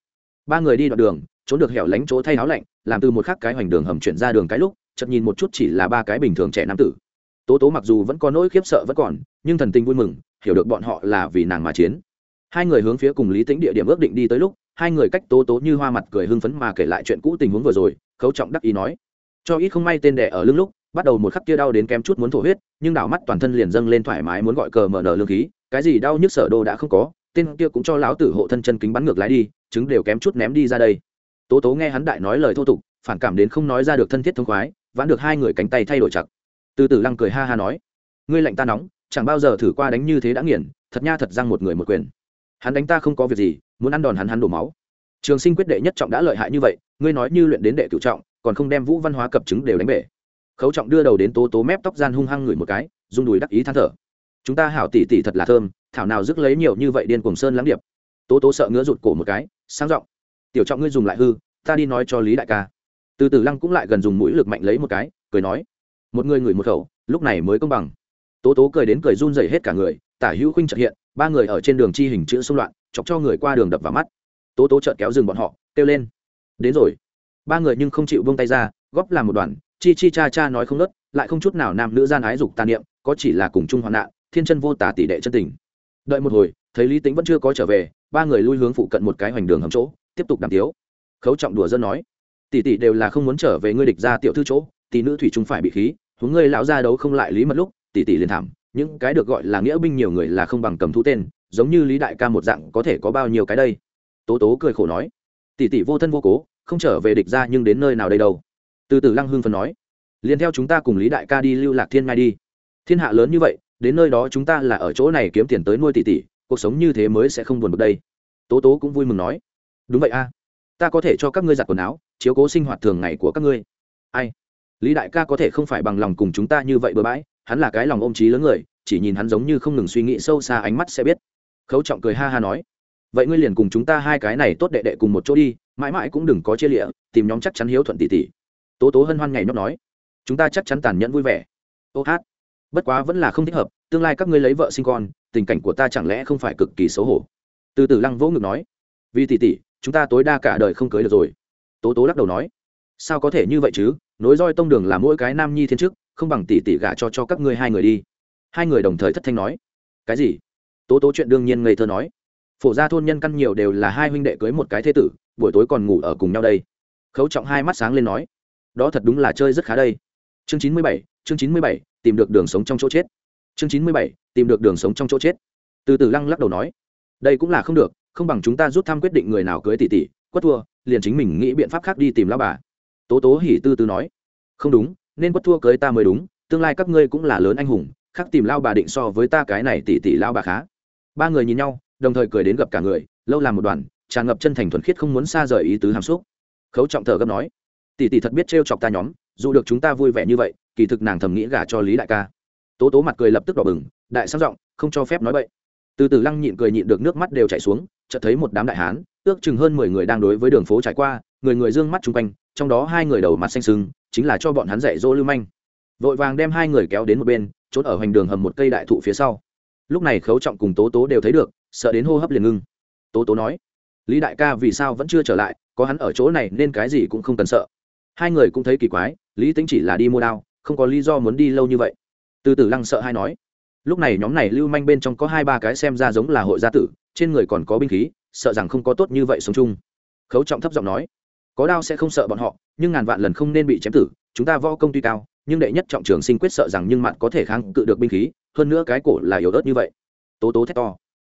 ba người đi đoạn đường, trốn được hẻo lánh chỗ thay áo lạnh, làm từ một khắc cái hoành đường hầm chuyển ra đường cái lúc, chợt nhìn một chút chỉ là ba cái bình thường trẻ nam tử. Tố tố mặc dù vẫn có nỗi khiếp sợ vẫn còn, nhưng thần tình vui mừng, hiểu được bọn họ là vì nàng mà chiến. Hai người hướng phía cùng lý tính địa điểm ước định đi tới lúc, hai người cách tố tố như hoa mặt cười hưng phấn mà kể lại chuyện cũ tình huống vừa rồi, khấu trọng đắc ý nói. Cho ít không may tên đẻ ở lưng lúc, bắt đầu một khắc kia đau đến kém chút muốn thổ huyết, nhưng đảo mắt toàn thân liền dâng lên thoải mái muốn gọi cờ mở nở lương khí, cái gì đau nhức sở đô đã không có, tên kia cũng cho lão tử hộ thân chân kính bắn ngược lái đi chứng đều kém chút ném đi ra đây. Tố tố nghe hắn đại nói lời thô tục, phản cảm đến không nói ra được thân thiết thông khoái, vãn được hai người cánh tay thay đổi chặt. Từ từ lăng cười ha ha nói, ngươi lạnh ta nóng, chẳng bao giờ thử qua đánh như thế đã nghiền, thật nha thật răng một người một quyền. Hắn đánh ta không có việc gì, muốn ăn đòn hắn hắn đổ máu. Trường sinh quyết đệ nhất trọng đã lợi hại như vậy, ngươi nói như luyện đến đệ cựu trọng, còn không đem vũ văn hóa cập chứng đều đánh bể. Khấu trọng đưa đầu đến tố tố mép tóc gian hung hăng ngửi một cái rung đùi đắc ý than thở. Chúng ta hảo tỉ tỉ thật là thơm, thảo nào dứt lấy nhiều như vậy điên cùng sơn lắng điệp. Tố tố sợ ngứa rụt cổ một cái sang giọng. Tiểu trọng ngươi dùng lại hư, ta đi nói cho lý đại ca. Từ từ lăng cũng lại gần dùng mũi lực mạnh lấy một cái, cười nói. Một người ngửi một khẩu, lúc này mới công bằng. Tố tố cười đến cười run dày hết cả người, tả hữu khinh trật hiện, ba người ở trên đường chi hình chữ xung loạn, chọc cho người qua đường đập vào mắt. Tố tố trợt kéo dừng bọn họ, kêu lên. Đến rồi. Ba người nhưng không chịu vung tay ra, góp làm một đoàn, chi chi cha cha nói không nớt, lại không chút nào nam nữ gian ái dục tàn niệm, có chỉ là cùng chung hoạn nạn, thiên chân vô tả tỷ đệ chân tình. Đợi một hồi, thấy lý tính vẫn chưa có trở về ba người lui hướng phụ cận một cái hoành đường hầm chỗ, tiếp tục đàm tiếu. Khấu trọng đùa dân nói, tỷ tỷ đều là không muốn trở về ngươi địch ra tiểu thư chỗ, tỷ nữ thủy trung phải bị khí, huống ngươi lão ra đấu không lại lý mật lúc, tỷ tỷ liền thảm, những cái được gọi là nghĩa binh nhiều người là không bằng cầm thú tên, giống như lý đại ca một dạng có thể có bao nhiêu cái đây? Tố tố cười khổ nói, tỷ tỷ vô thân vô cố, không trở về địch ra nhưng đến nơi nào đây đâu? Từ từ lăng hưng phần nói, liền theo chúng ta cùng lý đại ca đi lưu lạc thiên ngay đi. Thiên hạ lớn như vậy, đến nơi đó chúng ta là ở chỗ này kiếm tiền tới nuôi tỷ tỷ cuộc sống như thế mới sẽ không buồn bực đây. Tố tố cũng vui mừng nói, đúng vậy a, ta có thể cho các ngươi giặt quần áo, chiếu cố sinh hoạt thường ngày của các ngươi. Ai? Lý đại ca có thể không phải bằng lòng cùng chúng ta như vậy bừa bãi, hắn là cái lòng ôm trí lớn người, chỉ nhìn hắn giống như không ngừng suy nghĩ sâu xa ánh mắt sẽ biết. Khấu trọng cười ha ha nói, vậy ngươi liền cùng chúng ta hai cái này tốt đệ đệ cùng một chỗ đi, mãi mãi cũng đừng có chia lịa, tìm nhóm chắc chắn hiếu thuận tỷ tỷ tố tố hân hoan ngày nhóc nói, chúng ta chắc chắn tàn nhẫn vui vẻ. Ô hát, bất quá vẫn là không thích hợp, tương lai các ngươi lấy vợ sinh con tình cảnh của ta chẳng lẽ không phải cực kỳ xấu hổ? Từ từ lăng vỗ ngực nói. Vì tỷ tỷ, chúng ta tối đa cả đời không cưới được rồi. Tố tố lắc đầu nói. Sao có thể như vậy chứ? Nối roi tông đường là mỗi cái nam nhi thiên chức, không bằng tỷ tỷ gả cho cho các ngươi hai người đi. Hai người đồng thời thất thanh nói. Cái gì? Tố tố chuyện đương nhiên ngây thơ nói. Phổ gia thôn nhân căn nhiều đều là hai huynh đệ cưới một cái thế tử, buổi tối còn ngủ ở cùng nhau đây. Khấu trọng hai mắt sáng lên nói. Đó thật đúng là chơi rất khá đây. Chương chín mươi bảy, chương chín mươi bảy, tìm được đường sống trong chỗ chết chương chín mươi bảy, tìm được đường sống trong chỗ chết. Từ từ lăng lắc đầu nói, đây cũng là không được, không bằng chúng ta rút thăm quyết định người nào cưới tỷ tỷ, quất thua, liền chính mình nghĩ biện pháp khác đi tìm lao bà. Tố tố hỉ tư tư nói, không đúng, nên quất thua cưới ta mới đúng, tương lai các ngươi cũng là lớn anh hùng, khác tìm lao bà định so với ta cái này tỷ tỷ lao bà khá. Ba người nhìn nhau, đồng thời cười đến gặp cả người, lâu làm một đoàn, tràn ngập chân thành thuần khiết không muốn xa rời ý tứ hàm xúc. Khấu trọng thở gấp nói, tỷ tỷ thật biết trêu chọc ta nhóm, dù được chúng ta vui vẻ như vậy, kỳ thực nàng thầm nghĩ gả cho lý đại ca tố tố mặt cười lập tức đỏ bừng, đại sang giọng, không cho phép nói vậy từ từ lăng nhịn cười nhịn được nước mắt đều chảy xuống, chợt thấy một đám đại hán, ước chừng hơn mười người đang đối với đường phố trải qua, người người dương mắt chung quanh, trong đó hai người đầu mặt xanh sưng chính là cho bọn hắn dạy dỗ lưu manh. Vội vàng đem hai người kéo đến một bên trốn ở hoành đường hầm một cây đại thụ phía sau. Lúc này khấu trọng cùng tố tố đều thấy được, sợ đến hô hấp liền ngưng. Tố tố nói, lý đại ca vì sao vẫn chưa trở lại, có hắn ở chỗ này nên cái gì cũng không cần sợ. Hai người cũng thấy kỳ quái, lý tính chỉ là đi mua đao, không có lý do muốn đi lâu như vậy từ từ lăng sợ hai nói. Lúc này nhóm này lưu manh bên trong có hai ba cái xem ra giống là hội gia tử, trên người còn có binh khí, sợ rằng không có tốt như vậy sống chung. Khấu trọng thấp giọng nói, có đao sẽ không sợ bọn họ, nhưng ngàn vạn lần không nên bị chém tử, chúng ta võ công tuy cao, nhưng đệ nhất trọng trường sinh quyết sợ rằng nhưng mặn có thể kháng cự được binh khí, hơn nữa cái cổ là yếu ớt như vậy. Tố tố thét to,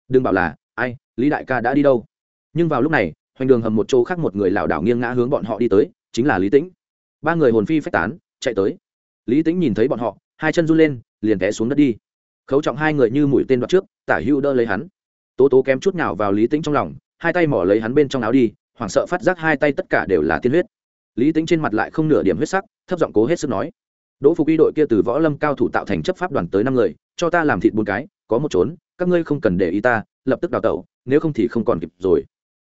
đừng bảo là ai, lý đại ca đã đi đâu? Nhưng vào lúc này, hoành đường hầm một chỗ khác một người lảo đảo nghiêng ngã hướng bọn họ đi tới, chính là lý tĩnh. Ba người hồn phi phách tán, chạy tới. Lý tĩnh nhìn thấy bọn họ hai chân run lên, liền té xuống đất đi. Khấu trọng hai người như mũi tên đoạt trước, tả hữu đỡ lấy hắn. Tố tố kém chút nào vào lý tĩnh trong lòng, hai tay mỏ lấy hắn bên trong áo đi, hoảng sợ phát giác hai tay tất cả đều là tiên huyết. Lý tĩnh trên mặt lại không nửa điểm huyết sắc, thấp giọng cố hết sức nói, đỗ phục y đội kia từ võ lâm cao thủ tạo thành chấp pháp đoàn tới năm người, cho ta làm thịt bốn cái, có một trốn các ngươi không cần để ý ta, lập tức đào tẩu, nếu không thì không còn kịp rồi.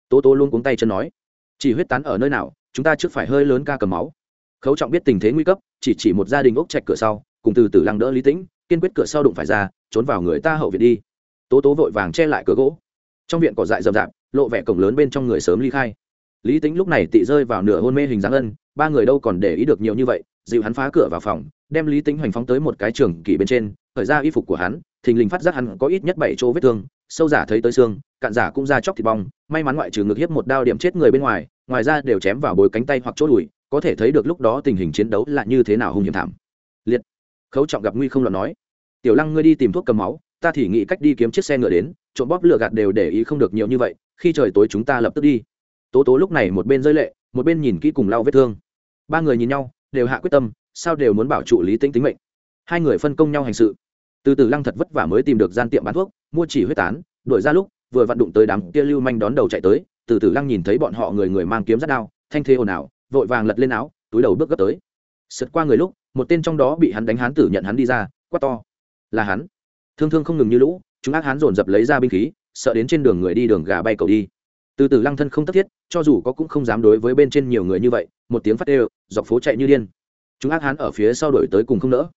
Tố tố luôn cuống tay chân nói, chỉ huyết tán ở nơi nào, chúng ta trước phải hơi lớn ca cầm máu. Khấu trọng biết tình thế nguy cấp, chỉ chỉ một gia đình ốc chạch cửa sau cùng từ từ lăng đỡ lý tĩnh, kiên quyết cửa sau đụng phải ra, trốn vào người ta hậu viện đi. Tố tố vội vàng che lại cửa gỗ. Trong viện cỏ dại rậm rạp, lộ vẻ cổng lớn bên trong người sớm ly khai. Lý tính lúc này tị rơi vào nửa hôn mê hình dáng ân, ba người đâu còn để ý được nhiều như vậy, dịu hắn phá cửa vào phòng, đem lý tính hoành phóng tới một cái trường kỷ bên trên, khởi ra y phục của hắn, thình lình phát giác hắn có ít nhất bảy chỗ vết thương, sâu giả thấy tới xương, cạn giả cũng ra chóc thịt bong, may mắn ngoại trừ ngực hiếp một đao điểm chết người bên ngoài ngoài ra đều chém vào bồi cánh tay hoặc chỗ đùi, có thể thấy được lúc đó tình hình chiến đấu là như thế nào hung hiểm thảm khấu trọng gặp nguy không luận nói. Tiểu lăng ngươi đi tìm thuốc cầm máu, ta thì nghĩ cách đi kiếm chiếc xe ngựa đến, trộm bóp lửa gạt đều để ý không được nhiều như vậy, khi trời tối chúng ta lập tức đi. Tố tố lúc này một bên rơi lệ, một bên nhìn kỹ cùng lau vết thương. Ba người nhìn nhau, đều hạ quyết tâm, sao đều muốn bảo trụ lý tính tính mệnh. Hai người phân công nhau hành sự. Từ từ lăng thật vất vả mới tìm được gian tiệm bán thuốc, mua chỉ huyết tán, đuổi ra lúc, vừa vặn đụng tới đám kia lưu manh đón đầu chạy tới, từ từ lăng nhìn thấy bọn họ người người mang kiếm rất đao, thanh thế ồn ào, vội vàng lật lên áo, túi đầu bước gấp tới. Sượt qua người lúc một tên trong đó bị hắn đánh hán tử nhận hắn đi ra, quát to. Là hắn. Thương thương không ngừng như lũ, chúng ác hán dồn dập lấy ra binh khí, sợ đến trên đường người đi đường gà bay cầu đi. Từ từ lăng thân không tất thiết, cho dù có cũng không dám đối với bên trên nhiều người như vậy, một tiếng phát đều, dọc phố chạy như điên. Chúng ác hán ở phía sau đổi tới cùng không nỡ.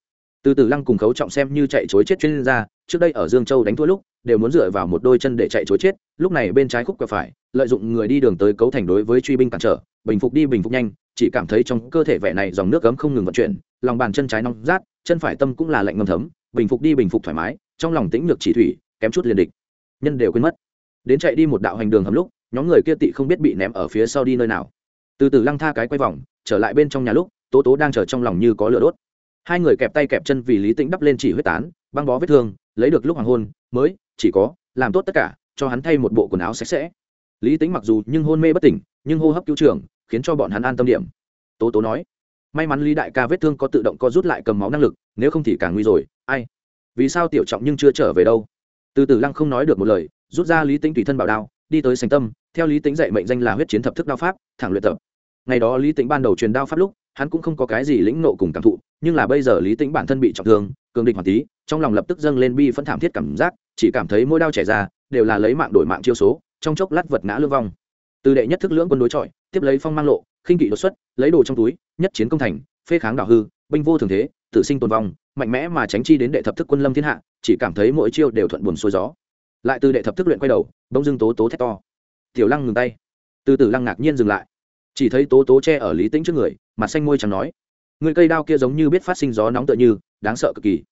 Từ từ lăng cùng khấu trọng xem như chạy chối chết chuyên gia, trước đây ở dương châu đánh thua lúc, đều muốn dựa vào một đôi chân để chạy chối chết, lúc này bên trái khúc quẹo phải, lợi dụng người đi đường tới cấu thành đối với truy binh cản trở bình phục đi, bình phục nhanh, chỉ cảm thấy trong cơ thể vẻ này dòng nước cấm không ngừng vận chuyển, lòng bàn chân trái nóng rát, chân phải tâm cũng là lạnh ngâm thấm, bình phục đi, bình phục thoải mái, trong lòng tĩnh ngược chỉ thủy, kém chút liền địch. Nhân đều quên mất. Đến chạy đi một đạo hành đường hầm lúc, nhóm người kia tị không biết bị ném ở phía sau đi nơi nào. Từ từ lăng tha cái quay vòng, trở lại bên trong nhà lúc, tố tố đang chờ trong lòng như có lửa đốt. Hai người kẹp tay kẹp chân vì lý tĩnh đắp lên chỉ huyết tán, băng bó vết thương, lấy được lúc hoàng hôn, mới, chỉ có, làm tốt tất cả, cho hắn thay một bộ quần áo sạch sẽ. Lý tĩnh mặc dù nhưng hôn mê bất tỉnh, nhưng hô hấp cứu trường khiến cho bọn hắn an tâm điểm. Tố tố nói, may mắn lý đại ca vết thương có tự động co rút lại cầm máu năng lực, nếu không thì càng nguy rồi. Ai? Vì sao tiểu trọng nhưng chưa trở về đâu? Từ từ lăng không nói được một lời, rút ra lý tính tùy thân bảo đao, đi tới sành tâm. Theo lý tính dạy mệnh danh là huyết chiến thập thức đao pháp, thẳng luyện tập. Ngày đó lý tính ban đầu truyền đao pháp lúc, hắn cũng không có cái gì lĩnh nộ cùng cảm thụ, nhưng là bây giờ lý tính bản thân bị trọng thương, cường địch hoàn tí, trong lòng lập tức dâng lên bi phẫn thảm thiết cảm giác, chỉ cảm thấy mỗi đao chảy ra, đều là lấy mạng đổi mạng chiêu số, trong chốc lát vật ngã lương vong từ đệ nhất thức lưỡng quân đối chọi, tiếp lấy phong mang lộ, khinh kỵ đột xuất, lấy đồ trong túi, nhất chiến công thành, phê kháng đảo hư, binh vô thường thế tự sinh tồn vong, mạnh mẽ mà tránh chi đến đệ thập thức quân lâm thiên hạ, chỉ cảm thấy mỗi chiêu đều thuận buồn xuôi gió. Lại từ đệ thập thức luyện quay đầu bông dưng tố tố thét to. Tiểu lăng ngừng tay. Từ từ lăng ngạc nhiên dừng lại. Chỉ thấy tố tố che ở lý tĩnh trước người, mặt xanh môi chẳng nói, người cây đao kia giống như biết phát sinh gió nóng tựa như, đáng sợ cực kỳ.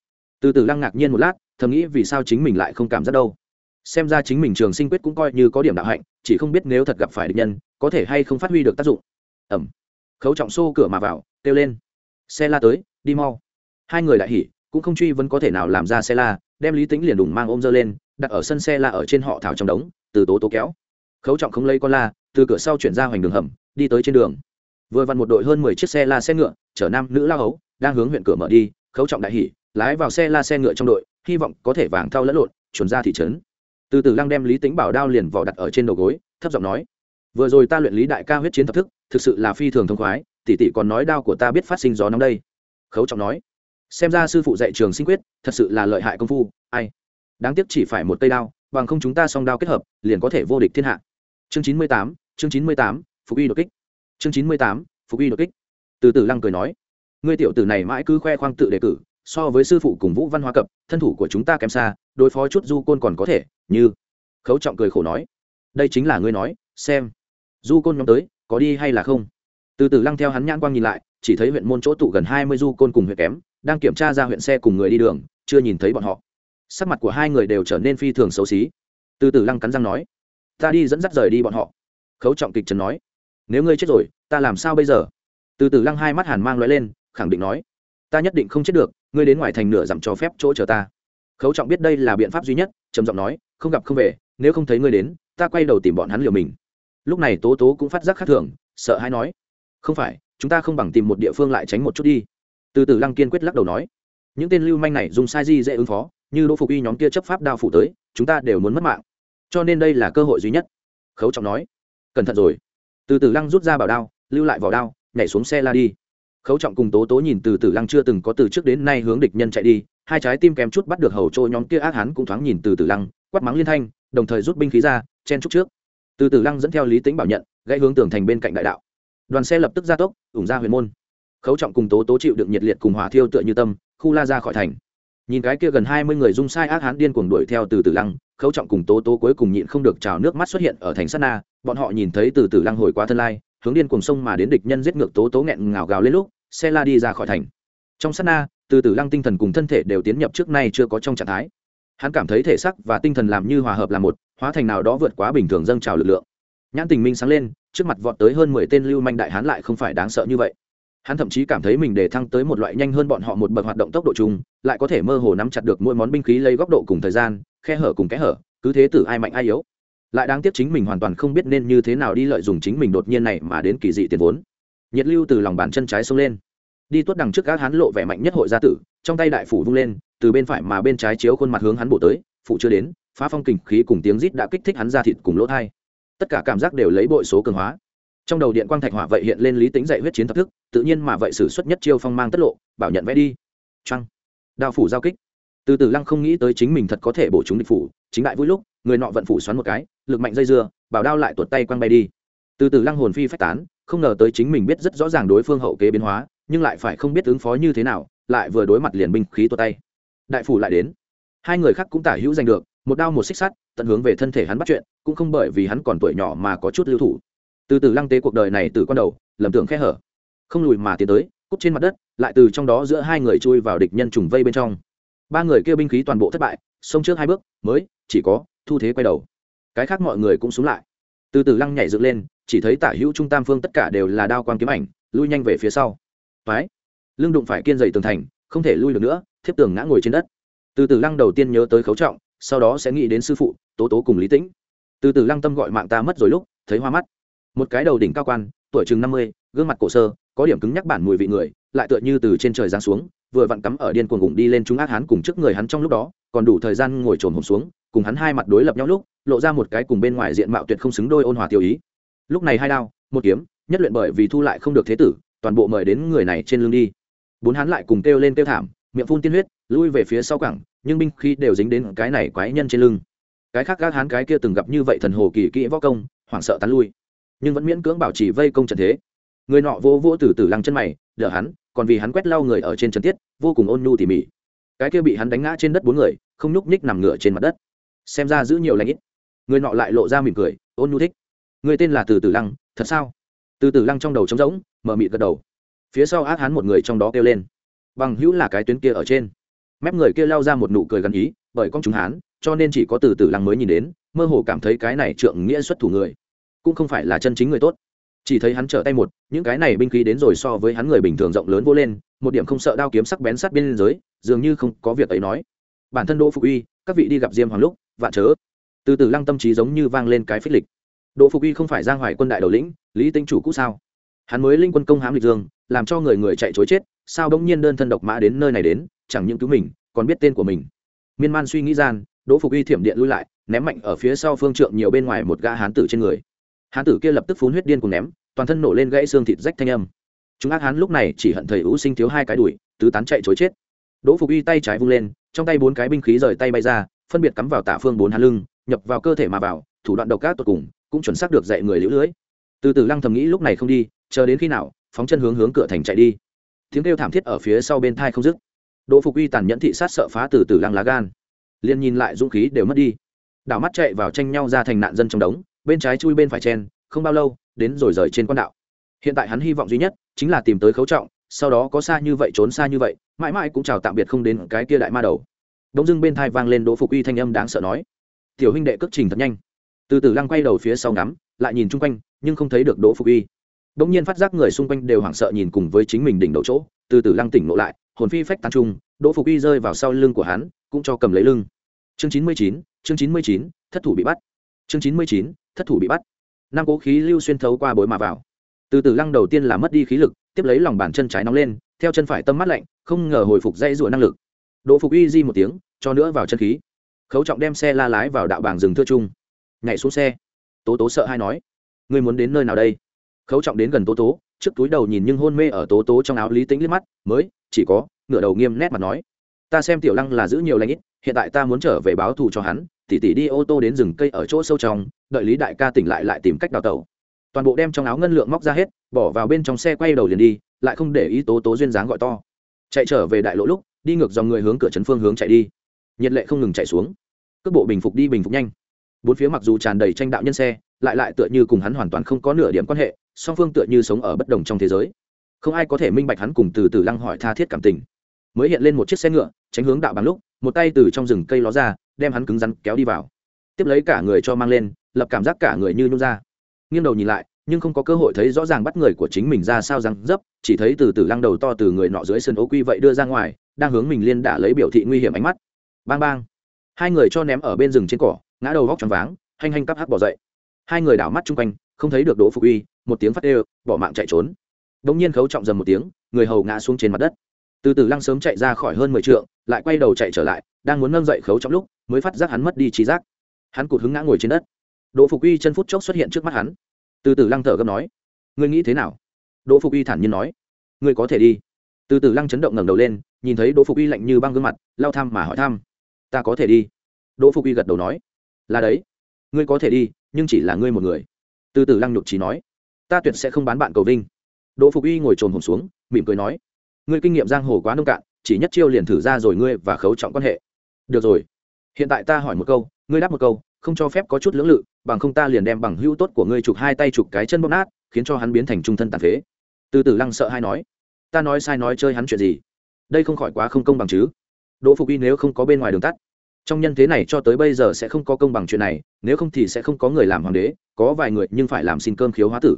Từ từ lăng ngạc nhiên một lát, thầm nghĩ vì sao chính mình lại không cảm giác đâu. Xem ra chính mình trường sinh quyết cũng coi như có điểm đạo hạnh chỉ không biết nếu thật gặp phải địch nhân, có thể hay không phát huy được tác dụng. Ẩm khấu trọng xô cửa mà vào, kêu lên. Xe la tới, đi mau. Hai người lại hỉ, cũng không truy vẫn có thể nào làm ra xe la, đem lý tính liền đùng mang ôm dơ lên, đặt ở sân xe la ở trên họ thảo trong đống, từ tố tố kéo. Khấu trọng không lấy con la, từ cửa sau chuyển ra hoành đường hầm, đi tới trên đường. Vừa vặn một đội hơn mười chiếc xe la xe ngựa, chở nam nữ lao hấu, đang hướng huyện cửa mở đi, khấu trọng đại hỉ, lái vào xe la xe ngựa trong đội, hy vọng có thể vàng thao lẫn lộn chuẩn ra thị trấn từ từ lăng đem lý tính bảo đao liền vỏ đặt ở trên đầu gối, thấp giọng nói, vừa rồi ta luyện lý đại ca huyết chiến thập thức, thực sự là phi thường thông khoái, tỷ tỷ còn nói đao của ta biết phát sinh gió nóng đây. Khấu trọng nói, xem ra sư phụ dạy trường sinh quyết, thật sự là lợi hại công phu, ai? Đáng tiếc chỉ phải một cây đao, bằng không chúng ta song đao kết hợp, liền có thể vô địch thiên hạ. Chương chín mươi tám, chương chín mươi tám, phục y đột kích. Chương chín mươi tám, phục y đột kích. Từ từ lăng cười nói, ngươi tiểu tử này mãi cứ khoe khoang tự đề cử so với sư phụ cùng vũ văn hóa cập, thân thủ của chúng ta kém xa, đối phó chút du côn còn có thể, như khấu trọng cười khổ nói. Đây chính là ngươi nói, xem. Du côn nhóm tới, có đi hay là không? Từ từ lăng theo hắn nhãn quang nhìn lại, chỉ thấy huyện môn chỗ tụ gần hai mươi du côn cùng huyện kém, đang kiểm tra ra huyện xe cùng người đi đường, chưa nhìn thấy bọn họ. Sắc mặt của hai người đều trở nên phi thường xấu xí. Từ từ lăng cắn răng nói, ta đi dẫn dắt rời đi bọn họ. Khấu trọng kịch trần nói, nếu ngươi chết rồi, ta làm sao bây giờ? Từ từ lăng hai mắt hàn mang loại lên, khẳng định nói, ta nhất định không chết được ngươi đến ngoài thành nửa dặm cho phép chỗ chờ ta. Khấu trọng biết đây là biện pháp duy nhất, trầm giọng nói, không gặp không về, nếu không thấy ngươi đến, ta quay đầu tìm bọn hắn liều mình. Lúc này tố tố cũng phát giác khác thường, sợ hay nói, không phải, chúng ta không bằng tìm một địa phương lại tránh một chút đi. Từ từ lăng kiên quyết lắc đầu nói, những tên lưu manh này dùng sai di dễ ứng phó, như đỗ phục y nhóm kia chấp pháp đao phủ tới, chúng ta đều muốn mất mạng. Cho nên đây là cơ hội duy nhất. Khấu trọng nói, cẩn thận rồi. Từ từ lăng rút ra bảo đao, lưu lại vỏ đao, nhảy xuống xe la đi khấu trọng cùng tố tố nhìn từ từ lăng chưa từng có từ trước đến nay hướng địch nhân chạy đi, hai trái tim kém chút bắt được hầu trôi nhóm kia ác hán cũng thoáng nhìn từ từ lăng, quát mắng liên thanh, đồng thời rút binh khí ra, chen trúc trước. Từ từ lăng dẫn theo lý tính bảo nhận, gãy hướng tường thành bên cạnh đại đạo. Đoàn xe lập tức ra tốc, ủng ra huyền môn. Khấu trọng cùng tố tố chịu đựng nhiệt liệt cùng hỏa thiêu tựa như tâm, khu la ra khỏi thành. Nhìn cái kia gần hai mươi người dung sai ác hán điên cuồng đuổi theo từ từ lăng, khấu trọng cùng tố tố cuối cùng nhịn không được trào nước mắt xuất hiện ở thành sắt na, bọn họ nhìn thấy từ từ lăng hồi qua thân lai, hướng điên cuồng sông mà đến địch nhân giết ngược tố tố nghẹn ngào gào lên lúc xe la đi ra khỏi thành. Trong sát na, từ từ lăng tinh thần cùng thân thể đều tiến nhập trước nay chưa có trong trạng thái. Hắn cảm thấy thể sắc và tinh thần làm như hòa hợp là một, hóa thành nào đó vượt quá bình thường dâng trào lực lượng. Nhãn tình minh sáng lên, trước mặt vọt tới hơn mười tên lưu manh đại hán lại không phải đáng sợ như vậy. Hắn thậm chí cảm thấy mình để thăng tới một loại nhanh hơn bọn họ một bậc hoạt động tốc độ chung, lại có thể mơ hồ nắm chặt được mỗi món binh khí lấy góc độ cùng thời gian, khe hở cùng kẽ hở, cứ thế từ ai mạnh ai yếu. Lại đáng tiếc chính mình hoàn toàn không biết nên như thế nào đi lợi dụng chính mình đột nhiên này mà đến kỳ dị tiền vốn nhiệt lưu từ lòng bàn chân trái xông lên. Đi tuốt đằng trước các hắn lộ vẻ mạnh nhất hội gia tử, trong tay đại phủ vung lên, từ bên phải mà bên trái chiếu khuôn mặt hướng hắn bổ tới phụ chưa đến, phá phong kình khí cùng tiếng rít đã kích thích hắn ra thịt cùng lỗ thai. Tất cả cảm giác đều lấy bội số cường hóa. Trong đầu điện quang thạch hỏa vậy hiện lên lý tính dạy huyết chiến thập thức, tự nhiên mà vậy xử xuất nhất chiêu phong mang tất lộ, bảo nhận vẽ đi. Trăng đao phủ giao kích. Từ từ lăng không nghĩ tới chính mình thật có thể bổ chúng địch phủ, chính đại vui lúc, người nọ vận phủ xoắn một cái, lực mạnh dây dưa, bảo đao lại tuột tay quăng bay đi. Từ từ lăng hồn phi phách tán không ngờ tới chính mình biết rất rõ ràng đối phương hậu kế biến hóa, nhưng lại phải không biết ứng phó như thế nào, lại vừa đối mặt liền binh khí tuột tay. Đại phủ lại đến. Hai người khác cũng tả hữu giành được, một đao một xích sắt, tận hướng về thân thể hắn bắt chuyện, cũng không bởi vì hắn còn tuổi nhỏ mà có chút lưu thủ. Từ từ lăng tế cuộc đời này từ con đầu, lầm tưởng khe hở. Không lùi mà tiến tới cúc trên mặt đất, lại từ trong đó giữa hai người chui vào địch nhân trùng vây bên trong. Ba người kêu binh khí toàn bộ thất bại, xông trước hai bước, mới, chỉ có, thu thế quay đầu. Cái khác mọi người cũng xuống lại. Từ từ lăng nhảy dựng lên chỉ thấy tả hữu trung tam phương tất cả đều là đao quang kiếm ảnh, lui nhanh về phía sau. Toái, lưng đụng phải kiên dày tường thành, không thể lui được nữa, thiếp tường ngã ngồi trên đất. Từ từ lăng đầu tiên nhớ tới khấu trọng, sau đó sẽ nghĩ đến sư phụ, tố tố cùng lý tĩnh. Từ từ lăng tâm gọi mạng ta mất rồi lúc, thấy hoa mắt. Một cái đầu đỉnh cao quan, tuổi chừng năm mươi, gương mặt cổ sơ, có điểm cứng nhắc bản mùi vị người, lại tựa như từ trên trời giáng xuống, vừa vặn cắm ở điên cuồng gùng đi lên chúng ác hắn cùng trước người hắn trong lúc đó, còn đủ thời gian ngồi trồn hồn xuống, cùng hắn hai mặt đối lập nhau lúc, lộ ra một cái cùng bên ngoài diện mạo tuyệt không xứng đôi ôn hòa tiêu ý lúc này hai đao, một kiếm, nhất luyện bởi vì thu lại không được thế tử, toàn bộ mời đến người này trên lưng đi. Bốn hắn lại cùng kêu lên kêu thảm, miệng phun tiên huyết, lui về phía sau cẳng nhưng binh khi đều dính đến cái này quái nhân trên lưng. Cái khác các hán cái kia từng gặp như vậy thần hồ kỳ kỹ võ công, hoảng sợ tán lui. Nhưng vẫn miễn cưỡng bảo trì vây công trận thế. Người nọ vô vô từ từ lăng chân mày, đỡ hắn, còn vì hắn quét lau người ở trên trần tiết, vô cùng ôn nhu tỉ mỉ. Cái kia bị hắn đánh ngã trên đất bốn người, không nhúc nhích nằm ngửa trên mặt đất. Xem ra giữ nhiều lãnh ít. Người nọ lại lộ ra mỉm cười, ôn nhu thích người tên là từ Tử lăng, thật sao? Từ Tử lăng trong đầu trống rỗng, mở mịt gật đầu. Phía sau ác hắn một người trong đó kêu lên. Bằng hữu là cái tuyến kia ở trên. Mép người kia lao ra một nụ cười gần ý, bởi con chúng hán, cho nên chỉ có từ Tử lăng mới nhìn đến, mơ hồ cảm thấy cái này trượng nghĩa xuất thủ người, cũng không phải là chân chính người tốt. Chỉ thấy hắn trở tay một, những cái này binh khí đến rồi so với hắn người bình thường rộng lớn vô lên, một điểm không sợ đao kiếm sắc bén sát bên giới dường như không có việc ấy nói. Bản thân đỗ phục uy, các vị đi gặp diêm hoàng lúc, vạn chớ. Từ từ lăng tâm trí giống như vang lên cái phích lịch đỗ phục uy không phải giang hoài quân đại đầu lĩnh, lý tinh chủ cũ sao? Hắn mới linh quân công hám lịch dương, làm cho người người chạy chối chết, sao bỗng nhiên đơn thân độc mã đến nơi này đến, chẳng những cứu mình, còn biết tên của mình. Miên man suy nghĩ gian, đỗ phục uy thiểm điện lui lại, ném mạnh ở phía sau phương trượng nhiều bên ngoài một gã hán tử trên người. Hán tử kia lập tức phun huyết điên cùng ném, toàn thân nổ lên gãy xương thịt rách thanh âm. Chúng ác hán lúc này chỉ hận thầy ưu sinh thiếu hai cái đùi tứ tán chạy chối chết. Đỗ phục uy tay trái vung lên, trong tay bốn cái binh khí rời tay bay ra, phân biệt cắm vào tả phương bốn hán lưng, nhập vào cơ thể mà vào, thủ đoạn độc ác tột cùng cũng chuẩn xác được dạy người liễu lưới. Từ từ lăng thầm nghĩ lúc này không đi, chờ đến khi nào, phóng chân hướng hướng cửa thành chạy đi. Tiếng kêu thảm thiết ở phía sau bên thai không dứt. Đỗ phục uy tàn nhẫn thị sát sợ phá từ từ lăng lá gan. Liền nhìn lại dũng khí đều mất đi. Đảo mắt chạy vào tranh nhau ra thành nạn dân trong đống, bên trái chui bên phải chen, không bao lâu, đến rồi rời trên quan đạo. Hiện tại hắn hy vọng duy nhất chính là tìm tới khấu trọng, sau đó có xa như vậy trốn xa như vậy, mãi mãi cũng chào tạm biệt không đến cái kia đại ma đầu. Đống dưng bên thai vang lên đỗ phục uy thanh âm đáng sợ nói, tiểu huynh đệ cất trình thật nhanh từ từ lăng quay đầu phía sau ngắm, lại nhìn chung quanh, nhưng không thấy được đỗ phục uy đống nhiên phát giác người xung quanh đều hoảng sợ nhìn cùng với chính mình đỉnh đầu chỗ, từ từ lăng tỉnh lộ lại, hồn phi phách tàn trung đỗ phục uy rơi vào sau lưng của hắn, cũng cho cầm lấy lưng. Chương chín mươi chín, chương chín mươi chín, thất thủ bị bắt. Chương chín mươi chín, thất thủ bị bắt. Năm cố khí lưu xuyên thấu qua bối mà vào. Từ từ lăng đầu tiên là mất đi khí lực, tiếp lấy lòng bàn chân trái nóng lên, theo chân phải tâm mắt lạnh, không ngờ hồi phục dây rụa năng lực. Đỗ phục uy di một tiếng, cho nữa vào chân khí. Khấu trọng đem xe la lái vào đạo bảng rừng thưa trung nhảy xuống xe. Tố tố sợ hay nói, ngươi muốn đến nơi nào đây? Khấu trọng đến gần tố tố, trước túi đầu nhìn nhưng hôn mê ở tố tố trong áo lý tính liếc mắt, mới, chỉ có, ngửa đầu nghiêm nét mặt nói, ta xem tiểu lăng là giữ nhiều lãnh ít, hiện tại ta muốn trở về báo thù cho hắn, tỉ tỉ đi ô tô đến rừng cây ở chỗ sâu trong, đợi lý đại ca tỉnh lại lại tìm cách đào tẩu. Toàn bộ đem trong áo ngân lượng móc ra hết, bỏ vào bên trong xe quay đầu liền đi, lại không để ý tố tố duyên dáng gọi to. Chạy trở về đại lỗ lúc, đi ngược dòng người hướng cửa trấn phương hướng chạy đi. Nhiệt lệ không ngừng chạy xuống. Cước bộ bình phục đi bình phục nhanh bốn phía mặc dù tràn đầy tranh đạo nhân xe, lại lại tựa như cùng hắn hoàn toàn không có nửa điểm quan hệ, song phương tựa như sống ở bất đồng trong thế giới. Không ai có thể minh bạch hắn cùng từ từ lăng hỏi tha thiết cảm tình. Mới hiện lên một chiếc xe ngựa, tránh hướng đạo bằng lúc, một tay từ trong rừng cây ló ra, đem hắn cứng rắn kéo đi vào. Tiếp lấy cả người cho mang lên, lập cảm giác cả người như nhung ra. Nghiêng đầu nhìn lại, nhưng không có cơ hội thấy rõ ràng bắt người của chính mình ra sao răng dấp, chỉ thấy từ từ lăng đầu to từ người nọ dưới sân ố quy vậy đưa ra ngoài, đang hướng mình liên đả lấy biểu thị nguy hiểm ánh mắt. Bang bang. Hai người cho ném ở bên rừng trên cỏ ngã đầu vóc tròn váng, hanh hanh cắp hắc bỏ dậy. Hai người đảo mắt chung quanh, không thấy được đỗ phục uy, một tiếng phát ê, bỏ mạng chạy trốn. Đ ỗ n g nhiên khấu trọng dầm một tiếng, người hầu ngã xuống trên mặt đất. Từ từ lăng sớm chạy ra khỏi hơn mười t lại quay đầu chạy trở lại, đang muốn nâng dậy khấu trọng lúc, mới phát giác hắn mất đi trí giác. Hắn cụt hứng ngã ngồi trên đất. Đỗ phục uy chân phút chốc xuất hiện trước mắt hắn. Từ từ lăng thở gấp nói, ngươi nghĩ thế nào? Đỗ phục uy thản nhiên nói, ngươi có thể đi. Từ từ lăng chấn động ngẩng đầu lên, nhìn thấy đỗ phục uy lạnh như băng gương mặt, lao thăm mà hỏi thăm, ta có thể đi? Đỗ phục uy gật đầu nói là đấy. Ngươi có thể đi, nhưng chỉ là ngươi một người. Từ từ lăng nhục trí nói. Ta tuyệt sẽ không bán bạn cầu vinh. Đỗ phục uy ngồi trồn hồn xuống, mỉm cười nói. Ngươi kinh nghiệm giang hồ quá nông cạn, chỉ nhất chiêu liền thử ra rồi ngươi và khấu trọng quan hệ. Được rồi. Hiện tại ta hỏi một câu, ngươi đáp một câu, không cho phép có chút lưỡng lự, bằng không ta liền đem bằng hữu tốt của ngươi chụp hai tay chụp cái chân bóp nát, khiến cho hắn biến thành trung thân tàn phế. Từ từ lăng sợ hay nói. Ta nói sai nói chơi hắn chuyện gì? Đây không khỏi quá không công bằng chứ. Đỗ phục y nếu không có bên ngoài đường tắt trong nhân thế này cho tới bây giờ sẽ không có công bằng chuyện này, nếu không thì sẽ không có người làm hoàng đế, có vài người nhưng phải làm xin cơm khiếu hóa tử.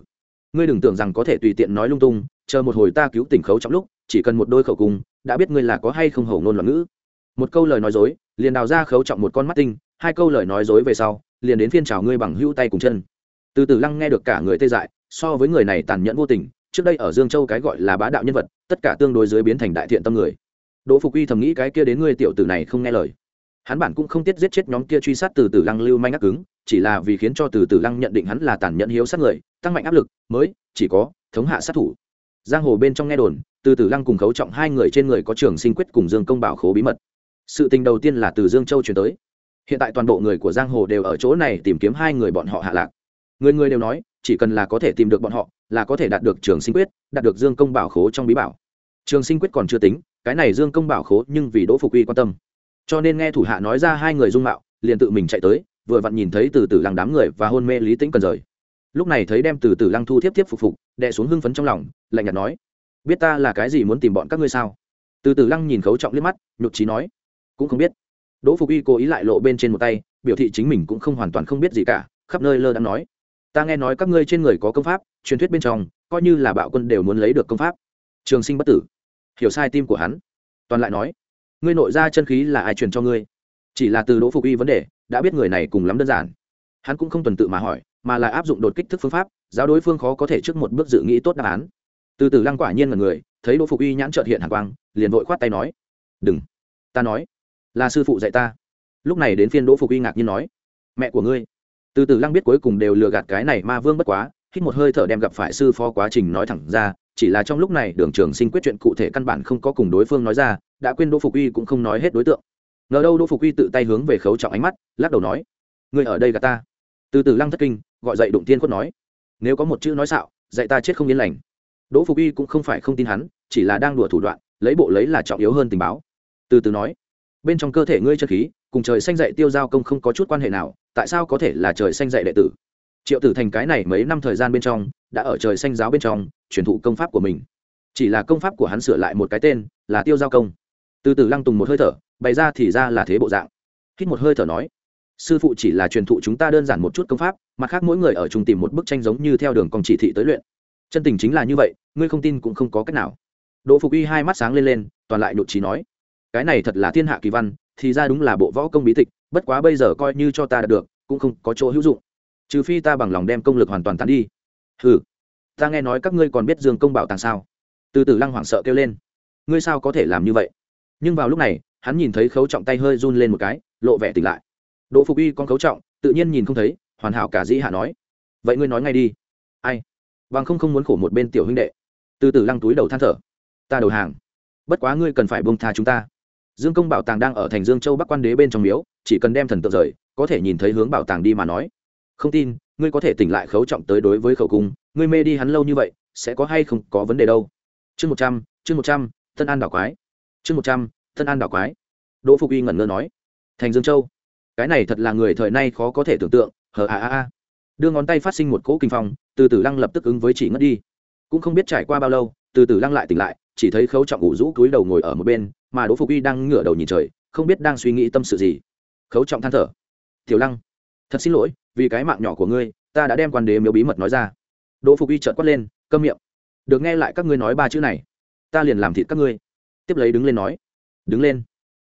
Ngươi đừng tưởng rằng có thể tùy tiện nói lung tung, chờ một hồi ta cứu tỉnh khấu trong lúc, chỉ cần một đôi khẩu cung, đã biết ngươi là có hay không hầu ngôn loạn ngữ. Một câu lời nói dối, liền đào ra khấu trọng một con mắt tinh, hai câu lời nói dối về sau, liền đến phiên chào ngươi bằng hữu tay cùng chân. Từ từ lăng nghe được cả người tê dại, so với người này tàn nhẫn vô tình, trước đây ở dương châu cái gọi là bá đạo nhân vật, tất cả tương đối dưới biến thành đại thiện tâm người. Đỗ phục uy thầm nghĩ cái kia đến ngươi tiểu tử này không nghe lời hắn bản cũng không tiết giết chết nhóm kia truy sát từ từ lăng lưu manh ác cứng, chỉ là vì khiến cho từ từ lăng nhận định hắn là tàn nhẫn hiếu sát người, tăng mạnh áp lực, mới chỉ có thống hạ sát thủ. Giang hồ bên trong nghe đồn, từ từ lăng cùng khấu trọng hai người trên người có trường sinh quyết cùng dương công bảo khố bí mật. Sự tình đầu tiên là từ dương châu chuyển tới. Hiện tại toàn bộ người của giang hồ đều ở chỗ này tìm kiếm hai người bọn họ hạ lạc. Người người đều nói, chỉ cần là có thể tìm được bọn họ, là có thể đạt được trường sinh quyết, đạt được dương công bảo khố trong bí bảo. Trường sinh quyết còn chưa tính, cái này dương công bảo khố nhưng vì đỗ phục uy quan tâm cho nên nghe thủ hạ nói ra hai người dung mạo, liền tự mình chạy tới, vừa vặn nhìn thấy từ từ lăng đám người và hôn mê lý tĩnh cần rời. Lúc này thấy đem từ từ lăng thu tiếp tiếp phục phục, đè xuống hưng phấn trong lòng, lạnh nhạt nói, biết ta là cái gì muốn tìm bọn các ngươi sao? Từ từ lăng nhìn khấu trọng liếc mắt nhục trí nói, cũng không biết. Đỗ phục y cố ý lại lộ bên trên một tay, biểu thị chính mình cũng không hoàn toàn không biết gì cả, khắp nơi lơ đang nói, ta nghe nói các ngươi trên người có công pháp, truyền thuyết bên trong, coi như là bạo quân đều muốn lấy được công pháp. Trường sinh bất tử. Hiểu sai tim của hắn. Toàn lại nói ngươi nội ra chân khí là ai truyền cho ngươi? Chỉ là từ đỗ phục y vấn đề, đã biết người này cùng lắm đơn giản. Hắn cũng không tuần tự mà hỏi, mà là áp dụng đột kích thức phương pháp, giáo đối phương khó có thể trước một bước dự nghĩ tốt đáp án. Từ từ lăng quả nhiên là người, thấy đỗ phục y nhãn trợt hiện hàn quang, liền vội khoát tay nói, đừng, ta nói, là sư phụ dạy ta. Lúc này đến phiên đỗ phục y ngạc nhiên nói, mẹ của ngươi. Từ từ lăng biết cuối cùng đều lừa gạt cái này ma vương bất quá, hít một hơi thở đem gặp phải sư phó quá trình nói thẳng ra chỉ là trong lúc này, đường trường sinh quyết chuyện cụ thể căn bản không có cùng đối phương nói ra, đã quên đỗ phục uy cũng không nói hết đối tượng. Ngờ đâu đỗ phục uy tự tay hướng về khấu trọng ánh mắt, lắc đầu nói người ở đây gà ta. Từ từ lăng thất kinh, gọi dậy đụng tiên khuất nói, nếu có một chữ nói xạo, dạy ta chết không yên lành. Đỗ phục uy cũng không phải không tin hắn, chỉ là đang đùa thủ đoạn, lấy bộ lấy là trọng yếu hơn tình báo. Từ từ nói, bên trong cơ thể ngươi chân khí, cùng trời xanh dạy tiêu giao công không có chút quan hệ nào, tại sao có thể là trời xanh dạy đệ tử? Triệu tử thành cái này mấy năm thời gian bên trong, đã ở trời xanh giáo bên trong, truyền thụ công pháp của mình. Chỉ là công pháp của hắn sửa lại một cái tên, là tiêu giao công. Từ từ lăng tùng một hơi thở, bày ra thì ra là thế bộ dạng. Hít một hơi thở nói, sư phụ chỉ là truyền thụ chúng ta đơn giản một chút công pháp mặt khác mỗi người ở chung tìm một bức tranh giống như theo đường còn chỉ thị tới luyện. Chân tình chính là như vậy, ngươi không tin cũng không có cách nào. Đỗ phục y hai mắt sáng lên lên, toàn lại nhột trí nói, cái này thật là thiên hạ kỳ văn, thì ra đúng là bộ võ công bí tịch, bất quá bây giờ coi như cho ta đạt được, cũng không có chỗ hữu dụng trừ phi ta bằng lòng đem công lực hoàn toàn tán đi. Hừ. Ta nghe nói các ngươi còn biết dương công bảo tàng sao? Từ từ lăng hoảng sợ kêu lên. Ngươi sao có thể làm như vậy? Nhưng vào lúc này, hắn nhìn thấy khấu trọng tay hơi run lên một cái, lộ vẻ tỉnh lại. Đỗ phục uy con khấu trọng, tự nhiên nhìn không thấy, hoàn hảo cả dĩ hạ nói. Vậy ngươi nói ngay đi. Ai? Bằng không không muốn khổ một bên tiểu huynh đệ. Từ từ lăng túi đầu than thở. Ta đầu hàng. Bất quá ngươi cần phải bông tha chúng ta. Dương công bảo tàng đang ở thành dương châu bắc quan đế bên trong miếu, chỉ cần đem thần tượng rời, có thể nhìn thấy hướng bảo tàng đi mà nói không tin, ngươi có thể tỉnh lại khấu trọng tới đối với khẩu cung, ngươi mê đi hắn lâu như vậy, sẽ có hay không có vấn đề đâu. Chương một trăm, chương một trăm, tân an đảo quái. Chương một trăm, tân an đảo quái. Đỗ phục uy ngẩn ngơ nói, thành dương châu. Cái này thật là người thời nay khó có thể tưởng tượng, hờ a a a. Đưa ngón tay phát sinh một cỗ kinh phong, từ từ lăng lập tức ứng với chỉ ngất đi. Cũng không biết trải qua bao lâu, từ từ lăng lại tỉnh lại, chỉ thấy khấu trọng ủ rũ cúi đầu ngồi ở một bên, mà đỗ phục uy đang ngửa đầu nhìn trời, không biết đang suy nghĩ tâm sự gì. Khấu trọng than thở, tiểu lăng, thật xin lỗi vì cái mạng nhỏ của ngươi, ta đã đem quan đế miếu bí mật nói ra. Đỗ phục Y trợn quát lên, câm miệng. Được nghe lại các ngươi nói ba chữ này, ta liền làm thịt các ngươi. Tiếp lấy đứng lên nói, đứng lên.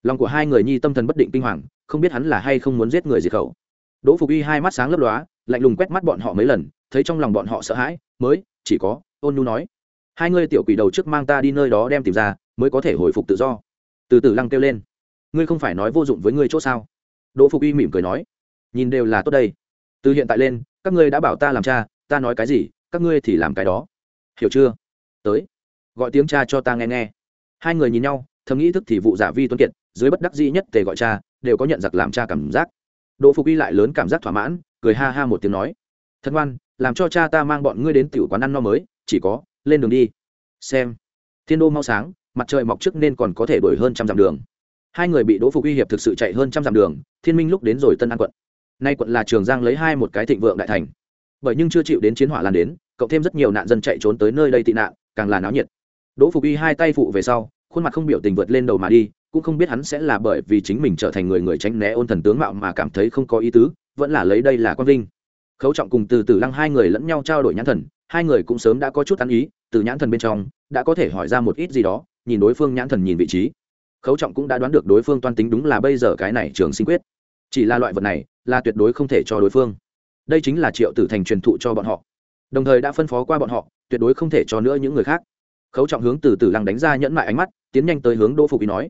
Lòng của hai người nhi tâm thần bất định kinh hoàng, không biết hắn là hay không muốn giết người diệt khẩu. Đỗ phục Y hai mắt sáng lấp lóa, lạnh lùng quét mắt bọn họ mấy lần, thấy trong lòng bọn họ sợ hãi, mới, chỉ có, ôn nhu nói, hai ngươi tiểu quỷ đầu trước mang ta đi nơi đó đem tìm ra, mới có thể hồi phục tự do. Từ từ lăng kêu lên, ngươi không phải nói vô dụng với ngươi chỗ sao? Đỗ phục Y mỉm cười nói, nhìn đều là tốt đây từ hiện tại lên, các ngươi đã bảo ta làm cha, ta nói cái gì, các ngươi thì làm cái đó. Hiểu chưa? Tới. Gọi tiếng cha cho ta nghe nghe. Hai người nhìn nhau, thầm nghĩ thức thì vụ giả vi tuấn kiệt, dưới bất đắc dĩ nhất tề gọi cha, đều có nhận giặc làm cha cảm giác. Đỗ phục y lại lớn cảm giác thỏa mãn, cười ha ha một tiếng nói. Thân ngoan, làm cho cha ta mang bọn ngươi đến tiểu quán ăn no mới, chỉ có, lên đường đi. Xem. Thiên đô mau sáng, mặt trời mọc trước nên còn có thể đổi hơn trăm dặm đường. Hai người bị đỗ phục uy hiệp thực sự chạy hơn trăm dặm đường, thiên minh lúc đến rồi tân an quận nay quận là trường giang lấy hai một cái thịnh vượng đại thành. Bởi nhưng chưa chịu đến chiến hỏa lan đến, cộng thêm rất nhiều nạn dân chạy trốn tới nơi đây tị nạn, càng là náo nhiệt. Đỗ phục y hai tay phụ về sau, khuôn mặt không biểu tình vượt lên đầu mà đi, cũng không biết hắn sẽ là bởi vì chính mình trở thành người người tránh né ôn thần tướng mạo mà cảm thấy không có ý tứ, vẫn là lấy đây là quang vinh. Khấu trọng cùng từ từ lăng hai người lẫn nhau trao đổi nhãn thần, hai người cũng sớm đã có chút ăn ý, từ nhãn thần bên trong, đã có thể hỏi ra một ít gì đó, nhìn đối phương nhãn thần nhìn vị trí. Khấu trọng cũng đã đoán được đối phương toan tính đúng là bây giờ cái này trường sinh quyết. Chỉ là loại vật này là tuyệt đối không thể cho đối phương. Đây chính là triệu tử thành truyền thụ cho bọn họ. Đồng thời đã phân phó qua bọn họ, tuyệt đối không thể cho nữa những người khác. Khấu trọng hướng từ từ lăng đánh ra nhẫn mại ánh mắt, tiến nhanh tới hướng đỗ phục ý nói,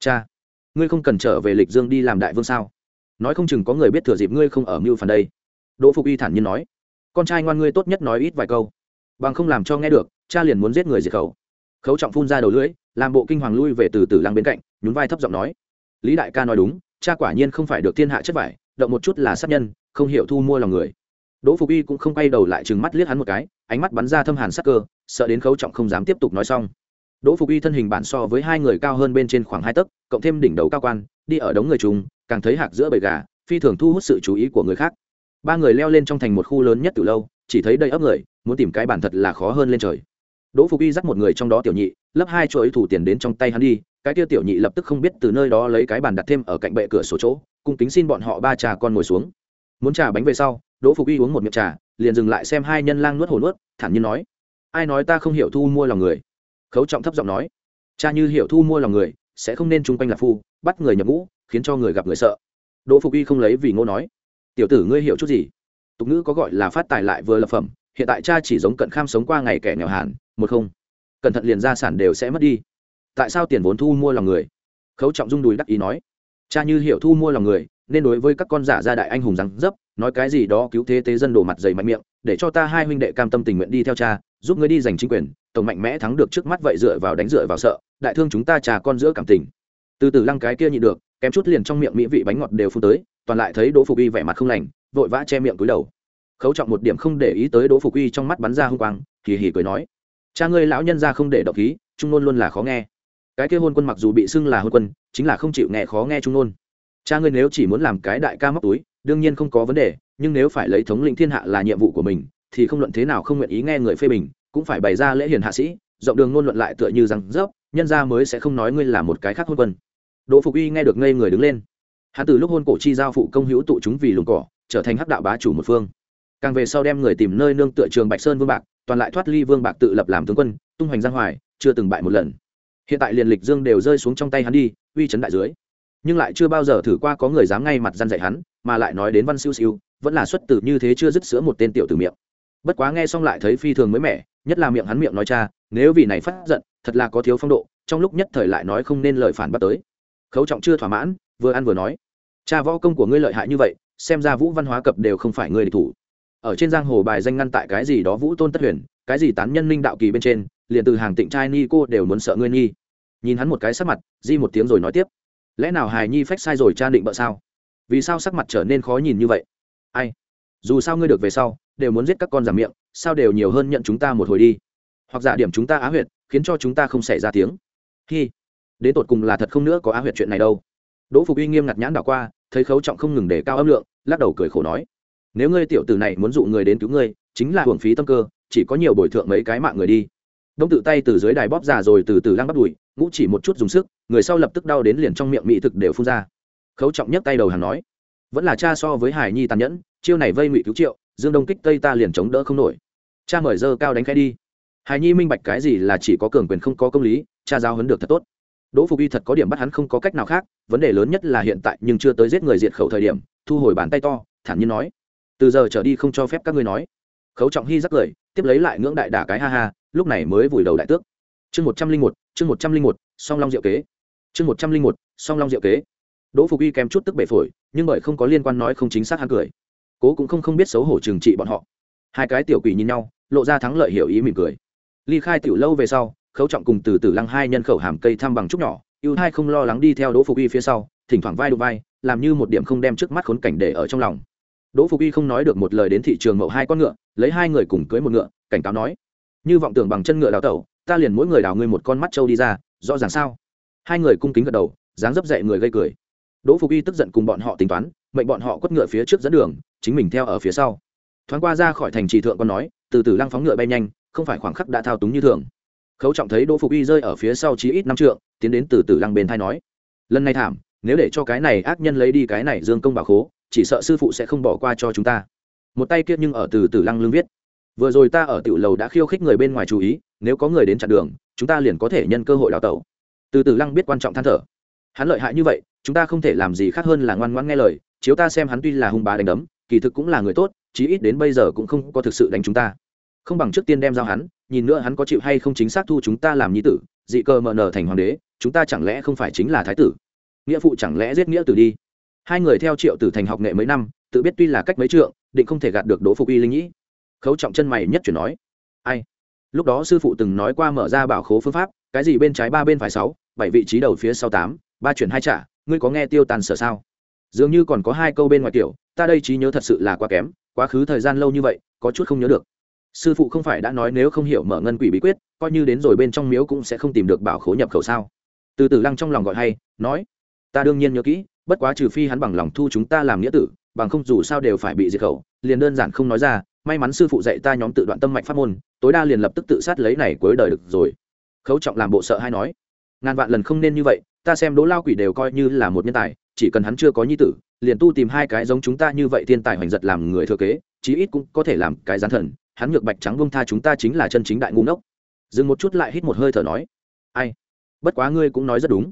cha, ngươi không cần trở về lịch dương đi làm đại vương sao? Nói không chừng có người biết thừa dịp ngươi không ở mưu phần đây. Đỗ phục y thản nhiên nói, con trai ngoan ngươi tốt nhất nói ít vài câu, bằng không làm cho nghe được, cha liền muốn giết người diệt khẩu. Khấu trọng phun ra đầu lưỡi, làm bộ kinh hoàng lui về từ từ lăng bên cạnh, nhún vai thấp giọng nói, lý đại ca nói đúng, cha quả nhiên không phải được thiên hạ chất vải động một chút là sát nhân, không hiểu thu mua lòng người. Đỗ phục y cũng không quay đầu lại chừng mắt liếc hắn một cái, ánh mắt bắn ra thâm hàn sắc cơ, sợ đến khấu trọng không dám tiếp tục nói xong. Đỗ phục y thân hình bản so với hai người cao hơn bên trên khoảng hai tấc, cộng thêm đỉnh đầu cao quan, đi ở đống người trùng, càng thấy hạc giữa bầy gà, phi thường thu hút sự chú ý của người khác. Ba người leo lên trong thành một khu lớn nhất từ lâu, chỉ thấy đầy ấp người, muốn tìm cái bản thật là khó hơn lên trời. Đỗ phục y dắt một người trong đó tiểu nhị lấp hai chuỗi thủ tiền đến trong tay hắn đi, cái kia tiểu nhị lập tức không biết từ nơi đó lấy cái bàn đặt thêm ở cạnh bệ cửa sổ chỗ cung kính xin bọn họ ba trà con ngồi xuống. Muốn trà bánh về sau, đỗ phục y uống một miệng trà, liền dừng lại xem hai nhân lang nuốt hồ nuốt, thản nhiên nói, ai nói ta không hiểu thu mua lòng người? Khấu trọng thấp giọng nói, cha như hiểu thu mua lòng người, sẽ không nên chung quanh là phu, bắt người nhập ngũ, khiến cho người gặp người sợ. Đỗ phục y không lấy vì ngô nói, tiểu tử ngươi hiểu chút gì? Tục ngữ có gọi là phát tài lại vừa lập phẩm, hiện tại cha chỉ giống cận kham sống qua ngày kẻ nghèo hàn, một không. Cẩn thận liền gia sản đều sẽ mất đi. Tại sao tiền vốn thu mua lòng người? Khấu trọng dung đùi đắc ý nói cha như hiểu thu mua lòng người, nên đối với các con giả gia đại anh hùng rằng dấp, nói cái gì đó cứu thế tế dân đổ mặt dày mạnh miệng, để cho ta hai huynh đệ cam tâm tình nguyện đi theo cha, giúp ngươi đi giành chính quyền, tổng mạnh mẽ thắng được trước mắt vậy dựa vào đánh dựa vào sợ, đại thương chúng ta trà con giữa cảm tình. Từ từ lăng cái kia nhịn được, kém chút liền trong miệng mỹ vị bánh ngọt đều phun tới, toàn lại thấy đỗ phục y vẻ mặt không lành, vội vã che miệng cúi đầu. Khấu trọng một điểm không để ý tới đỗ phục y trong mắt bắn ra hung quang kỳ hỉ cười nói, cha ngươi lão nhân ra không để độc khí trung luôn luôn là khó nghe cái kia hôn quân mặc dù bị xưng là hôn quân, chính là không chịu nghe khó nghe trung nôn. Cha ngươi nếu chỉ muốn làm cái đại ca móc túi, đương nhiên không có vấn đề, nhưng nếu phải lấy thống lĩnh thiên hạ là nhiệm vụ của mình, thì không luận thế nào không nguyện ý nghe người phê bình, cũng phải bày ra lễ hiền hạ sĩ, rộng đường ngôn luận lại tựa như rằng dốc nhân ra mới sẽ không nói ngươi là một cái khác hôn quân. Đỗ phục uy nghe được ngây người đứng lên. Hắn từ lúc hôn cổ chi giao phụ công hữu tụ chúng vì lùng cỏ, trở thành hắc đạo bá chủ một phương. Càng về sau đem người tìm nơi nương tựa trường bạch sơn vương bạc, toàn lại thoát ly vương bạc tự lập làm tướng quân, tung hoành giang hoài, chưa từng bại một lần hiện tại liền lịch dương đều rơi xuống trong tay hắn đi, uy chấn đại dưới. Nhưng lại chưa bao giờ thử qua có người dám ngay mặt gian dạy hắn, mà lại nói đến văn siêu siêu, vẫn là xuất từ như thế chưa dứt sữa một tên tiểu từ miệng. Bất quá nghe xong lại thấy phi thường mới mẻ, nhất là miệng hắn miệng nói cha, nếu vì này phát giận, thật là có thiếu phong độ, trong lúc nhất thời lại nói không nên lời phản bắt tới. Khấu trọng chưa thỏa mãn, vừa ăn vừa nói, cha võ công của ngươi lợi hại như vậy, xem ra vũ văn hóa cập đều không phải người địch thủ. Ở trên giang hồ bài danh ngăn tại cái gì đó vũ tôn tất huyền, cái gì tán nhân linh đạo kỳ bên trên liền từ hàng tịnh trai ni cô đều muốn sợ ngươi nghi nhìn hắn một cái sắc mặt, di một tiếng rồi nói tiếp. Lẽ nào hài nhi phách sai rồi cha định bợ sao? Vì sao sắc mặt trở nên khó nhìn như vậy? Ai? Dù sao ngươi được về sau, đều muốn giết các con giảm miệng, sao đều nhiều hơn nhận chúng ta một hồi đi. Hoặc giả điểm chúng ta á huyệt, khiến cho chúng ta không xảy ra tiếng. Hi. Đến tột cùng là thật không nữa có á huyệt chuyện này đâu. Đỗ phục uy nghiêm ngặt nhãn đảo qua, thấy khấu trọng không ngừng để cao âm lượng, lắc đầu cười khổ nói. Nếu ngươi tiểu tử này muốn dụ người đến cứu ngươi, chính là hưởng phí tâm cơ, chỉ có nhiều bồi thượng mấy cái mạng người đi đông tự tay từ dưới đài bóp ra rồi từ từ lăng bắt đùi, ngũ chỉ một chút dùng sức, người sau lập tức đau đến liền trong miệng mỹ thực đều phun ra. Khấu trọng nhất tay đầu hàng nói, vẫn là cha so với hải nhi tàn nhẫn, chiêu này vây ngụy cứu triệu, dương đông kích tây ta liền chống đỡ không nổi. Cha mời dơ cao đánh khai đi. Hải nhi minh bạch cái gì là chỉ có cường quyền không có công lý, cha giáo hấn được thật tốt. Đỗ phục y thật có điểm bắt hắn không có cách nào khác, vấn đề lớn nhất là hiện tại nhưng chưa tới giết người diệt khẩu thời điểm, thu hồi bàn tay to, thản nhiên nói, từ giờ trở đi không cho phép các ngươi nói. Khấu trọng hy rắc lời tiếp lấy lại ngưỡng đại đả cái ha ha lúc này mới vùi đầu đại tước. Chương một trăm linh một, chương một trăm linh một, song long diệu kế. Chương một trăm linh một, song long diệu kế. Đỗ phục y kèm chút tức bể phổi, nhưng bởi không có liên quan nói không chính xác hắn cười. Cố cũng không không biết xấu hổ trừng trị bọn họ. Hai cái tiểu quỷ nhìn nhau, lộ ra thắng lợi hiểu ý mỉm cười. Ly khai tiểu lâu về sau, khấu trọng cùng từ từ lăng hai nhân khẩu hàm cây thăm bằng trúc nhỏ, ưu hai không lo lắng đi theo đỗ phục y phía sau, thỉnh thoảng vai đụng vai, làm như một điểm không đem trước mắt khốn cảnh để ở trong lòng. Đỗ phục y không nói được một lời đến thị trường mậu hai con ngựa, lấy hai người cùng cưới một ngựa, cảnh cáo nói như vọng tưởng bằng chân ngựa đào tẩu, ta liền mỗi người đào ngươi một con mắt trâu đi ra, rõ ràng sao? Hai người cung kính gật đầu, dáng dấp dậy người gây cười. Đỗ phục y tức giận cùng bọn họ tính toán, mệnh bọn họ quất ngựa phía trước dẫn đường, chính mình theo ở phía sau. Thoáng qua ra khỏi thành trì thượng con nói, từ từ lăng phóng ngựa bay nhanh, không phải khoảng khắc đã thao túng như thường. Khấu trọng thấy đỗ phục y rơi ở phía sau chí ít năm trượng, tiến đến từ từ lăng bên thai nói, lần này thảm, nếu để cho cái này ác nhân lấy đi cái này dương công bảo khố, chỉ sợ sư phụ sẽ không bỏ qua cho chúng ta. Một tay kia nhưng ở từ từ lăng lưng viết vừa rồi ta ở tiểu lầu đã khiêu khích người bên ngoài chú ý, nếu có người đến chặn đường, chúng ta liền có thể nhân cơ hội đào tẩu. Từ từ lăng biết quan trọng than thở. Hắn lợi hại như vậy, chúng ta không thể làm gì khác hơn là ngoan ngoãn nghe lời, chiếu ta xem hắn tuy là hung bá đánh đấm, kỳ thực cũng là người tốt, chí ít đến bây giờ cũng không có thực sự đánh chúng ta. Không bằng trước tiên đem giao hắn, nhìn nữa hắn có chịu hay không chính xác thu chúng ta làm nhi tử, dị cơ mờ nở thành hoàng đế, chúng ta chẳng lẽ không phải chính là thái tử? Nghĩa phụ chẳng lẽ giết nghĩa tử đi? Hai người theo triệu tử thành học nghệ mấy năm, tự biết tuy là cách mấy trượng, định không thể gạt được đỗ phục y linh nhĩ khấu trọng chân mày nhất chuyển nói, ai? Lúc đó sư phụ từng nói qua mở ra bảo khố phương pháp, cái gì bên trái ba bên phải sáu, bảy vị trí đầu phía sau tám, ba chuyển hai trả, ngươi có nghe tiêu tàn sở sao? Dường như còn có hai câu bên ngoài kiểu, ta đây trí nhớ thật sự là quá kém, quá khứ thời gian lâu như vậy, có chút không nhớ được. Sư phụ không phải đã nói nếu không hiểu mở ngân quỷ bí quyết, coi như đến rồi bên trong miếu cũng sẽ không tìm được bảo khố nhập khẩu sao? Từ từ lăng trong lòng gọi hay, nói, ta đương nhiên nhớ kỹ, bất quá trừ phi hắn bằng lòng thu chúng ta làm nghĩa tử bằng không dù sao đều phải bị diệt khẩu, liền đơn giản không nói ra, may mắn sư phụ dạy ta nhóm tự đoạn tâm mạch pháp môn, tối đa liền lập tức tự sát lấy này cuối đời được rồi. Khấu trọng làm bộ sợ hay nói. Ngàn vạn lần không nên như vậy, ta xem đỗ lao quỷ đều coi như là một nhân tài, chỉ cần hắn chưa có nhi tử, liền tu tìm hai cái giống chúng ta như vậy thiên tài hoành giật làm người thừa kế, chí ít cũng có thể làm cái gián thần, hắn ngược bạch trắng bông tha chúng ta chính là chân chính đại ngu ngốc. Dừng một chút lại hít một hơi thở nói. Ai? Bất quá ngươi cũng nói rất đúng.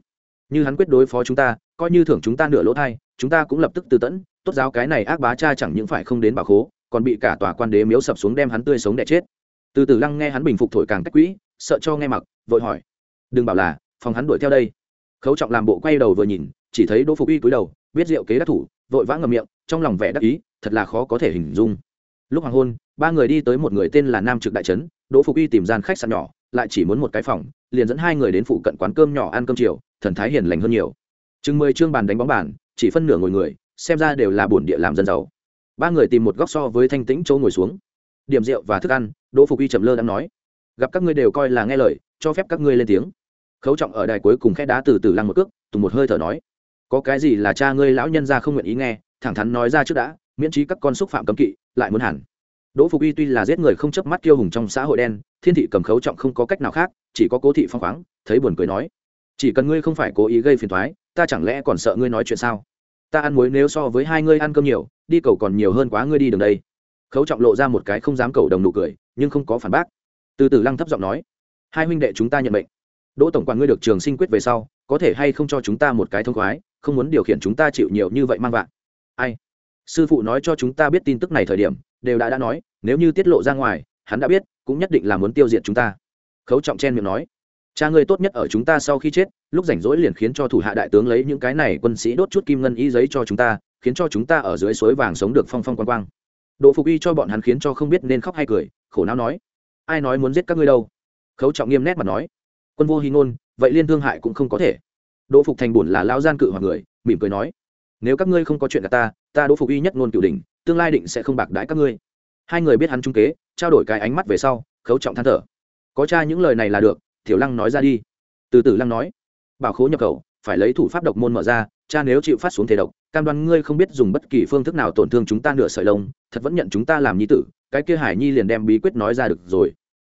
Như hắn quyết đối phó chúng ta, coi như thưởng chúng ta nửa lỗ thai chúng ta cũng lập tức tư tẫn, tốt giáo cái này ác bá cha chẳng những phải không đến bảo khố, còn bị cả tòa quan đế miếu sập xuống đem hắn tươi sống đẻ chết. Từ từ lăng nghe hắn bình phục thổi càng cách quỹ, sợ cho nghe mặc, vội hỏi. Đừng bảo là, phòng hắn đuổi theo đây. Khấu trọng làm bộ quay đầu vừa nhìn, chỉ thấy đỗ phục uy cúi đầu, biết rượu kế đắc thủ, vội vã ngầm miệng, trong lòng vẻ đắc ý, thật là khó có thể hình dung. Lúc hoàng hôn, ba người đi tới một người tên là nam trực đại trấn, đỗ phục uy tìm gian khách sạn nhỏ, lại chỉ muốn một cái phòng, liền dẫn hai người đến phụ cận quán cơm nhỏ ăn cơm chiều, thần thái hiền lành hơn nhiều. Chừng mười chương bàn đánh bóng bàn chỉ phân nửa ngồi người, xem ra đều là bổn địa làm dân giàu. Ba người tìm một góc so với thanh tĩnh chỗ ngồi xuống. Điểm rượu và thức ăn, đỗ phục y trầm lơ đang nói. Gặp các ngươi đều coi là nghe lời, cho phép các ngươi lên tiếng. Khấu trọng ở đài cuối cùng khẽ đá từ từ lăng một cước, tùng một hơi thở nói. Có cái gì là cha ngươi lão nhân ra không nguyện ý nghe, thẳng thắn nói ra trước đã, miễn trí các con xúc phạm cấm kỵ, lại muốn hẳn. Đỗ phục y tuy là giết người không chớp mắt kiêu hùng trong xã hội đen, thiên thị cầm khấu trọng không có cách nào khác, chỉ có cố thị phong khoáng, thấy buồn cười nói chỉ cần ngươi không phải cố ý gây phiền thoái ta chẳng lẽ còn sợ ngươi nói chuyện sao? Ta ăn muối nếu so với hai ngươi ăn cơm nhiều, đi cầu còn nhiều hơn quá ngươi đi đường đây. Khấu trọng lộ ra một cái không dám cầu đồng nụ cười, nhưng không có phản bác. Từ từ lăng thấp giọng nói, hai huynh đệ chúng ta nhận bệnh đỗ tổng quản ngươi được trường sinh quyết về sau, có thể hay không cho chúng ta một cái thông khoái, không muốn điều khiển chúng ta chịu nhiều như vậy mang vạn ai? Sư phụ nói cho chúng ta biết tin tức này thời điểm, đều đã đã nói, nếu như tiết lộ ra ngoài, hắn đã biết, cũng nhất định là muốn tiêu diệt chúng ta. Khấu trọng chen miệng nói cha ngươi tốt nhất ở chúng ta sau khi chết, lúc rảnh rỗi liền khiến cho thủ hạ đại tướng lấy những cái này quân sĩ đốt chút kim ngân y giấy cho chúng ta, khiến cho chúng ta ở dưới suối vàng sống được phong phong quang quang. Độ phục y cho bọn hắn khiến cho không biết nên khóc hay cười, khổ não nói, ai nói muốn giết các ngươi đâu? Khấu trọng nghiêm nét mà nói, quân vô hy ngôn, vậy liên thương hại cũng không có thể. Đỗ phục thành bổn là lao gian cự hoặc người, mỉm cười nói, nếu các ngươi không có chuyện cả ta ta đỗ phục y nhất ngôn cửu đỉnh, tương lai định sẽ không bạc đãi các ngươi. Hai người biết hắn trung kế, trao đổi cái ánh mắt về sau, khấu trọng than thở, có cha những lời này là được tiểu lăng nói ra đi. Từ từ lăng nói. Bảo khố nhập khẩu, phải lấy thủ pháp độc môn mở ra, cha nếu chịu phát xuống thể độc, cam đoan ngươi không biết dùng bất kỳ phương thức nào tổn thương chúng ta nửa sợi lông, thật vẫn nhận chúng ta làm nhi tử, cái kia hải nhi liền đem bí quyết nói ra được rồi.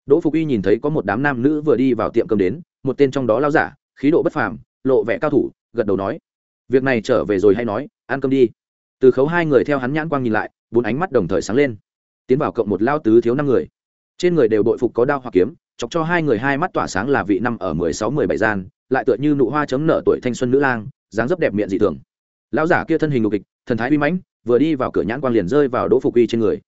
Đỗ phục y nhìn thấy có một đám nam nữ vừa đi vào tiệm cơm đến, một tên trong đó lao giả, khí độ bất phàm, lộ vẻ cao thủ, gật đầu nói, việc này trở về rồi hay nói, ăn cơm đi. Từ khấu hai người theo hắn nhãn quang nhìn lại, bốn ánh mắt đồng thời sáng lên. Tiến vào cộng một lao tứ thiếu năm người. Trên người đều đội phục có đao hoặc kiếm chọc cho hai người hai mắt tỏa sáng là vị năm ở mười sáu, mười bảy gian, lại tựa như nụ hoa chấm nở tuổi thanh xuân nữ lang, dáng dấp đẹp miệng dị thường. Lão giả kia thân hình ngục kịch thần thái uy mãnh, vừa đi vào cửa nhãn quang liền rơi vào đỗ phục uy trên người.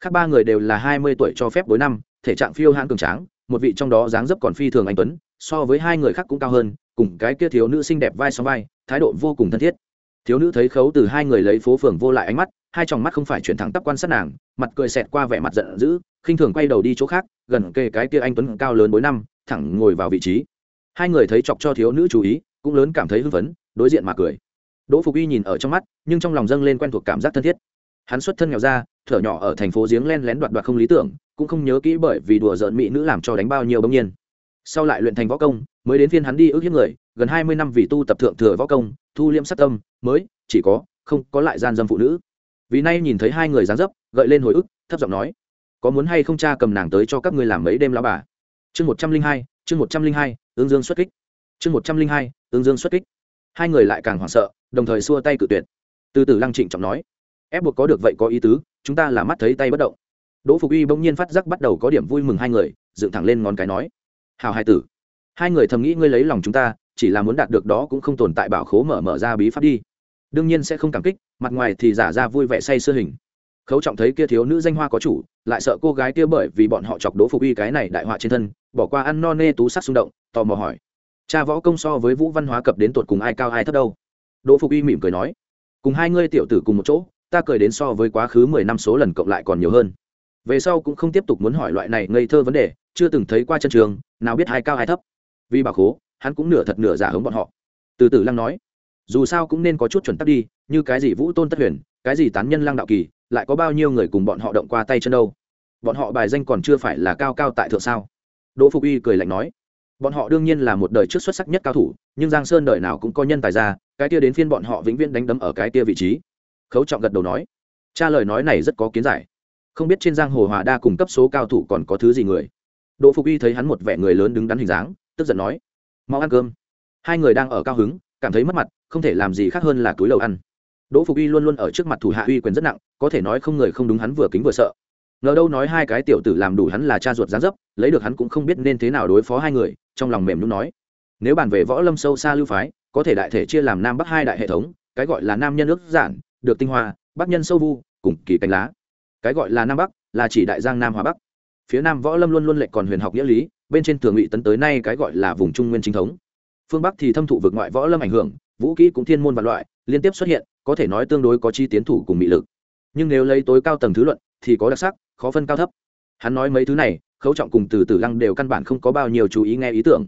Khác ba người đều là hai mươi tuổi cho phép bối năm, thể trạng phiêu hãn cường tráng, một vị trong đó dáng dấp còn phi thường anh tuấn, so với hai người khác cũng cao hơn, cùng cái kia thiếu nữ xinh đẹp vai sóng vai, thái độ vô cùng thân thiết thiếu nữ thấy khấu từ hai người lấy phố phường vô lại ánh mắt, hai tròng mắt không phải chuyển thẳng tắp quan sát nàng, mặt cười xẹt qua vẻ mặt giận dữ, khinh thường quay đầu đi chỗ khác, gần kề cái kia anh tuấn cao lớn bốn năm, thẳng ngồi vào vị trí. Hai người thấy chọc cho thiếu nữ chú ý, cũng lớn cảm thấy hưng phấn, đối diện mà cười. Đỗ phục y nhìn ở trong mắt, nhưng trong lòng dâng lên quen thuộc cảm giác thân thiết. Hắn xuất thân nghèo ra, thở nhỏ ở thành phố giếng len lén đoạt đoạt không lý tưởng, cũng không nhớ kỹ bởi vì đùa giỡn mỹ nữ làm cho đánh bao nhiêu bỗng nhiên. Sau lại luyện thành võ công, mới đến phiên hắn đi ước hiếp người gần hai mươi năm vì tu tập thượng thừa võ công, thu liêm sát tâm, mới, chỉ có, không có lại gian dâm phụ nữ. Vì nay nhìn thấy hai người dáng dấp, gợi lên hồi ức, thấp giọng nói, có muốn hay không cha cầm nàng tới cho các ngươi làm mấy đêm lão bà? Chương một trăm linh hai, chương một trăm linh hai ương dương xuất kích. Chương một trăm linh hai ương dương xuất kích. Hai người lại càng hoảng sợ, đồng thời xua tay cự tuyệt. Từ từ lăng trịnh trọng nói, ép buộc có được vậy có ý tứ, chúng ta là mắt thấy tay bất động. Đỗ phục uy bỗng nhiên phát giác bắt đầu có điểm vui mừng hai người, dựng thẳng lên ngón cái nói hào hai tử, hai người thầm nghĩ ngươi lấy lòng chúng ta chỉ là muốn đạt được đó cũng không tồn tại bảo khố mở mở ra bí pháp đi. Đương nhiên sẽ không cảm kích, mặt ngoài thì giả ra vui vẻ say sưa hình. Khấu trọng thấy kia thiếu nữ danh hoa có chủ, lại sợ cô gái kia bởi vì bọn họ chọc đỗ phục uy cái này đại họa trên thân, bỏ qua ăn no nê tú sắc xung động, tò mò hỏi. Cha võ công so với vũ văn hóa cập đến tột cùng ai cao ai thấp đâu? Đỗ phục uy mỉm cười nói. Cùng hai ngươi tiểu tử cùng một chỗ, ta cười đến so với quá khứ mười năm số lần cộng lại còn nhiều hơn. Về sau cũng không tiếp tục muốn hỏi loại này ngây thơ vấn đề, chưa từng thấy qua chân trường, nào biết hai cao hai thấp. Vì bà khố hắn cũng nửa thật nửa giả hống bọn họ. Từ từ lăng nói, dù sao cũng nên có chút chuẩn tắc đi, như cái gì vũ tôn tất huyền, cái gì tán nhân lăng đạo kỳ, lại có bao nhiêu người cùng bọn họ động qua tay chân đâu? Bọn họ bài danh còn chưa phải là cao cao tại thượng sao? Đỗ phục uy cười lạnh nói, bọn họ đương nhiên là một đời trước xuất sắc nhất cao thủ, nhưng giang sơn đời nào cũng có nhân tài ra, cái kia đến phiên bọn họ vĩnh viễn đánh đấm ở cái kia vị trí. Khấu trọng gật đầu nói, cha lời nói này rất có kiến giải. Không biết trên giang hồ hòa đa cùng cấp số cao thủ còn có thứ gì người? Đỗ phục y thấy hắn một vẻ người lớn đứng đắn hình dáng, tức giận nói mau ăn cơm. Hai người đang ở cao hứng, cảm thấy mất mặt, không thể làm gì khác hơn là túi lầu ăn. Đỗ phục y luôn luôn ở trước mặt thủ hạ uy quyền rất nặng, có thể nói không người không đúng hắn vừa kính vừa sợ. Ngờ đâu nói hai cái tiểu tử làm đủ hắn là cha ruột gián dấp, lấy được hắn cũng không biết nên thế nào đối phó hai người, trong lòng mềm nhún nói. Nếu bàn về võ lâm sâu xa lưu phái, có thể đại thể chia làm nam bắc hai đại hệ thống, cái gọi là nam nhân ước giản, được tinh hoa, bắc nhân sâu vu, cùng kỳ cánh lá. Cái gọi là nam bắc là chỉ đại giang nam hòa bắc. Phía nam võ lâm luôn luôn lệnh còn huyền học nghĩa lý bên trên thường ngụy tấn tới nay cái gọi là vùng trung nguyên chính thống. Phương bắc thì thâm thụ vực ngoại võ lâm ảnh hưởng, vũ kỹ cũng thiên môn và loại, liên tiếp xuất hiện, có thể nói tương đối có chi tiến thủ cùng mị lực. Nhưng nếu lấy tối cao tầng thứ luận, thì có đặc sắc, khó phân cao thấp. Hắn nói mấy thứ này, khấu trọng cùng từ từ lăng đều căn bản không có bao nhiêu chú ý nghe ý tưởng.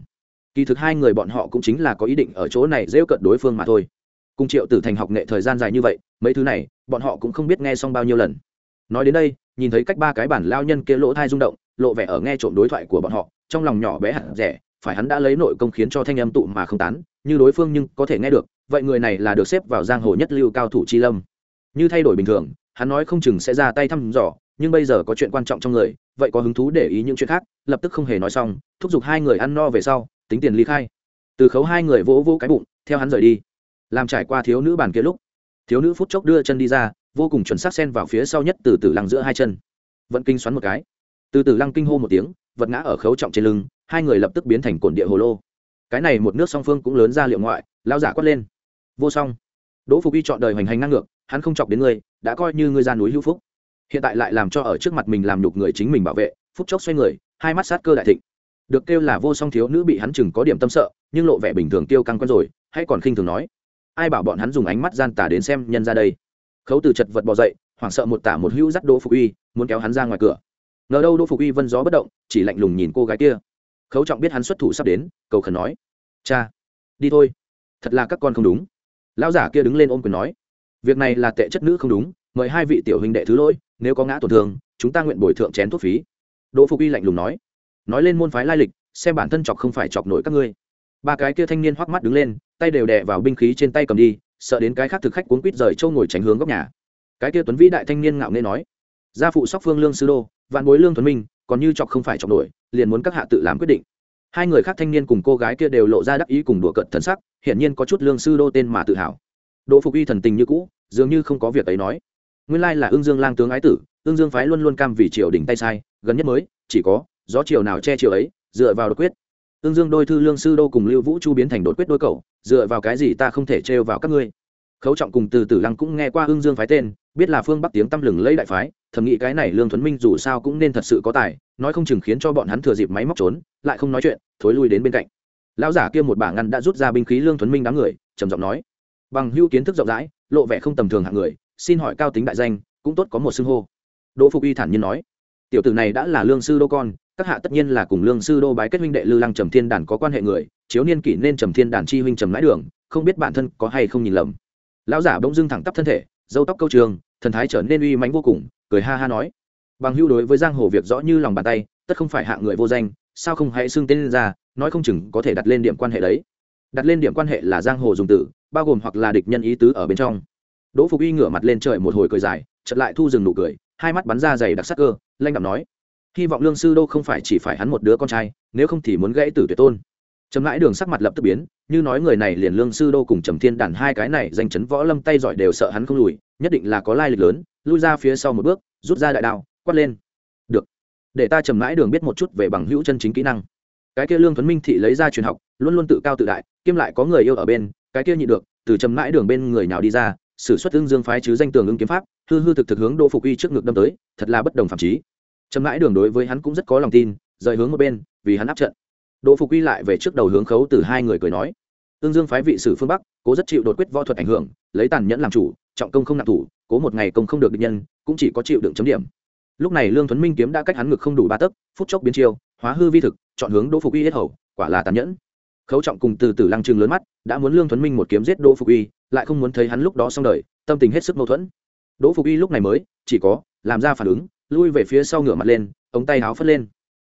Kỳ thực hai người bọn họ cũng chính là có ý định ở chỗ này rêu cận đối phương mà thôi. Cùng triệu tử thành học nghệ thời gian dài như vậy, mấy thứ này, bọn họ cũng không biết nghe xong bao nhiêu lần. Nói đến đây, nhìn thấy cách ba cái bản lao nhân kia lỗ thai rung động, lộ vẻ ở nghe trộm đối thoại của bọn họ trong lòng nhỏ bé hẳn rẻ, phải hắn đã lấy nội công khiến cho thanh âm tụ mà không tán, như đối phương nhưng có thể nghe được, vậy người này là được xếp vào giang hồ nhất lưu cao thủ chi lâm. Như thay đổi bình thường, hắn nói không chừng sẽ ra tay thăm dò, nhưng bây giờ có chuyện quan trọng trong người, vậy có hứng thú để ý những chuyện khác, lập tức không hề nói xong, thúc giục hai người ăn no về sau, tính tiền ly khai. Từ khấu hai người vỗ vỗ cái bụng, theo hắn rời đi. Làm trải qua thiếu nữ bàn kia lúc, thiếu nữ phút chốc đưa chân đi ra, vô cùng chuẩn xác sen vào phía sau nhất từ từ lăng giữa hai chân. Vận kinh xoắn một cái. Từ từ lăng kinh hô một tiếng vật ngã ở khấu trọng trên lưng, hai người lập tức biến thành cổn địa hồ lô. Cái này một nước song phương cũng lớn ra liệu ngoại, lao giả quát lên. Vô song. Đỗ phục y chọn đời hoành hành ngang ngược, hắn không chọc đến ngươi, đã coi như ngươi ra núi hữu phúc. Hiện tại lại làm cho ở trước mặt mình làm nhục người chính mình bảo vệ phúc chốc xoay người, hai mắt sát cơ đại thịnh. Được kêu là vô song thiếu nữ bị hắn chừng có điểm tâm sợ, nhưng lộ vẻ bình thường tiêu căng quen rồi, hay còn khinh thường nói. Ai bảo bọn hắn dùng ánh mắt gian tả đến xem nhân ra đây? Khấu từ chật vật bỏ dậy, hoảng sợ một tả một hữu dắt đỗ phục uy muốn kéo hắn ra ngoài cửa ngờ đâu đỗ phục uy vân gió bất động, chỉ lạnh lùng nhìn cô gái kia. Khấu trọng biết hắn xuất thủ sắp đến, cầu khẩn nói, cha, đi thôi. Thật là các con không đúng. Lão giả kia đứng lên ôm quyền nói, việc này là tệ chất nữ không đúng, mời hai vị tiểu huynh đệ thứ lỗi, nếu có ngã tổn thương, chúng ta nguyện bồi thượng chén thuốc phí. Đỗ phục uy lạnh lùng nói nói lên môn phái lai lịch, xem bản thân chọc không phải chọc nổi các ngươi. Ba cái kia thanh niên hoắc mắt đứng lên, tay đều đè vào binh khí trên tay cầm đi, sợ đến cái khác thực khách cuốn quýt rời châu ngồi tránh hướng góc nhà. Cái kia tuấn vĩ đại thanh niên ngạo nghễ nói gia phụ sóc phương lương sư đô, vạn bối lương thuần minh, còn như chọc không phải chọc nổi, liền muốn các hạ tự làm quyết định. Hai người khác thanh niên cùng cô gái kia đều lộ ra đắc ý cùng đùa cận thần sắc, hiển nhiên có chút lương sư đô tên mà tự hào. Đỗ phục y thần tình như cũ, dường như không có việc ấy nói. Nguyên lai là ương dương lang tướng ái tử, ương dương phái luôn luôn cam vì triều đỉnh tay sai, gần nhất mới, chỉ có, gió triều nào che triều ấy, dựa vào đột quyết. Ương dương đôi thư lương sư đô cùng lưu vũ chu biến thành đột quyết đôi cầu dựa vào cái gì ta không thể trêu vào các ngươi? Khấu trọng cùng từ tử lăng cũng nghe qua ương dương phái tên, biết là phương bắc tiếng tăm lừng lấy đại phái thầm nghĩ cái này lương thuấn minh dù sao cũng nên thật sự có tài, nói không chừng khiến cho bọn hắn thừa dịp máy móc trốn, lại không nói chuyện, thối lui đến bên cạnh. Lão giả kia một bả ngăn đã rút ra binh khí lương thuấn minh đám người, trầm giọng nói, bằng hữu kiến thức rộng rãi, lộ vẻ không tầm thường hạng người, xin hỏi cao tính đại danh, cũng tốt có một xưng hô. Đỗ phục y thản nhiên nói, tiểu tử này đã là lương sư đô con, các hạ tất nhiên là cùng lương sư đô bái kết huynh đệ lư lăng trầm thiên đàn có quan hệ người, chiếu niên kỷ nên trầm thiên đàn chi huynh trầm lãi đường, không biết bản thân có hay không nhìn lầm. Lão giả bỗng dưng thẳng tắp thân thể, dâu tóc câu trường, thần thái trở nên uy mãnh vô cùng cười ha ha nói. Bằng hưu đối với giang hồ việc rõ như lòng bàn tay, tất không phải hạ người vô danh, sao không hãy xưng tên lên ra, nói không chừng có thể đặt lên điểm quan hệ đấy. Đặt lên điểm quan hệ là giang hồ dùng tử bao gồm hoặc là địch nhân ý tứ ở bên trong. Đỗ phục uy ngửa mặt lên trời một hồi cười dài chật lại thu dừng nụ cười, hai mắt bắn ra dày đặc sắc cơ, lanh đạm nói. Hy vọng lương sư đô không phải chỉ phải hắn một đứa con trai, nếu không thì muốn gãy tử tuyệt tôn trầm ngãi đường sắc mặt lập tức biến, như nói người này liền lương sư đô cùng trầm thiên đàn hai cái này danh chấn võ lâm tay giỏi đều sợ hắn không lùi, nhất định là có lai lịch lớn, lui ra phía sau một bước, rút ra đại đao, quát lên. Được. Để ta trầm ngãi đường biết một chút về bằng hữu chân chính kỹ năng. Cái kia lương thuấn minh thị lấy ra truyền học, luôn luôn tự cao tự đại, kiêm lại có người yêu ở bên, cái kia nhị được, từ trầm ngãi đường bên người nào đi ra, sử xuất ưng dương phái chứ danh tường ứng kiếm pháp, hư hư thực thực hướng đỗ phục uy trước ngực đâm tới, thật là bất đồng phạm trí trầm ngãi đường đối với hắn cũng rất có lòng tin, rời hướng một bên, vì hắn áp trận đỗ phục quy lại về trước đầu hướng khấu từ hai người cười nói, Tương dương phái vị sử phương bắc, cố rất chịu đột quyết võ thuật ảnh hưởng, lấy tàn nhẫn làm chủ, trọng công không nặng thủ, cố một ngày công không được địch nhân, cũng chỉ có chịu đựng chấm điểm. Lúc này lương thuấn minh kiếm đã cách hắn ngực không đủ ba tấc, phút chốc biến chiêu, hóa hư vi thực, chọn hướng đỗ phục uy hết hầu, quả là tàn nhẫn. Khấu trọng cùng từ từ lăng trừng lớn mắt, đã muốn lương thuấn minh một kiếm giết đỗ phục uy lại không muốn thấy hắn lúc đó xong đời, tâm tình hết sức mâu thuẫn. Đỗ phục uy lúc này mới, chỉ có, làm ra phản ứng, lui về phía sau ngửa mặt lên, ống tay áo phất lên.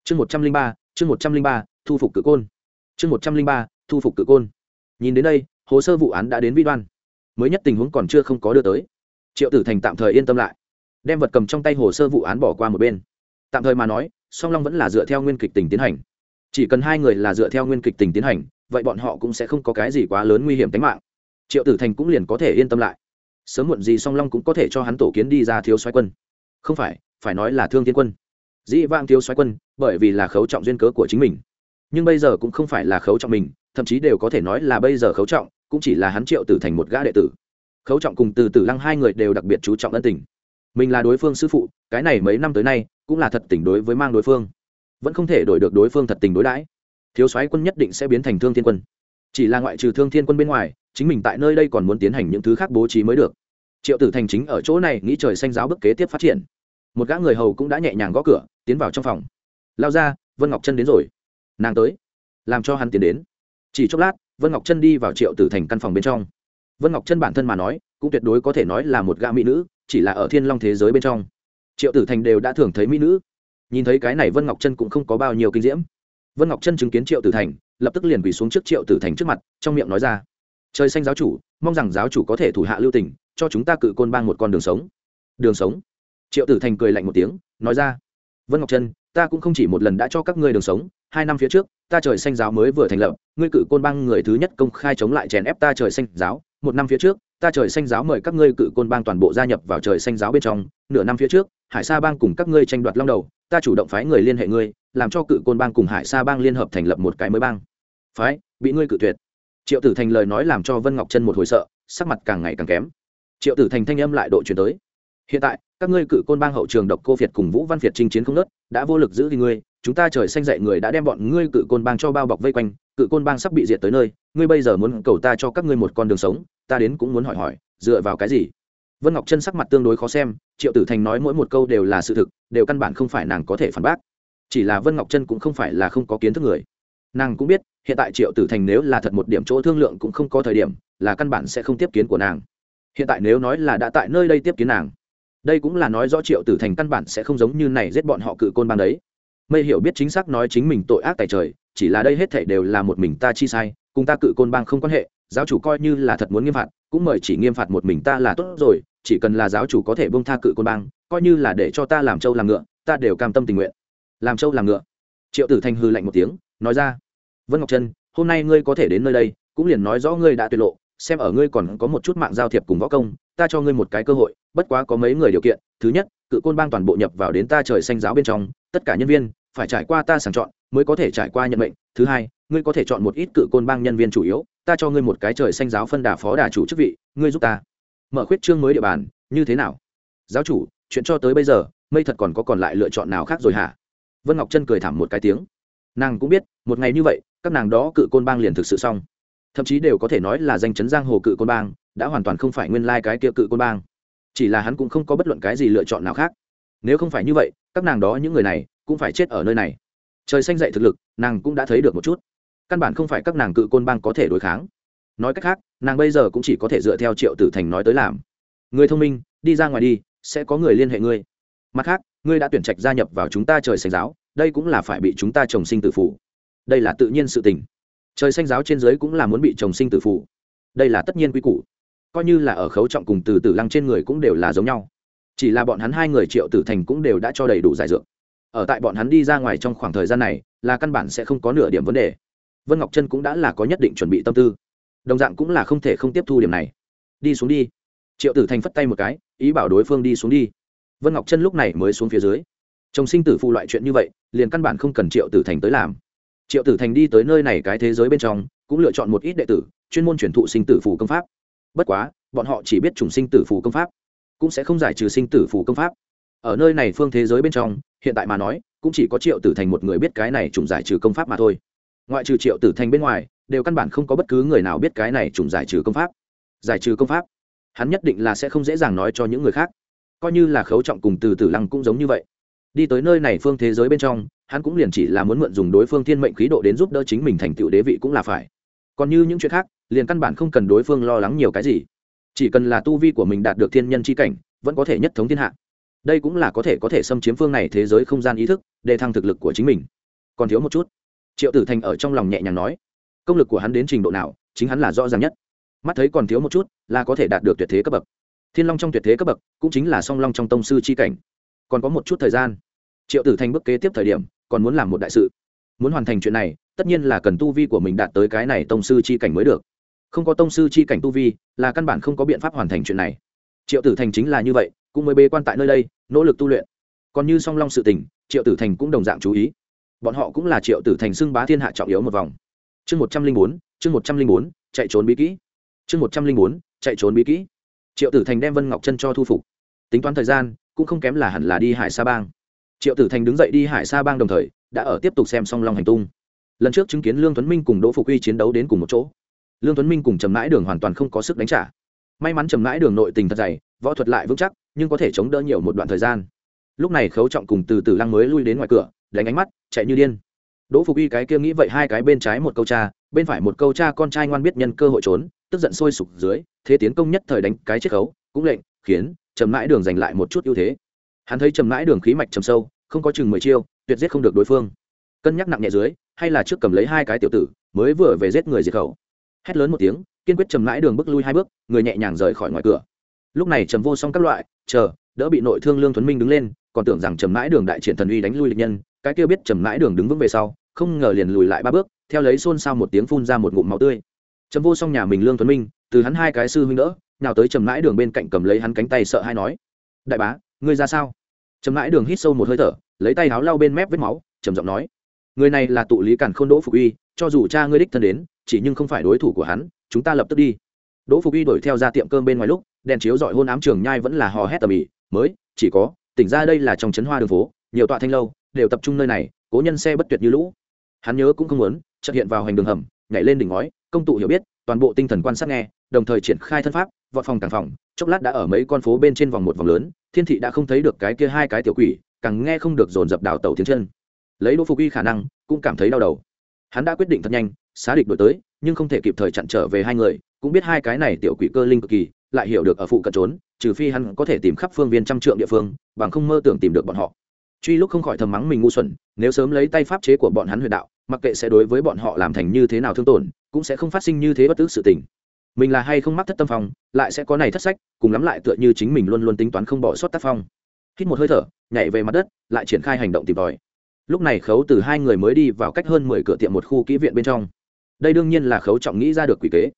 Chương một trăm linh ba, chương một trăm linh ba thu phục cự côn. Chương một trăm linh ba, thu phục cự côn. Nhìn đến đây, hồ sơ vụ án đã đến vi đoan. Mới nhất tình huống còn chưa không có đưa tới. Triệu tử thành tạm thời yên tâm lại, đem vật cầm trong tay hồ sơ vụ án bỏ qua một bên. Tạm thời mà nói, song long vẫn là dựa theo nguyên kịch tình tiến hành. Chỉ cần hai người là dựa theo nguyên kịch tình tiến hành, vậy bọn họ cũng sẽ không có cái gì quá lớn nguy hiểm tính mạng. Triệu tử thành cũng liền có thể yên tâm lại. Sớm muộn gì song long cũng có thể cho hắn tổ kiến đi ra thiếu xoáy quân. Không phải phải nói là thương thiên quân. Dĩ vang thiếu xoáy quân, bởi vì là khấu trọng duyên cớ của chính mình nhưng bây giờ cũng không phải là khấu trọng mình, thậm chí đều có thể nói là bây giờ khấu trọng, cũng chỉ là hắn triệu tử thành một gã đệ tử. Khấu trọng cùng từ tử lăng hai người đều đặc biệt chú trọng ân tình. Mình là đối phương sư phụ, cái này mấy năm tới nay, cũng là thật tình đối với mang đối phương. Vẫn không thể đổi được đối phương thật tình đối đãi. Thiếu soái quân nhất định sẽ biến thành thương thiên quân. Chỉ là ngoại trừ thương thiên quân bên ngoài, chính mình tại nơi đây còn muốn tiến hành những thứ khác bố trí mới được. Triệu tử thành chính ở chỗ này nghĩ trời xanh giáo bức kế tiếp phát triển. Một gã người hầu cũng đã nhẹ nhàng gõ cửa, tiến vào trong phòng. Lao ra, vân ngọc chân đến rồi nàng tới, làm cho hắn tiến đến. Chỉ chốc lát, vân ngọc chân đi vào triệu tử thành căn phòng bên trong. Vân ngọc chân bản thân mà nói, cũng tuyệt đối có thể nói là một gã mỹ nữ, chỉ là ở thiên long thế giới bên trong. Triệu tử thành đều đã thường thấy mỹ nữ. Nhìn thấy cái này vân ngọc chân cũng không có bao nhiêu kinh diễm. Vân ngọc chân chứng kiến triệu tử thành, lập tức liền quỳ xuống trước triệu tử thành trước mặt, trong miệng nói ra, trời xanh giáo chủ, mong rằng giáo chủ có thể thủ hạ lưu tình, cho chúng ta cự côn bang một con đường sống. Đường sống? Triệu tử thành cười lạnh một tiếng, nói ra, vân ngọc trân ta cũng không chỉ một lần đã cho các ngươi đường sống, hai năm phía trước, ta trời xanh giáo mới vừa thành lập, ngươi cự côn bang người thứ nhất công khai chống lại chèn ép ta trời xanh giáo, một năm phía trước, ta trời xanh giáo mời các ngươi cự côn bang toàn bộ gia nhập vào trời xanh giáo bên trong, nửa năm phía trước, hải sa bang cùng các ngươi tranh đoạt long đầu, ta chủ động phái người liên hệ ngươi, làm cho cự côn bang cùng hải sa bang liên hợp thành lập một cái mới bang. Phái, bị ngươi cự tuyệt. Triệu tử thành lời nói làm cho vân ngọc chân một hồi sợ, sắc mặt càng ngày càng kém. Triệu tử thành thanh âm lại độ chuyển tới. Hiện tại các ngươi cự côn bang hậu trường độc cô việt cùng vũ văn việt chinh chiến không nớt, đã vô lực giữ thì ngươi, chúng ta trời xanh dậy người đã đem bọn ngươi cự côn bang cho bao bọc vây quanh, cự côn bang sắp bị diệt tới nơi, ngươi bây giờ muốn cầu ta cho các ngươi một con đường sống, ta đến cũng muốn hỏi hỏi, dựa vào cái gì? Vân ngọc chân sắc mặt tương đối khó xem, triệu tử thành nói mỗi một câu đều là sự thực, đều căn bản không phải nàng có thể phản bác. Chỉ là vân ngọc chân cũng không phải là không có kiến thức người. Nàng cũng biết, hiện tại triệu tử thành nếu là thật một điểm chỗ thương lượng cũng không có thời điểm, là căn bản sẽ không tiếp kiến của nàng. Hiện tại nếu nói là đã tại nơi đây tiếp kiến nàng đây cũng là nói rõ triệu tử thành căn bản sẽ không giống như này giết bọn họ cự côn bang đấy. Mây hiểu biết chính xác nói chính mình tội ác tại trời, chỉ là đây hết thảy đều là một mình ta chi sai, cùng ta cự côn bang không quan hệ, giáo chủ coi như là thật muốn nghiêm phạt, cũng mời chỉ nghiêm phạt một mình ta là tốt rồi, chỉ cần là giáo chủ có thể bông tha cự côn bang, coi như là để cho ta làm trâu làm ngựa, ta đều cam tâm tình nguyện. Làm trâu làm ngựa. Triệu tử thành hư lạnh một tiếng, nói ra, vân ngọc trân, hôm nay ngươi có thể đến nơi đây, cũng liền nói rõ ngươi đã tuyệt lộ, xem ở ngươi còn có một chút mạng giao thiệp cùng võ công ta cho ngươi một cái cơ hội, bất quá có mấy người điều kiện. Thứ nhất, cự côn bang toàn bộ nhập vào đến ta trời xanh giáo bên trong, tất cả nhân viên phải trải qua ta sàng chọn mới có thể trải qua nhận mệnh. Thứ hai, ngươi có thể chọn một ít cự côn bang nhân viên chủ yếu, ta cho ngươi một cái trời xanh giáo phân đà phó đà chủ chức vị, ngươi giúp ta. Mở khuyết trương mới địa bàn, như thế nào? Giáo chủ, chuyện cho tới bây giờ, mây thật còn có còn lại lựa chọn nào khác rồi hả? Vân ngọc chân cười thảm một cái tiếng. Nàng cũng biết, một ngày như vậy, các nàng đó cự côn bang liền thực sự xong thậm chí đều có thể nói là danh chấn giang hồ cự côn bang, đã hoàn toàn không phải nguyên lai、like、cái kia cự côn bang. Chỉ là hắn cũng không có bất luận cái gì lựa chọn nào khác. Nếu không phải như vậy, các nàng đó những người này cũng phải chết ở nơi này. Trời xanh dậy thực lực, nàng cũng đã thấy được một chút. Căn bản không phải các nàng cự côn bang có thể đối kháng. Nói cách khác, nàng bây giờ cũng chỉ có thể dựa theo triệu tử thành nói tới làm. Người thông minh, đi ra ngoài đi, sẽ có người liên hệ ngươi. Mặt khác, ngươi đã tuyển trạch gia nhập vào chúng ta trời xanh giáo, đây cũng là phải bị chúng ta trồng sinh tự phủ. Đây là tự nhiên sự tình trời xanh giáo trên dưới cũng là muốn bị chồng sinh tử phụ. đây là tất nhiên quy củ. Coi như là ở khấu trọng cùng từ tử lăng trên người cũng đều là giống nhau. Chỉ là bọn hắn hai người triệu tử thành cũng đều đã cho đầy đủ giải dược. Ở tại bọn hắn đi ra ngoài trong khoảng thời gian này, là căn bản sẽ không có nửa điểm vấn đề. Vân ngọc trân cũng đã là có nhất định chuẩn bị tâm tư. Đồng dạng cũng là không thể không tiếp thu điểm này. Đi xuống đi. Triệu tử thành phất tay một cái, ý bảo đối phương đi xuống đi. Vân ngọc trân lúc này mới xuống phía dưới. Chồng sinh tử phụ loại chuyện như vậy, liền căn bản không cần triệu tử thành tới làm triệu tử thành đi tới nơi này cái thế giới bên trong, cũng lựa chọn một ít đệ tử, chuyên môn truyền thụ sinh tử phù công pháp. Bất quá, bọn họ chỉ biết chủng sinh tử phù công pháp, cũng sẽ không giải trừ sinh tử phù công pháp. Ở nơi này phương thế giới bên trong, hiện tại mà nói, cũng chỉ có triệu tử thành một người biết cái này chủng giải trừ công pháp mà thôi. Ngoại trừ triệu tử thành bên ngoài, đều căn bản không có bất cứ người nào biết cái này chủng giải trừ công pháp. Giải trừ công pháp, hắn nhất định là sẽ không dễ dàng nói cho những người khác. Coi như là khấu trọng cùng từ tử lăng cũng giống như vậy đi tới nơi này phương thế giới bên trong, hắn cũng liền chỉ là muốn mượn dùng đối phương thiên mệnh khí độ đến giúp đỡ chính mình thành tựu đế vị cũng là phải. Còn như những chuyện khác, liền căn bản không cần đối phương lo lắng nhiều cái gì. Chỉ cần là tu vi của mình đạt được thiên nhân c h i cảnh, vẫn có thể nhất thống thiên hạ. Đây cũng là có thể có thể xâm chiếm phương này thế giới không gian ý thức, để thăng thực lực của chính mình. Còn thiếu một chút. Triệu tử thành ở trong lòng nhẹ nhàng nói, công lực của hắn đến trình độ nào, chính hắn là rõ ràng nhất. Mắt thấy còn thiếu một chút, là có thể đạt được tuyệt thế cấp bậc. Thiên long trong tuyệt thế cấp bậc, cũng chính là song long trong tông sư c h i cảnh. Còn có một chút thời gian triệu tử thành bước kế tiếp thời điểm, còn muốn làm một đại sự. Muốn hoàn thành chuyện này, tất nhiên là cần tu vi của mình đạt tới cái này tông sư chi cảnh mới được. Không có tông sư chi cảnh tu vi, là căn bản không có biện pháp hoàn thành chuyện này. Triệu tử thành chính là như vậy, cũng mới bế quan tại nơi đây, nỗ lực tu luyện. Còn như song long sự tình, triệu tử thành cũng đồng dạng chú ý. Bọn họ cũng là triệu tử thành xưng bá thiên hạ trọng yếu một vòng. Chương một trăm linh bốn, chương một trăm linh bốn, chạy trốn bí kỹ. Chương một trăm linh bốn, chạy trốn bí kỹ. Triệu tử thành đem vân ngọc chân cho thu phục. Tính toán thời gian, cũng không kém là hẳn là đi hải sa bang triệu tử thành đứng dậy đi hải sa bang đồng thời, đã ở tiếp tục xem song long hành tung. Lần trước chứng kiến lương tuấn minh cùng đỗ phục uy chiến đấu đến cùng một chỗ. Lương tuấn minh cùng trầm mãi đường hoàn toàn không có sức đánh trả. May mắn trầm mãi đường nội tình thật dày, võ thuật lại vững chắc, nhưng có thể chống đỡ nhiều một đoạn thời gian. Lúc này khấu trọng cùng từ từ lăng mới lui đến ngoài cửa, đánh ánh mắt, chạy như điên. Đỗ phục uy cái kia nghĩ vậy hai cái bên trái một câu cha, bên phải một câu cha con trai ngoan biết nhân cơ hội trốn, tức giận sôi sục dưới, thế tiến công nhất thời đánh cái chiết khấu, cũng lệnh, khiến trầm mãi đường giành lại một chút ưu thế hắn thấy trầm mãi đường khí mạch trầm sâu, không có chừng mười chiêu, tuyệt giết không được đối phương. Cân nhắc nặng nhẹ dưới, hay là trước cầm lấy hai cái tiểu tử, mới vừa về giết người diệt khẩu. Hét lớn một tiếng, kiên quyết trầm mãi đường bước lui hai bước, người nhẹ nhàng rời khỏi ngoài cửa. Lúc này trầm vô xong các loại, chờ, đỡ bị nội thương lương thuấn minh đứng lên, còn tưởng rằng trầm mãi đường đại triển thần uy đánh lui lịch nhân, cái kia biết trầm mãi đường đứng vững về sau, không ngờ liền lùi lại ba bước, theo lấy xôn xao một tiếng phun ra một ngụm máu tươi. Trầm vô xong nhà mình lương thuấn minh, từ hắn hai cái sư huynh đỡ nào tới trầm mãi đường bên cạnh cầm lấy hắn cánh tay sợ hay nói, đại bá, ngươi ra sao? Trầm mãi đường hít sâu một hơi thở, lấy tay áo lau bên mép vết máu, trầm giọng nói, người này là tụ lý cản khôn đỗ phục uy, cho dù cha ngươi đích thân đến, chỉ nhưng không phải đối thủ của hắn, chúng ta lập tức đi. Đỗ phục uy đuổi theo ra tiệm cơm bên ngoài lúc, đèn chiếu dọi hôn ám trường nhai vẫn là hò hét tầm ĩ, mới, chỉ có, tỉnh ra đây là trong trấn hoa đường phố, nhiều tọa thanh lâu, đều tập trung nơi này, cố nhân xe bất tuyệt như lũ. Hắn nhớ cũng không muốn, chợt hiện vào hành đường hầm, nhảy lên đỉnh ngói, công tụ hiểu biết toàn bộ tinh thần quan sát nghe, đồng thời triển khai thân pháp, vọt phòng càng phòng, chốc lát đã ở mấy con phố bên trên vòng một vòng lớn, thiên thị đã không thấy được cái kia hai cái tiểu quỷ, càng nghe không được dồn dập đào tẩu tiếng chân. Lấy đỗ phục y khả năng, cũng cảm thấy đau đầu. Hắn đã quyết định thật nhanh, xá địch đổi tới, nhưng không thể kịp thời chặn trở về hai người, cũng biết hai cái này tiểu quỷ cơ linh cực kỳ, lại hiểu được ở phụ cận trốn, trừ phi hắn có thể tìm khắp phương viên trăm trượng địa phương, bằng không mơ tưởng tìm được bọn họ. Truy lúc không khỏi thầm mắng mình ngu xuẩn, nếu sớm lấy tay pháp chế của bọn hắn huyền đạo, mặc kệ sẽ đối với bọn họ làm thành như thế nào thương tổn cũng sẽ không phát sinh như thế bất tức sự tình. Mình là hay không mắc thất tâm phong lại sẽ có này thất sách, cùng lắm lại tựa như chính mình luôn luôn tính toán không bỏ sót tác phong. Hít một hơi thở, nhảy về mặt đất, lại triển khai hành động tìm tòi. Lúc này khấu từ hai người mới đi vào cách hơn mười cửa tiệm một khu kỹ viện bên trong. Đây đương nhiên là khấu trọng nghĩ ra được quỷ kế.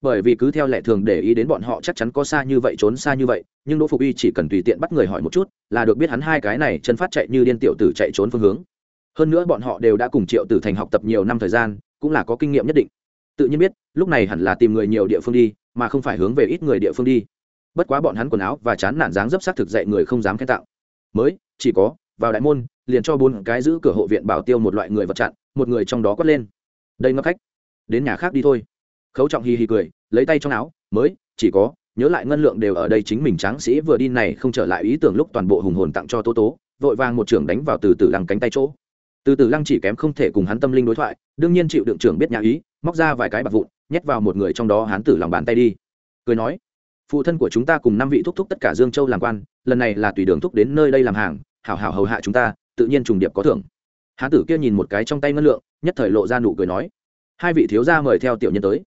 Bởi vì cứ theo lệ thường để ý đến bọn họ chắc chắn có xa như vậy, trốn xa như vậy, nhưng đỗ phục y chỉ cần tùy tiện bắt người hỏi một chút, là được biết hắn hai cái này chân phát chạy như điên tiểu tử chạy trốn phương hướng. Hơn nữa bọn họ đều đã cùng triệu tử thành học tập nhiều năm thời gian, cũng là có kinh nghiệm nhất định tự nhiên biết, lúc này hẳn là tìm người nhiều địa phương đi, mà không phải hướng về ít người địa phương đi. Bất quá bọn hắn quần áo và chán nản dáng dấp sắc thực dạy người không dám khen tạo mới, chỉ có, vào đại môn, liền cho bốn cái giữ cửa hộ viện bảo tiêu một loại người vật chặn, một người trong đó quất lên. Đây ngấp khách. Đến nhà khác đi thôi. Khấu trọng hì hì cười, lấy tay trong áo, mới, chỉ có, nhớ lại ngân lượng đều ở đây chính mình tráng sĩ vừa đi này không trở lại ý tưởng lúc toàn bộ hùng hồn tặng cho tố tố, vội vàng một trưởng đánh vào từ từ lăng cánh tay chỗ từ từ lăng chỉ kém không thể cùng hắn tâm linh đối thoại, đương nhiên chịu đựng trưởng biết nhà ý, móc ra vài cái bạc vụn, nhét vào một người trong đó hắn tử lòng bàn tay đi. Cười nói, phụ thân của chúng ta cùng năm vị thúc thúc tất cả dương châu làm quan, lần này là tùy đường thúc đến nơi đây làm hàng, hảo hảo hầu hạ chúng ta, tự nhiên trùng điệp có thưởng. Hán tử kia nhìn một cái trong tay ngân lượng, nhất thời lộ ra nụ cười nói, hai vị thiếu gia mời theo tiểu nhân tới.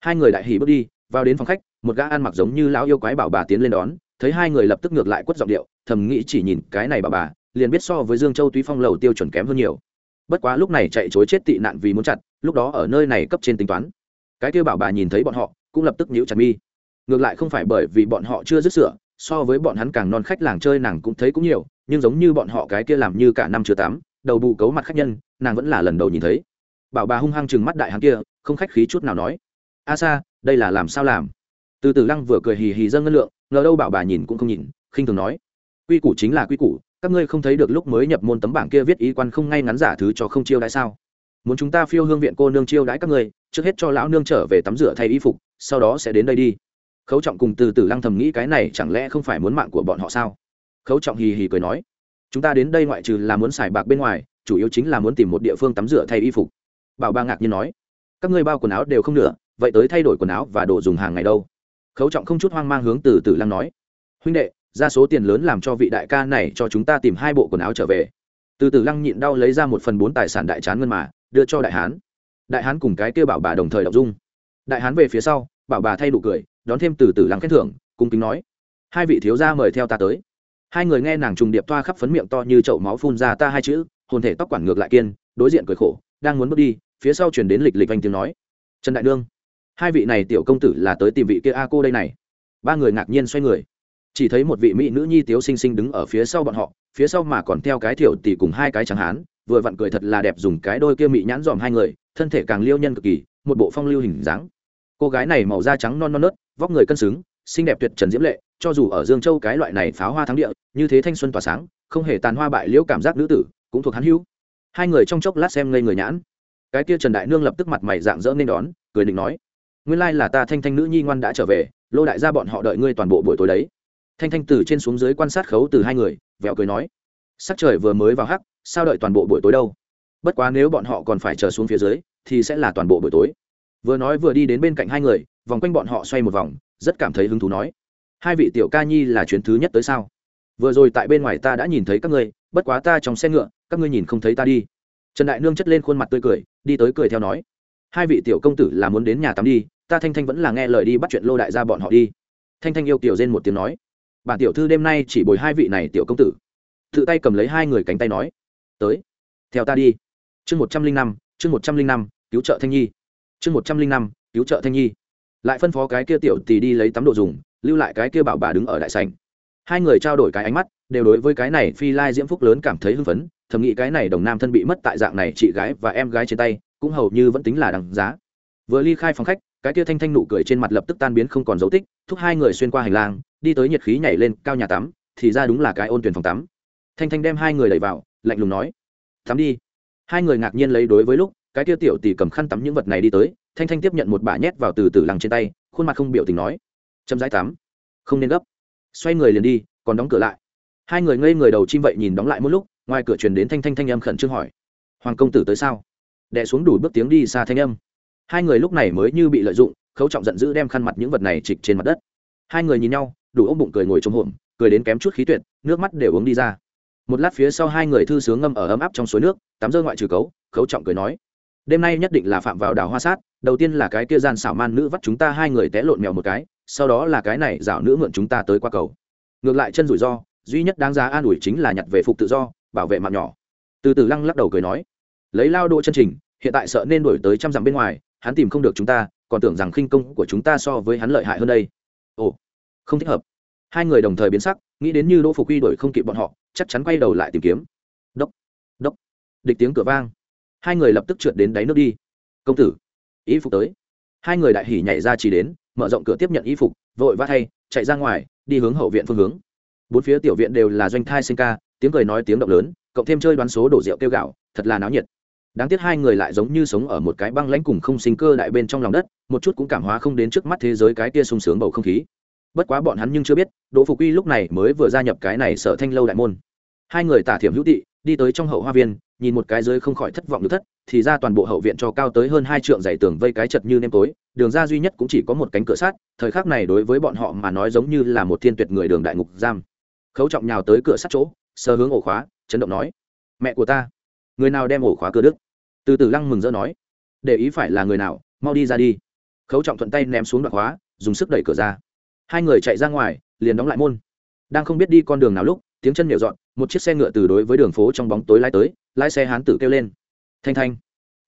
Hai người đại hỉ bước đi, vào đến phòng khách, một gã ăn mặc giống như lão yêu quái bảo bà tiến lên đón, thấy hai người lập tức ngược lại quất giọng điệu, thầm nghĩ chỉ nhìn cái này bà bà liền biết so với dương châu túy phong lầu tiêu chuẩn kém hơn nhiều. Bất quá lúc này chạy chối chết tị nạn vì muốn chặt, lúc đó ở nơi này cấp trên tính toán. Cái kêu bảo bà nhìn thấy bọn họ, cũng lập tức nhíu chặt mi. Ngược lại không phải bởi vì bọn họ chưa dứt sửa so với bọn hắn càng non khách làng chơi nàng cũng thấy cũng nhiều, nhưng giống như bọn họ cái kia làm như cả năm chưa tám, đầu bù cấu mặt khách nhân, nàng vẫn là lần đầu nhìn thấy. Bảo bà hung hăng chừng mắt đại hắn kia, không khách khí chút nào nói. A sa, đây là làm sao làm? Từ từ lăng vừa cười hì hì dâng ngân lượng, ngờ đâu bảo bà nhìn cũng không nhìn, khinh thường nói. Quy củ chính là quy củ các ngươi không thấy được lúc mới nhập môn tấm bảng kia viết ý quan không ngay ngắn giả thứ cho không chiêu đãi sao? Muốn chúng ta phiêu hương viện cô nương chiêu đãi các ngươi, trước hết cho lão nương trở về tắm rửa thay y phục, sau đó sẽ đến đây đi. Khấu trọng cùng từ từ lăng thầm nghĩ cái này chẳng lẽ không phải muốn mạng của bọn họ sao? Khấu trọng hì hì cười nói, chúng ta đến đây ngoại trừ là muốn xài bạc bên ngoài, chủ yếu chính là muốn tìm một địa phương tắm rửa thay y phục. Bảo ba ngạc nhiên nói, các ngươi bao quần áo đều không nửa, vậy tới thay đổi quần áo và đồ dùng hàng ngày đâu? Khấu trọng không chút hoang mang hướng từ từ lăng nói, huynh đệ ra số tiền lớn làm cho vị đại ca này cho chúng ta tìm hai bộ quần áo trở về. Từ từ lăng nhịn đau lấy ra một phần bốn tài sản đại chán ngân mà, đưa cho đại hán. Đại hán cùng cái kêu bảo bà đồng thời đọc dung. Đại hán về phía sau, bảo bà thay đủ cười, đón thêm từ từ lăng khen thưởng, cung kính nói, hai vị thiếu gia mời theo ta tới. Hai người nghe nàng trùng điệp toa khắp phấn miệng to như chậu máu phun ra ta hai chữ, hồn thể tóc quản ngược lại kiên, đối diện cười khổ, đang muốn bước đi, phía sau chuyển đến lịch lịch anh tiếng nói, trần đại nương, hai vị này tiểu công tử là tới tìm vị kia a cô đây này. Ba người ngạc nhiên xoay người chỉ thấy một vị mỹ nữ nhi tiếu xinh xinh đứng ở phía sau bọn họ, phía sau mà còn theo cái thiểu tỷ cùng hai cái trắng hán, vừa vặn cười thật là đẹp dùng cái đôi kia mỹ nhãn dòm hai người, thân thể càng liêu nhân cực kỳ, một bộ phong lưu hình dáng. Cô gái này màu da trắng non non nớt, vóc người cân xứng, xinh đẹp tuyệt trần diễm lệ, cho dù ở dương châu cái loại này pháo hoa thắng địa, như thế thanh xuân tỏa sáng, không hề tàn hoa bại liễu cảm giác nữ tử, cũng thuộc hắn hữu. Hai người trong chốc lát xem ngây người nhãn. Cái kia trần đại nương lập tức mặt mày dạng dỡ nên đón, cười định nói, nguyên lai là ta thanh thanh nữ nhi ngoan đã trở về, lô đại gia bọn họ đợi ngươi toàn bộ buổi tối đấy thanh thanh từ trên xuống dưới quan sát khấu từ hai người, vẹo cười nói, sắc trời vừa mới vào hắc, sao đợi toàn bộ buổi tối đâu? Bất quá nếu bọn họ còn phải chờ xuống phía dưới, thì sẽ là toàn bộ buổi tối. Vừa nói vừa đi đến bên cạnh hai người, vòng quanh bọn họ xoay một vòng, rất cảm thấy hứng thú nói, hai vị tiểu ca nhi là chuyến thứ nhất tới sao? Vừa rồi tại bên ngoài ta đã nhìn thấy các ngươi, bất quá ta trong xe ngựa, các ngươi nhìn không thấy ta đi. Trần đại nương chất lên khuôn mặt tươi cười, đi tới cười theo nói, hai vị tiểu công tử là muốn đến nhà tắm đi, ta thanh thanh vẫn là nghe lời đi bắt chuyện lô đại gia bọn họ đi. Thanh thanh yêu kiểu rên một tiếng nói bản tiểu thư đêm nay chỉ bồi hai vị này tiểu công tử. Tự tay cầm lấy hai người cánh tay nói, tới, theo ta đi. Chương một trăm linh năm, chương một trăm linh năm, cứu trợ thanh nhi. Chương một trăm linh năm, cứu trợ thanh nhi. Lại phân phó cái kia tiểu tỷ đi lấy tắm đồ dùng, lưu lại cái kia bảo bà đứng ở đại sành hai người trao đổi cái ánh mắt, đều đối với cái này phi lai diễm phúc lớn cảm thấy hưng phấn, thầm nghĩ cái này đồng nam thân bị mất tại dạng này chị gái và em gái trên tay, cũng hầu như vẫn tính là đằng giá. Vừa ly khai phòng khách cái kia thanh thanh nụ cười trên mặt lập tức tan biến không còn dấu tích, thúc hai người xuyên qua hành lang, đi tới nhiệt khí nhảy lên cao nhà tắm, thì ra đúng là cái ôn tuyển phòng tắm. Thanh thanh đem hai người đẩy vào, lạnh lùng nói, tắm đi. Hai người ngạc nhiên lấy đối với lúc, cái kia tiểu tỷ cầm khăn tắm những vật này đi tới, thanh thanh tiếp nhận một bả nhét vào từ từ lằng trên tay, khuôn mặt không biểu tình nói, chậm rãi tắm, không nên gấp. Xoay người liền đi, còn đóng cửa lại. Hai người ngây người đầu chim vậy nhìn đóng lại một lúc, ngoài cửa truyền đến thanh thanh thanh âm khẩn trương hỏi, hoàng công tử tới sao? Đẻ xuống đủ bước tiếng đi xa thanh âm hai người lúc này mới như bị lợi dụng, khấu trọng giận dữ đem khăn mặt những vật này trịch trên mặt đất. Hai người nhìn nhau, đủ ôm bụng cười ngồi trong hổm, cười đến kém chút khí tuyệt, nước mắt đều uống đi ra. Một lát phía sau hai người thư sướng ngâm ở ấm áp trong suối nước, tắm dơ ngoại trừ cấu, khấu trọng cười nói, đêm nay nhất định là phạm vào đào hoa sát, đầu tiên là cái kia gian xảo man nữ vắt chúng ta hai người té lộn mèo một cái, sau đó là cái này rảo nữ mượn chúng ta tới qua cầu. Ngược lại chân rủi ro, duy nhất đáng giá an ủi chính là nhặt về phục tự do, bảo vệ mạng nhỏ. Từ từ lăng lắc đầu cười nói, lấy lao độ chân trình, hiện tại sợ nên đổi tới trăm dặm bên ngoài hắn tìm không được chúng ta, còn tưởng rằng khinh công của chúng ta so với hắn lợi hại hơn đây. Ồ, không thích hợp. Hai người đồng thời biến sắc, nghĩ đến như đỗ phục quy đổi không kịp bọn họ, chắc chắn quay đầu lại tìm kiếm. Đốc đốc. Địch tiếng cửa vang. Hai người lập tức trượt đến đáy nước đi. Công tử, y phục tới. Hai người đại hỉ nhảy ra chỉ đến, mở rộng cửa tiếp nhận y phục, vội vã thay, chạy ra ngoài, đi hướng hậu viện phương hướng. Bốn phía tiểu viện đều là doanh thai sinh ca, tiếng cười nói tiếng động lớn, cộng thêm chơi đoán số đổ rượu kêu gạo, thật là náo nhiệt đáng tiếc hai người lại giống như sống ở một cái băng lãnh cùng không sinh cơ đại bên trong lòng đất, một chút cũng cảm hóa không đến trước mắt thế giới cái kia sung sướng bầu không khí. Bất quá bọn hắn nhưng chưa biết, đỗ phục uy lúc này mới vừa gia nhập cái này sở thanh lâu đại môn. Hai người tả thiểm hữu tị, đi tới trong hậu hoa viên, nhìn một cái dưới không khỏi thất vọng được thất, thì ra toàn bộ hậu viện cho cao tới hơn hai trượng dày tường vây cái chật như nêm tối, đường ra duy nhất cũng chỉ có một cánh cửa sát thời khắc này đối với bọn họ mà nói giống như là một thiên tuyệt người đường đại ngục giam. Khấu trọng nhào tới cửa sát chỗ sơ hướng ổ khóa, chấn động nói, mẹ của ta, người nào đem ổ khóa cửa đức từ từ lăng mừng rỡ nói để ý phải là người nào mau đi ra đi. Khấu trọng thuận tay ném xuống đoạn hóa, dùng sức đẩy cửa ra. Hai người chạy ra ngoài liền đóng lại môn. Đang không biết đi con đường nào lúc tiếng chân nhệu dọn một chiếc xe ngựa từ đối với đường phố trong bóng tối lái tới lái xe hán tử kêu lên. Thanh thanh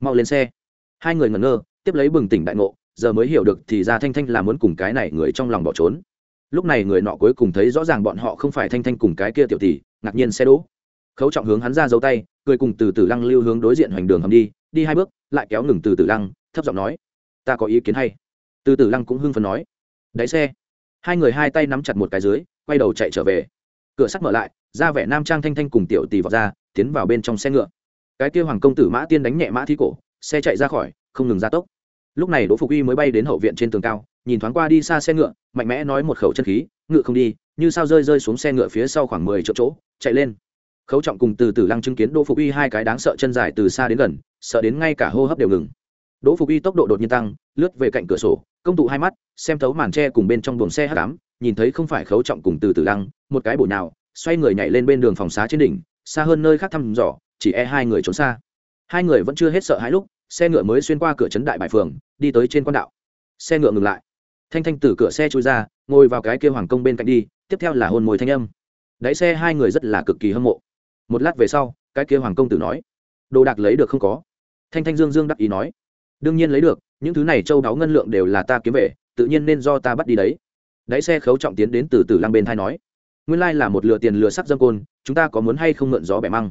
mau lên xe. Hai người ngẩn ngơ tiếp lấy bừng tỉnh đại ngộ giờ mới hiểu được thì ra thanh thanh là muốn cùng cái này người trong lòng bỏ trốn. Lúc này người nọ cuối cùng thấy rõ ràng bọn họ không phải thanh thanh cùng cái kia tiểu tỷ ngạc nhiên xe đỗ khấu trọng hướng hắn ra giấu tay, cười cùng từ từ lăng lưu hướng đối diện hoành đường hầm đi đi hai bước, lại kéo ngừng từ từ lăng, thấp giọng nói, ta có ý kiến hay. Từ từ lăng cũng hưng phấn nói, đáy xe. Hai người hai tay nắm chặt một cái dưới, quay đầu chạy trở về. Cửa sắt mở lại, ra vẻ nam trang thanh thanh cùng tiểu tỷ vọt ra, tiến vào bên trong xe ngựa. Cái kia hoàng công tử mã tiên đánh nhẹ mã thi cổ, xe chạy ra khỏi, không ngừng ra tốc. Lúc này đỗ phục uy mới bay đến hậu viện trên tường cao, nhìn thoáng qua đi xa xe ngựa, mạnh mẽ nói một khẩu chân khí, ngựa không đi, như sao rơi rơi xuống xe ngựa phía sau khoảng mười chỗ chỗ, chạy lên khấu trọng cùng từ từ lăng chứng kiến đỗ phục uy hai cái đáng sợ chân dài từ xa đến gần, sợ đến ngay cả hô hấp đều ngừng. Đỗ phục uy tốc độ đột nhiên tăng, lướt về cạnh cửa sổ, công tụ hai mắt, xem thấu màn tre cùng bên trong buồng xe h tám nhìn thấy không phải khấu trọng cùng từ từ lăng, một cái bổ nào xoay người nhảy lên bên đường phòng xá trên đỉnh, xa hơn nơi khác thăm dò, chỉ e hai người trốn xa. Hai người vẫn chưa hết sợ hãi lúc, xe ngựa mới xuyên qua cửa trấn đại bài phường, đi tới trên con đạo. Xe ngựa ngừng lại. Thanh thanh từ cửa xe trôi ra, ngồi vào cái kia hoàng công bên cạnh đi, tiếp theo là hôn mồi thanh âm. Đáy xe hai người rất là cực kỳ hâm mộ một lát về sau, cái kia hoàng công tử nói, đồ đạc lấy được không có? Thanh thanh dương dương đắc ý nói, đương nhiên lấy được, những thứ này châu đáo ngân lượng đều là ta kiếm về, tự nhiên nên do ta bắt đi đấy. Đáy xe khấu trọng tiến đến từ từ lăng bên thai nói, nguyên lai là một lừa tiền lừa sắc dâm côn, chúng ta có muốn hay không mượn gió bẻ măng?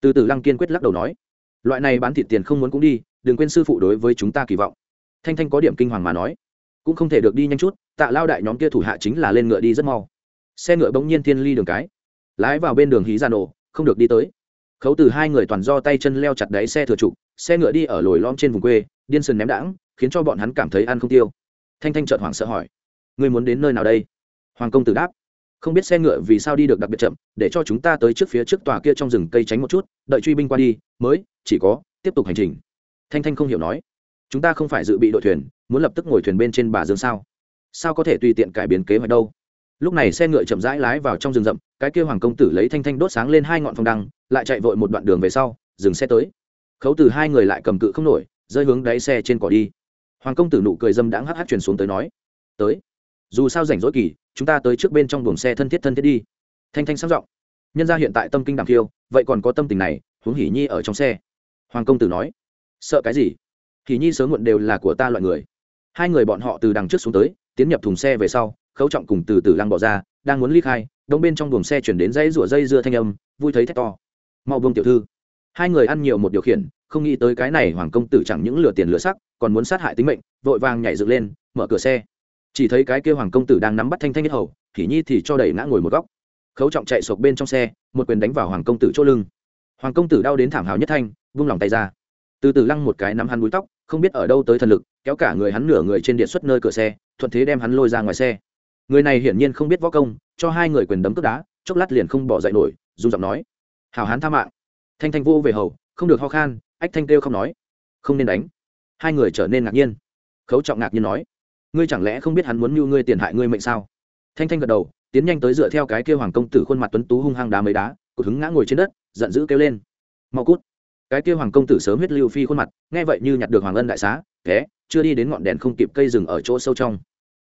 Từ từ lăng kiên quyết lắc đầu nói, loại này bán thịt tiền không muốn cũng đi, đừng quên sư phụ đối với chúng ta kỳ vọng. Thanh thanh có điểm kinh hoàng mà nói, cũng không thể được đi nhanh chút, tạ lao đại nhóm kia thủ hạ chính là lên ngựa đi rất mau. Xe ngựa bỗng nhiên thiên ly đường cái, lái vào bên đường hí ra nổ không được đi tới. Khấu từ hai người toàn do tay chân leo chặt đáy xe thừa trục, xe ngựa đi ở lồi lom trên vùng quê, điên sườn ném đãng, khiến cho bọn hắn cảm thấy ăn không tiêu. Thanh thanh trợn hoảng sợ hỏi người muốn đến nơi nào đây? Hoàng công tử đáp, không biết xe ngựa vì sao đi được đặc biệt chậm, để cho chúng ta tới trước phía trước tòa kia trong rừng cây tránh một chút, đợi truy binh qua đi, mới, chỉ có, tiếp tục hành trình. Thanh thanh không hiểu nói, chúng ta không phải dự bị đội thuyền, muốn lập tức ngồi thuyền bên trên bà dương sao? Sao có thể tùy tiện cải biến kế hoạch đâu? Lúc này xe ngựa chậm rãi lái vào trong rừng rậm cái kia hoàng công tử lấy thanh thanh đốt sáng lên hai ngọn phong đăng, lại chạy vội một đoạn đường về sau, dừng xe tới. Khấu từ hai người lại cầm cự không nổi, rơi hướng đáy xe trên cỏ đi. Hoàng công tử nụ cười dâm đãng hắc hắc truyền xuống tới nói, tới. Dù sao rảnh rỗi kỳ, chúng ta tới trước bên trong buồng xe thân thiết thân thiết đi. Thanh thanh sang giọng, nhân ra hiện tại tâm kinh đàm khiêu, vậy còn có tâm tình này, huống hỉ nhi ở trong xe. Hoàng công tử nói, sợ cái gì? Hỉ nhi sớm muộn đều là của ta loại người. Hai người bọn họ từ đằng trước xuống tới, tiến nhập thùng xe về sau, khấu trọng cùng từ từ lăng bỏ ra, đang muốn ly khai đông bên trong buồng xe chuyển đến dãy rủa dây dưa thanh âm, vui thấy thét to. Mau vương tiểu thư. Hai người ăn nhiều một điều khiển, không nghĩ tới cái này hoàng công tử chẳng những lừa tiền lừa sắc, còn muốn sát hại tính mệnh, vội vàng nhảy dựng lên, mở cửa xe. Chỉ thấy cái kia hoàng công tử đang nắm bắt thanh thanh nhất hầu, thì nhi thì cho đẩy ngã ngồi một góc. Khấu trọng chạy sộp bên trong xe, một quyền đánh vào hoàng công tử chỗ lưng. Hoàng công tử đau đến thảm hào nhất thanh, vung lòng tay ra. Từ từ lăng một cái nắm hắn búi tóc, không biết ở đâu tới thần lực, kéo cả người hắn nửa người trên điện xuất nơi cửa xe, thuận thế đem hắn lôi ra ngoài xe người này hiển nhiên không biết võ công, cho hai người quyền đấm cướp đá, chốc lát liền không bỏ dậy nổi, dùng giọng nói hào hán tha mạng. Thanh thanh vô về hầu, không được ho khan, ách thanh kêu không nói. Không nên đánh. Hai người trở nên ngạc nhiên. Khấu trọng ngạc nhiên nói, ngươi chẳng lẽ không biết hắn muốn mưu ngươi tiền hại ngươi mệnh sao? Thanh thanh gật đầu, tiến nhanh tới dựa theo cái kêu hoàng công tử khuôn mặt tuấn tú hung hăng đá mấy đá, cột hứng ngã ngồi trên đất, giận dữ kêu lên, mau cút. Cái kêu hoàng công tử sớm huyết lưu phi khuôn mặt, nghe vậy như nhặt được hoàng ân đại xá té chưa đi đến ngọn đèn không kịp cây rừng ở chỗ sâu trong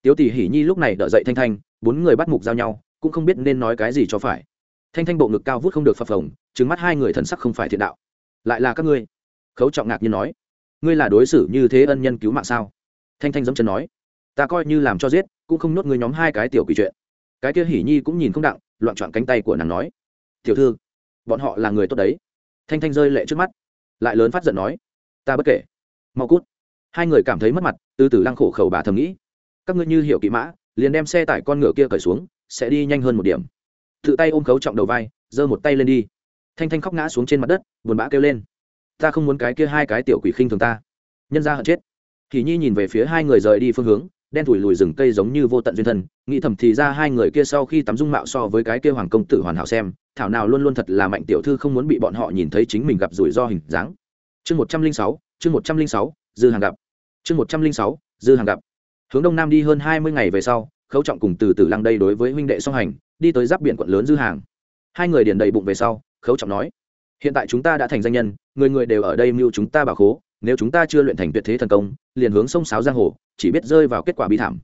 tiếu tỷ hỉ nhi lúc này đỡ dậy thanh thanh, bốn người bắt mục giao nhau, cũng không biết nên nói cái gì cho phải. Thanh thanh bộ ngực cao vút không được phập phồng trứng mắt hai người thần sắc không phải thiện đạo. Lại là các ngươi? Khấu trọng ngạc nhiên nói. Ngươi là đối xử như thế ân nhân cứu mạng sao? Thanh thanh dẫm chân nói. Ta coi như làm cho giết, cũng không nhốt ngươi nhóm hai cái tiểu quỷ chuyện. Cái kia hỉ nhi cũng nhìn không đặng, loạn trọn cánh tay của nàng nói. Tiểu thư, bọn họ là người tốt đấy. Thanh thanh rơi lệ trước mắt, lại lớn phát giận nói. Ta bất kể. Mau cút. Hai người cảm thấy mất mặt, từ từ lăng khổ khẩu bà thầm nghĩ các ngươi như hiểu kỵ mã, liền đem xe tải con ngựa kia cởi xuống, sẽ đi nhanh hơn một điểm. Tự tay ôm khấu trọng đầu vai, giơ một tay lên đi. Thanh thanh khóc ngã xuống trên mặt đất, buồn bã kêu lên. Ta không muốn cái kia hai cái tiểu quỷ khinh thường ta. Nhân ra hận chết. Thì nhi nhìn về phía hai người rời đi phương hướng, đen thủi lùi rừng cây giống như vô tận duyên thân, nghĩ thầm thì ra hai người kia sau khi tắm dung mạo so với cái kia hoàng công tử hoàn hảo xem, thảo nào luôn luôn thật là mạnh tiểu thư không muốn bị bọn họ nhìn thấy chính mình gặp rủi ro hình dáng. Chương một trăm linh sáu, chương một trăm linh sáu, dư hàng gặp. Chương một trăm linh sáu, dư hàng gặp hướng đông nam đi hơn hai mươi ngày về sau, khấu trọng cùng từ từ lăng đây đối với huynh đệ song hành, đi tới giáp biển quận lớn dư hàng. Hai người điền đầy bụng về sau, khấu trọng nói, hiện tại chúng ta đã thành danh nhân, người người đều ở đây mưu chúng ta bảo khố, nếu chúng ta chưa luyện thành tuyệt thế thần công, liền hướng sông sáo giang hồ, chỉ biết rơi vào kết quả bi thảm.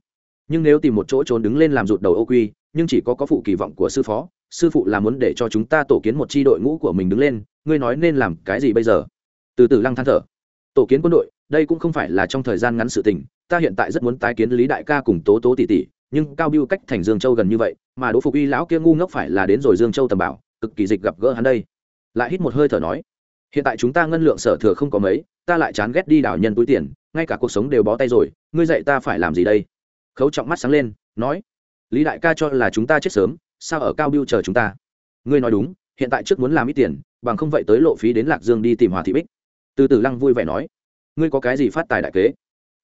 Nhưng nếu tìm một chỗ trốn đứng lên làm rụt đầu ô quy, nhưng chỉ có có phụ kỳ vọng của sư phó, sư phụ là muốn để cho chúng ta tổ kiến một chi đội ngũ của mình đứng lên, ngươi nói nên làm cái gì bây giờ? Từ từ lăng than thở, tổ kiến quân đội, đây cũng không phải là trong thời gian ngắn sự tình ta hiện tại rất muốn tái kiến lý đại ca cùng tố tố tỷ tỷ, nhưng cao biêu cách thành dương châu gần như vậy, mà đỗ phục y lão kia ngu ngốc phải là đến rồi dương châu tầm bảo, cực kỳ dịch gặp gỡ hắn đây. Lại hít một hơi thở nói, hiện tại chúng ta ngân lượng sở thừa không có mấy, ta lại chán ghét đi đảo nhân túi tiền, ngay cả cuộc sống đều bó tay rồi, ngươi dạy ta phải làm gì đây? Khấu trọng mắt sáng lên, nói, lý đại ca cho là chúng ta chết sớm, sao ở cao biêu chờ chúng ta? Ngươi nói đúng, hiện tại trước muốn làm ít tiền, bằng không vậy tới lộ phí đến lạc dương đi tìm hòa thị bích. Từ từ lăng vui vẻ nói, ngươi có cái gì phát tài đại kế?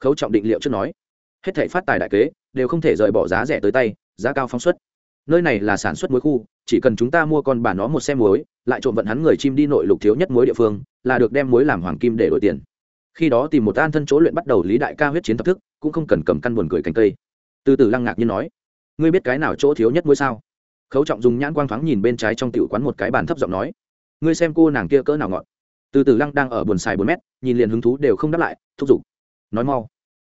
Khấu trọng định liệu trước nói. Hết thể phát tài đại kế, đều không thể rời bỏ giá rẻ tới tay, giá cao phóng xuất. Nơi này là sản xuất muối khu, chỉ cần chúng ta mua con bà nó một xe muối, lại trộm vận hắn người chim đi nội lục thiếu nhất muối địa phương, là được đem muối làm hoàng kim để đổi tiền. Khi đó tìm một an thân chỗ luyện bắt đầu lý đại ca huyết chiến thập thức, cũng không cần cầm căn buồn cười cành cây. Từ từ lăng ngạc như nói, ngươi biết cái nào chỗ thiếu nhất muối sao? Khấu trọng dùng nhãn quang thoáng nhìn bên trái trong tiểu quán một cái bàn thấp giọng nói, ngươi xem cô nàng kia cỡ nào ngọn từ từ lăng đang ở buồn xài bốn mét, nhìn liền hứng thú đều không đáp lại, thúc giục, nói mau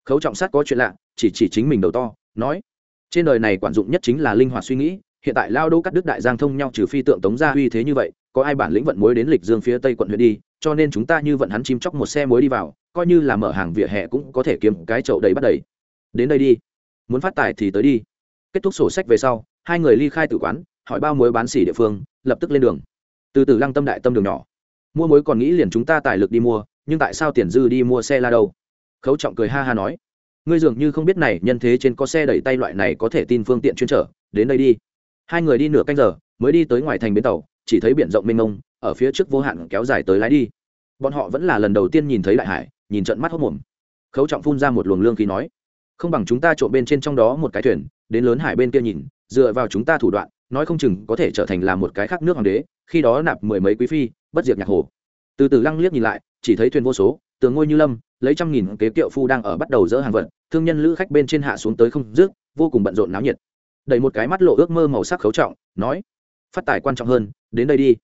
khấu trọng sát có chuyện lạ, chỉ chỉ chính mình đầu to, nói, trên đời này quản dụng nhất chính là linh hoạt suy nghĩ, hiện tại lao đô cắt đức đại giang thông nhau trừ phi tượng tống gia uy thế như vậy, có ai bản lĩnh vận muối đến lịch dương phía tây quận huyện đi, cho nên chúng ta như vận hắn chim chóc một xe muối đi vào, coi như là mở hàng vỉa hè cũng có thể kiếm cái chậu đầy bắt đầy. Đến đây đi, muốn phát tài thì tới đi. Kết thúc sổ sách về sau, hai người ly khai tử quán, hỏi bao muối bán xỉ địa phương, lập tức lên đường. Từ từ lăng tâm đại tâm đường nhỏ. Mua muối còn nghĩ liền chúng ta tài lực đi mua, nhưng tại sao tiền dư đi mua xe la đâu? Khấu trọng cười ha ha nói, ngươi dường như không biết này, nhân thế trên có xe đẩy tay loại này có thể tin phương tiện chuyên trở, đến đây đi. Hai người đi nửa canh giờ, mới đi tới ngoài thành bến tàu, chỉ thấy biển rộng mênh mông, ở phía trước vô hạn kéo dài tới lái đi. Bọn họ vẫn là lần đầu tiên nhìn thấy đại hải, nhìn trận mắt hốc mồm. Khấu trọng phun ra một luồng lương khí nói, không bằng chúng ta trộm bên trên trong đó một cái thuyền, đến lớn hải bên kia nhìn, dựa vào chúng ta thủ đoạn, nói không chừng có thể trở thành là một cái khác nước hoàng đế, khi đó nạp mười mấy quý phi, bất diệt nhạc hồ. Từ từ lăng liếc nhìn lại chỉ thấy thuyền vô số tường ngôi như lâm lấy trăm nghìn kế kiệu phu đang ở bắt đầu dỡ hàng vật thương nhân lữ khách bên trên hạ xuống tới không rước, vô cùng bận rộn náo nhiệt. Đẩy một cái mắt lộ ước mơ màu sắc khấu trọng nói phát tài quan trọng hơn đến đây đi.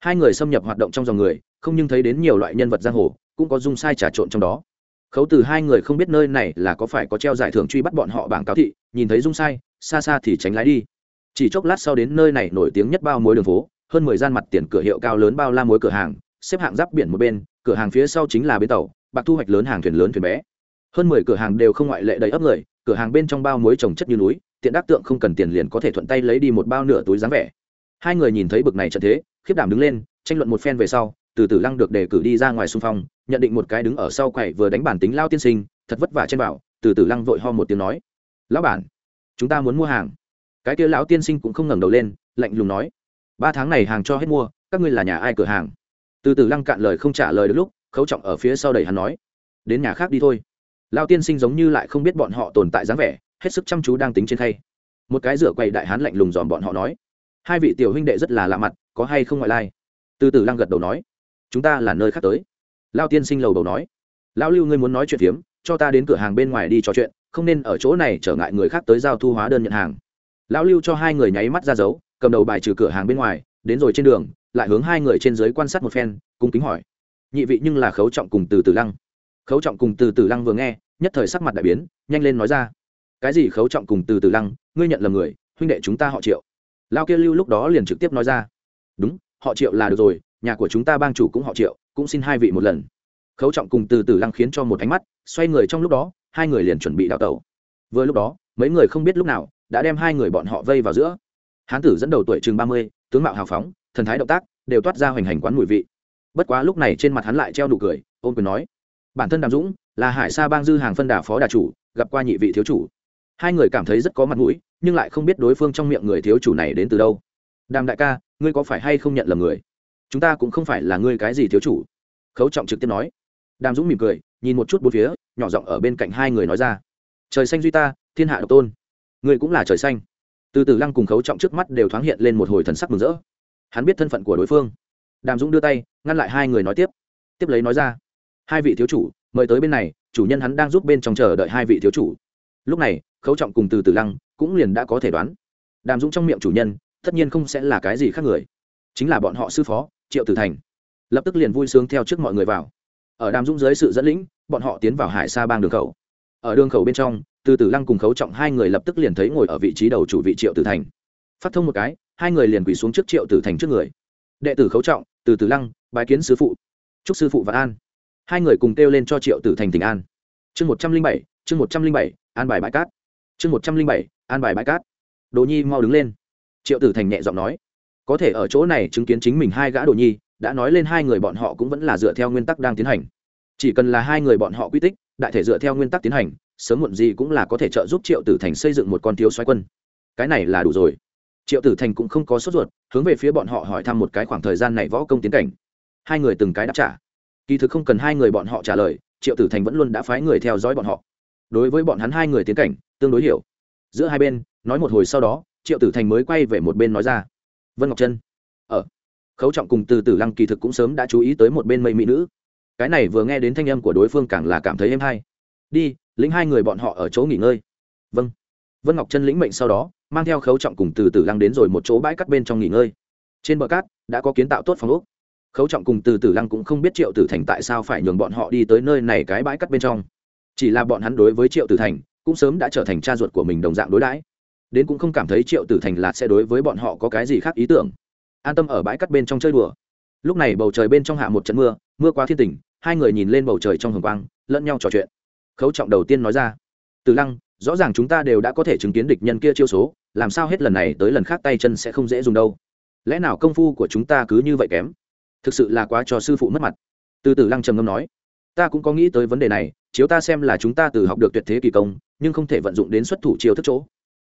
Hai người xâm nhập hoạt động trong dòng người không nhưng thấy đến nhiều loại nhân vật giang hồ cũng có dung sai trà trộn trong đó. Khấu từ hai người không biết nơi này là có phải có treo giải thưởng truy bắt bọn họ bảng cáo thị nhìn thấy dung sai xa xa thì tránh lái đi. Chỉ chốc lát sau đến nơi này nổi tiếng nhất bao mối đường phố hơn mười gian mặt tiền cửa hiệu cao lớn bao la mối cửa hàng xếp hạng giáp biển một bên cửa hàng phía sau chính là bến tàu, bạc thu hoạch lớn hàng thuyền lớn thuyền bé. Hơn mười cửa hàng đều không ngoại lệ đầy ấp người, cửa hàng bên trong bao muối trồng chất như núi, tiện đắc tượng không cần tiền liền có thể thuận tay lấy đi một bao nửa túi dáng vẻ. Hai người nhìn thấy bực này trận thế, khiếp đảm đứng lên, tranh luận một phen về sau, từ từ lăng được đề cử đi ra ngoài xung phong, nhận định một cái đứng ở sau quầy vừa đánh bản tính lao tiên sinh, thật vất vả trên bảo từ từ lăng vội ho một tiếng nói, lão bản, chúng ta muốn mua hàng. Cái kia lão tiên sinh cũng không ngẩng đầu lên, lạnh lùng nói, ba tháng này hàng cho hết mua, các ngươi là nhà ai cửa hàng? Từ từ lăng cạn lời không trả lời được lúc, khấu trọng ở phía sau đầy hắn nói, đến nhà khác đi thôi. Lao tiên sinh giống như lại không biết bọn họ tồn tại dáng vẻ, hết sức chăm chú đang tính trên khay. Một cái rửa quầy đại hán lạnh lùng dòm bọn họ nói, hai vị tiểu huynh đệ rất là lạ mặt, có hay không ngoại lai? Từ từ lăng gật đầu nói, chúng ta là nơi khác tới. Lao tiên sinh lầu đầu nói, lão lưu ngươi muốn nói chuyện phiếm, cho ta đến cửa hàng bên ngoài đi trò chuyện, không nên ở chỗ này trở ngại người khác tới giao thu hóa đơn nhận hàng. Lão lưu cho hai người nháy mắt ra dấu, cầm đầu bài trừ cửa hàng bên ngoài, đến rồi trên đường lại hướng hai người trên dưới quan sát một phen, cung kính hỏi. Nhị vị nhưng là khấu trọng cùng từ từ lăng. Khấu trọng cùng từ từ lăng vừa nghe, nhất thời sắc mặt đại biến, nhanh lên nói ra. Cái gì khấu trọng cùng từ từ lăng, ngươi nhận là người, huynh đệ chúng ta họ triệu. Lao kia lưu lúc đó liền trực tiếp nói ra. Đúng, họ triệu là được rồi, nhà của chúng ta bang chủ cũng họ triệu, cũng xin hai vị một lần. Khấu trọng cùng từ từ lăng khiến cho một ánh mắt, xoay người trong lúc đó, hai người liền chuẩn bị đào tẩu. Vừa lúc đó, mấy người không biết lúc nào, đã đem hai người bọn họ vây vào giữa. Hán tử dẫn đầu tuổi chừng ba mươi, tướng mạo hào phóng thần thái động tác đều toát ra hoành hành quán mùi vị. Bất quá lúc này trên mặt hắn lại treo nụ cười ôm quyền nói, bản thân đàm dũng là hải sa bang dư hàng phân đà phó đà chủ, gặp qua nhị vị thiếu chủ. Hai người cảm thấy rất có mặt mũi, nhưng lại không biết đối phương trong miệng người thiếu chủ này đến từ đâu. Đàm đại ca, ngươi có phải hay không nhận lầm người? Chúng ta cũng không phải là ngươi cái gì thiếu chủ. Khấu trọng trực tiếp nói. Đàm dũng mỉm cười, nhìn một chút bốn phía, nhỏ giọng ở bên cạnh hai người nói ra, trời xanh duy ta, thiên hạ độc tôn. Ngươi cũng là trời xanh. Từ từ lăng cùng khấu trọng trước mắt đều thoáng hiện lên một hồi thần sắc mừng rỡ hắn biết thân phận của đối phương. Đàm dũng đưa tay, ngăn lại hai người nói tiếp. Tiếp lấy nói ra, hai vị thiếu chủ, mời tới bên này, chủ nhân hắn đang giúp bên trong chờ đợi hai vị thiếu chủ. Lúc này, khấu trọng cùng từ từ lăng cũng liền đã có thể đoán. Đàm dũng trong miệng chủ nhân, tất nhiên không sẽ là cái gì khác người. Chính là bọn họ sư phó, triệu tử thành. Lập tức liền vui sướng theo trước mọi người vào. Ở đàm dũng dưới sự dẫn lĩnh, bọn họ tiến vào hải sa bang đường khẩu. Ở đường khẩu bên trong, từ từ lăng cùng khấu trọng hai người lập tức liền thấy ngồi ở vị trí đầu chủ vị triệu tử thành phát thông một cái, hai người liền quỳ xuống trước triệu tử thành trước người. Đệ tử khấu trọng, từ từ lăng, bái kiến sư phụ. Chúc sư phụ và an. Hai người cùng kêu lên cho triệu tử thành tỉnh an. Chương một trăm linh bảy, chương một trăm linh bảy, an bài bãi cát. Chương một trăm linh bảy, an bài bãi cát. Đồ nhi mau đứng lên. Triệu tử thành nhẹ giọng nói. Có thể ở chỗ này chứng kiến chính mình hai gã đồ nhi, đã nói lên hai người bọn họ cũng vẫn là dựa theo nguyên tắc đang tiến hành. Chỉ cần là hai người bọn họ quy tích, đại thể dựa theo nguyên tắc tiến hành, sớm muộn gì cũng là có thể trợ giúp triệu tử thành xây dựng một con thiếu xoay quân. Cái này là đủ rồi triệu tử thành cũng không có sốt ruột, hướng về phía bọn họ hỏi thăm một cái khoảng thời gian này võ công tiến cảnh. Hai người từng cái đáp trả. Kỳ thực không cần hai người bọn họ trả lời, triệu tử thành vẫn luôn đã phái người theo dõi bọn họ. Đối với bọn hắn hai người tiến cảnh, tương đối hiểu. Giữa hai bên, nói một hồi sau đó, triệu tử thành mới quay về một bên nói ra. Vân ngọc trân. Ở khấu trọng cùng từ tử lăng kỳ thực cũng sớm đã chú ý tới một bên mây mỹ nữ. Cái này vừa nghe đến thanh âm của đối phương càng là cảm thấy êm hay. Đi, lĩnh hai người bọn họ ở chỗ nghỉ ngơi. Vâng. Vân ngọc chân lĩnh mệnh sau đó mang theo khấu trọng cùng từ tử lăng đến rồi một chỗ bãi cát bên trong nghỉ ngơi. Trên bờ cát đã có kiến tạo tốt phòng ốc. Khấu trọng cùng từ tử lăng cũng không biết triệu tử thành tại sao phải nhường bọn họ đi tới nơi này cái bãi cát bên trong. Chỉ là bọn hắn đối với triệu tử thành cũng sớm đã trở thành cha ruột của mình đồng dạng đối đãi. Đến cũng không cảm thấy triệu tử thành là sẽ đối với bọn họ có cái gì khác ý tưởng. An tâm ở bãi cát bên trong chơi đùa. Lúc này bầu trời bên trong hạ một trận mưa mưa quá thiên tình, hai người nhìn lên bầu trời trong hồng quang, lẫn nhau trò chuyện. Khấu trọng đầu tiên nói ra từ lăng rõ ràng chúng ta đều đã có thể chứng kiến địch nhân kia chiêu số, làm sao hết lần này tới lần khác tay chân sẽ không dễ dùng đâu? Lẽ nào công phu của chúng ta cứ như vậy kém? Thực sự là quá cho sư phụ mất mặt. Từ từ lăng trầm ngâm nói, ta cũng có nghĩ tới vấn đề này, chiếu ta xem là chúng ta từ học được tuyệt thế kỳ công, nhưng không thể vận dụng đến xuất thủ chiêu thức chỗ.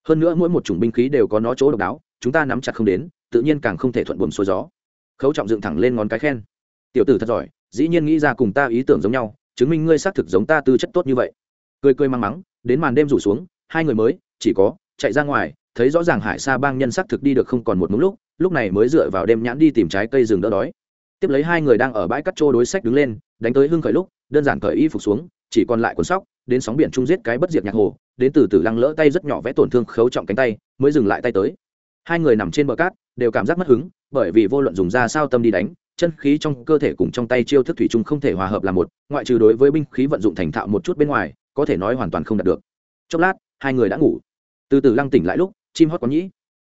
Hơn nữa mỗi một chủng binh khí đều có nó chỗ độc đáo, chúng ta nắm chặt không đến, tự nhiên càng không thể thuận buồm xuôi gió. Khấu trọng dựng thẳng lên ngón cái khen, tiểu tử thật giỏi, dĩ nhiên nghĩ ra cùng ta ý tưởng giống nhau, chứng minh ngươi xác thực giống ta tư chất tốt như vậy. Cười cười mang mắng đến màn đêm rủ xuống, hai người mới, chỉ có, chạy ra ngoài, thấy rõ ràng hải sa bang nhân xác thực đi được không còn một mống lúc lúc này mới dựa vào đêm nhãn đi tìm trái cây rừng đỡ đói. Tiếp lấy hai người đang ở bãi cắt trô đối sách đứng lên, đánh tới hưng khởi lúc, đơn giản cởi y phục xuống, chỉ còn lại cuốn sóc, đến sóng biển trung giết cái bất diệt nhạc hồ, đến từ từ lăng lỡ tay rất nhỏ vẽ tổn thương khấu trọng cánh tay, mới dừng lại tay tới. Hai người nằm trên bờ cát, đều cảm giác mất hứng, bởi vì vô luận dùng ra sao tâm đi đánh, chân khí trong cơ thể cùng trong tay chiêu thức thủy chung không thể hòa hợp là một, ngoại trừ đối với binh khí vận dụng thành thạo một chút bên ngoài có thể nói hoàn toàn không đạt được. Chốc lát, hai người đã ngủ. Từ từ lăng tỉnh lại lúc, chim hót có nhĩ.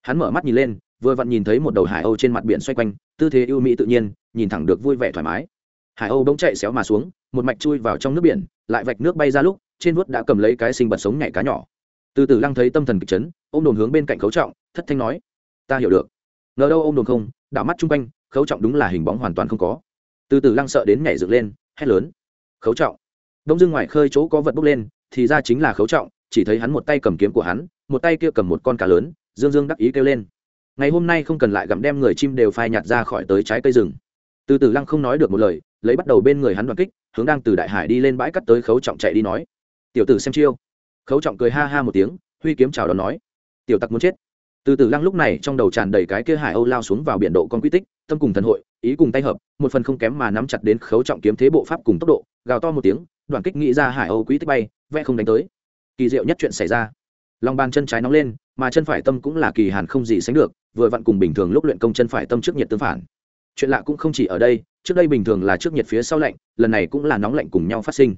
Hắn mở mắt nhìn lên, vừa vặn nhìn thấy một đầu hải âu trên mặt biển xoay quanh, tư thế ưu mỹ tự nhiên, nhìn thẳng được vui vẻ thoải mái. Hải âu bỗng chạy xéo mà xuống, một mạch chui vào trong nước biển, lại vạch nước bay ra lúc, trên vuốt đã cầm lấy cái sinh vật sống nhảy cá nhỏ. Từ từ lăng thấy tâm thần kịch chấn ô m đồn hướng bên cạnh khấu trọng, thất thanh nói, ta hiểu được. Ngờ đâu ô m đồn không, đảo mắt chung quanh, khấu trọng đúng là hình bóng hoàn toàn không có. Từ từ lăng sợ đến nhảy dựng lên, hét lớn, khấu trọng đông dương ngoài khơi chỗ có vật bốc lên, thì ra chính là khấu trọng, chỉ thấy hắn một tay cầm kiếm của hắn, một tay kia cầm một con cá lớn, dương dương đắc ý kêu lên. Ngày hôm nay không cần lại gặm đem người chim đều phai nhạt ra khỏi tới trái cây rừng. Từ từ lăng không nói được một lời, lấy bắt đầu bên người hắn đoàn kích, hướng đang từ đại hải đi lên bãi cắt tới khấu trọng chạy đi nói. Tiểu tử xem chiêu. Khấu trọng cười ha ha một tiếng, huy kiếm chào đón nói. Tiểu tặc muốn chết. Từ từ lăng lúc này trong đầu tràn đầy cái kia hải âu lao xuống vào biển độ con quy tích, tâm cùng thần hội, ý cùng tay hợp, một phần không kém mà nắm chặt đến khấu trọng kiếm thế bộ pháp cùng tốc độ, gào to một tiếng đoàn kích nghĩ ra hải âu quý tích bay, vẽ không đánh tới. Kỳ diệu nhất chuyện xảy ra. Lòng bàn chân trái nóng lên, mà chân phải tâm cũng là kỳ hàn không gì sánh được, vừa vặn cùng bình thường lúc luyện công chân phải tâm trước nhiệt tương phản. Chuyện lạ cũng không chỉ ở đây, trước đây bình thường là trước nhiệt phía sau lạnh, lần này cũng là nóng lạnh cùng nhau phát sinh.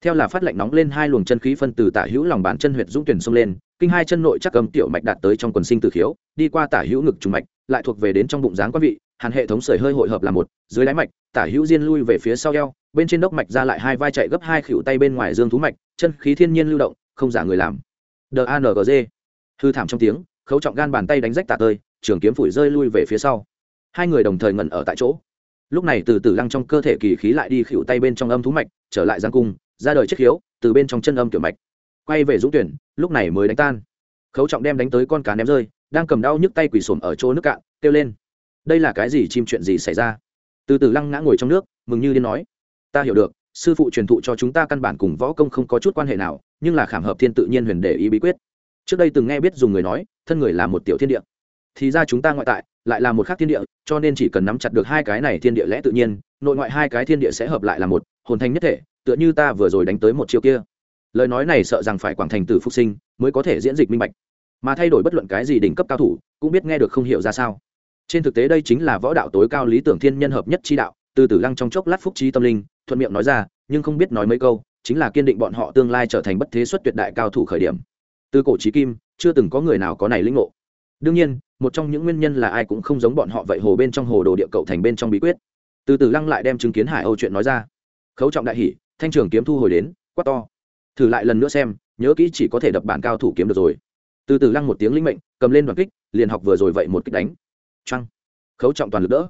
Theo là phát lạnh nóng lên, hai luồng chân khí phân từ tả hữu lòng bàn chân huyệt dũng tuyển xông lên, kinh hai chân nội chắc cầm tiểu mạch đạt tới trong quần sinh tử khiếu, đi qua tả hữu ngực trùng mạch, lại thuộc về đến trong bụng dáng quan vị, hàn hệ thống sởi hơi hội hợp là một, dưới đáy mạch, tả hữu diên lui về phía sau eo bên trên đốc mạch ra lại hai vai chạy gấp hai khỉu tay bên ngoài dương thú mạch, chân khí thiên nhiên lưu động, không giả người làm. Đangg hư thảm trong tiếng, khấu trọng gan bàn tay đánh rách tạ tơi, trường kiếm phủi rơi lui về phía sau. Hai người đồng thời ngẩn ở tại chỗ. Lúc này từ từ lăng trong cơ thể kỳ khí lại đi khỉu tay bên trong âm thú mạch, trở lại giang cung, ra đời chiếc khiếu, từ bên trong chân âm kiểu mạch. Quay về dũng tuyển, lúc này mới đánh tan. Khấu trọng đem đánh tới con cá ném rơi, đang cầm đau nhức tay quỳ xổm ở chỗ nước cạn, kêu lên. Đây là cái gì, chim chuyện gì xảy ra? Từ từ lăng ngã ngồi trong nước, mừng như điên nói ta hiểu được, sư phụ truyền thụ cho chúng ta căn bản cùng võ công không có chút quan hệ nào, nhưng là khảm hợp thiên tự nhiên huyền để ý bí quyết. Trước đây từng nghe biết dùng người nói, thân người là một tiểu thiên địa. Thì ra chúng ta ngoại tại, lại là một khác thiên địa, cho nên chỉ cần nắm chặt được hai cái này thiên địa lẽ tự nhiên, nội ngoại hai cái thiên địa sẽ hợp lại là một, hồn thành nhất thể, tựa như ta vừa rồi đánh tới một chiêu kia. Lời nói này sợ rằng phải quảng thành từ phục sinh mới có thể diễn dịch minh bạch. Mà thay đổi bất luận cái gì đỉnh cấp cao thủ, cũng biết nghe được không hiểu ra sao. Trên thực tế đây chính là võ đạo tối cao lý tưởng thiên nhân hợp nhất chi đạo, từ tử lăng trong chốc lát phúc trí tâm linh thuận miệng nói ra, nhưng không biết nói mấy câu, chính là kiên định bọn họ tương lai trở thành bất thế xuất tuyệt đại cao thủ khởi điểm. Từ cổ trí kim, chưa từng có người nào có này linh ngộ. Đương nhiên, một trong những nguyên nhân là ai cũng không giống bọn họ vậy hồ bên trong hồ đồ địa cậu thành bên trong bí quyết. Từ từ lăng lại đem chứng kiến hải âu chuyện nói ra. Khấu trọng đại hỷ thanh trường kiếm thu hồi đến, quát to. Thử lại lần nữa xem, nhớ kỹ chỉ có thể đập bản cao thủ kiếm được rồi. Từ từ lăng một tiếng linh mệnh, cầm lên đoàn kích, liền học vừa rồi vậy một kích đánh. Trăng khấu trọng toàn lực đỡ.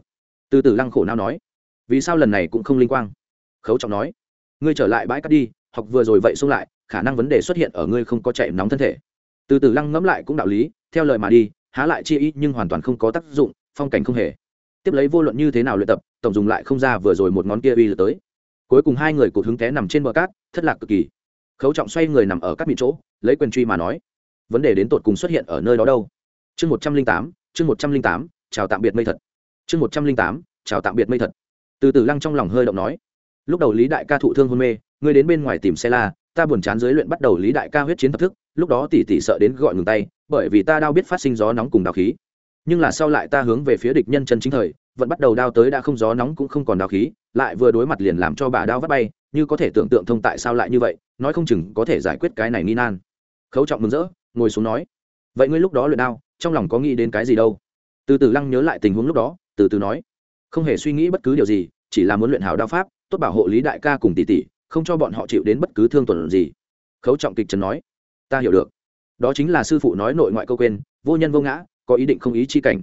Từ từ lăng khổ não nói. Vì sao lần này cũng không linh quang? Khấu trọng nói, ngươi trở lại bãi cắt đi, học vừa rồi vậy xung lại, khả năng vấn đề xuất hiện ở ngươi không có chạy nóng thân thể. Từ từ lăng ngẫm lại cũng đạo lý, theo lời mà đi, há lại chi ý nhưng hoàn toàn không có tác dụng, phong cảnh không hề. Tiếp lấy vô luận như thế nào luyện tập, tổng dùng lại không ra vừa rồi một ngón kia uy lượt tới. Cuối cùng hai người cụt hứng té nằm trên bờ cát, thất lạc cực kỳ. Khấu trọng xoay người nằm ở các mịn chỗ, lấy quyền truy mà nói, vấn đề đến tột cùng xuất hiện ở nơi đó đâu? Chương một trăm linh tám, chương một trăm linh tám, chào tạm biệt mây thật. Chương một trăm linh tám, chào tạm biệt mây thật. Từ từ lăng trong lòng hơi động nói lúc đầu lý đại ca thụ thương hôn mê, ngươi đến bên ngoài tìm xe la, ta buồn chán dưới luyện bắt đầu lý đại ca huyết chiến thập thức, lúc đó tỷ tỷ sợ đến gọi ngừng tay, bởi vì ta đau biết phát sinh gió nóng cùng đào khí. Nhưng là sau lại ta hướng về phía địch nhân chân chính thời, vẫn bắt đầu đao tới đã không gió nóng cũng không còn đào khí, lại vừa đối mặt liền làm cho bà đao vắt bay, như có thể tưởng tượng thông tại sao lại như vậy, nói không chừng có thể giải quyết cái này nghi nan. Khấu trọng mừng rỡ, ngồi xuống nói, vậy ngươi lúc đó luyện đao trong lòng có nghĩ đến cái gì đâu? Từ từ lăng nhớ lại tình huống lúc đó, từ từ nói, không hề suy nghĩ bất cứ điều gì, chỉ là muốn luyện hảo đao pháp tốt bảo hộ lý đại ca cùng tỷ tỷ, không cho bọn họ chịu đến bất cứ thương tuần gì. Khấu trọng kịch trần nói, ta hiểu được. Đó chính là sư phụ nói nội ngoại câu quên, vô nhân vô ngã, có ý định không ý chi cảnh.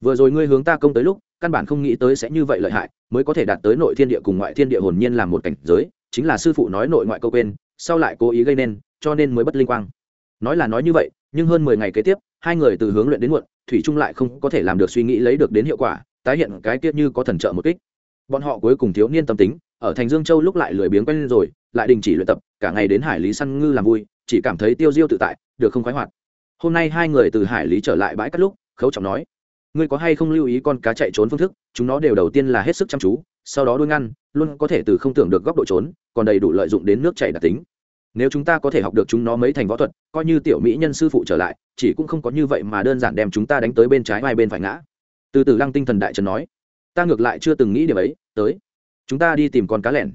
Vừa rồi ngươi hướng ta công tới lúc, căn bản không nghĩ tới sẽ như vậy lợi hại, mới có thể đạt tới nội thiên địa cùng ngoại thiên địa hồn nhiên làm một cảnh giới, chính là sư phụ nói nội ngoại câu quên, sau lại cố ý gây nên, cho nên mới bất linh quang. Nói là nói như vậy, nhưng hơn mười ngày kế tiếp, hai người từ hướng luyện đến muộn, thủy trung lại không có thể làm được suy nghĩ lấy được đến hiệu quả, tái hiện cái tiết như có thần trợ một kích. Bọn họ cuối cùng thiếu niên tâm tính ở thành dương châu lúc lại lười biếng quen lên rồi, lại đình chỉ luyện tập, cả ngày đến hải lý săn ngư làm vui, chỉ cảm thấy tiêu diêu tự tại, được không khoái hoạt. Hôm nay hai người từ hải lý trở lại bãi cắt lúc, khấu trọng nói, ngươi có hay không lưu ý con cá chạy trốn phương thức? Chúng nó đều đầu tiên là hết sức chăm chú, sau đó đuôi ngăn, luôn có thể từ không tưởng được góc độ trốn, còn đầy đủ lợi dụng đến nước chảy đặc tính. Nếu chúng ta có thể học được chúng nó mấy thành võ thuật, coi như tiểu mỹ nhân sư phụ trở lại, chỉ cũng không có như vậy mà đơn giản đem chúng ta đánh tới bên trái vai bên phải ngã. Từ từ lăng tinh thần đại trần nói, ta ngược lại chưa từng nghĩ điều ấy, tới chúng ta đi tìm con cá lẻn.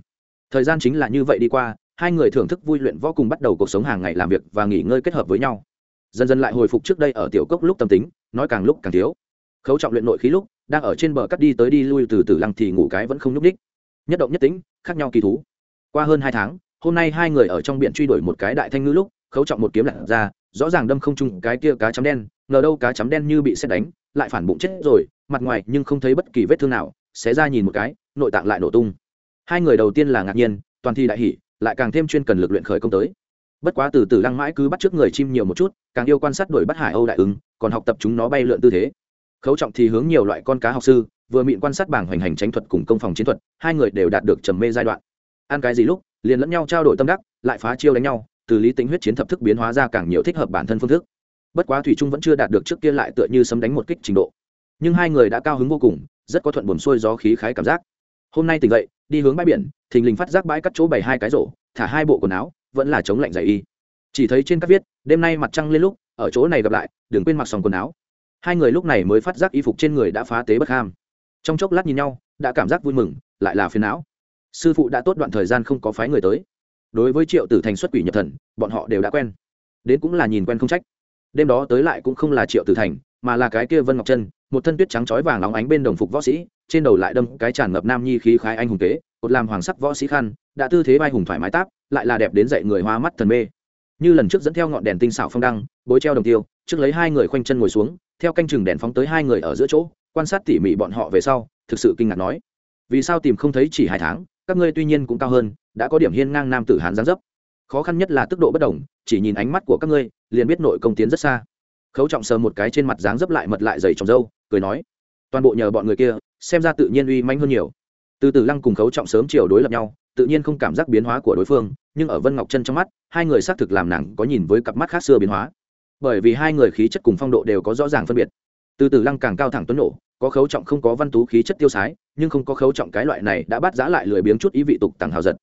Thời gian chính là như vậy đi qua, hai người thưởng thức vui luyện võ cùng bắt đầu cuộc sống hàng ngày làm việc và nghỉ ngơi kết hợp với nhau. Dần dần lại hồi phục trước đây ở tiểu cốc lúc tâm tính, nói càng lúc càng thiếu. Khấu trọng luyện nội khí lúc, đang ở trên bờ cắt đi tới đi lui từ từ lăng thì ngủ cái vẫn không nhúc ních nhất động nhất tính khác nhau kỳ thú. Qua hơn hai tháng, hôm nay hai người ở trong biển truy đuổi một cái đại thanh ngữ lúc, khấu trọng một kiếm lặn ra, rõ ràng đâm không chung cái kia cá chấm đen, ngờ đâu cá chấm đen như bị xét đánh, lại phản bụng chết rồi, mặt ngoài nhưng không thấy bất kỳ vết thương nào, xé ra nhìn một cái nội tạng lại nổ tung. Hai người đầu tiên là ngạc nhiên, toàn thi đại hỷ lại càng thêm chuyên cần lực luyện khởi công tới. Bất quá từ từ lăng mãi cứ bắt trước người chim nhiều một chút, càng yêu quan sát đuổi bắt hải âu đại ứng, còn học tập chúng nó bay lượn tư thế. Khấu trọng thì hướng nhiều loại con cá học sư, vừa mịn quan sát bảng hoành hành tránh thuật cùng công phòng chiến thuật, hai người đều đạt được trầm mê giai đoạn. Ăn cái gì lúc, liền lẫn nhau trao đổi tâm đắc, lại phá chiêu đánh nhau, từ lý tính huyết chiến thập thức biến hóa ra càng nhiều thích hợp bản thân phương thức. Bất quá thủy trung vẫn chưa đạt được trước kia lại tựa như sấm đánh một kích trình độ. Nhưng hai người đã cao hứng vô cùng, rất có thuận buồn xuôi gió khí khái cảm giác hôm nay tỉnh dậy, đi hướng bãi biển, thình lình phát giác bãi cắt chỗ bày hai cái rổ, thả hai bộ quần áo, vẫn là chống lạnh dày y. Chỉ thấy trên các viết, đêm nay mặt trăng lên lúc, ở chỗ này gặp lại, đừng quên mặc xong quần áo. Hai người lúc này mới phát giác y phục trên người đã phá tế bất ham. Trong chốc lát nhìn nhau, đã cảm giác vui mừng, lại là phiền não. Sư phụ đã tốt đoạn thời gian không có phái người tới. Đối với triệu tử thành xuất quỷ nhập thần, bọn họ đều đã quen. Đến cũng là nhìn quen không trách. Đêm đó tới lại cũng không là triệu tử thành, mà là cái kia vân ngọc chân một thân tuyết trắng chói vàng óng ánh bên đồng phục võ sĩ, trên đầu lại đâm cái tràn ngập nam nhi khí khái anh hùng tế cột làm hoàng sắc võ sĩ khăn, đã tư thế vai hùng thoải mái táp, lại là đẹp đến dậy người hoa mắt thần mê. Như lần trước dẫn theo ngọn đèn tinh xảo phong đăng, bối treo đồng tiêu, trước lấy hai người khoanh chân ngồi xuống, theo canh chừng đèn phóng tới hai người ở giữa chỗ, quan sát tỉ mỉ bọn họ về sau, thực sự kinh ngạc nói, vì sao tìm không thấy chỉ hai tháng, các ngươi tuy nhiên cũng cao hơn, đã có điểm hiên ngang nam tử hán giáng dấp. Khó khăn nhất là tốc độ bất đồng, chỉ nhìn ánh mắt của các ngươi, liền biết nội công tiến rất xa khấu trọng sờ một cái trên mặt dáng dấp lại mật lại dày trồng dâu, cười nói, toàn bộ nhờ bọn người kia, xem ra tự nhiên uy manh hơn nhiều. Từ từ lăng cùng khấu trọng sớm chiều đối lập nhau, tự nhiên không cảm giác biến hóa của đối phương, nhưng ở vân ngọc chân trong mắt, hai người xác thực làm nàng có nhìn với cặp mắt khác xưa biến hóa. Bởi vì hai người khí chất cùng phong độ đều có rõ ràng phân biệt. Từ từ lăng càng cao thẳng tuấn nổ có khấu trọng không có văn tú khí chất tiêu sái, nhưng không có khấu trọng cái loại này đã bắt giã lại lười biếng chút ý vị tục tàng hào giật.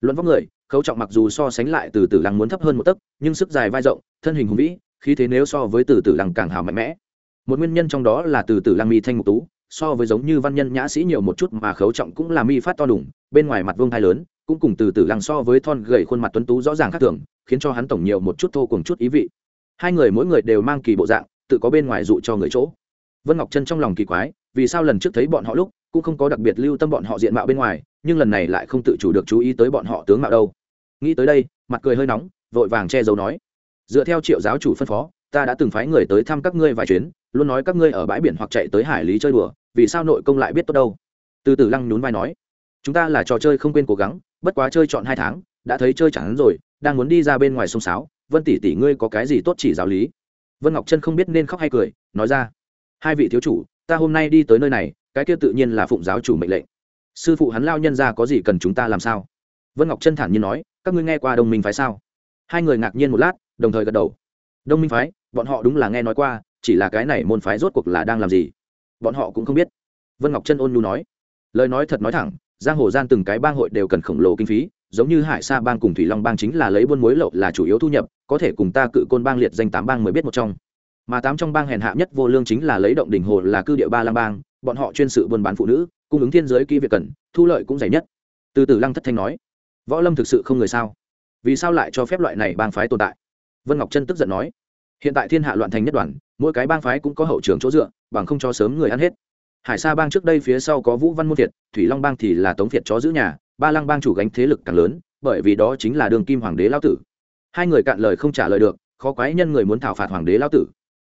Luận vóc người, khấu trọng mặc dù so sánh lại từ từ lăng muốn thấp hơn một tấc, nhưng sức dài vai rộng, thân hình hùng vĩ khí thế nếu so với từ Tử lăng càng hào mạnh mẽ. Một nguyên nhân trong đó là từ Tử lăng mi thanh ngục tú, so với giống như văn nhân nhã sĩ nhiều một chút mà khấu trọng cũng là mi phát to đủng bên ngoài mặt vương thai lớn, cũng cùng từ Tử lăng so với thon gầy khuôn mặt tuấn tú rõ ràng khác thường, khiến cho hắn tổng nhiều một chút thô cùng chút ý vị. Hai người mỗi người đều mang kỳ bộ dạng, tự có bên ngoài dụ cho người chỗ. Vân ngọc chân trong lòng kỳ quái, vì sao lần trước thấy bọn họ lúc, cũng không có đặc biệt lưu tâm bọn họ diện mạo bên ngoài, nhưng lần này lại không tự chủ được chú ý tới bọn họ tướng mạo đâu. Nghĩ tới đây, mặt cười hơi nóng, vội vàng che giấu nói dựa theo triệu giáo chủ phân phó, ta đã từng phái người tới thăm các ngươi vài chuyến, luôn nói các ngươi ở bãi biển hoặc chạy tới hải lý chơi đùa, vì sao nội công lại biết tốt đâu? Từ từ lăng nhún vai nói, chúng ta là trò chơi không quên cố gắng, bất quá chơi chọn hai tháng, đã thấy chơi chẳng rồi, đang muốn đi ra bên ngoài sông sáo, vân tỷ tỷ ngươi có cái gì tốt chỉ giáo lý? Vân ngọc Trân không biết nên khóc hay cười, nói ra, hai vị thiếu chủ, ta hôm nay đi tới nơi này, cái kia tự nhiên là phụng giáo chủ mệnh lệnh. Sư phụ hắn lao nhân ra có gì cần chúng ta làm sao? Vân ngọc Trân thản nhiên nói, các ngươi nghe qua đồng minh phái sao? Hai người ngạc nhiên một lát, đồng thời gật đầu. Đông minh phái, bọn họ đúng là nghe nói qua, chỉ là cái này môn phái rốt cuộc là đang làm gì? Bọn họ cũng không biết. Vân ngọc chân ôn nhu nói. Lời nói thật nói thẳng, giang hồ gian từng cái bang hội đều cần khổng lồ kinh phí, giống như hải sa bang cùng thủy long bang chính là lấy buôn muối lậu là chủ yếu thu nhập, có thể cùng ta cự côn bang liệt danh tám bang mới biết một trong. Mà tám trong bang hèn hạ nhất vô lương chính là lấy động đỉnh hồ là cư địa ba lam bang, bọn họ chuyên sự buôn bán phụ nữ, cung ứng thiên giới kỹ việc cần, thu lợi cũng dày nhất. Từ từ lăng thất thanh nói. Võ lâm thực sự không người sao? Vì sao lại cho phép loại này bang phái tồn tại? Vân ngọc trân tức giận nói. Hiện tại thiên hạ loạn thành nhất đoàn, mỗi cái bang phái cũng có hậu trường chỗ dựa, bằng không cho sớm người ăn hết. Hải sa bang trước đây phía sau có vũ văn môn thiệt, thủy long bang thì là tống thiệt chó giữ nhà, ba lăng bang chủ gánh thế lực càng lớn, bởi vì đó chính là đường kim hoàng đế lao tử. Hai người cạn lời không trả lời được, khó quái nhân người muốn thảo phạt hoàng đế lao tử.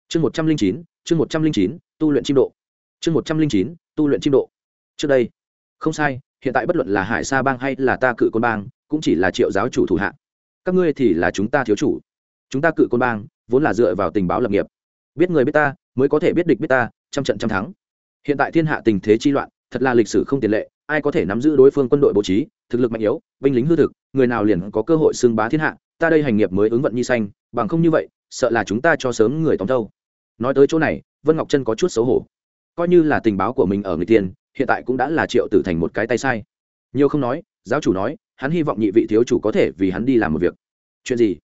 Chương một trăm linh chín, chương một trăm linh chín, tu luyện chim độ. Chương một trăm linh chín, tu luyện chim độ. Trước đây, không sai, hiện tại bất luận là hải sa bang hay là ta cự côn bang cũng chỉ là triệu giáo chủ thủ hạ. Các ngươi thì là chúng ta thiếu chủ. Chúng ta cự côn bang, vốn là dựa vào tình báo lập nghiệp. Biết người biết ta, mới có thể biết địch biết ta, trăm trận trăm thắng. Hiện tại thiên hạ tình thế chi loạn, thật là lịch sử không tiền lệ, ai có thể nắm giữ đối phương quân đội bố trí, thực lực mạnh yếu, binh lính hư thực, người nào liền có cơ hội xưng bá thiên hạ, ta đây hành nghiệp mới ứng vận nhi xanh, bằng không như vậy, sợ là chúng ta cho sớm người tóm thâu nói tới chỗ này, vân ngọc chân có chút xấu hổ. Coi như là tình báo của mình ở người tiền, hiện tại cũng đã là triệu tử thành một cái tay sai. Nhiều không nói, giáo chủ nói hắn hy vọng nhị vị thiếu chủ có thể vì hắn đi làm một việc. Chuyện gì?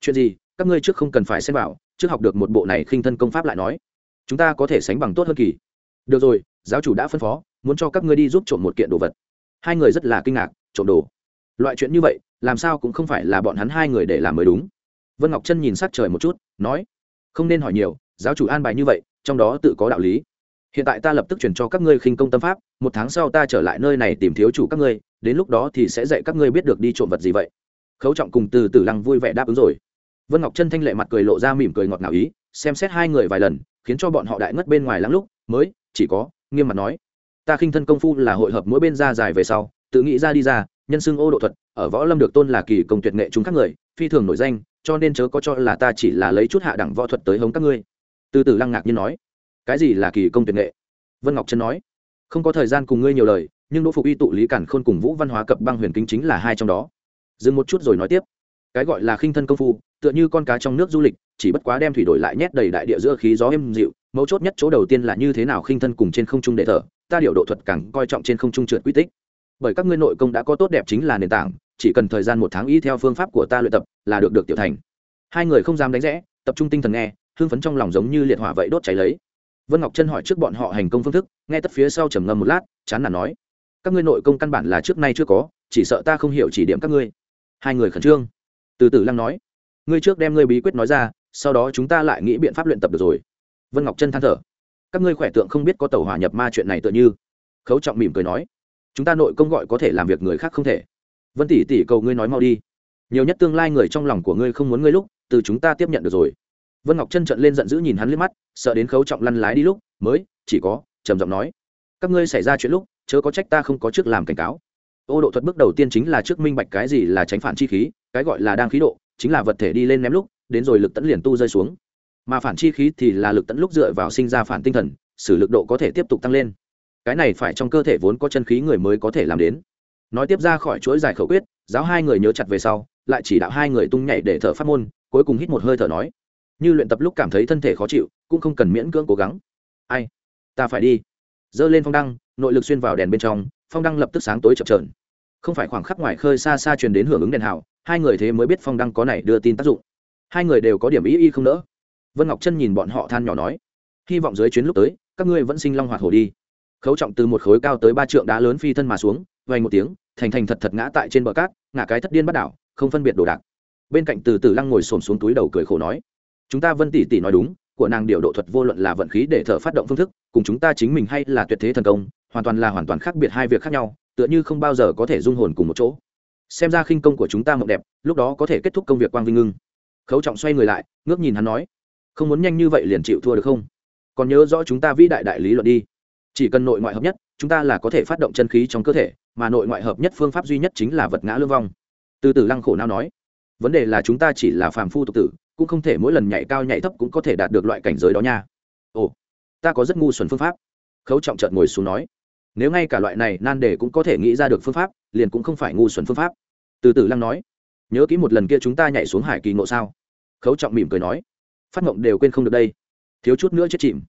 Chuyện gì? Các ngươi trước không cần phải xem vào, trước học được một bộ này khinh thân công pháp lại nói. Chúng ta có thể sánh bằng tốt hơn kỳ. Được rồi, giáo chủ đã phân phó, muốn cho các ngươi đi giúp trộm một kiện đồ vật. Hai người rất là kinh ngạc, trộm đồ. Loại chuyện như vậy, làm sao cũng không phải là bọn hắn hai người để làm mới đúng. Vân ngọc chân nhìn sát trời một chút, nói, không nên hỏi nhiều, giáo chủ an bài như vậy, trong đó tự có đạo lý. Hiện tại ta lập tức chuyển cho các ngươi khinh công tâm pháp, một tháng sau ta trở lại nơi này tìm thiếu chủ các ngươi đến lúc đó thì sẽ dạy các ngươi biết được đi trộm vật gì vậy. Khấu trọng cùng từ từ lăng vui vẻ đáp ứng rồi. Vân ngọc chân thanh lệ mặt cười lộ ra mỉm cười ngọt ngào ý, xem xét hai người vài lần, khiến cho bọn họ đại ngất bên ngoài lắm lúc, mới, chỉ có, nghiêm mặt nói, ta khinh thân công phu là hội hợp mỗi bên ra dài về sau, tự nghĩ ra đi ra, nhân xưng ô độ thuật, ở võ lâm được tôn là kỳ công tuyệt nghệ chúng các người, phi thường nổi danh, cho nên chớ có cho là ta chỉ là lấy chút hạ đẳng võ thuật tới hống các ngươi. Từ từ lăng ngạc nhiên nói, cái gì là kỳ công tuyệt nghệ? Vân ngọc trân nói, không có thời gian cùng ngươi nhiều lời nhưng đỗ phục y tụ lý cản khôn cùng vũ văn hóa cập băng huyền kính chính là hai trong đó. Dừng một chút rồi nói tiếp. Cái gọi là khinh thân công phu, tựa như con cá trong nước du lịch, chỉ bất quá đem thủy đổi lại nhét đầy đại địa giữa khí gió êm dịu, mấu chốt nhất chỗ đầu tiên là như thế nào khinh thân cùng trên không trung để thở ta điều độ thuật càng coi trọng trên không trung trượt quy tích. Bởi các ngươi nội công đã có tốt đẹp chính là nền tảng, chỉ cần thời gian một tháng y theo phương pháp của ta luyện tập là được được tiểu thành. Hai người không dám đánh rẽ, tập trung tinh thần nghe hương phấn trong lòng giống như liệt hỏa vậy đốt cháy lấy. Vân ngọc chân hỏi trước bọn họ hành công phương thức, nghe tất phía sau trầm ngâm một lát, chán nản nói các ngươi nội công căn bản là trước nay chưa có, chỉ sợ ta không hiểu chỉ điểm các ngươi. Hai người khẩn trương. Từ từ lăng nói. Ngươi trước đem ngươi bí quyết nói ra, sau đó chúng ta lại nghĩ biện pháp luyện tập được rồi. Vân ngọc chân than thở. Các ngươi khỏe tượng không biết có tàu hỏa nhập ma chuyện này tựa như. Khấu trọng mỉm cười nói. Chúng ta nội công gọi có thể làm việc người khác không thể. Vân tỷ tỷ cầu ngươi nói mau đi. Nhiều nhất tương lai người trong lòng của ngươi không muốn ngươi lúc, từ chúng ta tiếp nhận được rồi. Vân ngọc chân trận lên giận dữ nhìn hắn liếc mắt, sợ đến khấu trọng lăn lái đi lúc, mới, chỉ có, trầm giọng nói. Các ngươi xảy ra chuyện lúc chớ có trách ta không có trước làm cảnh cáo. Ô độ thuật bước đầu tiên chính là trước minh bạch cái gì là tránh phản chi khí, cái gọi là đang khí độ, chính là vật thể đi lên ném lúc, đến rồi lực tẫn liền tu rơi xuống. Mà phản chi khí thì là lực tẫn lúc dựa vào sinh ra phản tinh thần, sử lực độ có thể tiếp tục tăng lên. Cái này phải trong cơ thể vốn có chân khí người mới có thể làm đến. Nói tiếp ra khỏi chuỗi giải khẩu quyết, giáo hai người nhớ chặt về sau, lại chỉ đạo hai người tung nhảy để thở phát môn, cuối cùng hít một hơi thở nói. Như luyện tập lúc cảm thấy thân thể khó chịu, cũng không cần miễn cưỡng cố gắng. Ai? Ta phải đi. Dơ lên phong đăng nội lực xuyên vào đèn bên trong, phong đăng lập tức sáng tối chập trờn không phải khoảng khắc ngoài khơi xa xa truyền đến hưởng ứng đèn hào, hai người thế mới biết phong đăng có này đưa tin tác dụng. Hai người đều có điểm ý y không nỡ. Vân ngọc chân nhìn bọn họ than nhỏ nói, hy vọng dưới chuyến lúc tới, các ngươi vẫn sinh long hoạt hổ đi. Khấu trọng từ một khối cao tới ba trượng đá lớn phi thân mà xuống vay một tiếng, thành thành thật thật ngã tại trên bờ cát, ngã cái thất điên bắt đảo, không phân biệt đồ đạc. Bên cạnh từ từ lăng ngồi xổm xuống túi đầu cười khổ nói, chúng ta vân tỷ tỷ nói đúng, của nàng điều độ thuật vô luận là vận khí để thở phát động phương thức, cùng chúng ta chính mình hay là tuyệt thế thần công hoàn toàn là hoàn toàn khác biệt hai việc khác nhau, tựa như không bao giờ có thể dung hồn cùng một chỗ. Xem ra khinh công của chúng ta mộng đẹp, lúc đó có thể kết thúc công việc quang vinh ngưng. Khấu trọng xoay người lại, ngước nhìn hắn nói, không muốn nhanh như vậy liền chịu thua được không? Còn nhớ rõ chúng ta vĩ đại đại lý luận đi. Chỉ cần nội ngoại hợp nhất, chúng ta là có thể phát động chân khí trong cơ thể, mà nội ngoại hợp nhất phương pháp duy nhất chính là vật ngã lương vong. Từ từ lăng khổ nào nói, vấn đề là chúng ta chỉ là phàm phu tục tử, cũng không thể mỗi lần nhảy cao nhảy thấp cũng có thể đạt được loại cảnh giới đó nha. Ồ, ta có rất ngu xuẩn phương pháp. Khấu trọng trợn ngồi xuống nói nếu ngay cả loại này, nan đề cũng có thể nghĩ ra được phương pháp, liền cũng không phải ngu xuẩn phương pháp. Từ từ lăng nói, nhớ kỹ một lần kia chúng ta nhảy xuống hải kỳ ngộ sao? Khấu trọng mỉm cười nói, phát mộng đều quên không được đây. Thiếu chút nữa chết chìm.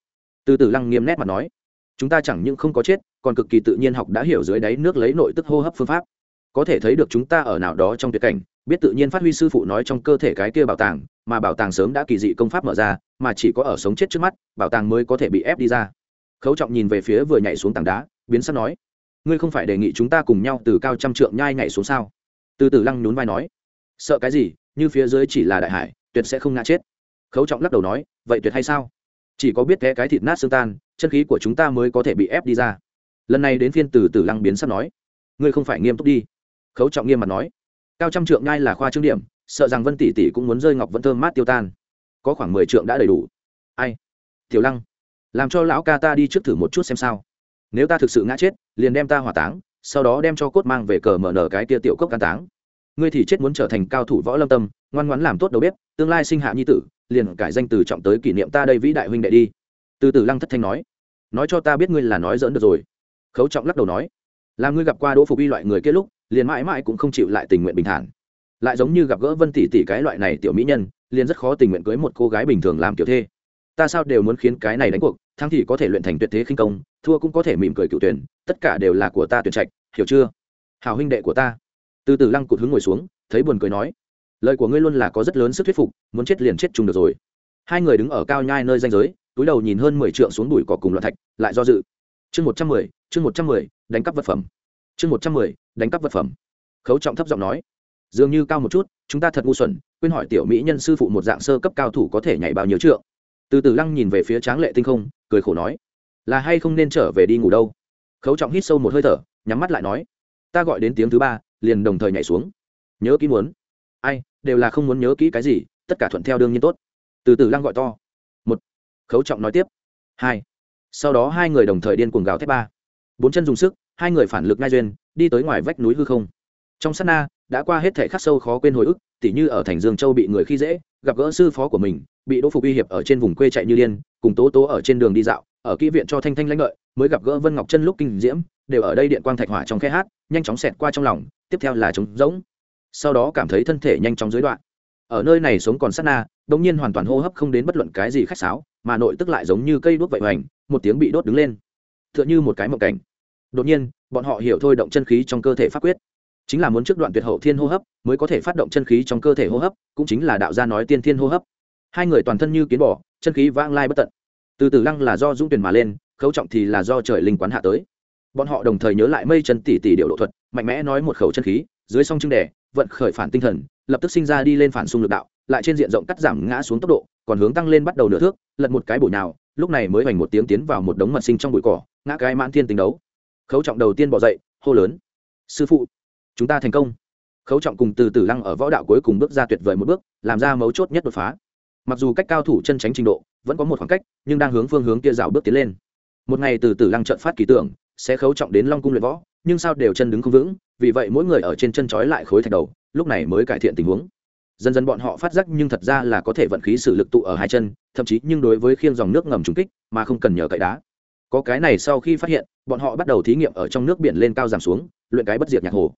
Từ từ lăng nghiêm nét mà nói, chúng ta chẳng những không có chết, còn cực kỳ tự nhiên học đã hiểu dưới đáy nước lấy nội tức hô hấp phương pháp. Có thể thấy được chúng ta ở nào đó trong tuyệt cảnh, biết tự nhiên phát huy sư phụ nói trong cơ thể cái kia bảo tàng, mà bảo tàng sớm đã kỳ dị công pháp mở ra, mà chỉ có ở sống chết trước mắt, bảo tàng mới có thể bị ép đi ra. Khấu trọng nhìn về phía vừa nhảy xuống tảng đá biến sắc nói, ngươi không phải đề nghị chúng ta cùng nhau từ cao trăm trượng nhai nhảy xuống sao? Từ từ lăng nhún vai nói, sợ cái gì, như phía dưới chỉ là đại hải, tuyệt sẽ không ngã chết. Khấu trọng lắc đầu nói, vậy tuyệt hay sao? Chỉ có biết té cái thịt nát xương tan, chân khí của chúng ta mới có thể bị ép đi ra. Lần này đến phiên từ từ lăng biến sắp nói, ngươi không phải nghiêm túc đi. Khấu trọng nghiêm mặt nói, cao trăm trượng nhai là khoa trương điểm, sợ rằng vân tỷ tỷ cũng muốn rơi ngọc vẫn thơm mát tiêu tan. Có khoảng mười trượng đã đầy đủ. Ai? Tiểu lăng, làm cho lão ca ta đi trước thử một chút xem sao nếu ta thực sự ngã chết, liền đem ta hỏa táng, sau đó đem cho cốt mang về cờ mở nở cái tia tiểu cốc can táng. Ngươi thì chết muốn trở thành cao thủ võ lâm tâm, ngoan ngoãn làm tốt đầu bếp, tương lai sinh hạ nhi tử, liền cải danh từ trọng tới kỷ niệm ta đây vĩ đại huynh đệ đi. Từ từ lăng thất thanh nói. Nói cho ta biết ngươi là nói dỡn được rồi. Khấu trọng lắc đầu nói. Là ngươi gặp qua đỗ phục y loại người kia lúc, liền mãi mãi cũng không chịu lại tình nguyện bình thản. Lại giống như gặp gỡ vân tỷ tỷ cái loại này tiểu mỹ nhân, liền rất khó tình nguyện cưới một cô gái bình thường làm kiểu thê. Ta sao đều muốn khiến cái này đánh cuộc thắng thì có thể luyện thành tuyệt thế khinh công, thua cũng có thể mỉm cười cựu tuyển, tất cả đều là của ta tuyển trạch, hiểu chưa? Hào huynh đệ của ta. Từ từ lăng cụt hướng ngồi xuống, thấy buồn cười nói. Lời của ngươi luôn là có rất lớn sức thuyết phục, muốn chết liền chết chung được rồi. Hai người đứng ở cao nhai nơi danh giới, túi đầu nhìn hơn mười trượng xuống đùi cỏ cùng loạn thạch, lại do dự. Chương một trăm mười, chương một trăm mười, đánh cắp vật phẩm. Chương một trăm mười, đánh cắp vật phẩm. Khấu trọng thấp giọng nói. Dường như cao một chút, chúng ta thật ngu xuẩn, quên hỏi tiểu mỹ nhân sư phụ một dạng sơ cấp cao thủ có thể nhảy bao nhiêu trượng. Từ từ lăng nhìn về phía tráng lệ tinh không cười khổ nói, là hay không nên trở về đi ngủ đâu? Khấu trọng hít sâu một hơi thở, nhắm mắt lại nói, ta gọi đến tiếng thứ ba, liền đồng thời nhảy xuống. Nhớ kỹ muốn. Ai, đều là không muốn nhớ kỹ cái gì, tất cả thuận theo đương nhiên tốt. Từ từ lăng gọi to. Một. Khấu trọng nói tiếp. Hai. Sau đó hai người đồng thời điên cuồng gào thép ba. Bốn chân dùng sức, hai người phản lực ngai duyên, đi tới ngoài vách núi hư không. Trong sát na, đã qua hết thể khắc sâu khó quên hồi ức, tỉ như ở thành dương châu bị người khi dễ, gặp gỡ sư phó của mình, bị đỗ phục uy hiệp ở trên vùng quê chạy như điên cùng tố tố ở trên đường đi dạo, ở kỹ viện cho thanh thanh lãnh lợi, mới gặp gỡ vân ngọc chân lúc kinh diễm, đều ở đây điện quang thạch hỏa trong khe hát, nhanh chóng xẹt qua trong lòng, tiếp theo là trống rỗng. Sau đó cảm thấy thân thể nhanh chóng dưới đoạn ở nơi này sống còn sát na, đống nhiên hoàn toàn hô hấp không đến bất luận cái gì khách sáo, mà nội tức lại giống như cây đuốc vậy hoành, một tiếng bị đốt đứng lên. Tựa như một cái mộng cảnh. Đột nhiên, bọn họ hiểu thôi động chân khí trong cơ thể pháp quyết. Chính là muốn trước đoạn tuyệt hậu thiên hô hấp, mới có thể phát động chân khí trong cơ thể hô hấp, cũng chính là đạo gia nói tiên thiên hô hấp. Hai người toàn thân như kiến bỏ chân khí vang lai bất tận. Từ từ lăng là do dũng tuyển mà lên, khấu trọng thì là do trời linh quán hạ tới. Bọn họ đồng thời nhớ lại mây chân tỷ tỷ điệu độ thuật, mạnh mẽ nói một khẩu chân khí, dưới song trưng đẻ vận khởi phản tinh thần, lập tức sinh ra đi lên phản xung lực đạo, lại trên diện rộng cắt giảm ngã xuống tốc độ, còn hướng tăng lên bắt đầu nửa thước, lật một cái bụi nào lúc này mới hoành một tiếng tiến vào một đống mật sinh trong bụi cỏ, ngã cái mãn thiên tính đấu. Khấu trọng đầu tiên bỏ dậy, hô lớn, sư phụ, chúng ta thành công. Khấu trọng cùng từ từ lăng ở võ đạo cuối cùng bước ra tuyệt vời một bước, làm ra mấu chốt nhất đột phá mặc dù cách cao thủ chân tránh trình độ vẫn có một khoảng cách, nhưng đang hướng phương hướng kia rào bước tiến lên. Một ngày từ từ lăng trận phát kỳ tưởng, sẽ khấu trọng đến long cung luyện võ, nhưng sao đều chân đứng không vững, vì vậy mỗi người ở trên chân trói lại khối thạch đầu, lúc này mới cải thiện tình huống. Dần dần bọn họ phát giác nhưng thật ra là có thể vận khí sử lực tụ ở hai chân, thậm chí nhưng đối với khiêng dòng nước ngầm trúng kích mà không cần nhờ cậy đá. Có cái này sau khi phát hiện, bọn họ bắt đầu thí nghiệm ở trong nước biển lên cao giảm xuống, luyện cái bất diệt nhạc hồ.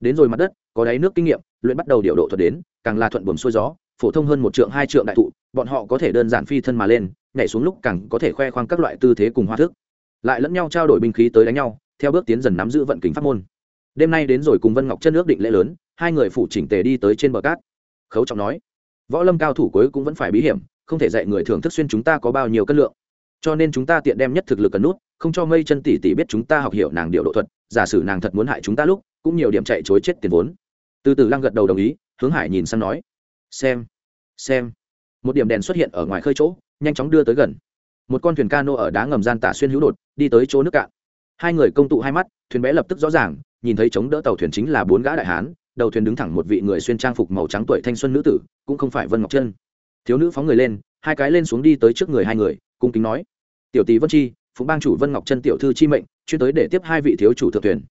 Đến rồi mặt đất, có đáy nước kinh nghiệm, luyện bắt đầu điều độ thuật đến, càng là thuận buồm xuôi gió phổ thông hơn một trượng, hai trượng đại thụ, bọn họ có thể đơn giản phi thân mà lên, nhảy xuống lúc càng có thể khoe khoang các loại tư thế cùng hoa thức. Lại lẫn nhau trao đổi binh khí tới đánh nhau, theo bước tiến dần nắm giữ vận kính pháp môn. Đêm nay đến rồi cùng vân ngọc chân ước định lễ lớn, hai người phụ chỉnh tề đi tới trên bờ cát. Khấu trọng nói, võ lâm cao thủ cuối cũng vẫn phải bí hiểm, không thể dạy người thưởng thức xuyên chúng ta có bao nhiêu cân lượng. Cho nên chúng ta tiện đem nhất thực lực cần nút, không cho mây chân tỷ tỷ biết chúng ta học hiểu nàng điệu độ thuật, giả sử nàng thật muốn hại chúng ta lúc, cũng nhiều điểm chạy chối chết tiền vốn. Từ từ lăng gật đầu đồng ý, hướng hải nhìn sang nói xem xem. Một điểm đèn xuất hiện ở ngoài khơi chỗ, nhanh chóng đưa tới gần. Một con thuyền cano ở đá ngầm gian tả xuyên hữu đột, đi tới chỗ nước cạn. Hai người công tụ hai mắt, thuyền bé lập tức rõ ràng, nhìn thấy chống đỡ tàu thuyền chính là bốn gã đại hán, đầu thuyền đứng thẳng một vị người xuyên trang phục màu trắng tuổi thanh xuân nữ tử, cũng không phải vân ngọc chân. Thiếu nữ phóng người lên, hai cái lên xuống đi tới trước người hai người, cung kính nói, tiểu tý vân chi, phụng bang chủ vân ngọc chân tiểu thư chi mệnh, chuyên tới để tiếp hai vị thiếu chủ thượng thuyền.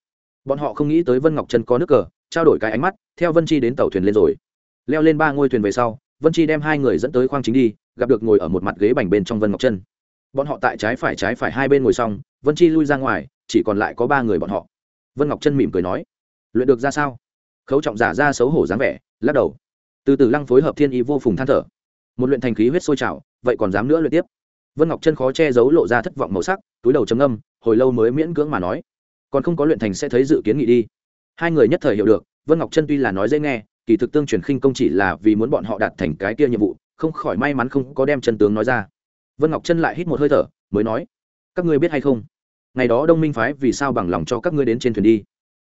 Bọn họ không nghĩ tới vân ngọc chân có nước cờ, trao đổi cái ánh mắt, theo vân chi đến tàu thuyền lên rồi leo lên ba ngôi thuyền về sau, vân chi đem hai người dẫn tới khoang chính đi, gặp được ngồi ở một mặt ghế bành bên trong vân ngọc chân bọn họ tại trái phải trái phải hai bên ngồi xong, vân chi lui ra ngoài, chỉ còn lại có ba người bọn họ. Vân ngọc chân mỉm cười nói, luyện được ra sao? Khấu trọng giả ra xấu hổ dáng vẻ, lắc đầu. Từ từ lăng phối hợp thiên ý vô phùng than thở. Một luyện thành khí huyết sôi trào, vậy còn dám nữa luyện tiếp? Vân ngọc chân khó che giấu lộ ra thất vọng màu sắc, túi đầu chấm âm hồi lâu mới miễn cưỡng mà nói, còn không có luyện thành sẽ thấy dự kiến nghị đi. Hai người nhất thời hiểu được, vân ngọc chân tuy là nói dễ nghe kỳ thực tương truyền khinh công chỉ là vì muốn bọn họ đạt thành cái kia nhiệm vụ, không khỏi may mắn không có đem chân tướng nói ra. Vân ngọc chân lại hít một hơi thở, mới nói, các ngươi biết hay không? Ngày đó đông minh phái vì sao bằng lòng cho các ngươi đến trên thuyền đi?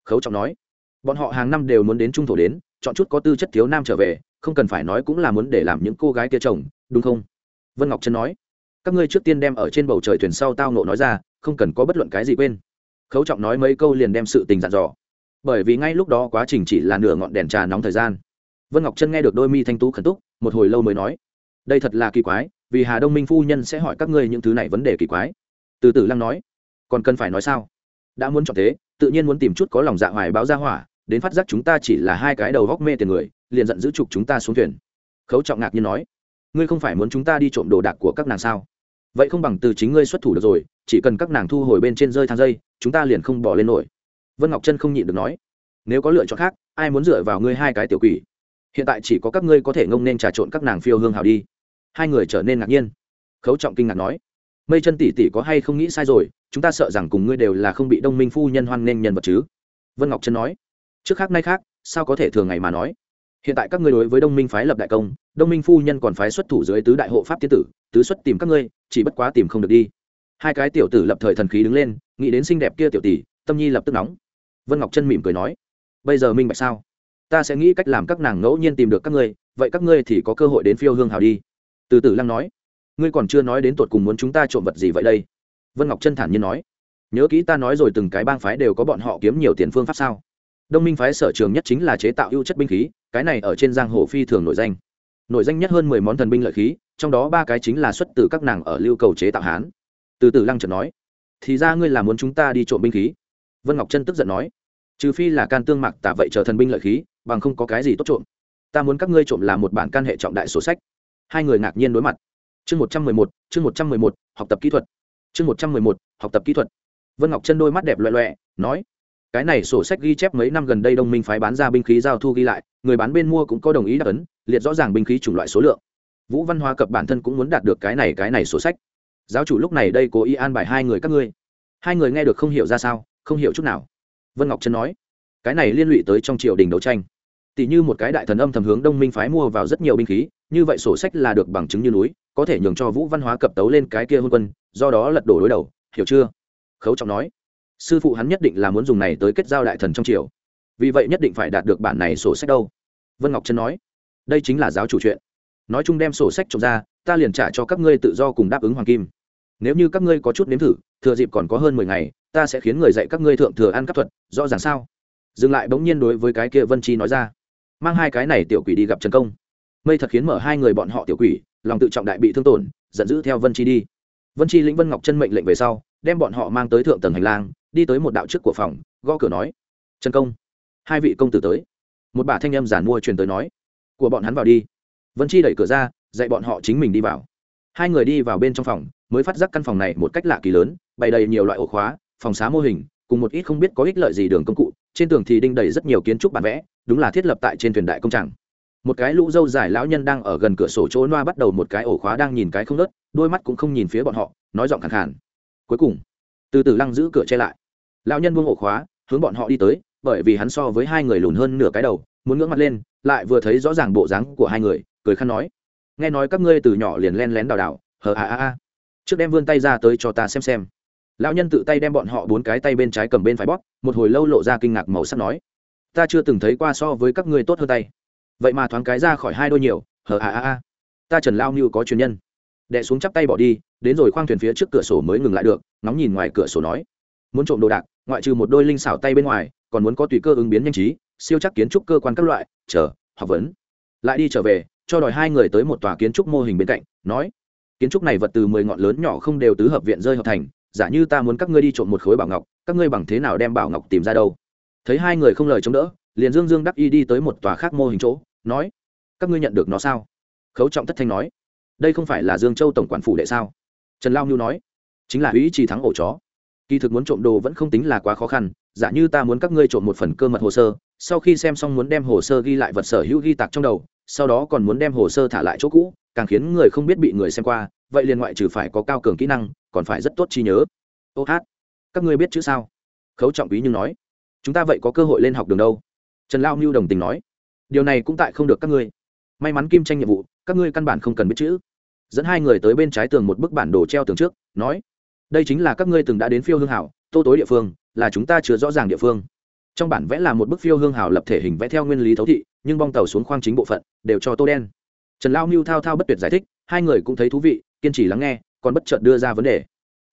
Khấu trọng nói, bọn họ hàng năm đều muốn đến trung thổ đến, chọn chút có tư chất thiếu nam trở về, không cần phải nói cũng là muốn để làm những cô gái kia chồng, đúng không? Vân ngọc trân nói, các ngươi trước tiên đem ở trên bầu trời thuyền sau tao nộ nói ra, không cần có bất luận cái gì quên. Khấu trọng nói mấy câu liền đem sự tình dặn dò bởi vì ngay lúc đó quá trình chỉ là nửa ngọn đèn trà nóng thời gian. Vân ngọc trân nghe được đôi mi thanh tú khẩn túc, một hồi lâu mới nói, đây thật là kỳ quái, vì hà đông minh phu nhân sẽ hỏi các ngươi những thứ này vấn đề kỳ quái. Từ từ lăng nói, còn cần phải nói sao? Đã muốn chọn thế, tự nhiên muốn tìm chút có lòng dạ hoài báo ra hỏa, đến phát giác chúng ta chỉ là hai cái đầu góc mê tiền người, liền giận giữ trục chúng ta xuống thuyền. Khấu trọng ngạc nhiên nói, ngươi không phải muốn chúng ta đi trộm đồ đạc của các nàng sao? Vậy không bằng từ chính ngươi xuất thủ được rồi, chỉ cần các nàng thu hồi bên trên rơi thang dây, chúng ta liền không bỏ lên nổi vân ngọc trân không nhịn được nói, nếu có lựa chọn khác, ai muốn dựa vào ngươi hai cái tiểu quỷ? Hiện tại chỉ có các ngươi có thể ngông nên trà trộn các nàng phiêu hương hào đi. Hai người trở nên ngạc nhiên. Khấu trọng kinh ngạc nói, mây chân tỷ tỷ có hay không nghĩ sai rồi, chúng ta sợ rằng cùng ngươi đều là không bị đông minh phu nhân hoan nghênh nhân vật chứ. Vân ngọc trân nói, trước khác nay khác, sao có thể thường ngày mà nói? Hiện tại các ngươi đối với đông minh phái lập đại công, đông minh phu nhân còn phái xuất thủ dưới tứ đại hộ pháp tiên tử, tứ xuất tìm các ngươi, chỉ bất quá tìm không được đi. Hai cái tiểu tử lập thời thần khí đứng lên, nghĩ đến xinh đẹp kia tiểu tỷ, tâm nhi lập tức nóng vân ngọc chân mỉm cười nói, bây giờ minh bạch sao? Ta sẽ nghĩ cách làm các nàng ngẫu nhiên tìm được các ngươi, vậy các ngươi thì có cơ hội đến phiêu hương hào đi. Từ Tử lăng nói, ngươi còn chưa nói đến tột cùng muốn chúng ta trộm vật gì vậy đây? Vân ngọc chân thản nhiên nói, nhớ kỹ ta nói rồi từng cái bang phái đều có bọn họ kiếm nhiều tiền phương pháp sao? Đông minh phái sở trường nhất chính là chế tạo ưu chất binh khí, cái này ở trên giang hồ phi thường nổi danh. Nổi danh nhất hơn mười món thần binh lợi khí, trong đó ba cái chính là xuất từ các nàng ở lưu cầu chế tạo hán. Từ từ lăng trần nói, thì ra ngươi là muốn chúng ta đi trộm binh khí? Vân ngọc trân tức giận nói trừ phi là can tương mạc, tả vậy chờ thần binh lợi khí bằng không có cái gì tốt trộm. Ta muốn các ngươi trộm là một bản can hệ trọng đại sổ sách. Hai người ngạc nhiên đối mặt. Chương một trăm mười một chương một trăm mười một học tập kỹ thuật. Chương một trăm mười một học tập kỹ thuật. Vân ngọc chân đôi mắt đẹp loẹ loẹ nói cái này sổ sách ghi chép mấy năm gần đây đông minh phái bán ra binh khí giao thu ghi lại người bán bên mua cũng có đồng ý đáp ấn liệt rõ ràng binh khí chủng loại số lượng. Vũ văn hoa cập bản thân cũng muốn đạt được cái này cái này sổ sách. Giáo chủ lúc này đây cố ý an bài hai người các ngươi. Hai người nghe được không hiểu ra sao không hiểu chút nào vân ngọc trân nói, cái này liên lụy tới trong triều đình đấu tranh. Tỷ như một cái đại thần âm thầm hướng đông minh phái mua vào rất nhiều binh khí, như vậy sổ sách là được bằng chứng như núi, có thể nhường cho vũ văn hóa cập tấu lên cái kia hôn quân, do đó lật đổ đối đầu, hiểu chưa? Khấu trọng nói, sư phụ hắn nhất định là muốn dùng này tới kết giao đại thần trong triều. Vì vậy nhất định phải đạt được bản này sổ sách đâu. Vân ngọc trân nói, đây chính là giáo chủ chuyện. Nói chung đem sổ sách trộm ra, ta liền trả cho các ngươi tự do cùng đáp ứng hoàng kim nếu như các ngươi có chút nếm thử, thừa dịp còn có hơn mười ngày, ta sẽ khiến người dạy các ngươi thượng thừa ăn cắp thuật, rõ ràng sao? Dừng lại bỗng nhiên đối với cái kia vân chi nói ra. Mang hai cái này tiểu quỷ đi gặp trần công. Mây thật khiến mở hai người bọn họ tiểu quỷ, lòng tự trọng đại bị thương tổn, giận dữ theo vân chi đi. Vân chi lĩnh vân ngọc chân mệnh lệnh về sau, đem bọn họ mang tới thượng tầng hành lang, đi tới một đạo trước của phòng, gõ cửa nói, trần công, hai vị công tử tới. Một bà thanh em giản mua truyền tới nói, của bọn hắn vào đi. Vân chi đẩy cửa ra, dạy bọn họ chính mình đi vào hai người đi vào bên trong phòng, mới phát giác căn phòng này một cách lạ kỳ lớn, bày đầy nhiều loại ổ khóa, phòng xá mô hình, cùng một ít không biết có ích lợi gì đường công cụ, trên tường thì đinh đầy rất nhiều kiến trúc bản vẽ, đúng là thiết lập tại trên thuyền đại công trạng. Một cái lũ dâu dài lão nhân đang ở gần cửa sổ chỗ noa bắt đầu một cái ổ khóa đang nhìn cái không nớt, đôi mắt cũng không nhìn phía bọn họ, nói giọng khẳng khàn. Cuối cùng, từ từ lăng giữ cửa che lại. Lão nhân buông ổ khóa, hướng bọn họ đi tới, bởi vì hắn so với hai người lùn hơn nửa cái đầu, muốn ngưỡng mặt lên, lại vừa thấy rõ ràng bộ dáng của hai người, cười khăn nói nghe nói các ngươi từ nhỏ liền len lén đào đào hờ a a a. Trước đem vươn tay ra tới cho ta xem xem. Lão nhân tự tay đem bọn họ bốn cái tay bên trái cầm bên phải bóp, một hồi lâu lộ ra kinh ngạc màu sắc nói, ta chưa từng thấy qua so với các ngươi tốt hơn tay. Vậy mà thoáng cái ra khỏi hai đôi nhiều, hờ a a a. Ta trần lao như có truyền nhân. Đệ xuống chắp tay bỏ đi, đến rồi khoang thuyền phía trước cửa sổ mới ngừng lại được nóng nhìn ngoài cửa sổ nói, muốn trộm đồ đạc, ngoại trừ một đôi linh xảo tay bên ngoài, còn muốn có tùy cơ ứng biến nhanh trí, siêu chắc kiến trúc cơ quan các loại, chờ, học vấn. Lại đi trở về cho đòi hai người tới một tòa kiến trúc mô hình bên cạnh, nói, kiến trúc này vật từ mười ngọn lớn nhỏ không đều tứ hợp viện rơi hợp thành, giả như ta muốn các ngươi đi trộm một khối bảo ngọc, các ngươi bằng thế nào đem bảo ngọc tìm ra đâu? Thấy hai người không lời chống đỡ, liền dương dương đắc y đi tới một tòa khác mô hình chỗ, nói, các ngươi nhận được nó sao? Khấu trọng thất thanh nói, đây không phải là dương châu tổng quản phủ đệ sao? Trần lao nhu nói, chính là ý chỉ thắng ổ chó. Kỳ thực muốn trộm đồ vẫn không tính là quá khó khăn, giả như ta muốn các ngươi trộm một phần cơ mật hồ sơ, sau khi xem xong muốn đem hồ sơ ghi lại vật sở hữu ghi tạc trong đầu sau đó còn muốn đem hồ sơ thả lại chỗ cũ, càng khiến người không biết bị người xem qua, vậy liền ngoại trừ phải có cao cường kỹ năng, còn phải rất tốt trí nhớ. Ô hát, các ngươi biết chữ sao? Khấu trọng quý nhưng nói. Chúng ta vậy có cơ hội lên học đường đâu? Trần lao mưu đồng tình nói. Điều này cũng tại không được các ngươi. May mắn kim tranh nhiệm vụ, các ngươi căn bản không cần biết chữ. Dẫn hai người tới bên trái tường một bức bản đồ treo tường trước, nói. Đây chính là các ngươi từng đã đến phiêu hương hảo, tô tối địa phương, là chúng ta chưa rõ ràng địa phương trong bản vẽ là một bức phiêu hương hảo lập thể hình vẽ theo nguyên lý thấu thị, nhưng bong tàu xuống khoang chính bộ phận đều cho tô đen. Trần lao mưu thao thao bất tuyệt giải thích, hai người cũng thấy thú vị, kiên trì lắng nghe, còn bất chợt đưa ra vấn đề.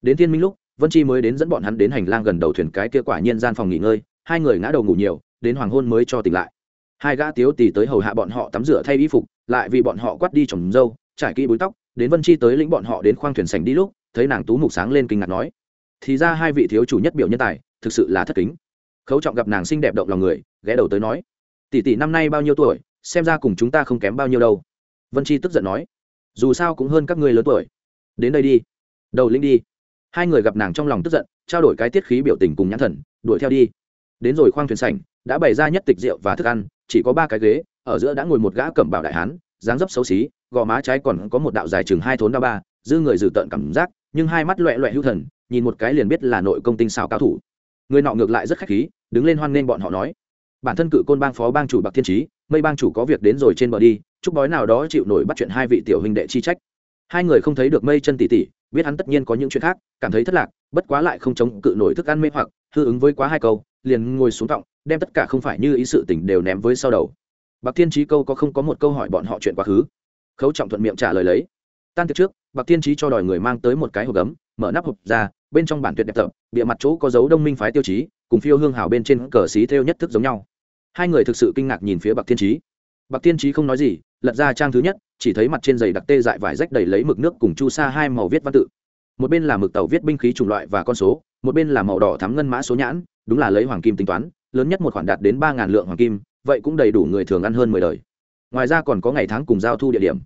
Đến thiên minh lúc, vân chi mới đến dẫn bọn hắn đến hành lang gần đầu thuyền cái kia quả nhiên gian phòng nghỉ ngơi, hai người ngã đầu ngủ nhiều, đến hoàng hôn mới cho tỉnh lại. Hai gã tiếu tì tới hầu hạ bọn họ tắm rửa thay y phục, lại vì bọn họ quát đi trồng dâu, trải kỹ búi tóc, đến vân chi tới lĩnh bọn họ đến khoang thuyền sành đi lúc, thấy nàng tú mục sáng lên kinh ngạc nói, thì ra hai vị thiếu chủ nhất biểu nhân tài, thực sự là thất kính khấu trọng gặp nàng xinh đẹp động lòng người, ghé đầu tới nói, tỷ tỷ năm nay bao nhiêu tuổi, xem ra cùng chúng ta không kém bao nhiêu đâu. Vân chi tức giận nói, dù sao cũng hơn các ngươi lớn tuổi. Đến đây đi, đầu linh đi. Hai người gặp nàng trong lòng tức giận, trao đổi cái tiết khí biểu tình cùng nhãn thần, đuổi theo đi. Đến rồi khoang thuyền sảnh, đã bày ra nhất tịch rượu và thức ăn, chỉ có ba cái ghế, ở giữa đã ngồi một gã cẩm bảo đại hán, dáng dấp xấu xí, gò má trái còn có một đạo dài chừng hai thốn đa ba, dư người dử tợn cảm giác, nhưng hai mắt loẹ loẹ hữu thần, nhìn một cái liền biết là nội công tinh xào cao thủ người nọ ngược lại rất khách khí, đứng lên hoan nghênh bọn họ nói. Bản thân cự côn bang phó bang chủ bạc thiên trí mây bang chủ có việc đến rồi trên bờ đi, chúc bói nào đó chịu nổi bắt chuyện hai vị tiểu huynh đệ chi trách. Hai người không thấy được mây chân tỷ tỷ biết hắn tất nhiên có những chuyện khác, cảm thấy thất lạc, bất quá lại không chống cự nổi thức ăn mê hoặc, hư ứng với quá hai câu, liền ngồi xuống tọng đem tất cả không phải như ý sự tình đều ném với sau đầu. Bạc thiên trí câu có không có một câu hỏi bọn họ chuyện quá khứ. Khấu trọng thuận miệng trả lời lấy. Tan tiệc trước, bạc thiên trí cho đòi người mang tới một cái hộp gấm mở nắp hộp ra, bên trong bản tuyệt đẹp tập bịa mặt chỗ có dấu đông minh phái tiêu chí, cùng phiêu hương hào bên trên cờ xí theo nhất thức giống nhau. Hai người thực sự kinh ngạc nhìn phía bạc thiên trí bạc thiên trí không nói gì, lật ra trang thứ nhất, chỉ thấy mặt trên giày đặc tê dại vải rách đầy lấy mực nước cùng chu sa hai màu viết văn tự. Một bên là mực tàu viết binh khí chủng loại và con số, một bên là màu đỏ thắm ngân mã số nhãn, đúng là lấy hoàng kim tính toán, lớn nhất một khoản đạt đến ba ngàn lượng hoàng kim, vậy cũng đầy đủ người thường ăn hơn mười đời. Ngoài ra còn có ngày tháng cùng giao thu địa điểm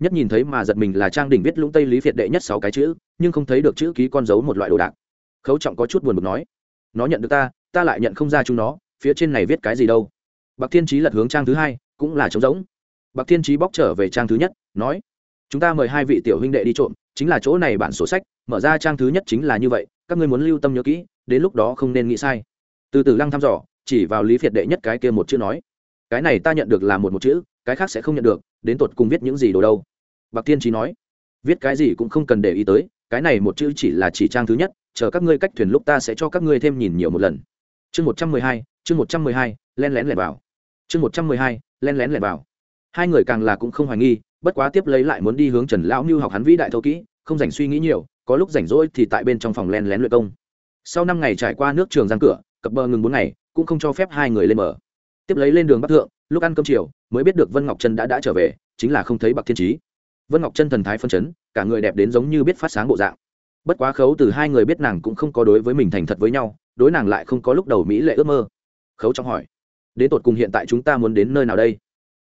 nhất nhìn thấy mà giật mình là trang đỉnh viết lũng tây lý việt đệ nhất sáu cái chữ, nhưng không thấy được chữ ký con dấu một loại đồ đạc. Khấu trọng có chút buồn bực nói, nó nhận được ta ta lại nhận không ra chúng nó, phía trên này viết cái gì đâu. Bạc thiên trí lật hướng trang thứ hai, cũng là trống rỗng. Bạc thiên trí bóc trở về trang thứ nhất, nói, chúng ta mời hai vị tiểu huynh đệ đi trộm, chính là chỗ này bản sổ sách, mở ra trang thứ nhất chính là như vậy, các ngươi muốn lưu tâm nhớ kỹ, đến lúc đó không nên nghĩ sai. Từ từ lăng thăm dò, chỉ vào lý việt đệ nhất cái kia một chữ nói, cái này ta nhận được là một một chữ, cái khác sẽ không nhận được, đến tột cùng viết những gì đồ đâu bạc thiên trí nói, viết cái gì cũng không cần để ý tới, cái này một chữ chỉ là chỉ trang thứ nhất, chờ các ngươi cách thuyền lúc ta sẽ cho các ngươi thêm nhìn nhiều một lần. Chương một trăm mười hai, chương một trăm mười hai, len lén lẻn vào. Chương một trăm mười hai, len lén lẻn vào. Hai người càng là cũng không hoài nghi, bất quá tiếp lấy lại muốn đi hướng trần lão mưu học hắn vĩ đại thâu kỹ, không dành suy nghĩ nhiều, có lúc rảnh rỗi thì tại bên trong phòng len lén luyện công. Sau năm ngày trải qua nước trường giang cửa, cập bờ ngừng bốn ngày, cũng không cho phép hai người lên bờ. Tiếp lấy lên đường bắc thượng, lúc ăn cơm chiều, mới biết được vân ngọc trân đã đã trở về, chính là không thấy bạc thiên trí vân ngọc trân thần thái phân chấn, cả người đẹp đến giống như biết phát sáng bộ dạng. Bất quá khấu từ hai người biết nàng cũng không có đối với mình thành thật với nhau, đối nàng lại không có lúc đầu mỹ lệ ước mơ. Khấu trong hỏi, đến tột cùng hiện tại chúng ta muốn đến nơi nào đây?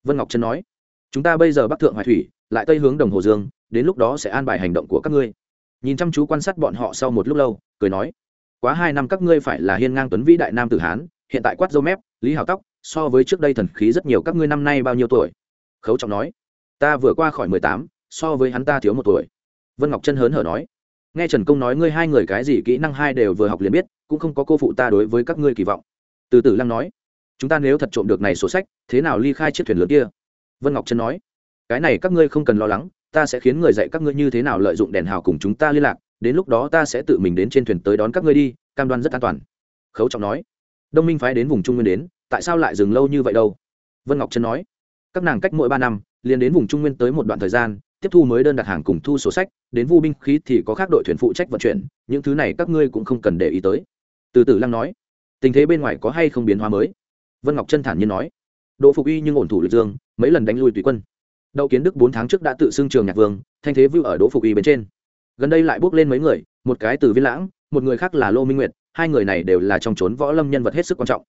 Vân ngọc trân nói, chúng ta bây giờ bắc thượng hoài thủy, lại tây hướng đồng hồ dương, đến lúc đó sẽ an bài hành động của các ngươi. Nhìn chăm chú quan sát bọn họ sau một lúc lâu, cười nói, quá hai năm các ngươi phải là hiên ngang tuấn vĩ đại nam tử hán, hiện tại quát dâu mép, lý hào tóc, so với trước đây thần khí rất nhiều các ngươi năm nay bao nhiêu tuổi? Khấu trọng nói, ta vừa qua khỏi mười tám so với hắn ta thiếu một tuổi. Vân ngọc chân hớn hở nói, nghe trần công nói ngươi hai người cái gì kỹ năng hai đều vừa học liền biết, cũng không có cô phụ ta đối với các ngươi kỳ vọng. Từ từ lăng nói, chúng ta nếu thật trộm được này sổ sách, thế nào ly khai chiếc thuyền lớn kia? Vân ngọc trân nói, cái này các ngươi không cần lo lắng, ta sẽ khiến người dạy các ngươi như thế nào lợi dụng đèn hào cùng chúng ta liên lạc, đến lúc đó ta sẽ tự mình đến trên thuyền tới đón các ngươi đi, cam đoan rất an toàn. Khấu trọng nói, đông minh phái đến vùng trung nguyên đến, tại sao lại dừng lâu như vậy đâu? Vân ngọc trân nói, các nàng cách mỗi ba năm, liền đến vùng trung nguyên tới một đoạn thời gian tiếp thu mới đơn đặt hàng cùng thu sổ sách, đến vu binh khí thì có khác đội thuyền phụ trách vận chuyển, những thứ này các ngươi cũng không cần để ý tới. Từ từ lăng nói. Tình thế bên ngoài có hay không biến hóa mới? Vân ngọc chân thản nhiên nói. Độ phục y nhưng ổn thủ lực dương, mấy lần đánh lui tùy quân. Đậu kiến đức bốn tháng trước đã tự xưng trường nhạc vương, thanh thế vưu ở đỗ phục y bên trên. Gần đây lại bước lên mấy người, một cái từ viên lãng, một người khác là lô minh nguyệt, hai người này đều là trong trốn võ lâm nhân vật hết sức quan trọng.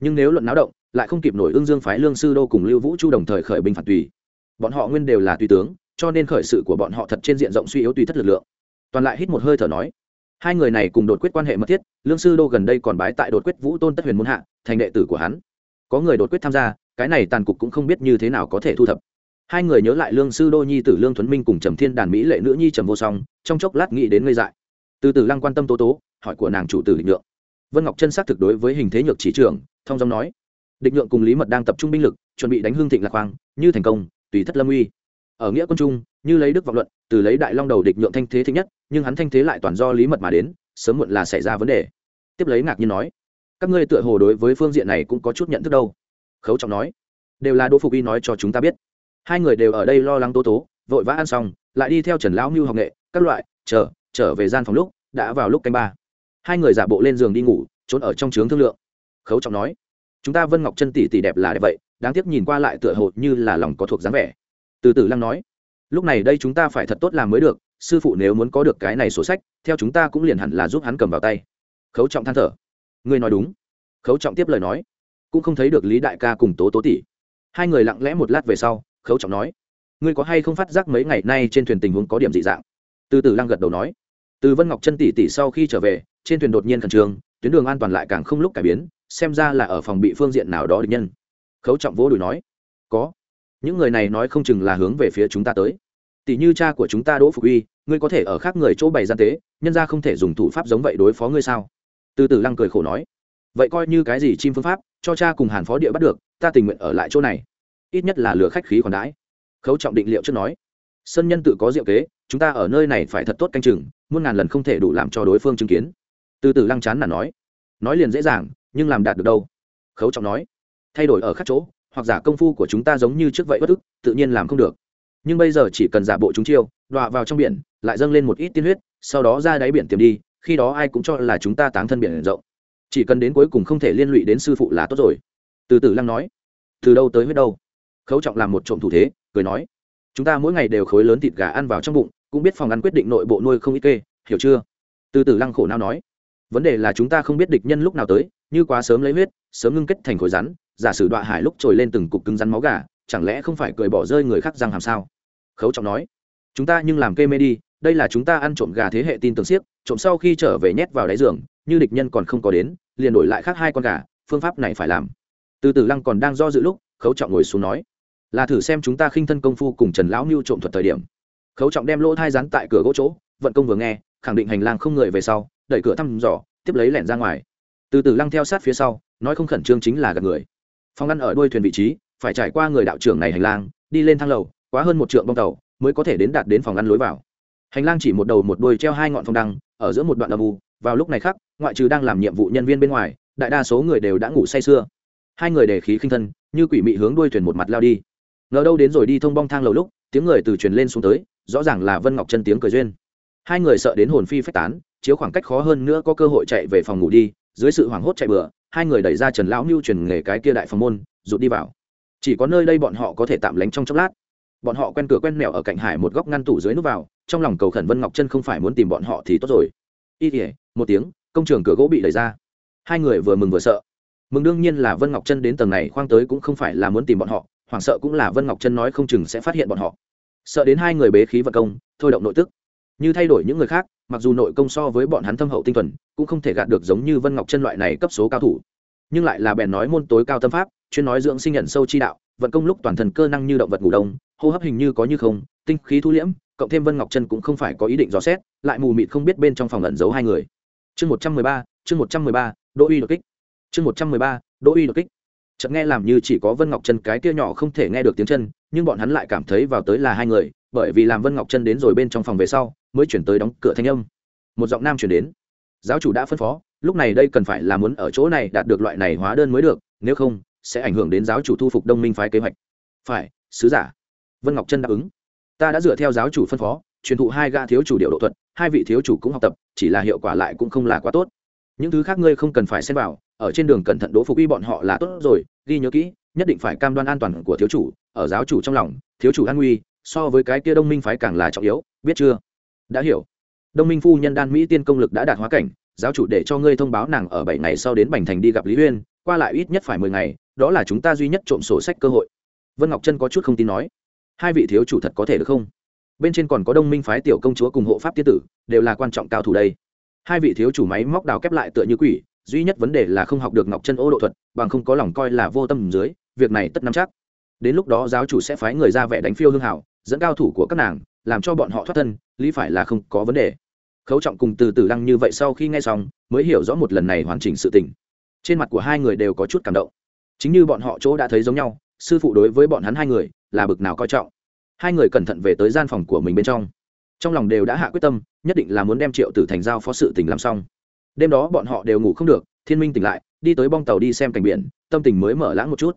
Nhưng nếu luận náo động, lại không kịp nổi ương dương phái lương sư đô cùng lưu vũ chu đồng thời khởi binh phạt tùy. Bọn họ nguyên đều là tùy tướng cho nên khởi sự của bọn họ thật trên diện rộng suy yếu tùy thất lực lượng. Toàn lại hít một hơi thở nói, hai người này cùng đột quyết quan hệ mật thiết, lương sư đô gần đây còn bái tại đột quyết vũ tôn tất huyền muôn hạ, thành đệ tử của hắn. Có người đột quyết tham gia, cái này tàn cục cũng không biết như thế nào có thể thu thập. Hai người nhớ lại lương sư đô nhi tử lương thuấn minh cùng trầm thiên đàn mỹ lệ nữ nhi trầm vô song, trong chốc lát nghĩ đến ngây dại. Từ từ lăng quan tâm tố tố, hỏi của nàng chủ tử định lượng vân ngọc chân xác thực đối với hình thế nhược chỉ trưởng, thông dòng nói. Định lượng cùng lý mật đang tập trung binh lực, chuẩn bị đánh hương thịnh lạc hoàng, như thành công, tùy thất lâm uy ở nghĩa quân trung, như lấy đức vọng luận, từ lấy đại long đầu địch nhượng thanh thế thích nhất, nhưng hắn thanh thế lại toàn do lý mật mà đến, sớm muộn là xảy ra vấn đề. Tiếp lấy ngạc nhiên nói, các ngươi tựa hồ đối với phương diện này cũng có chút nhận thức đâu. Khấu trọng nói, đều là đỗ phục y nói cho chúng ta biết. Hai người đều ở đây lo lắng tố tố, vội vã ăn xong, lại đi theo trần lão mưu học nghệ, các loại, chờ, trở về gian phòng lúc, đã vào lúc canh ba. Hai người giả bộ lên giường đi ngủ, trốn ở trong trướng thương lượng. Khấu trọng nói, chúng ta vân ngọc chân tỷ tỷ đẹp là đẹp vậy, đáng tiếc nhìn qua lại tựa hồ như là lòng có thuộc dáng vẻ từ từ lăng nói, lúc này đây chúng ta phải thật tốt làm mới được, sư phụ nếu muốn có được cái này sổ sách, theo chúng ta cũng liền hẳn là giúp hắn cầm vào tay. Khấu trọng than thở, ngươi nói đúng. Khấu trọng tiếp lời nói, cũng không thấy được lý đại ca cùng tố tố tỷ. Hai người lặng lẽ một lát về sau, khấu trọng nói, ngươi có hay không phát giác mấy ngày nay trên thuyền tình huống có điểm dị dạng? Từ từ lăng gật đầu nói, từ vân ngọc chân tỷ tỷ sau khi trở về, trên thuyền đột nhiên khẩn trương, tuyến đường an toàn lại càng không lúc cải biến, xem ra là ở phòng bị phương diện nào đó được nhân. Khấu trọng vỗ đùi nói, có những người này nói không chừng là hướng về phía chúng ta tới. Tỷ như cha của chúng ta đỗ phục uy, ngươi có thể ở khác người chỗ bày gian tế, nhân ra không thể dùng thủ pháp giống vậy đối phó ngươi sao? Từ từ lăng cười khổ nói. Vậy coi như cái gì chim phương pháp, cho cha cùng hàn phó địa bắt được, ta tình nguyện ở lại chỗ này. Ít nhất là lừa khách khí còn đãi. Khấu trọng định liệu trước nói. Sân nhân tự có diệu kế, chúng ta ở nơi này phải thật tốt canh chừng, muôn ngàn lần không thể đủ làm cho đối phương chứng kiến. Từ từ lăng chán là nói. Nói liền dễ dàng, nhưng làm đạt được đâu? Khấu trọng nói. Thay đổi ở khác chỗ hoặc giả công phu của chúng ta giống như trước vậy bất ức, tự nhiên làm không được. Nhưng bây giờ chỉ cần giả bộ chúng chiêu, đọa vào trong biển, lại dâng lên một ít tiên huyết, sau đó ra đáy biển tìm đi, khi đó ai cũng cho là chúng ta táng thân biển rộng. Chỉ cần đến cuối cùng không thể liên lụy đến sư phụ là tốt rồi. Từ từ lăng nói. Từ đâu tới huyết đâu? Khấu trọng làm một trộm thủ thế, cười nói. Chúng ta mỗi ngày đều khối lớn thịt gà ăn vào trong bụng, cũng biết phòng ăn quyết định nội bộ nuôi không ít kê, hiểu chưa? Từ từ lăng khổ nào nói. Vấn đề là chúng ta không biết địch nhân lúc nào tới, như quá sớm lấy huyết, sớm ngưng kết thành khối rắn giả sử đoạn hải lúc trồi lên từng cục cứng rắn máu gà, chẳng lẽ không phải cười bỏ rơi người khác răng hàm sao? Khấu trọng nói, chúng ta nhưng làm kê mê đi, đây là chúng ta ăn trộm gà thế hệ tin tưởng siếc, trộm sau khi trở về nhét vào đáy giường, như địch nhân còn không có đến, liền đổi lại khác hai con gà, phương pháp này phải làm. Từ từ lăng còn đang do dự lúc, khấu trọng ngồi xuống nói, là thử xem chúng ta khinh thân công phu cùng trần lão mưu trộm thuật thời điểm. Khấu trọng đem lỗ thai rắn tại cửa gỗ chỗ, vận công vừa nghe, khẳng định hành lang không người về sau, đẩy cửa thăm dò, tiếp lấy lẻn ra ngoài. Từ từ lăng theo sát phía sau, nói không khẩn trương chính là gặp người phòng ngăn ở đuôi thuyền vị trí, phải trải qua người đạo trưởng này hành lang, đi lên thang lầu, quá hơn một trượng bông tàu, mới có thể đến đạt đến phòng ngăn lối vào. Hành lang chỉ một đầu một đuôi treo hai ngọn phong đăng, ở giữa một đoạn âm u. Vào lúc này khác ngoại trừ đang làm nhiệm vụ nhân viên bên ngoài, đại đa số người đều đã ngủ say sưa. Hai người để khí khinh thân, như quỷ mị hướng đuôi thuyền một mặt lao đi. Ngờ đâu đến rồi đi thông bong thang lầu lúc, tiếng người từ truyền lên xuống tới, rõ ràng là vân ngọc chân tiếng cười duyên. Hai người sợ đến hồn phi phách tán, chiếu khoảng cách khó hơn nữa có cơ hội chạy về phòng ngủ đi, dưới sự hoảng hốt chạy bừa hai người đẩy ra trần lão mưu truyền nghề cái kia đại phòng môn, rụt đi vào. Chỉ có nơi đây bọn họ có thể tạm lánh trong chốc lát. Bọn họ quen cửa quen mẹo ở cạnh hải một góc ngăn tủ dưới nút vào, trong lòng cầu khẩn vân ngọc chân không phải muốn tìm bọn họ thì tốt rồi. Y tỉa một tiếng, công trường cửa gỗ bị đẩy ra. Hai người vừa mừng vừa sợ. Mừng đương nhiên là vân ngọc chân đến tầng này khoang tới cũng không phải là muốn tìm bọn họ, hoảng sợ cũng là vân ngọc chân nói không chừng sẽ phát hiện bọn họ. Sợ đến hai người bế khí vật công, thôi động nội tức như thay đổi những người khác, mặc dù nội công so với bọn hắn thâm hậu tinh thuần, cũng không thể gạt được giống như vân ngọc chân loại này cấp số cao thủ. Nhưng lại là bèn nói môn tối cao tâm pháp, chuyên nói dưỡng sinh nhận sâu chi đạo, vận công lúc toàn thân cơ năng như động vật ngủ đông, hô hấp hình như có như không, tinh khí thu liễm, cộng thêm vân ngọc chân cũng không phải có ý định dò xét, lại mù mịt không biết bên trong phòng ẩn giấu hai người. Chương một trăm mười ba, chương một trăm mười ba, đỗ uy đột kích. Chương một trăm mười ba, đỗ uy đột kích. Chợt nghe làm như chỉ có vân ngọc chân cái kia nhỏ không thể nghe được tiếng chân, nhưng bọn hắn lại cảm thấy vào tới là hai người, bởi vì làm vân ngọc chân đến rồi bên trong phòng về sau mới chuyển tới đóng cửa thanh âm. Một giọng nam chuyển đến. Giáo chủ đã phân phó, lúc này đây cần phải là muốn ở chỗ này đạt được loại này hóa đơn mới được, nếu không, sẽ ảnh hưởng đến giáo chủ thu phục đông minh phái kế hoạch. Phải, sứ giả. Vân ngọc Trân đáp ứng. Ta đã dựa theo giáo chủ phân phó, truyền thụ hai ga thiếu chủ điệu độ thuật, hai vị thiếu chủ cũng học tập, chỉ là hiệu quả lại cũng không là quá tốt. Những thứ khác ngươi không cần phải xem vào, ở trên đường cẩn thận đỗ phục y bọn họ là tốt rồi, ghi nhớ kỹ, nhất định phải cam đoan an toàn của thiếu chủ, ở giáo chủ trong lòng, thiếu chủ an nguy, so với cái kia đông minh phái càng là trọng yếu, biết chưa? Đã hiểu. Đông minh phu nhân đan mỹ tiên công lực đã đạt hóa cảnh, giáo chủ để cho ngươi thông báo nàng ở bảy ngày sau đến bành thành đi gặp lý uyên, qua lại ít nhất phải mười ngày, đó là chúng ta duy nhất trộm sổ sách cơ hội. Vân ngọc trân có chút không tin nói. Hai vị thiếu chủ thật có thể được không? Bên trên còn có đông minh phái tiểu công chúa cùng hộ pháp tiết tử, đều là quan trọng cao thủ đây. Hai vị thiếu chủ máy móc đào kép lại tựa như quỷ, duy nhất vấn đề là không học được ngọc chân ô độ thuật, bằng không có lòng coi là vô tâm dưới, việc này tất nắm chắc. Đến lúc đó giáo chủ sẽ phái người ra vẻ đánh phiêu hương hảo dẫn cao thủ của các nàng làm cho bọn họ thoát thân, lý phải là không có vấn đề. Khấu trọng cùng từ từ lăng như vậy sau khi nghe xong, mới hiểu rõ một lần này hoàn chỉnh sự tình. Trên mặt của hai người đều có chút cảm động. Chính như bọn họ chỗ đã thấy giống nhau, sư phụ đối với bọn hắn hai người là bực nào coi trọng. Hai người cẩn thận về tới gian phòng của mình bên trong. Trong lòng đều đã hạ quyết tâm, nhất định là muốn đem triệu tử thành giao phó sự tình làm xong. Đêm đó bọn họ đều ngủ không được, thiên minh tỉnh lại, đi tới bong tàu đi xem cảnh biển, tâm tình mới mở lãng một chút.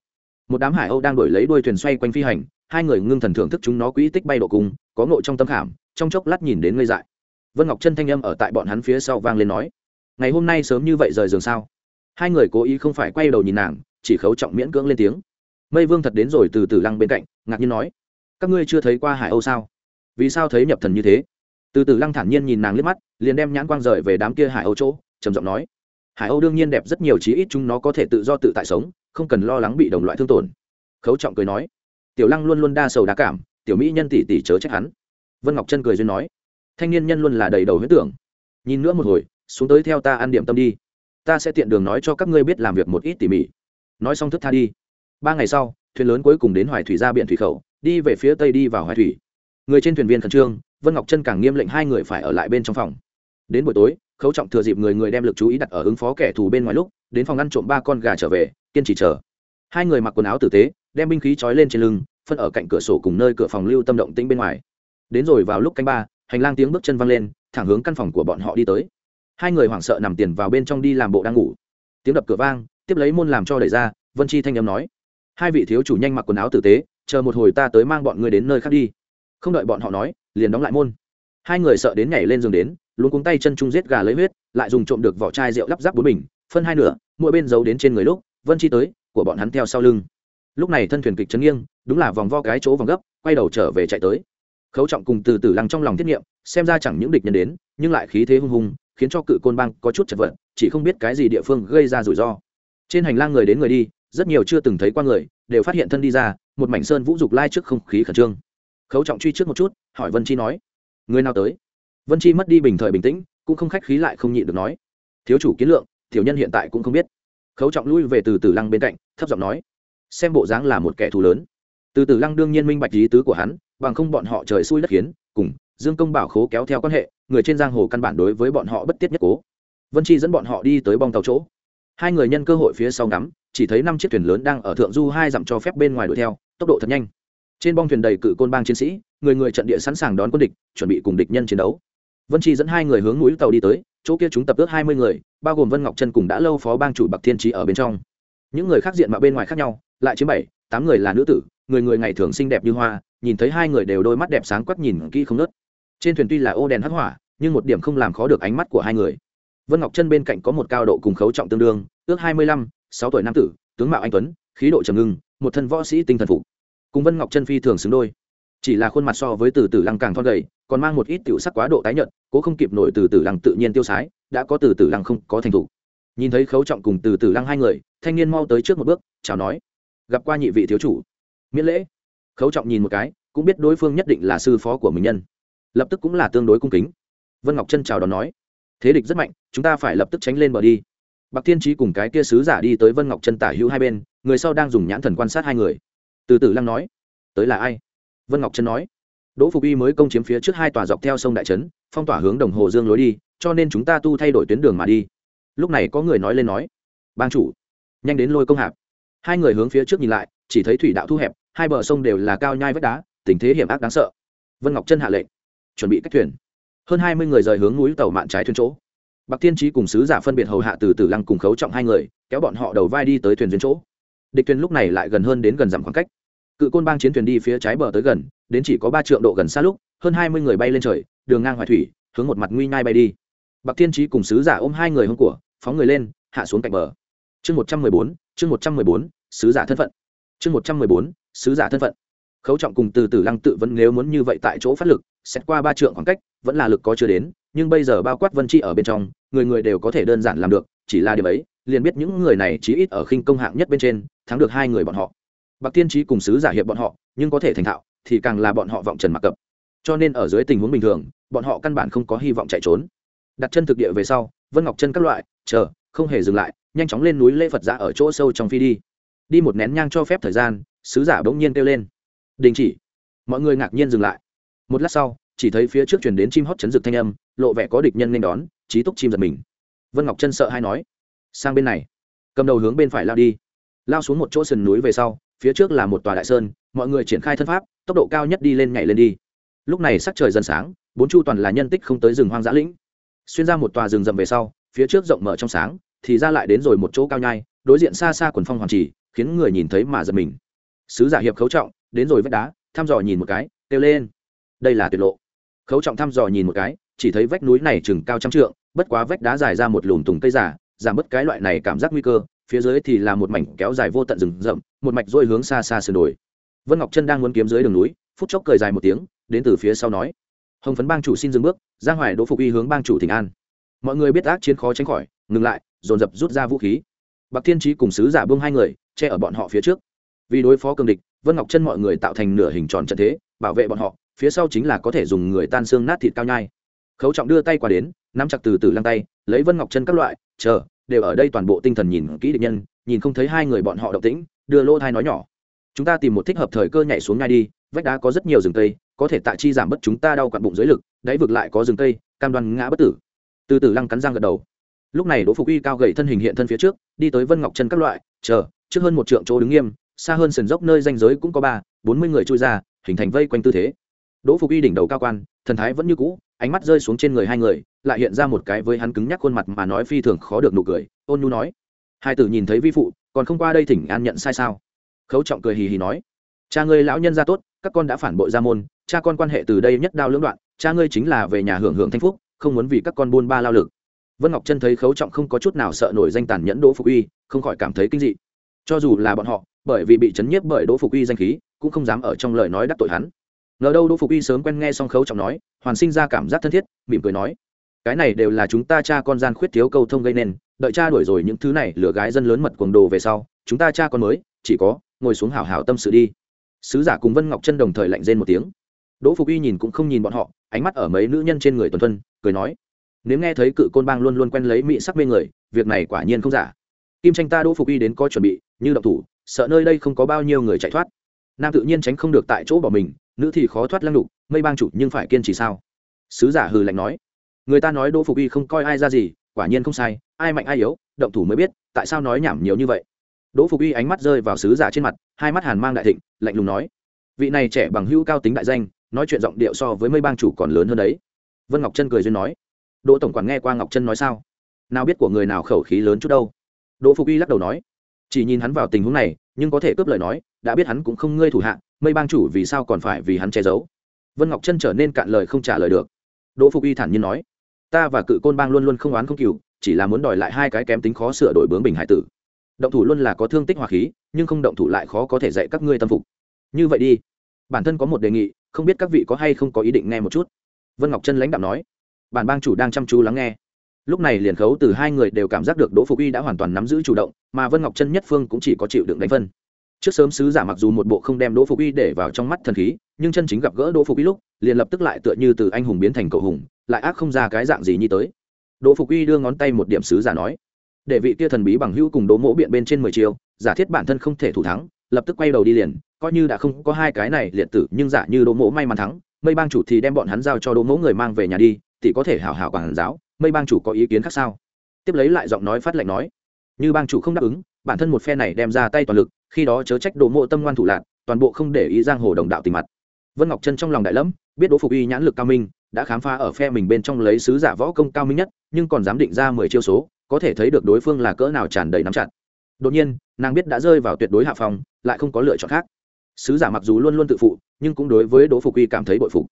Một đám hải âu đang đổi lấy đuôi thuyền xoay quanh phi hành, hai người ngưng thần thưởng thức chúng nó quỹ tích bay độ cung có ngộ trong tâm khảm, trong chốc lát nhìn đến ngây dại. Vân ngọc chân thanh âm ở tại bọn hắn phía sau vang lên nói, ngày hôm nay sớm như vậy rời giường sao? Hai người cố ý không phải quay đầu nhìn nàng, chỉ khấu trọng miễn cưỡng lên tiếng. Mây vương thật đến rồi từ từ lăng bên cạnh, ngạc nhiên nói, các ngươi chưa thấy qua hải âu sao? Vì sao thấy nhập thần như thế? Từ từ lăng thản nhiên nhìn nàng liếc mắt, liền đem nhãn quang rời về đám kia hải âu chỗ, trầm giọng nói, hải âu đương nhiên đẹp rất nhiều chí ít chúng nó có thể tự do tự tại sống, không cần lo lắng bị đồng loại thương tổn. Khấu trọng cười nói, tiểu lăng luôn luôn đa sầu đa cảm tiểu mỹ nhân tỷ tỷ chớ trách hắn. Vân ngọc chân cười duyên nói, thanh niên nhân luôn là đầy đầu huyết tưởng. Nhìn nữa một hồi, xuống tới theo ta ăn điểm tâm đi. Ta sẽ tiện đường nói cho các ngươi biết làm việc một ít tỉ mỉ. Nói xong thức tha đi. Ba ngày sau, thuyền lớn cuối cùng đến hoài thủy ra biển thủy khẩu, đi về phía tây đi vào hoài thủy. Người trên thuyền viên khẩn trương, vân ngọc chân càng nghiêm lệnh hai người phải ở lại bên trong phòng. Đến buổi tối, khấu trọng thừa dịp người người đem lực chú ý đặt ở ứng phó kẻ thù bên ngoài lúc, đến phòng ăn trộm ba con gà trở về, kiên trì chờ. Hai người mặc quần áo tử tế đem binh khí trói lên trên lưng, phân ở cạnh cửa sổ cùng nơi cửa phòng lưu tâm động tĩnh bên ngoài. Đến rồi vào lúc canh ba, hành lang tiếng bước chân văng lên, thẳng hướng căn phòng của bọn họ đi tới. Hai người hoảng sợ nằm tiền vào bên trong đi làm bộ đang ngủ. Tiếng đập cửa vang, tiếp lấy môn làm cho đẩy ra, vân chi thanh âm nói. Hai vị thiếu chủ nhanh mặc quần áo tử tế, chờ một hồi ta tới mang bọn ngươi đến nơi khác đi. Không đợi bọn họ nói, liền đóng lại môn. Hai người sợ đến nhảy lên giường đến luôn cuống tay chân chung giết gà lấy huyết, lại dùng trộm được vỏ chai rượu lắp ráp bốn bình phân hai nửa, mỗi bên giấu đến trên người lúc, vân chi tới, của bọn hắn theo sau lưng lúc này thân thuyền kịch chấn nghiêng, đúng là vòng vo cái chỗ vòng gấp, quay đầu trở về chạy tới. Khấu trọng cùng từ từ lăng trong lòng thiết nghiệm, xem ra chẳng những địch nhân đến, nhưng lại khí thế hung hùng, khiến cho cự côn bang có chút chật vật, chỉ không biết cái gì địa phương gây ra rủi ro. Trên hành lang người đến người đi, rất nhiều chưa từng thấy qua người, đều phát hiện thân đi ra, một mảnh sơn vũ dục lai trước không khí khẩn trương. Khấu trọng truy trước một chút, hỏi vân chi nói, người nào tới? Vân chi mất đi bình thời bình tĩnh, cũng không khách khí lại không nhịn được nói, thiếu chủ kiến lượng, tiểu nhân hiện tại cũng không biết. Khấu trọng lui về từ từ lăng bên cạnh, thấp giọng nói xem bộ dáng là một kẻ thù lớn. Từ từ lăng đương nhiên minh bạch lý tứ của hắn, bằng không bọn họ trời xui đất khiến, cùng dương công bảo khố kéo theo quan hệ, người trên giang hồ căn bản đối với bọn họ bất tiết nhất cố. Vân chi dẫn bọn họ đi tới bong tàu chỗ. Hai người nhân cơ hội phía sau ngắm, chỉ thấy năm chiếc thuyền lớn đang ở thượng du hai dặm cho phép bên ngoài đuổi theo, tốc độ thật nhanh. Trên bong thuyền đầy cự côn bang chiến sĩ, người người trận địa sẵn sàng đón quân địch, chuẩn bị cùng địch nhân chiến đấu. Vân chi dẫn hai người hướng mũi tàu đi tới, chỗ kia chúng tập ước hai mươi người, bao gồm vân ngọc trân cùng đã lâu phó bang chủ bạc thiên trí ở bên trong những người khác diện mà bên ngoài khác nhau, lại chiếm bảy, tám người là nữ tử, người người ngày thường xinh đẹp như hoa, nhìn thấy hai người đều đôi mắt đẹp sáng quắc nhìn kỹ không nớt. Trên thuyền tuy là ô đèn hắc hỏa, nhưng một điểm không làm khó được ánh mắt của hai người. Vân ngọc chân bên cạnh có một cao độ cùng khấu trọng tương đương, ước hai mươi lăm, sáu tuổi nam tử, tướng mạo anh tuấn, khí độ trầm ngưng, một thân võ sĩ tinh thần phục. Cùng vân ngọc chân phi thường xứng đôi. Chỉ là khuôn mặt so với từ tử lăng càng thon gầy, còn mang một ít tiểu sắc quá độ tái nhợt, cố không kịp nổi từ tử lăng tự nhiên tiêu sái, đã có từ tử lăng không có thành thủ nhìn thấy khấu trọng cùng từ tử lăng hai người thanh niên mau tới trước một bước, chào nói. Gặp qua nhị vị thiếu chủ. Miễn lễ. Khấu trọng nhìn một cái, cũng biết đối phương nhất định là sư phó của mình nhân. Lập tức cũng là tương đối cung kính. Vân ngọc chân chào đón nói. Thế địch rất mạnh, chúng ta phải lập tức tránh lên bờ đi. Bạc thiên trí cùng cái kia sứ giả đi tới vân ngọc chân tả hữu hai bên, người sau đang dùng nhãn thần quan sát hai người. Từ từ lăng nói, tới là ai? Vân ngọc chân nói, đỗ phục y mới công chiếm phía trước hai tòa dọc theo sông đại trấn, phong tỏa hướng đồng hồ dương lối đi, cho nên chúng ta tu thay đổi tuyến đường mà đi. Lúc này có người nói lên nói, bang chủ nhanh đến lôi công hạp. Hai người hướng phía trước nhìn lại, chỉ thấy thủy đạo thu hẹp, hai bờ sông đều là cao nhai vách đá, tình thế hiểm ác đáng sợ. Vân ngọc chân hạ lệnh, chuẩn bị cách thuyền. Hơn hai mươi người rời hướng núi tàu mạn trái thuyền chỗ. Bạc thiên trí cùng sứ giả phân biệt hầu hạ từ tử lăng cùng khấu trọng hai người, kéo bọn họ đầu vai đi tới thuyền duyên chỗ. Địch thuyền lúc này lại gần hơn đến gần dặm khoảng cách. Cự côn bang chiến thuyền đi phía trái bờ tới gần, đến chỉ có ba triệu độ gần xa lúc, hơn hai mươi người bay lên trời, đường ngang hoài thủy, hướng một mặt nguy nhai bay đi. Bạc thiên trí cùng sứ giả ôm hai người hôm của, phóng người lên, hạ xuống cạnh bờ chương một trăm mười bốn, chương một trăm mười bốn, sứ giả thân phận. Chương một trăm mười bốn, sứ giả thân phận. Khấu trọng cùng từ từ lăng tự vẫn nếu muốn như vậy tại chỗ phát lực, xét qua ba trượng khoảng cách, vẫn là lực có chưa đến, nhưng bây giờ bao quát vân chi ở bên trong, người người đều có thể đơn giản làm được, chỉ là điều ấy, liền biết những người này chí ít ở khinh công hạng nhất bên trên, thắng được hai người bọn họ. Bạc tiên trí cùng sứ giả hiệp bọn họ, nhưng có thể thành thạo, thì càng là bọn họ vọng trần mặc cập. Cho nên ở dưới tình huống bình thường, bọn họ căn bản không có hy vọng chạy trốn. Đặt chân thực địa về sau, vân ngọc chân các loại, chờ không hề dừng lại, nhanh chóng lên núi lễ phật giả ở chỗ sâu trong phi đi. Đi một nén nhang cho phép thời gian, sứ giả bỗng nhiên kêu lên. Đình chỉ. Mọi người ngạc nhiên dừng lại. Một lát sau, chỉ thấy phía trước chuyển đến chim hót chấn rực thanh âm, lộ vẻ có địch nhân nên đón trí túc chim giật mình. Vân ngọc chân sợ hay nói, sang bên này, cầm đầu hướng bên phải lao đi. Lao xuống một chỗ sườn núi về sau, phía trước là một tòa đại sơn, mọi người triển khai thân pháp, tốc độ cao nhất đi lên nhảy lên đi. Lúc này sắc trời dần sáng, bốn chu toàn là nhân tích không tới rừng hoang dã lĩnh. Xuyên ra một tòa rừng rậm về sau, phía trước rộng mở trong sáng thì ra lại đến rồi một chỗ cao nhai, đối diện xa xa quần phong hoàng trì, khiến người nhìn thấy mà giật mình. Sứ giả hiệp khấu trọng, đến rồi vách đá, thăm dò nhìn một cái, kêu lên. Đây là tuyệt lộ. Khấu trọng thăm dò nhìn một cái, chỉ thấy vách núi này chừng cao trăm trượng, bất quá vách đá dài ra một lùm tùng cây giả, giảm bớt cái loại này cảm giác nguy cơ, phía dưới thì là một mảnh kéo dài vô tận rừng rậm, một mạch dôi hướng xa xa sườn đồi. Vân ngọc chân đang muốn kiếm dưới đường núi, phút chốc cười dài một tiếng, đến từ phía sau nói. Hồng phấn bang chủ xin dừng bước, giang hoài đỗ phục y hướng bang chủ thỉnh an. Mọi người biết ác chiến khó tránh khỏi, ngừng lại dồn dập rút ra vũ khí. Bạc thiên trí cùng sứ giả bưng hai người, che ở bọn họ phía trước. Vì đối phó cường địch, vân ngọc chân mọi người tạo thành nửa hình tròn trận thế, bảo vệ bọn họ, phía sau chính là có thể dùng người tan xương nát thịt cao nhai. Khấu trọng đưa tay qua đến, nắm chặt từ từ lăng tay, lấy vân ngọc chân các loại, chờ, đều ở đây toàn bộ tinh thần nhìn kỹ địch nhân, nhìn không thấy hai người bọn họ động tĩnh, đưa lô thai nói nhỏ. Chúng ta tìm một thích hợp thời cơ nhảy xuống ngay đi, vách đá có rất nhiều rừng cây, có thể tạ chi giảm bớt chúng ta đau quặn bụng dưới lực, đáy vực lại có rừng cây, cam đoan ngã bất tử. Từ từ lăng cắn răng gật đầu lúc này đỗ phục uy cao gầy thân hình hiện thân phía trước, đi tới vân ngọc chân các loại, chờ, trước hơn một trượng chỗ đứng nghiêm, xa hơn sườn dốc nơi danh giới cũng có ba, bốn mươi người chui ra, hình thành vây quanh tư thế. Đỗ phục y đỉnh đầu cao quan, thần thái vẫn như cũ, ánh mắt rơi xuống trên người hai người, lại hiện ra một cái với hắn cứng nhắc khuôn mặt mà nói phi thường khó được nụ cười, ôn nhu nói. Hai tử nhìn thấy vi phụ, còn không qua đây thỉnh an nhận sai sao? Khấu trọng cười hì hì nói. Cha ngươi lão nhân ra tốt, các con đã phản bội ra môn, cha con quan hệ từ đây nhất đao lưỡng đoạn, cha ngươi chính là về nhà hưởng hưởng thanh phúc, không muốn vì các con buôn ba lao lực vân ngọc chân thấy khấu trọng không có chút nào sợ nổi danh tàn nhẫn đỗ phục uy không khỏi cảm thấy kinh dị. Cho dù là bọn họ bởi vì bị chấn nhiếp bởi đỗ phục uy danh khí cũng không dám ở trong lời nói đắc tội hắn. Ngờ đâu đỗ phục Uy sớm quen nghe xong khấu trọng nói hoàn sinh ra cảm giác thân thiết mỉm cười nói cái này đều là chúng ta cha con gian khuyết thiếu câu thông gây nên đợi cha đuổi rồi những thứ này lừa gái dân lớn mật cuồng đồ về sau chúng ta cha con mới chỉ có ngồi xuống hảo hảo tâm sự đi. Sứ giả cùng vân ngọc chân đồng thời lạnh rên một tiếng. Đỗ phục Uy nhìn cũng không nhìn bọn họ ánh mắt ở mấy nữ nhân trên người tuần Thân, cười nói nếu nghe thấy cự côn bang luôn luôn quen lấy mỹ sắc mê người, việc này quả nhiên không giả. Kim tranh ta đỗ phục y đến có chuẩn bị, như động thủ, sợ nơi đây không có bao nhiêu người chạy thoát. Nam tự nhiên tránh không được tại chỗ bỏ mình, nữ thì khó thoát lăng đục mây bang chủ nhưng phải kiên trì sao? Sứ giả hừ lạnh nói. Người ta nói đỗ phục y không coi ai ra gì, quả nhiên không sai, ai mạnh ai yếu, động thủ mới biết, tại sao nói nhảm nhiều như vậy? Đỗ phục y ánh mắt rơi vào sứ giả trên mặt, hai mắt hàn mang đại thịnh, lạnh lùng nói. Vị này trẻ bằng hữu cao tính đại danh, nói chuyện giọng điệu so với mây bang chủ còn lớn hơn đấy. Vân ngọc trân cười duyên nói đỗ tổng quản nghe qua ngọc trân nói sao? Nào biết của người nào khẩu khí lớn chút đâu. Đỗ phục y lắc đầu nói, chỉ nhìn hắn vào tình huống này, nhưng có thể cướp lời nói, đã biết hắn cũng không ngươi thủ hạ, mây bang chủ vì sao còn phải vì hắn che giấu. Vân ngọc trân trở nên cạn lời không trả lời được. Đỗ phục y thản nhiên nói, ta và cự côn bang luôn luôn không oán không cừu, chỉ là muốn đòi lại hai cái kém tính khó sửa đổi bướng bình hải tử. Động thủ luôn là có thương tích hỏa khí, nhưng không động thủ lại khó có thể dạy các ngươi tâm phục. Như vậy đi. Bản thân có một đề nghị, không biết các vị có hay không có ý định nghe một chút. Vân ngọc trân lãnh đạo nói bản bang chủ đang chăm chú lắng nghe. Lúc này liền khấu từ hai người đều cảm giác được đỗ phục Uy đã hoàn toàn nắm giữ chủ động, mà vân ngọc trân nhất phương cũng chỉ có chịu đựng đánh phân. Trước sớm sứ giả mặc dù một bộ không đem đỗ phục Uy để vào trong mắt thần khí, nhưng chân chính gặp gỡ đỗ phục Uy lúc, liền lập tức lại tựa như từ anh hùng biến thành cậu hùng, lại ác không ra cái dạng gì như tới. Đỗ phục Uy đưa ngón tay một điểm sứ giả nói, để vị kia thần bí bằng hữu cùng đỗ mỗ biện bên trên mười chiều giả thiết bản thân không thể thủ thắng, lập tức quay đầu đi liền, coi như đã không có hai cái này liệt tử, nhưng giả như đỗ mỗ may mắn thắng, mây bang chủ thì đem bọn hắn giao cho đỗ mỗ người mang về nhà đi thì có thể hảo hảo quản giáo, mây bang chủ có ý kiến khác sao? Tiếp lấy lại giọng nói phát lệnh nói, như bang chủ không đáp ứng, bản thân một phe này đem ra tay toàn lực, khi đó chớ trách đỗ mộ tâm ngoan thủ lạc, toàn bộ không để ý giang hồ đồng đạo tình mặt. Vân ngọc chân trong lòng đại lẫm, biết đỗ phục y nhãn lực cao minh, đã khám phá ở phe mình bên trong lấy sứ giả võ công cao minh nhất, nhưng còn dám định ra mười chiêu số, có thể thấy được đối phương là cỡ nào tràn đầy nắm chặt. Đột nhiên, nàng biết đã rơi vào tuyệt đối hạ phòng lại không có lựa chọn khác. Sứ giả mặc dù luôn luôn tự phụ, nhưng cũng đối với đỗ phục y cảm thấy bội phục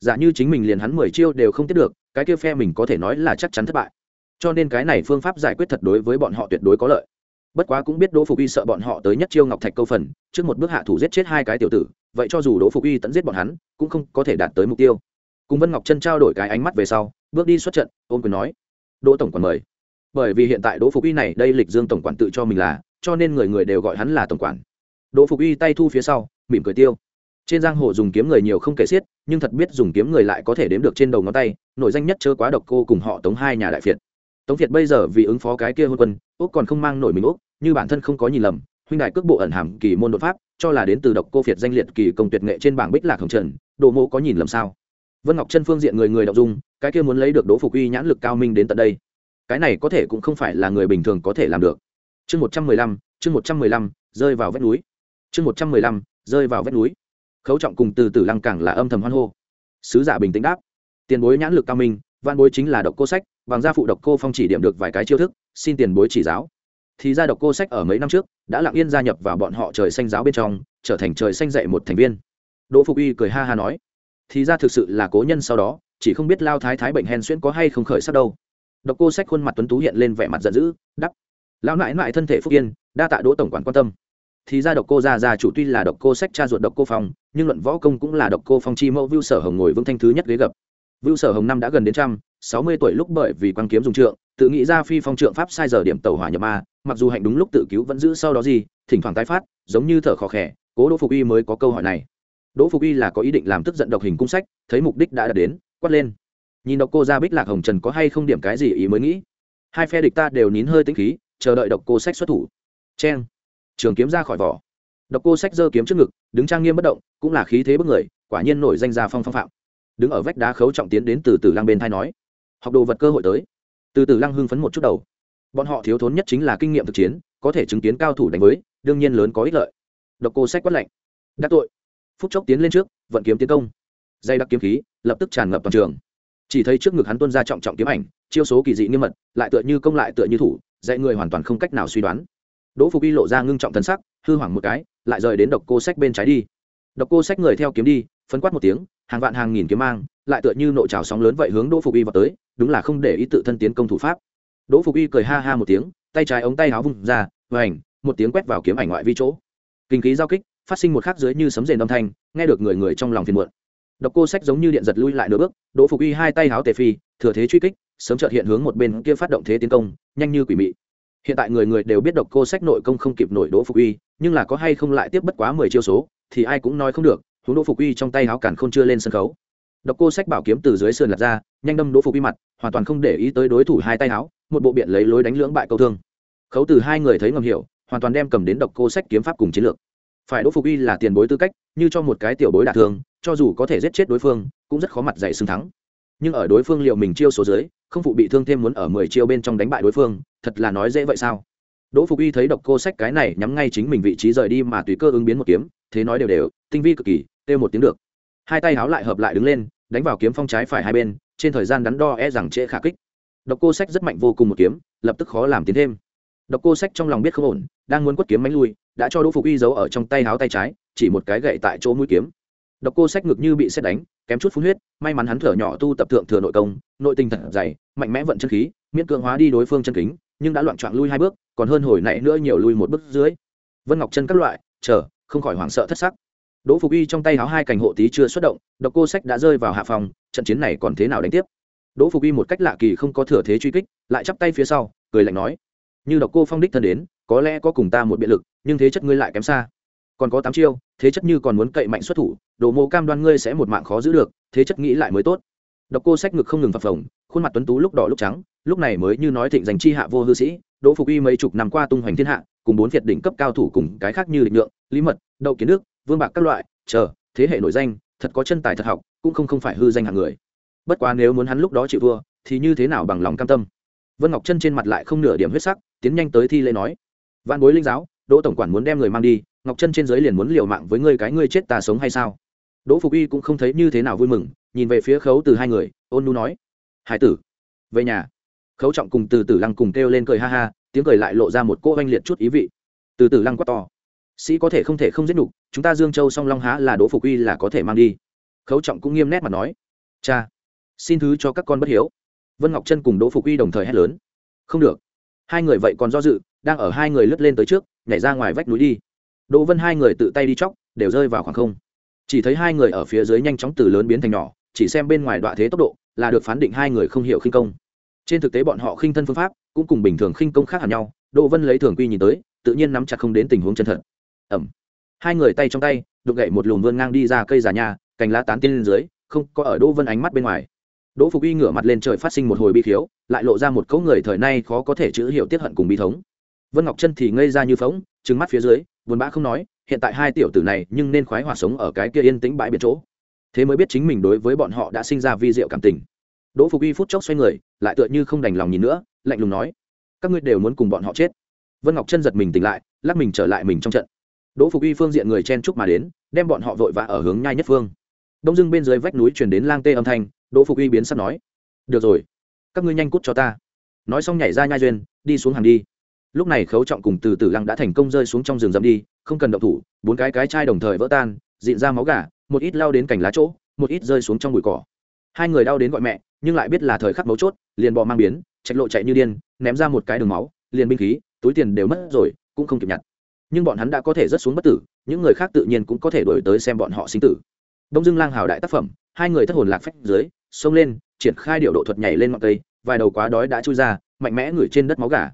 giả như chính mình liền hắn mười chiêu đều không tiếp được, cái kia phe mình có thể nói là chắc chắn thất bại. Cho nên cái này phương pháp giải quyết thật đối với bọn họ tuyệt đối có lợi. Bất quá cũng biết đỗ phục y sợ bọn họ tới nhất chiêu ngọc thạch câu phần, trước một bước hạ thủ giết chết hai cái tiểu tử, vậy cho dù đỗ phục y tận giết bọn hắn, cũng không có thể đạt tới mục tiêu. Cùng vân ngọc chân trao đổi cái ánh mắt về sau, bước đi xuất trận ôm quyền nói, đỗ tổng quản mời. Bởi vì hiện tại đỗ phục y này đây lịch dương tổng quản tự cho mình là, cho nên người người đều gọi hắn là tổng quản. Đỗ phục y tay thu phía sau, mỉm cười tiêu. Trên giang hồ dùng kiếm người nhiều không kể xiết nhưng thật biết dùng kiếm người lại có thể đếm được trên đầu ngón tay, nổi danh nhất chớ quá độc cô cùng họ tống hai nhà đại việt. Tống việt bây giờ vì ứng phó cái kia hôn quân, úc còn không mang nổi mình úc, như bản thân không có nhìn lầm, huynh đại cước bộ ẩn hàm kỳ môn đột pháp, cho là đến từ độc cô việt danh liệt kỳ công tuyệt nghệ trên bảng bích lạc hồng trần, đồ mộ có nhìn lầm sao? Vân ngọc chân phương diện người người đọc dung, cái kia muốn lấy được đỗ phục uy nhãn lực cao minh đến tận đây. Cái này có thể cũng không phải là người bình thường có thể làm được. Chương một trăm mười lăm, chương một trăm mười lăm, rơi vào vách núi. Chương một trăm mười lăm, rơi vào vách núi khấu trọng cùng từ từ lăng càng là âm thầm hoan hô. Sứ giả bình tĩnh đáp. Tiền bối nhãn lực cao minh, văn bối chính là độc cô sách, bằng gia phụ độc cô phong chỉ điểm được vài cái chiêu thức, xin tiền bối chỉ giáo. Thì ra độc cô sách ở mấy năm trước, đã lặng yên gia nhập vào bọn họ trời xanh giáo bên trong, trở thành trời xanh dạy một thành viên. Đỗ phục uy cười ha ha nói. Thì ra thực sự là cố nhân sau đó, chỉ không biết lao thái thái bệnh hen xuyễn có hay không khởi sắc đâu. Độc cô sách khuôn mặt tuấn tú hiện lên vẻ mặt giận dữ đắp lão nại nại thân thể phúc yên, đa tạ đỗ tổng quản quan tâm thì ra độc cô gia gia chủ tuy là độc cô sách cha ruột độc cô phong, nhưng luận võ công cũng là độc cô phong chi mẫu vưu sở hồng ngồi vững thanh thứ nhất ghế gập. Vưu sở hồng năm đã gần đến trăm, sáu mươi tuổi lúc bởi vì quan kiếm dùng trượng, tự nghĩ ra phi phong trượng pháp sai giờ điểm tàu hỏa nhập ma, mặc dù hạnh đúng lúc tự cứu vẫn giữ sau đó gì, thỉnh thoảng tái phát, giống như thở khó khẽ, cố đỗ phục y mới có câu hỏi này. Đỗ phục y là có ý định làm tức giận độc hình cung sách, thấy mục đích đã đạt đến, quát lên. Nhìn độc cô ra bích lạc hồng trần có hay không điểm cái gì ý mới nghĩ. Hai phe địch ta đều nín hơi tĩnh khí, chờ đợi độc cô sách xuất thủ. Cheng trường kiếm ra khỏi vỏ. Độc cô sách giơ kiếm trước ngực, đứng trang nghiêm bất động, cũng là khí thế bức người, quả nhiên nổi danh gia phong phong phạm. Đứng ở vách đá khấu trọng tiến đến từ từ lăng bên thai nói, học đồ vật cơ hội tới. Từ từ lăng hưng phấn một chút đầu. Bọn họ thiếu thốn nhất chính là kinh nghiệm thực chiến, có thể chứng kiến cao thủ đánh với, đương nhiên lớn có ích lợi. Độc cô sách quát lạnh, đắc tội. Phúc chốc tiến lên trước, vận kiếm tiến công. Dây đặc kiếm khí, lập tức tràn ngập toàn trường. Chỉ thấy trước ngực hắn tuân ra trọng trọng kiếm ảnh, chiêu số kỳ dị nghiêm mật, lại tựa như công lại tựa như thủ, dạy người hoàn toàn không cách nào suy đoán đỗ phục y lộ ra ngưng trọng thân sắc, hư hoảng một cái, lại rời đến độc cô sách bên trái đi. Độc cô sách người theo kiếm đi, phấn quát một tiếng, hàng vạn hàng nghìn kiếm mang, lại tựa như nội trào sóng lớn vậy hướng đỗ phục y vào tới, đúng là không để ý tự thân tiến công thủ pháp. Đỗ phục y cười ha ha một tiếng, tay trái ống tay áo vung ra ảnh một tiếng quét vào kiếm ảnh ngoại vi chỗ. Kinh khí giao kích, phát sinh một khắc dưới như sấm rền âm thanh, nghe được người người trong lòng phiền muộn. Độc cô sách giống như điện giật lui lại nửa bước, đỗ phục y hai tay háo tề phi, thừa thế truy kích, sớm chợt hiện hướng một bên kia phát động thế tiến công, nhanh như quỷ mị hiện tại người người đều biết độc cô sách nội công không kịp nổi đỗ phục uy, nhưng là có hay không lại tiếp bất quá mười chiêu số, thì ai cũng nói không được, huống đỗ phục uy trong tay háo cản không chưa lên sân khấu. Độc cô sách bảo kiếm từ dưới sườn lật ra, nhanh đâm đỗ phục uy mặt, hoàn toàn không để ý tới đối thủ hai tay háo một bộ biện lấy lối đánh lưỡng bại câu thương. Khấu từ hai người thấy ngầm hiểu, hoàn toàn đem cầm đến độc cô sách kiếm pháp cùng chiến lược. Phải đỗ phục uy là tiền bối tư cách, như cho một cái tiểu bối đả thương, cho dù có thể giết chết đối phương, cũng rất khó mặt dạy xứng thắng. Nhưng ở đối phương liệu mình chiêu số dưới không phụ bị thương thêm muốn ở mười chiêu bên trong đánh bại đối phương, thật là nói dễ vậy sao? Đỗ phục y thấy độc cô sách cái này nhắm ngay chính mình vị trí rời đi mà tùy cơ ứng biến một kiếm, thế nói đều đều, tinh vi cực kỳ tiêu một tiếng được. Hai tay háo lại hợp lại đứng lên, đánh vào kiếm phong trái phải hai bên, trên thời gian đắn đo e rằng trễ khả kích. Độc cô sách rất mạnh vô cùng một kiếm, lập tức khó làm tiến thêm. Độc cô sách trong lòng biết không ổn, đang muốn quất kiếm mánh lui, đã cho đỗ phục y giấu ở trong tay háo tay trái, chỉ một cái gậy tại chỗ mũi kiếm. Độc cô sách ngực như bị xét đánh kém chút phun huyết, may mắn hắn thở nhỏ tu tập thượng thừa nội công, nội tinh thật dày, mạnh mẽ vận chân khí, miễn cưỡng hóa đi đối phương chân kính, nhưng đã loạn trọn lui hai bước, còn hơn hồi nãy nữa nhiều lui một bước dưới. Vân ngọc chân các loại, chờ, không khỏi hoảng sợ thất sắc. Đỗ phục y trong tay háo hai cành hộ tí chưa xuất động, độc cô sách đã rơi vào hạ phòng, trận chiến này còn thế nào đánh tiếp? Đỗ phục y một cách lạ kỳ không có thừa thế truy kích, lại chắp tay phía sau, cười lạnh nói, như độc cô phong đích thân đến, có lẽ có cùng ta một biện lực, nhưng thế chất ngươi lại kém xa còn có tám chiêu, thế chất như còn muốn cậy mạnh xuất thủ, đồ mộ cam đoan ngươi sẽ một mạng khó giữ được, thế chất nghĩ lại mới tốt. Độc cô sách ngực không ngừng phập phồng, khuôn mặt tuấn tú lúc đỏ lúc trắng, lúc này mới như nói thịnh dành chi hạ vô hư sĩ, đỗ phục uy mấy chục năm qua tung hoành thiên hạ, cùng bốn việt đỉnh cấp cao thủ cùng cái khác như định lượng, lý mật, đậu kiến nước vương bạc các loại, chờ, thế hệ nổi danh, thật có chân tài thật học, cũng không không phải hư danh hạng người. Bất quá nếu muốn hắn lúc đó chịu thua, thì như thế nào bằng lòng cam tâm? Vân ngọc chân trên mặt lại không nửa điểm huyết sắc, tiến nhanh tới thi lễ nói. Văn bối linh giáo, đỗ tổng quản muốn đem người mang đi ngọc chân trên dưới liền muốn liều mạng với ngươi cái ngươi chết ta sống hay sao? Đỗ phục Y cũng không thấy như thế nào vui mừng, nhìn về phía khấu từ hai người, ôn nu nói, hải tử, về nhà. Khấu trọng cùng từ tử lăng cùng kêu lên cười ha ha, tiếng cười lại lộ ra một cỗ oanh liệt chút ý vị. Từ tử lăng quát to, sĩ có thể không thể không giết đục chúng ta dương châu song long há là đỗ phục Y là có thể mang đi. Khấu trọng cũng nghiêm nét mà nói, cha, xin thứ cho các con bất hiếu. Vân ngọc chân cùng đỗ phục Y đồng thời hét lớn, không được, hai người vậy còn do dự, đang ở hai người lướt lên tới trước, nhảy ra ngoài vách núi đi đỗ vân hai người tự tay đi chóc, đều rơi vào khoảng không. Chỉ thấy hai người ở phía dưới nhanh chóng từ lớn biến thành nhỏ, chỉ xem bên ngoài đoạn thế tốc độ là được phán định hai người không hiểu khinh công. Trên thực tế bọn họ khinh thân phương pháp cũng cùng bình thường khinh công khác hẳn nhau, đỗ vân lấy thường quy nhìn tới, tự nhiên nắm chặt không đến tình huống chân thật. Ẩm hai người tay trong tay, đục gậy một lùm vươn ngang đi ra cây già nhà cành lá tán tiên lên dưới, không có ở đỗ vân ánh mắt bên ngoài. Đỗ phục uy ngửa mặt lên trời phát sinh một hồi bi khiếu, lại lộ ra một cấu người thời nay khó có thể chữ hiểu tiết hận cùng bi thống. Vân ngọc chân thì ngây ra như phóng trừng mắt phía dưới buồn bã không nói, hiện tại hai tiểu tử này nhưng nên khoái hòa sống ở cái kia yên tĩnh bãi biển chỗ. Thế mới biết chính mình đối với bọn họ đã sinh ra vi diệu cảm tình. Đỗ phục Y phút chốc xoay người, lại tựa như không đành lòng nhìn nữa, lạnh lùng nói, các ngươi đều muốn cùng bọn họ chết. Vân ngọc chân giật mình tỉnh lại, lắc mình trở lại mình trong trận. Đỗ phục Y phương diện người chen chúc mà đến, đem bọn họ vội vã ở hướng nhai nhất phương. Đông dưng bên dưới vách núi chuyển đến lang tê âm thanh, đỗ phục Y biến sắp nói, được rồi, các ngươi nhanh cút cho ta. Nói xong nhảy ra nhai duyên, đi xuống hàng đi lúc này khấu trọng cùng từ tử lăng đã thành công rơi xuống trong rừng rậm đi, không cần động thủ, bốn cái cái chai đồng thời vỡ tan, dịn ra máu gà, một ít lao đến cành lá chỗ, một ít rơi xuống trong bụi cỏ. Hai người đau đến gọi mẹ, nhưng lại biết là thời khắc mấu chốt, liền bỏ mang biến, chạy lộ chạy như điên, ném ra một cái đường máu, liền binh khí, túi tiền đều mất rồi, cũng không kịp nhặt. Nhưng bọn hắn đã có thể rớt xuống bất tử, những người khác tự nhiên cũng có thể đổi tới xem bọn họ sinh tử. Đông dương lang hào đại tác phẩm, hai người thất hồn lạc phách dưới, xông lên, triển khai điệu độ thuật nhảy lên ngọn cây, vài đầu quá đói đã chui ra, mạnh mẽ ngửi trên đất máu gà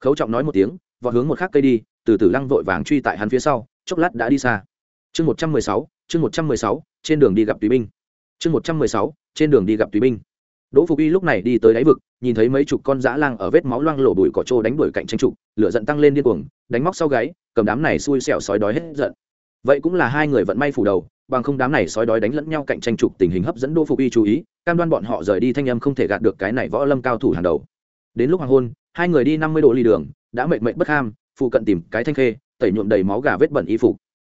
khấu trọng nói một tiếng, vọt hướng một khác cây đi, từ từ lăng vội vàng truy tại hắn phía sau, chốc lát đã đi xa. Chương một trăm mười sáu, chương một trăm mười sáu, trên đường đi gặp tùy binh. Chương một trăm mười sáu, trên đường đi gặp tùy binh. Đỗ phục y lúc này đi tới đáy vực, nhìn thấy mấy chục con dã lang ở vết máu loang lổ bụi cỏ trô đánh đuổi cạnh tranh trục lửa giận tăng lên điên cuồng, đánh móc sau gáy, cầm đám này xui xẻo sói đói hết giận. Vậy cũng là hai người vận may phủ đầu, bằng không đám này sói đói đánh lẫn nhau cạnh tranh trục tình hình hấp dẫn đỗ phục y chú ý, cam đoan bọn họ rời đi thanh âm không thể gạt được cái này võ lâm cao thủ hàng đầu. Đến lúc hoàng hôn hai người đi năm mươi độ ly đường, đã mệt mệt bất ham, phụ cận tìm cái thanh khê, tẩy nhuộm đầy máu gà vết bẩn y phục.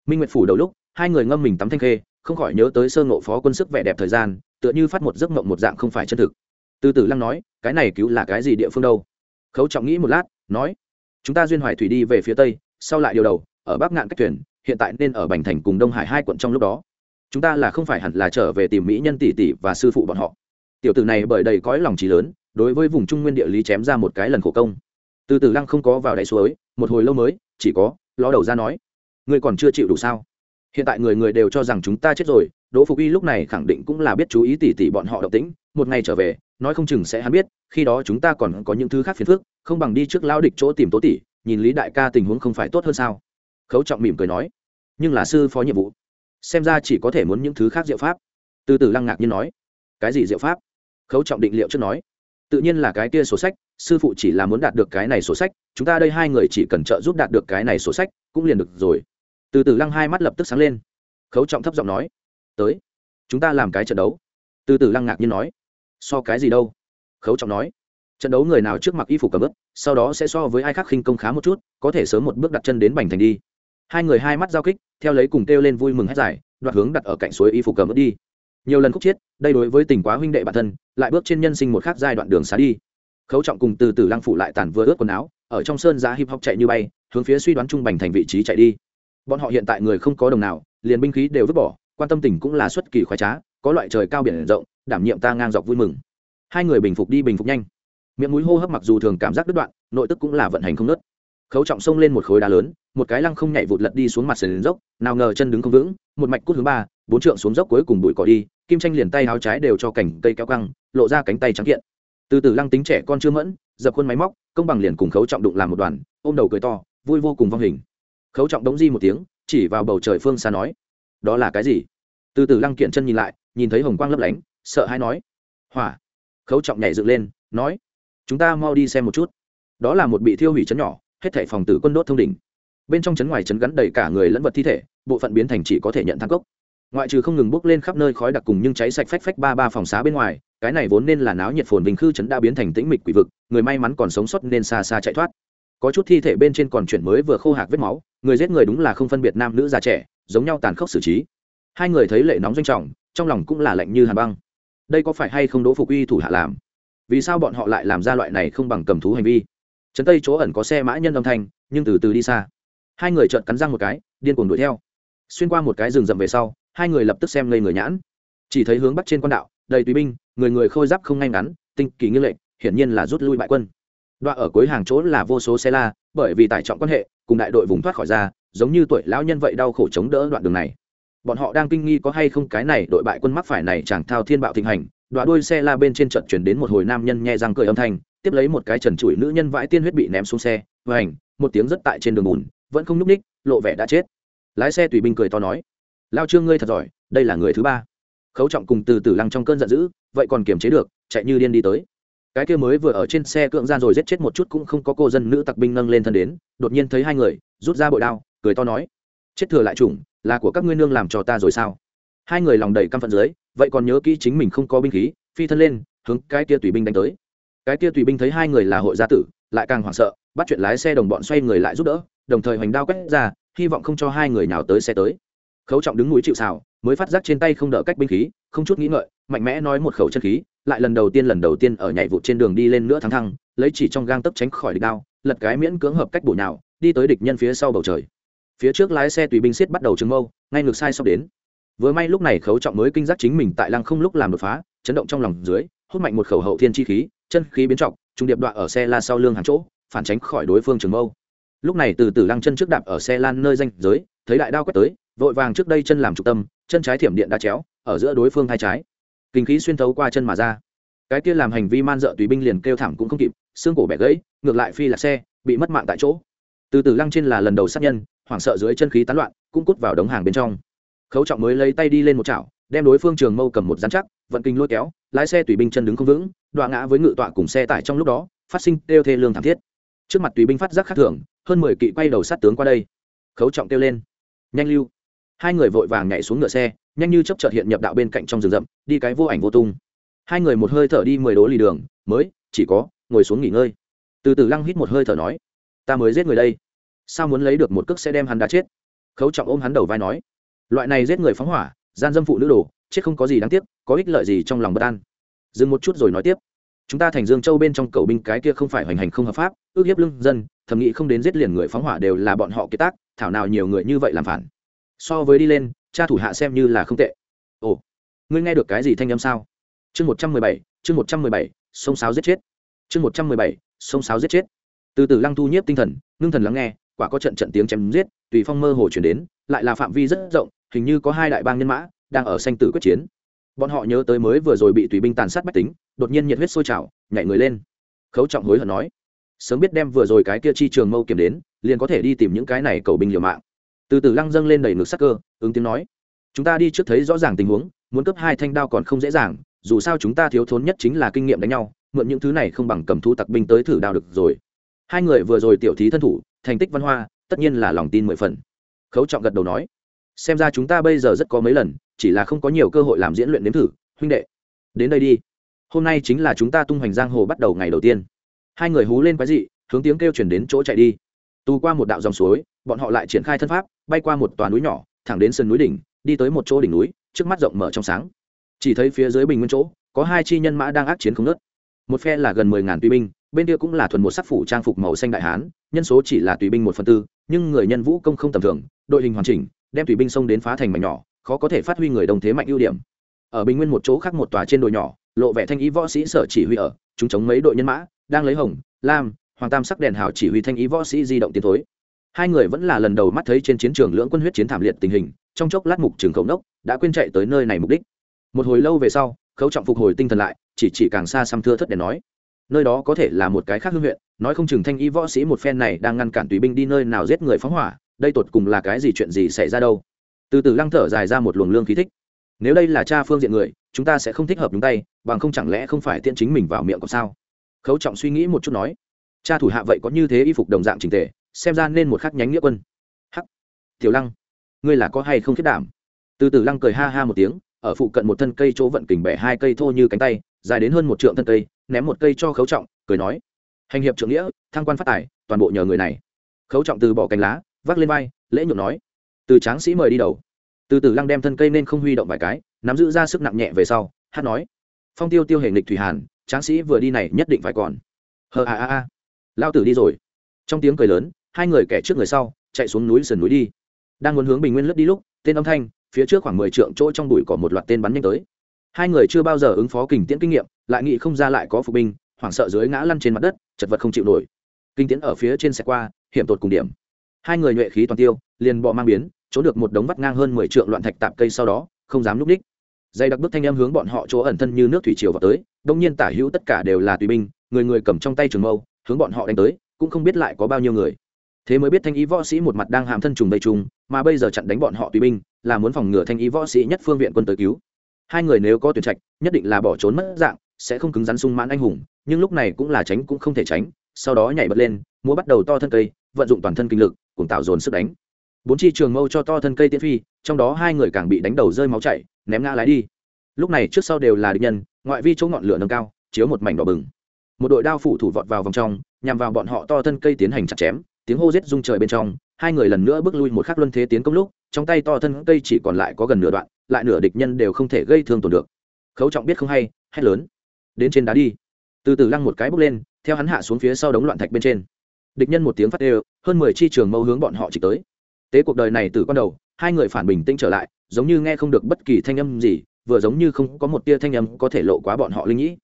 Minh nguyệt phủ đầu lúc, hai người ngâm mình tắm thanh khê, không khỏi nhớ tới sơ ngộ phó quân sức vẻ đẹp thời gian, tựa như phát một giấc mộng một dạng không phải chân thực. Từ từ lăng nói, cái này cứu là cái gì địa phương đâu? Khấu trọng nghĩ một lát, nói, chúng ta duyên hoài thủy đi về phía tây, sau lại điều đầu, ở bắc ngạn cách thuyền, hiện tại nên ở bành thành cùng đông hải hai quận trong lúc đó. Chúng ta là không phải hẳn là trở về tìm mỹ nhân tỷ tỷ và sư phụ bọn họ. Tiểu tử này bởi đầy cõi lòng trí lớn đối với vùng trung nguyên địa lý chém ra một cái lần khổ công. Từ từ lăng không có vào đáy suối, một hồi lâu mới, chỉ có, ló đầu ra nói, ngươi còn chưa chịu đủ sao? Hiện tại người người đều cho rằng chúng ta chết rồi, đỗ phục y lúc này khẳng định cũng là biết chú ý tỉ tỉ bọn họ động tĩnh, một ngày trở về, nói không chừng sẽ hắn biết, khi đó chúng ta còn có những thứ khác phiền phức, không bằng đi trước lao địch chỗ tìm tố tỷ nhìn lý đại ca tình huống không phải tốt hơn sao? Khấu trọng mỉm cười nói, nhưng là sư phó nhiệm vụ, xem ra chỉ có thể muốn những thứ khác diệu pháp. Từ từ lăng ngạc nhiên nói, cái gì diệu pháp? Khấu trọng định liệu trước nói tự nhiên là cái kia sổ sách, sư phụ chỉ là muốn đạt được cái này sổ sách, chúng ta đây hai người chỉ cần trợ giúp đạt được cái này sổ sách, cũng liền được rồi. Từ từ lăng hai mắt lập tức sáng lên. Khấu trọng thấp giọng nói, tới, chúng ta làm cái trận đấu. Từ từ lăng ngạc nhiên nói, so cái gì đâu? Khấu trọng nói, trận đấu người nào trước mặc y phục cầm ướp sau đó sẽ so với ai khác khinh công khá một chút, có thể sớm một bước đặt chân đến bành thành đi. Hai người hai mắt giao kích, theo lấy cùng kêu lên vui mừng hết giải đoạt hướng đặt ở cạnh suối y phục cầm ướp đi nhiều lần khúc chiết, đây đối với tình quá huynh đệ bản thân, lại bước trên nhân sinh một khác giai đoạn đường xá đi. Khấu trọng cùng từ từ lăng phủ lại tàn vừa ướt quần áo, ở trong sơn giá hip hop chạy như bay, hướng phía suy đoán trung bành thành vị trí chạy đi. Bọn họ hiện tại người không có đồng nào, liền binh khí đều vứt bỏ, quan tâm tình cũng là xuất kỳ khoái trá, có loại trời cao biển rộng, đảm nhiệm ta ngang dọc vui mừng. Hai người bình phục đi bình phục nhanh. Miệng mũi hô hấp mặc dù thường cảm giác đứt đoạn, nội tức cũng là vận hành không nớt khấu trọng xông lên một khối đá lớn, một cái lăng không nhảy vụt lật đi xuống mặt sườn dốc, nào ngờ chân đứng không vững, một mạch cút hướng ba bốn trượng xuống dốc cuối cùng bụi cỏ đi, kim tranh liền tay áo trái đều cho cảnh cây kéo căng, lộ ra cánh tay trắng kiện. Từ từ lăng tính trẻ con chưa mẫn, dập khuôn máy móc, công bằng liền cùng khấu trọng đụng làm một đoàn, ôm đầu cười to, vui vô cùng vong hình. Khấu trọng đống di một tiếng, chỉ vào bầu trời phương xa nói, đó là cái gì? Từ từ lăng kiện chân nhìn lại, nhìn thấy hồng quang lấp lánh, sợ hay nói, hỏa. Khấu trọng nhảy dựng lên, nói, chúng ta mau đi xem một chút. Đó là một bị thiêu hủy chấn nhỏ, hết thảy phòng tử quân đốt thông đỉnh. Bên trong chấn ngoài chấn gắn đầy cả người lẫn vật thi thể, bộ phận biến thành chỉ có thể nhận thang cốc ngoại trừ không ngừng bốc lên khắp nơi khói đặc cùng nhưng cháy sạch phách phách ba ba phòng xá bên ngoài, cái này vốn nên là náo nhiệt phồn vinh khư chấn đã biến thành tĩnh mịch quỷ vực, người may mắn còn sống sót nên xa xa chạy thoát. Có chút thi thể bên trên còn chuyển mới vừa khô hạc vết máu, người giết người đúng là không phân biệt nam nữ già trẻ, giống nhau tàn khốc xử trí. Hai người thấy lệ nóng doanh trọng, trong lòng cũng là lạnh như hàn băng. Đây có phải hay không đỗ phục uy thủ hạ làm? Vì sao bọn họ lại làm ra loại này không bằng cầm thú hành vi? Trấn tây chỗ ẩn có xe mã nhân âm thanh, nhưng từ từ đi xa. Hai người trợn cắn răng một cái, điên cuồng đuổi theo. Xuyên qua một cái rừng rậm về sau hai người lập tức xem ngây người nhãn. Chỉ thấy hướng bắc trên quan đạo, đầy tùy binh, người người khôi giáp không ngay ngắn, tinh kỳ nghiêng lệnh, hiển nhiên là rút lui bại quân. Đoạn ở cuối hàng chỗ là vô số xe la, bởi vì tải trọng quan hệ, cùng đại đội vùng thoát khỏi ra, giống như tuổi lão nhân vậy đau khổ chống đỡ đoạn đường này. Bọn họ đang kinh nghi có hay không cái này đội bại quân mắc phải này chẳng thao thiên bạo thịnh hành đoạn đuôi xe la bên trên trận chuyển đến một hồi nam nhân nhẹ răng cười âm thanh, tiếp lấy một cái trần trụi nữ nhân vãi tiên huyết bị ném xuống xe và ảnh một tiếng rất tại trên đường bùn, vẫn không nhúc ních lộ vẻ đã chết. Lái xe tùy binh cười to nói lao trương ngươi thật giỏi, đây là người thứ ba. Khấu trọng cùng từ từ lăng trong cơn giận dữ, vậy còn kiềm chế được, chạy như điên đi tới. Cái kia mới vừa ở trên xe cưỡng gian rồi giết chết một chút cũng không có cô dân nữ tặc binh nâng lên thân đến, đột nhiên thấy hai người, rút ra bội đao, cười to nói, chết thừa lại chủng, là của các ngươi nương làm cho ta rồi sao? Hai người lòng đầy căm phận dưới, vậy còn nhớ kỹ chính mình không có binh khí, phi thân lên, hướng cái kia tùy binh đánh tới. Cái kia tùy binh thấy hai người là hội gia tử, lại càng hoảng sợ, bắt chuyện lái xe đồng bọn xoay người lại giúp đỡ, đồng thời hoành đao quét ra, hy vọng không cho hai người nào tới xe tới khấu trọng đứng núi chịu xào mới phát giác trên tay không đỡ cách binh khí không chút nghĩ ngợi mạnh mẽ nói một khẩu chân khí lại lần đầu tiên lần đầu tiên ở nhảy vụt trên đường đi lên nữa thắng thăng lấy chỉ trong gang tấp tránh khỏi địch đao lật cái miễn cưỡng hợp cách bổ nhào, đi tới địch nhân phía sau bầu trời. Phía trước lái xe tùy binh xiết bắt đầu trừng mâu ngay ngược sai sắp đến. Vừa may lúc này khấu trọng mới kinh giác chính mình tại lăng không lúc làm đột phá chấn động trong lòng dưới hút mạnh một khẩu hậu thiên chi khí chân khí biến trọng trung điệp đoạn ở xe la sau lưng hàng chỗ phản tránh khỏi đối phương trường mâu. Lúc này từ từ lăng chân trước đạp ở xe lan nơi danh giới thấy đại đao quét tới vội vàng trước đây chân làm trục tâm chân trái thiểm điện đã chéo ở giữa đối phương hai trái. Kinh khí xuyên thấu qua chân mà ra. Cái kia làm hành vi man dợ tùy binh liền kêu thảm cũng không kịp xương cổ bẻ gãy ngược lại phi là xe bị mất mạng tại chỗ. Từ từ lăng trên là lần đầu sát nhân hoảng sợ dưới chân khí tán loạn cũng cút vào đống hàng bên trong. Khấu trọng mới lấy tay đi lên một chảo đem đối phương trường mâu cầm một dán chắc vận kinh lôi kéo lái xe tùy binh chân đứng không vững đoạn ngã với ngự tọa cùng xe tải trong lúc đó phát sinh kêu thê lương thảm thiết. Trước mặt tùy binh phát giác khắc thưởng, hơn mười kỵ quay đầu sát tướng qua đây. Khấu trọng kêu lên nhanh lưu hai người vội vàng nhảy xuống ngựa xe, nhanh như chấp chợt hiện nhập đạo bên cạnh trong rừng rậm, đi cái vô ảnh vô tung. Hai người một hơi thở đi mười đố lì đường, mới, chỉ có, ngồi xuống nghỉ ngơi. Từ từ lăng hít một hơi thở nói, ta mới giết người đây. Sao muốn lấy được một cước sẽ đem hắn đã chết? Khấu trọng ôm hắn đầu vai nói, loại này giết người phóng hỏa, gian dâm phụ nữ đồ, chết không có gì đáng tiếc, có ích lợi gì trong lòng bất an. Dừng một chút rồi nói tiếp, chúng ta thành dương châu bên trong cầu binh cái kia không phải hoành hành không hợp pháp, ước hiếp lưng dân, thầm nghĩ không đến giết liền người phóng hỏa đều là bọn họ kiệt tác, thảo nào nhiều người như vậy làm phản so với đi lên, cha thủ hạ xem như là không tệ. Ồ, ngươi nghe được cái gì thanh âm sao? Chương một trăm mười bảy, chương một trăm mười bảy, sông sáo giết chết. Chương một trăm mười bảy, sông sáo giết chết. Từ từ lăng thu nhiếp tinh thần, ngưng thần lắng nghe, quả có trận trận tiếng chém giết, tùy phong mơ hồ chuyển đến, lại là phạm vi rất rộng, hình như có hai đại bang nhân mã đang ở sanh tử quyết chiến. Bọn họ nhớ tới mới vừa rồi bị tùy binh tàn sát bách tính, đột nhiên nhiệt huyết sôi trào, nhảy người lên. Khấu trọng hối hận nói, sớm biết đem vừa rồi cái kia chi trường mâu kiểm đến, liền có thể đi tìm những cái này cầu binh liều mạng từ từ lăng dâng lên đầy ngực sắc cơ, ứng tiếng nói. Chúng ta đi trước thấy rõ ràng tình huống, muốn cấp hai thanh đao còn không dễ dàng, dù sao chúng ta thiếu thốn nhất chính là kinh nghiệm đánh nhau, mượn những thứ này không bằng cầm thu tặc binh tới thử đao được rồi. Hai người vừa rồi tiểu thí thân thủ, thành tích văn hoa, tất nhiên là lòng tin mười phần. Khấu trọng gật đầu nói, xem ra chúng ta bây giờ rất có mấy lần, chỉ là không có nhiều cơ hội làm diễn luyện nếm thử, huynh đệ. Đến đây đi. Hôm nay chính là chúng ta tung hoành giang hồ bắt đầu ngày đầu tiên. Hai người hú lên quái dị, hướng tiếng kêu chuyển đến chỗ chạy đi. Tu qua một đạo dòng suối, bọn họ lại triển khai thân pháp bay qua một tòa núi nhỏ, thẳng đến sườn núi đỉnh, đi tới một chỗ đỉnh núi, trước mắt rộng mở trong sáng. Chỉ thấy phía dưới bình nguyên chỗ, có hai chi nhân mã đang ác chiến không nớt một phe là gần mười ngàn tùy binh, bên kia cũng là thuần một sắc phủ trang phục màu xanh đại hán, nhân số chỉ là tùy binh một phần tư, nhưng người nhân vũ công không tầm thường, đội hình hoàn chỉnh, đem tùy binh xông đến phá thành mảnh nhỏ, khó có thể phát huy người đồng thế mạnh ưu điểm. Ở bình nguyên một chỗ khác một tòa trên đồi nhỏ, lộ vẻ thanh ý võ sĩ sở chỉ huy ở, chúng chống mấy đội nhân mã, đang lấy hồng, lam, hoàng tam sắc đèn hào chỉ huy thanh ý võ sĩ di động tiến thối hai người vẫn là lần đầu mắt thấy trên chiến trường lưỡng quân huyết chiến thảm liệt tình hình, trong chốc lát mục trường khẩu nốc đã quên chạy tới nơi này mục đích. Một hồi lâu về sau, khấu trọng phục hồi tinh thần lại, chỉ chỉ càng xa xăm thưa thất để nói. Nơi đó có thể là một cái khác hương huyện, nói không chừng thanh y võ sĩ một phen này đang ngăn cản tùy binh đi nơi nào giết người phóng hỏa, đây tột cùng là cái gì chuyện gì xảy ra đâu. Từ từ lăng thở dài ra một luồng lương khí thích. Nếu đây là cha phương diện người, chúng ta sẽ không thích hợp đúng tay, bằng không chẳng lẽ không phải tiện chính mình vào miệng có sao? Khấu trọng suy nghĩ một chút nói. Cha thủ hạ vậy có như thế y phục đồng dạng trình tề xem ra nên một khắc nhánh nghĩa quân. Hắc. Tiểu lăng, ngươi là có hay không khiết đảm? Từ từ lăng cười ha ha một tiếng, ở phụ cận một thân cây chỗ vận kình bẻ hai cây thô như cánh tay, dài đến hơn một trượng thân cây, ném một cây cho khấu trọng, cười nói, hành hiệp trưởng nghĩa, thăng quan phát tài, toàn bộ nhờ người này. Khấu trọng từ bỏ cành lá, vác lên vai, lễ nhượng nói, từ tráng sĩ mời đi đầu. Từ từ lăng đem thân cây nên không huy động vài cái, nắm giữ ra sức nặng nhẹ về sau, hát nói, phong tiêu tiêu hệ nghịch thủy hàn, tráng sĩ vừa đi này nhất định phải còn. Hờ a a a. Lao tử đi rồi. Trong tiếng cười lớn hai người kẻ trước người sau, chạy xuống núi sườn núi đi. Đang muốn hướng bình nguyên lướt đi lúc, tên âm thanh, phía trước khoảng mười trượng chỗ trong bụi có một loạt tên bắn nhanh tới. Hai người chưa bao giờ ứng phó kình tiễn kinh nghiệm, lại nghĩ không ra lại có phục binh, hoảng sợ dưới ngã lăn trên mặt đất, chật vật không chịu nổi. Kinh tiễn ở phía trên xe qua, hiểm tột cùng điểm. Hai người nhuệ khí toàn tiêu, liền bọ mang biến, trốn được một đống vắt ngang hơn mười trượng loạn thạch tạp cây sau đó, không dám núp ních dây đặc bức thanh âm hướng bọn họ chỗ ẩn thân như nước thủy triều vào tới, đông nhiên tả hữu tất cả đều là tùy binh, người người cầm trong tay trường mâu, hướng bọn họ đánh tới, cũng không biết lại có bao nhiêu người thế mới biết thanh ý võ sĩ một mặt đang hàm thân trùng đầy trùng, mà bây giờ chặn đánh bọn họ tùy binh, là muốn phòng ngừa thanh ý võ sĩ nhất phương viện quân tới cứu. Hai người nếu có tuyển trạch, nhất định là bỏ trốn mất dạng, sẽ không cứng rắn sung mãn anh hùng, nhưng lúc này cũng là tránh cũng không thể tránh, sau đó nhảy bật lên, múa bắt đầu to thân cây, vận dụng toàn thân kinh lực cùng tạo dồn sức đánh. Bốn chi trường mâu cho to thân cây tiễn phi, trong đó hai người càng bị đánh đầu rơi máu chảy, ném ngã lái đi. Lúc này trước sau đều là địch nhân, ngoại vi chỗ ngọn lửa nâng cao, chiếu một mảnh đỏ bừng. Một đội đao phủ thủ vọt vào vòng trong, nhằm vào bọn họ to thân cây tiến hành chặt chém tiếng hô giết rung trời bên trong, hai người lần nữa bước lui một khắc luân thế tiến công lúc, trong tay to thân cây chỉ còn lại có gần nửa đoạn, lại nửa địch nhân đều không thể gây thương tổn được. Khấu trọng biết không hay, hét lớn. Đến trên đá đi. Từ từ lăng một cái bước lên, theo hắn hạ xuống phía sau đống loạn thạch bên trên. Địch nhân một tiếng phát đều, hơn mười chi trường mâu hướng bọn họ chỉ tới. Tế cuộc đời này từ con đầu, hai người phản bình tĩnh trở lại, giống như nghe không được bất kỳ thanh âm gì, vừa giống như không có một tia thanh âm có thể lộ quá bọn họ linh nhĩ.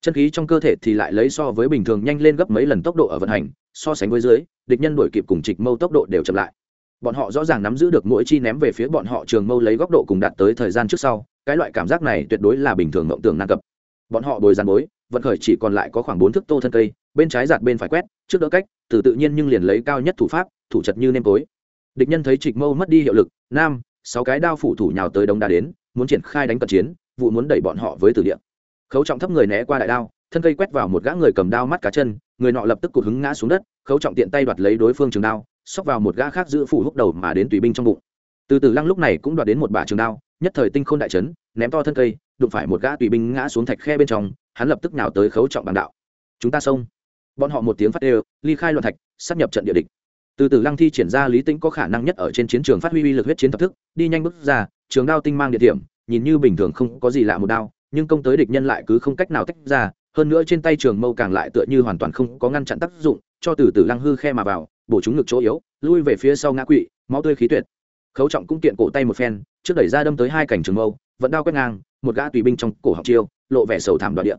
Chân khí trong cơ thể thì lại lấy so với bình thường nhanh lên gấp mấy lần tốc độ ở vận hành, so sánh với dưới địch nhân đuổi kịp cùng trịch mâu tốc độ đều chậm lại. Bọn họ rõ ràng nắm giữ được mỗi chi ném về phía bọn họ trường mâu lấy góc độ cùng đạt tới thời gian trước sau, cái loại cảm giác này tuyệt đối là bình thường mộng tưởng năng cập. Bọn họ bồi dàn bối, vận khởi chỉ còn lại có khoảng bốn thước tô thân cây, bên trái giạt bên phải quét, trước đỡ cách, từ tự nhiên nhưng liền lấy cao nhất thủ pháp, thủ chật như nêm tối. Địch nhân thấy trịch mâu mất đi hiệu lực, nam, sáu cái đao phủ thủ nhào tới đông đá đến, muốn triển khai đánh cận chiến, vụ muốn đẩy bọn họ với tử địa. Khấu trọng thấp người né qua đại đao thân cây quét vào một gã người cầm đao mắt cá chân, người nọ lập tức cụt hứng ngã xuống đất, khấu trọng tiện tay đoạt lấy đối phương trường đao, xốc vào một gã khác giữ phủ húc đầu mà đến tùy binh trong bụng. Từ từ lăng lúc này cũng đoạt đến một bả trường đao, nhất thời tinh khôn đại trấn ném to thân cây, đụng phải một gã tùy binh ngã xuống thạch khe bên trong, hắn lập tức nào tới khấu trọng bàn đạo. Chúng ta xông. Bọn họ một tiếng phát đều, ly khai loạn thạch, sắp nhập trận địa địch. Từ từ lăng thi triển ra lý tĩnh có khả năng nhất ở trên chiến trường phát huy uy lực huyết chiến thập thức, đi nhanh bước ra, trường đao tinh mang địa điểm, nhìn như bình thường không có gì lạ một đao, nhưng công tới địch nhân lại cứ không cách nào tách ra hơn nữa trên tay trường mâu càng lại tựa như hoàn toàn không có ngăn chặn tác dụng, cho từ từ lăng hư khe mà vào, bổ chúng ngực chỗ yếu, lui về phía sau ngã quỵ, máu tươi khí tuyệt. Khấu trọng cũng kiện cổ tay một phen, trước đẩy ra đâm tới hai cảnh trường mâu, vẫn đao quét ngang, một gã tùy binh trong cổ học chiêu, lộ vẻ sầu thảm đoạn địa.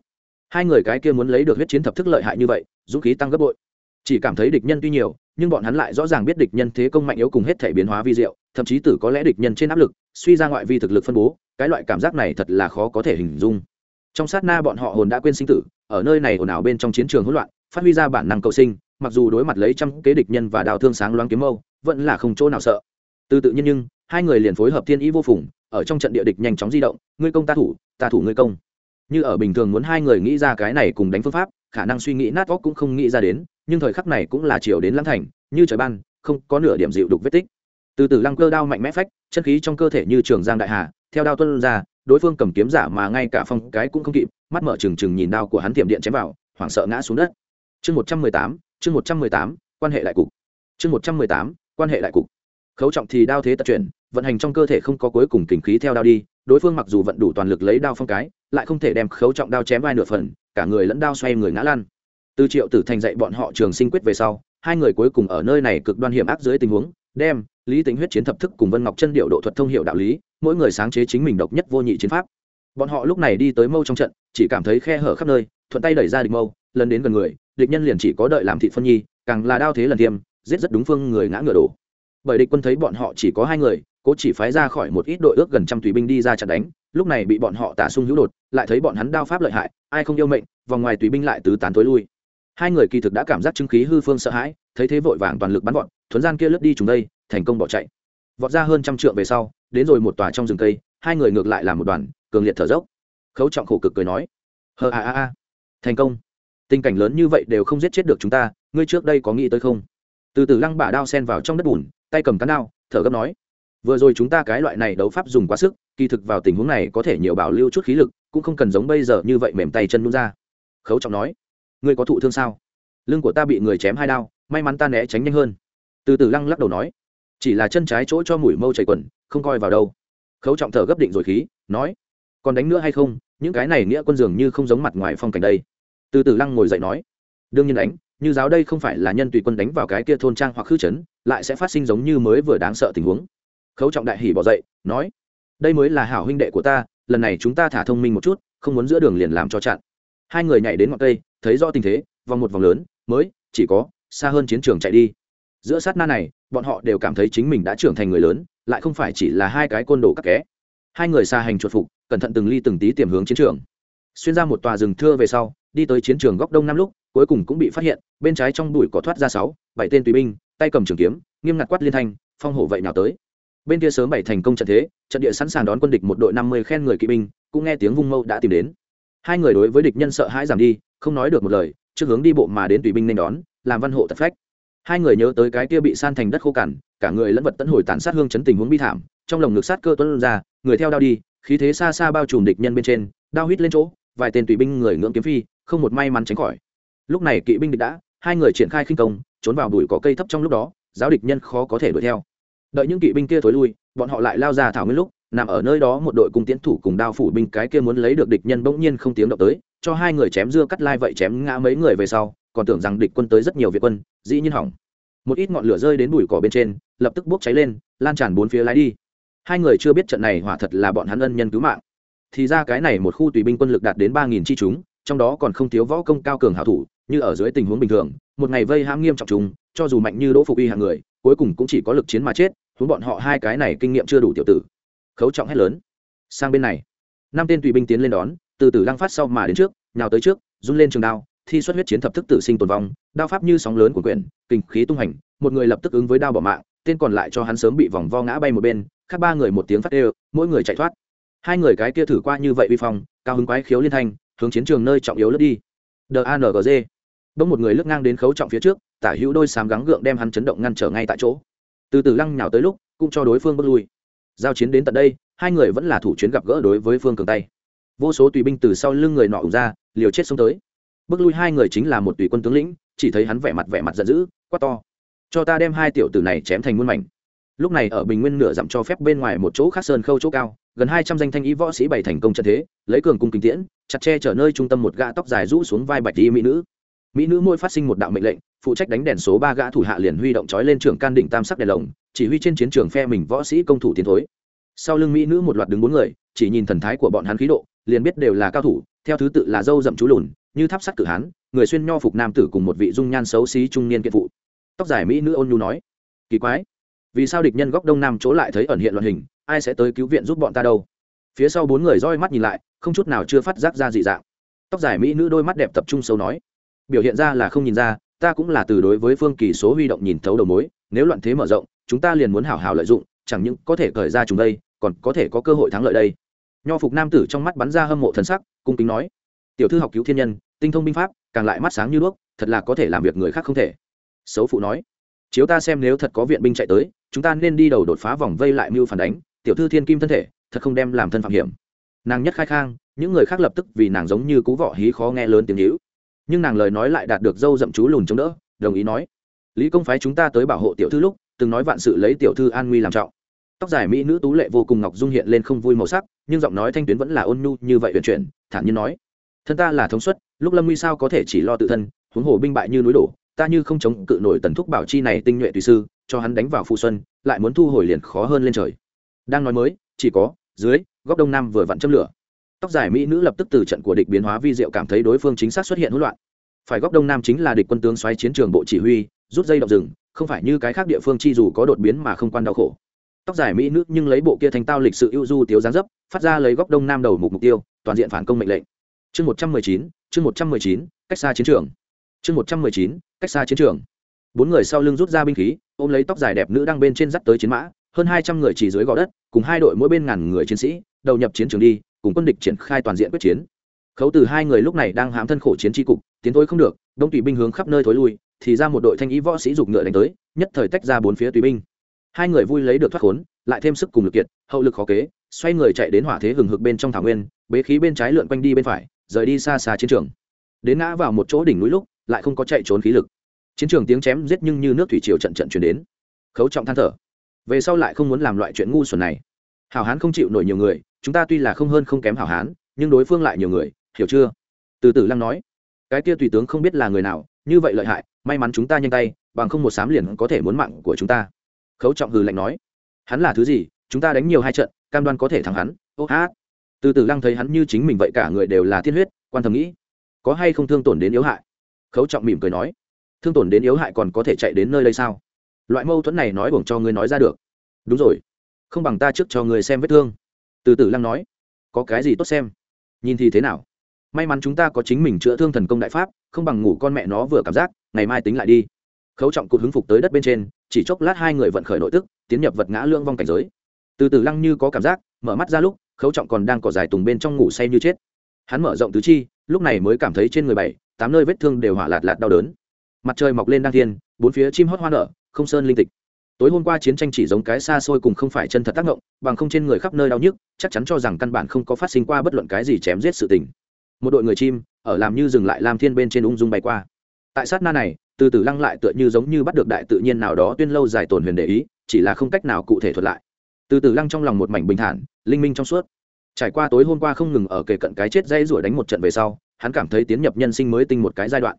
Hai người cái kia muốn lấy được huyết chiến thập thức lợi hại như vậy, dũng khí tăng gấp bội. Chỉ cảm thấy địch nhân tuy nhiều, nhưng bọn hắn lại rõ ràng biết địch nhân thế công mạnh yếu cùng hết thể biến hóa vi diệu, thậm chí tử có lẽ địch nhân trên áp lực, suy ra ngoại vi thực lực phân bố, cái loại cảm giác này thật là khó có thể hình dung trong sát na bọn họ hồn đã quên sinh tử, ở nơi này ồn ào bên trong chiến trường hỗn loạn, phát huy ra bản năng cầu sinh, mặc dù đối mặt lấy trăm kế địch nhân và đào thương sáng loáng kiếm mâu, vẫn là không chỗ nào sợ. Từ tự nhiên nhưng, hai người liền phối hợp thiên ý vô phùng, ở trong trận địa địch nhanh chóng di động, ngươi công ta thủ ta thủ ngươi công. Như ở bình thường muốn hai người nghĩ ra cái này cùng đánh phương pháp, khả năng suy nghĩ nát óc cũng không nghĩ ra đến, nhưng thời khắc này cũng là chiều đến lăng thành, như trời ban, không có nửa điểm dịu đục vết tích. Từ từ lăng cơ đao mạnh mẽ phách, chân khí trong cơ thể như trường giang đại hà, theo đao tuân ra đối phương cầm kiếm giả mà ngay cả phong cái cũng không kịp, mắt mở trừng trừng nhìn đao của hắn tiệm điện chém vào, hoảng sợ ngã xuống đất. Chương một trăm mười tám, chương một trăm mười tám, quan hệ đại cục. Chương một trăm mười tám, quan hệ đại cục. Khấu trọng thì đao thế tật chuyển, vận hành trong cơ thể không có cuối cùng kình khí theo đao đi, đối phương mặc dù vận đủ toàn lực lấy đao phong cái, lại không thể đem khấu trọng đao chém vai nửa phần, cả người lẫn đao xoay người ngã lan từ triệu tử thành dạy bọn họ trường sinh quyết về sau, hai người cuối cùng ở nơi này cực đoan hiểm ác dưới tình huống, đem lý tính huyết chiến thập thức cùng vân ngọc chân điệu độ thuật thông hiệu đạo lý mỗi người sáng chế chính mình độc nhất vô nhị chiến pháp. Bọn họ lúc này đi tới mâu trong trận, chỉ cảm thấy khe hở khắp nơi, thuận tay đẩy ra địch mâu, lần đến gần người, địch nhân liền chỉ có đợi làm thị phân nhi, càng là đao thế lần tiêm, giết rất đúng phương người ngã ngựa đổ. Bởi địch quân thấy bọn họ chỉ có hai người, cố chỉ phái ra khỏi một ít đội ước gần trăm tùy binh đi ra chặn đánh, lúc này bị bọn họ tả sung hữu đột, lại thấy bọn hắn đao pháp lợi hại, ai không yêu mệnh, vòng ngoài tùy binh lại tứ tán tối lui. Hai người kỳ thực đã cảm giác chứng khí hư phương sợ hãi, thấy thế vội vàng toàn lực bắn bọn, thuấn gian kia lướt đi chúng đây, thành công bỏ chạy. Vọt ra hơn trăm trượng về sau đến rồi một tòa trong rừng cây, hai người ngược lại làm một đoàn, cường liệt thở dốc. Khấu trọng khổ cực cười nói hờ a a a, thành công. Tình cảnh lớn như vậy đều không giết chết được chúng ta, ngươi trước đây có nghĩ tới không? Từ từ lăng bả đao sen vào trong đất bùn, tay cầm cán đao, thở gấp nói, vừa rồi chúng ta cái loại này đấu pháp dùng quá sức, kỳ thực vào tình huống này có thể nhiều bảo lưu chút khí lực, cũng không cần giống bây giờ như vậy mềm tay chân luôn ra. Khấu trọng nói, ngươi có thụ thương sao? Lưng của ta bị người chém hai đao, may mắn ta né tránh nhanh hơn. Từ từ lăng lắc đầu nói chỉ là chân trái chỗ cho mũi mâu chảy quần, không coi vào đâu. Khấu trọng thở gấp định rồi khí, nói, còn đánh nữa hay không? Những cái này nghĩa quân dường như không giống mặt ngoài phong cảnh đây. Từ từ lăng ngồi dậy nói, đương nhiên đánh, như giáo đây không phải là nhân tùy quân đánh vào cái kia thôn trang hoặc khư trấn, lại sẽ phát sinh giống như mới vừa đáng sợ tình huống. Khấu trọng đại hỉ bỏ dậy, nói, đây mới là hảo huynh đệ của ta, lần này chúng ta thả thông minh một chút, không muốn giữa đường liền làm cho chặn. Hai người nhảy đến ngọn cây, thấy rõ tình thế, vòng một vòng lớn, mới, chỉ có, xa hơn chiến trường chạy đi giữa sát na này, bọn họ đều cảm thấy chính mình đã trưởng thành người lớn, lại không phải chỉ là hai cái côn đồ các ké hai người xa hành chuột phục, cẩn thận từng ly từng tí tiềm hướng chiến trường. Xuyên ra một tòa rừng thưa về sau, đi tới chiến trường góc đông năm lúc, cuối cùng cũng bị phát hiện, bên trái trong bụi có thoát ra sáu, bảy tên tùy binh, tay cầm trường kiếm, nghiêm ngặt quát liên thanh, phong hổ vậy nào tới. Bên kia sớm bảy thành công trận thế, trận địa sẵn sàng đón quân địch một đội năm mươi khen người kỵ binh, cũng nghe tiếng vung mâu đã tìm đến. Hai người đối với địch nhân sợ hãi giảm đi, không nói được một lời, trước hướng đi bộ mà đến tùy binh nên đón, làm văn hộ tật phách hai người nhớ tới cái kia bị san thành đất khô cằn, cả người lẫn vật tẫn hồi tàn sát hương chấn tình huống bi thảm, trong lồng ngực sát cơ tuấn ra, người theo đao đi, khí thế xa xa bao trùm địch nhân bên trên, đao hít lên chỗ, vài tên tùy binh người ngưỡng kiếm phi, không một may mắn tránh khỏi. Lúc này kỵ binh địch đã, hai người triển khai khinh công, trốn vào bụi cỏ cây thấp trong lúc đó, giáo địch nhân khó có thể đuổi theo. Đợi những kỵ binh kia thối lui, bọn họ lại lao ra thảo nguyên lúc, nằm ở nơi đó một đội cung tiến thủ cùng đao phủ binh cái kia muốn lấy được địch nhân bỗng nhiên không tiếng động tới, cho hai người chém dưa cắt lai vậy chém ngã mấy người về sau còn tưởng rằng địch quân tới rất nhiều việt quân, dĩ nhiên hỏng. Một ít ngọn lửa rơi đến bụi cỏ bên trên, lập tức bốc cháy lên, lan tràn bốn phía lái đi. Hai người chưa biết trận này hỏa thật là bọn hắn ân nhân cứu mạng. Thì ra cái này một khu tùy binh quân lực đạt đến ba nghìn chi chúng, trong đó còn không thiếu võ công cao cường hảo thủ, như ở dưới tình huống bình thường, một ngày vây hãm nghiêm trọng chúng, cho dù mạnh như đỗ phục uy hạng người, cuối cùng cũng chỉ có lực chiến mà chết, huống bọn họ hai cái này kinh nghiệm chưa đủ tiểu tử. Khấu trọng hét lớn. Sang bên này, năm tên tùy binh tiến lên đón, từ từ lăng phát sau mà đến trước, nhào tới trước, run lên trường đao thi xuất huyết chiến thập thức tử sinh tồn vong, đao pháp như sóng lớn của quyển kinh khí tung hành, một người lập tức ứng với đao bỏ mạng, tên còn lại cho hắn sớm bị vòng vo ngã bay một bên, khác ba người một tiếng phát đều, mỗi người chạy thoát. Hai người cái kia thử qua như vậy uy phong, cao hứng quái khiếu liên thanh, hướng chiến trường nơi trọng yếu lướt đi. Đangg bỗng một người lướt ngang đến khấu trọng phía trước, tả hữu đôi sám gắng gượng đem hắn chấn động ngăn trở ngay tại chỗ. Từ từ lăng nhào tới lúc, cũng cho đối phương bước lui. Giao chiến đến tận đây, hai người vẫn là thủ chuyến gặp gỡ đối với phương cường tay. Vô số tùy binh từ sau lưng người nọ ra, liều chết xông tới bước lui hai người chính là một tùy quân tướng lĩnh, chỉ thấy hắn vẻ mặt vẻ mặt giận dữ, quát to. Cho ta đem hai tiểu tử này chém thành muôn mảnh. Lúc này ở bình nguyên nửa dặm cho phép bên ngoài một chỗ khác sơn khâu chỗ cao, gần hai trăm danh thanh ý võ sĩ bày thành công trận thế, lấy cường cung kính tiễn, chặt che chở nơi trung tâm một gã tóc dài rũ xuống vai bạch y mỹ nữ. Mỹ nữ môi phát sinh một đạo mệnh lệnh, phụ trách đánh đèn số ba gã thủ hạ liền huy động trói lên trường can đỉnh tam sắc đèn lồng, chỉ huy trên chiến trường phe mình võ sĩ công thủ tiến thối. Sau lưng mỹ nữ một loạt đứng bốn người, chỉ nhìn thần thái của bọn hắn khí độ, liền biết đều là cao thủ theo thứ tự là dâu dậm chú lùn, như tháp sắt cử hán, người xuyên nho phục nam tử cùng một vị dung nhan xấu xí trung niên kiện phụ. Tóc dài mỹ nữ ôn nhu nói, kỳ quái, vì sao địch nhân góc đông nam chỗ lại thấy ẩn hiện loạn hình, ai sẽ tới cứu viện giúp bọn ta đâu? Phía sau bốn người roi mắt nhìn lại, không chút nào chưa phát giác ra dị dạng. Tóc dài mỹ nữ đôi mắt đẹp tập trung sâu nói, biểu hiện ra là không nhìn ra, ta cũng là từ đối với phương kỳ số huy động nhìn thấu đầu mối, nếu loạn thế mở rộng, chúng ta liền muốn hảo hảo lợi dụng, chẳng những có thể cởi ra chúng đây, còn có thể có cơ hội thắng lợi đây nho phục nam tử trong mắt bắn ra hâm mộ thần sắc, cung kính nói, tiểu thư học cứu thiên nhân, tinh thông binh pháp, càng lại mắt sáng như đuốc, thật là có thể làm việc người khác không thể. Xấu phụ nói, chiếu ta xem nếu thật có viện binh chạy tới, chúng ta nên đi đầu đột phá vòng vây lại mưu phản đánh, tiểu thư thiên kim thân thể, thật không đem làm thân phạm hiểm. Nàng nhất khai khang, những người khác lập tức vì nàng giống như cú vỏ hí khó nghe lớn tiếng hữu. Nhưng nàng lời nói lại đạt được dâu dậm chú lùn chống đỡ, đồng ý nói, lý công phái chúng ta tới bảo hộ tiểu thư lúc, từng nói vạn sự lấy tiểu thư an nguy làm trọng tóc dài mỹ nữ tú lệ vô cùng ngọc dung hiện lên không vui màu sắc, nhưng giọng nói thanh tuyến vẫn là ôn nhu như vậy huyền chuyển, thản nhiên nói, thân ta là thống suất, lúc lâm nguy sao có thể chỉ lo tự thân, huống hồ binh bại như núi đổ, ta như không chống cự nổi tần thúc bảo chi này tinh nhuệ tùy sư, cho hắn đánh vào phụ xuân, lại muốn thu hồi liền khó hơn lên trời. Đang nói mới, chỉ có, dưới, góc đông nam vừa vặn châm lửa. Tóc dài mỹ nữ lập tức từ trận của địch biến hóa vi diệu cảm thấy đối phương chính xác xuất hiện hỗn loạn. Phải góc đông nam chính là địch quân tướng xoáy chiến trường bộ chỉ huy, rút dây động rừng, không phải như cái khác địa phương chi dù có đột biến mà không quan đau khổ tóc dài mỹ nữ nhưng lấy bộ kia thành tao lịch sự ưu du tiếu giáng dấp, phát ra lấy góc đông nam đầu mục mục tiêu, toàn diện phản công mệnh lệnh. Chương một trăm mười chín, chương một trăm mười chín, cách xa chiến trường. Chương một trăm mười chín, cách xa chiến trường. Bốn người sau lưng rút ra binh khí, ôm lấy tóc dài đẹp nữ đang bên trên dắt tới chiến mã, hơn hai trăm người chỉ dưới gò đất, cùng hai đội mỗi bên ngàn người chiến sĩ, đầu nhập chiến trường đi, cùng quân địch triển khai toàn diện quyết chiến. Khấu từ hai người lúc này đang hãm thân khổ chiến tri cục, tiến thối không được, đông tùy binh hướng khắp nơi thối lui, thì ra một đội thanh ý võ sĩ giục ngựa đánh tới, nhất thời tách ra bốn phía tùy binh hai người vui lấy được thoát khốn, lại thêm sức cùng lực kiệt, hậu lực khó kế, xoay người chạy đến hỏa thế hừng hực bên trong thảo nguyên, bế khí bên trái lượn quanh đi bên phải, rời đi xa xa chiến trường. Đến ngã vào một chỗ đỉnh núi lúc, lại không có chạy trốn khí lực. Chiến trường tiếng chém giết nhưng như nước thủy triều trận trận chuyển đến. Khấu trọng than thở. Về sau lại không muốn làm loại chuyện ngu xuẩn này. Hảo hán không chịu nổi nhiều người, chúng ta tuy là không hơn không kém hảo hán, nhưng đối phương lại nhiều người, hiểu chưa? Từ từ lăng nói. Cái kia tùy tướng không biết là người nào, như vậy lợi hại, may mắn chúng ta nhanh tay, bằng không một sám liền có thể muốn mạng của chúng ta khấu trọng hừ lạnh nói, hắn là thứ gì? Chúng ta đánh nhiều hai trận, cam đoan có thể thắng hắn. Ô hát. Từ từ lăng thấy hắn như chính mình vậy, cả người đều là thiên huyết, quan thầm nghĩ, có hay không thương tổn đến yếu hại? Khấu trọng mỉm cười nói, thương tổn đến yếu hại còn có thể chạy đến nơi đây sao? Loại mâu thuẫn này nói buồng cho ngươi nói ra được. Đúng rồi, không bằng ta trước cho ngươi xem vết thương. Từ từ lăng nói, có cái gì tốt xem? Nhìn thì thế nào? May mắn chúng ta có chính mình chữa thương thần công đại pháp, không bằng ngủ con mẹ nó vừa cảm giác, ngày mai tính lại đi. Khấu trọng cụt hứng phục tới đất bên trên chỉ chốc lát hai người vận khởi nội tức, tiến nhập vật ngã lương vong cảnh giới. Từ từ lăng như có cảm giác, mở mắt ra lúc, khấu trọng còn đang cỏ dài tùng bên trong ngủ say như chết. Hắn mở rộng tứ chi, lúc này mới cảm thấy trên người bảy, tám nơi vết thương đều hỏa lạt lạt đau đớn. Mặt trời mọc lên đang thiên, bốn phía chim hót hoa nở, không sơn linh tịch. Tối hôm qua chiến tranh chỉ giống cái xa xôi cùng không phải chân thật tác động, bằng không trên người khắp nơi đau nhức, chắc chắn cho rằng căn bản không có phát sinh qua bất luận cái gì chém giết sự tình. Một đội người chim, ở làm như dừng lại làm thiên bên trên ung dung bay qua. Tại sát na này từ từ lăng lại tựa như giống như bắt được đại tự nhiên nào đó tuyên lâu dài tồn huyền để ý, chỉ là không cách nào cụ thể thuật lại. Từ từ lăng trong lòng một mảnh bình thản, linh minh trong suốt. Trải qua tối hôm qua không ngừng ở kề cận cái chết dây rủa đánh một trận về sau, hắn cảm thấy tiến nhập nhân sinh mới tinh một cái giai đoạn.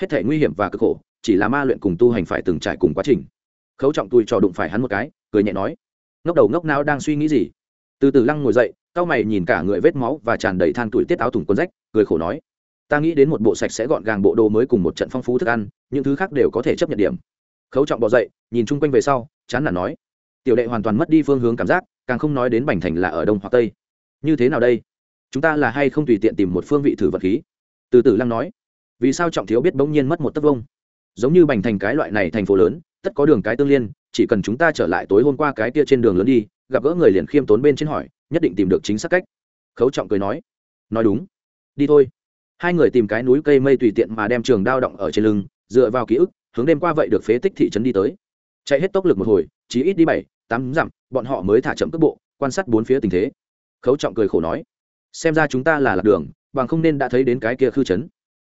Hết thể nguy hiểm và cực khổ, chỉ là ma luyện cùng tu hành phải từng trải cùng quá trình. Khấu trọng tui trò đụng phải hắn một cái, cười nhẹ nói, ngốc đầu ngốc não đang suy nghĩ gì? Từ từ lăng ngồi dậy cao mày nhìn cả người vết máu và tràn đầy than tuổi tiết áo thủng quần rách, cười khổ nói ta nghĩ đến một bộ sạch sẽ gọn gàng bộ đồ mới cùng một trận phong phú thức ăn, những thứ khác đều có thể chấp nhận điểm. Khấu trọng bỏ dậy, nhìn chung quanh về sau, chán nản nói. Tiểu đệ hoàn toàn mất đi phương hướng cảm giác, càng không nói đến bành thành là ở đông hoặc tây. Như thế nào đây? Chúng ta là hay không tùy tiện tìm một phương vị thử vật khí? Từ từ lăng nói. Vì sao trọng thiếu biết bỗng nhiên mất một tấc vông? Giống như bành thành cái loại này thành phố lớn, tất có đường cái tương liên, chỉ cần chúng ta trở lại tối hôm qua cái kia trên đường lớn đi, gặp gỡ người liền khiêm tốn bên trên hỏi, nhất định tìm được chính xác cách. Khấu trọng cười nói. Nói đúng. Đi thôi hai người tìm cái núi cây mây tùy tiện mà đem trường đao động ở trên lưng, dựa vào ký ức, hướng đêm qua vậy được phế tích thị trấn đi tới. Chạy hết tốc lực một hồi chỉ ít đi bảy, tám dặm, bọn họ mới thả chậm cước bộ, quan sát bốn phía tình thế. Khấu trọng cười khổ nói, xem ra chúng ta là lạc đường, bằng không nên đã thấy đến cái kia khư trấn.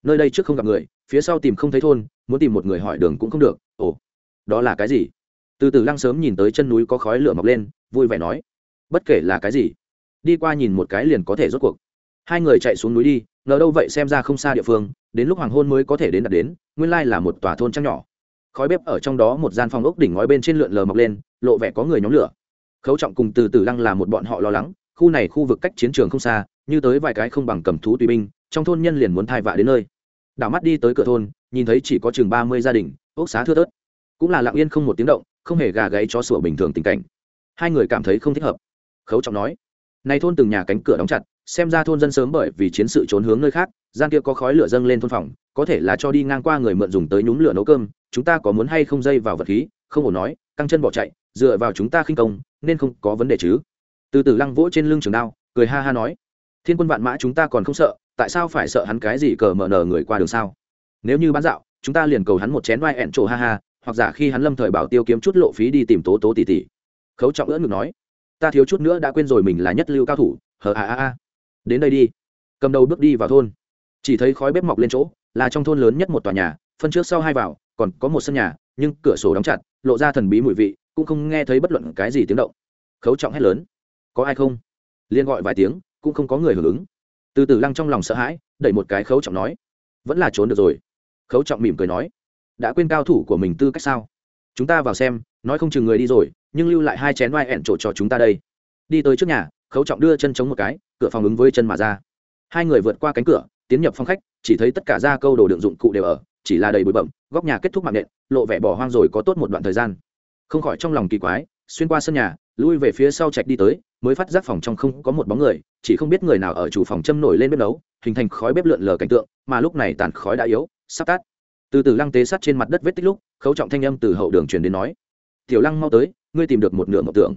Nơi đây trước không gặp người, phía sau tìm không thấy thôn, muốn tìm một người hỏi đường cũng không được, ồ, đó là cái gì? Từ từ lăng sớm nhìn tới chân núi có khói lửa mọc lên, vui vẻ nói, bất kể là cái gì, đi qua nhìn một cái liền có thể rốt cuộc hai người chạy xuống núi đi, ngờ đâu vậy xem ra không xa địa phương, đến lúc hoàng hôn mới có thể đến đặt đến, nguyên lai là một tòa thôn trăng nhỏ. Khói bếp ở trong đó một gian phòng ốc đỉnh ngói bên trên lượn lờ mọc lên, lộ vẻ có người nhóm lửa. Khấu trọng cùng từ từ lăng là một bọn họ lo lắng, khu này khu vực cách chiến trường không xa, như tới vài cái không bằng cầm thú tùy binh, trong thôn nhân liền muốn thai vạ đến nơi. Đảo mắt đi tới cửa thôn, nhìn thấy chỉ có chừng ba mươi gia đình, ốc xá thưa thớt. Cũng là lặng yên không một tiếng động, không hề gà gáy cho sủa bình thường tình cảnh. Hai người cảm thấy không thích hợp. Khấu trọng nói, này thôn từng nhà cánh cửa đóng chặt xem ra thôn dân sớm bởi vì chiến sự trốn hướng nơi khác, gian kia có khói lửa dâng lên thôn phòng, có thể là cho đi ngang qua người mượn dùng tới nhúm lửa nấu cơm, chúng ta có muốn hay không dây vào vật khí? Không ổn nói, căng chân bỏ chạy, dựa vào chúng ta khinh công, nên không có vấn đề chứ. Từ từ lăng vỗ trên lưng trường đao, cười ha ha nói, thiên quân vạn mã chúng ta còn không sợ, tại sao phải sợ hắn cái gì cờ mở nở người qua đường sao? Nếu như bán dạo, chúng ta liền cầu hắn một chén vai ẹn trổ ha ha, hoặc giả khi hắn lâm thời bảo tiêu kiếm chút lộ phí đi tìm tố tố tỷ tỷ khấu trọng ưỡn ngực nói, ta thiếu chút nữa đã quên rồi mình là nhất lưu cao thủ, hờ a a a đến đây đi. Cầm đầu bước đi vào thôn. Chỉ thấy khói bếp mọc lên chỗ, là trong thôn lớn nhất một tòa nhà, phân trước sau hai vào, còn có một sân nhà, nhưng cửa sổ đóng chặt, lộ ra thần bí mùi vị, cũng không nghe thấy bất luận cái gì tiếng động. Khấu trọng hét lớn. Có ai không? Liên gọi vài tiếng, cũng không có người hưởng ứng. Từ từ lăng trong lòng sợ hãi, đẩy một cái khấu trọng nói. Vẫn là trốn được rồi. Khấu trọng mỉm cười nói. Đã quên cao thủ của mình tư cách sao? Chúng ta vào xem, nói không chừng người đi rồi, nhưng lưu lại hai chén vai ẹn trộ cho chúng ta đây. Đi tới trước nhà khấu trọng đưa chân chống một cái, cửa phòng ứng với chân mà ra. Hai người vượt qua cánh cửa, tiến nhập phòng khách, chỉ thấy tất cả gia câu đồ đựng dụng cụ đều ở, chỉ là đầy bụi bậm góc nhà kết thúc mạng nện, lộ vẻ bỏ hoang rồi có tốt một đoạn thời gian. Không khỏi trong lòng kỳ quái, xuyên qua sân nhà, lui về phía sau trạch đi tới, mới phát giác phòng trong không có một bóng người, chỉ không biết người nào ở chủ phòng châm nổi lên bếp nấu, hình thành khói bếp lượn lờ cảnh tượng, mà lúc này tàn khói đã yếu, sắp tắt. Từ từ lăng tế sắt trên mặt đất vết tích lúc, khấu trọng thanh âm từ hậu đường truyền đến nói, tiểu lăng mau tới, ngươi tìm được một nửa mộng tưởng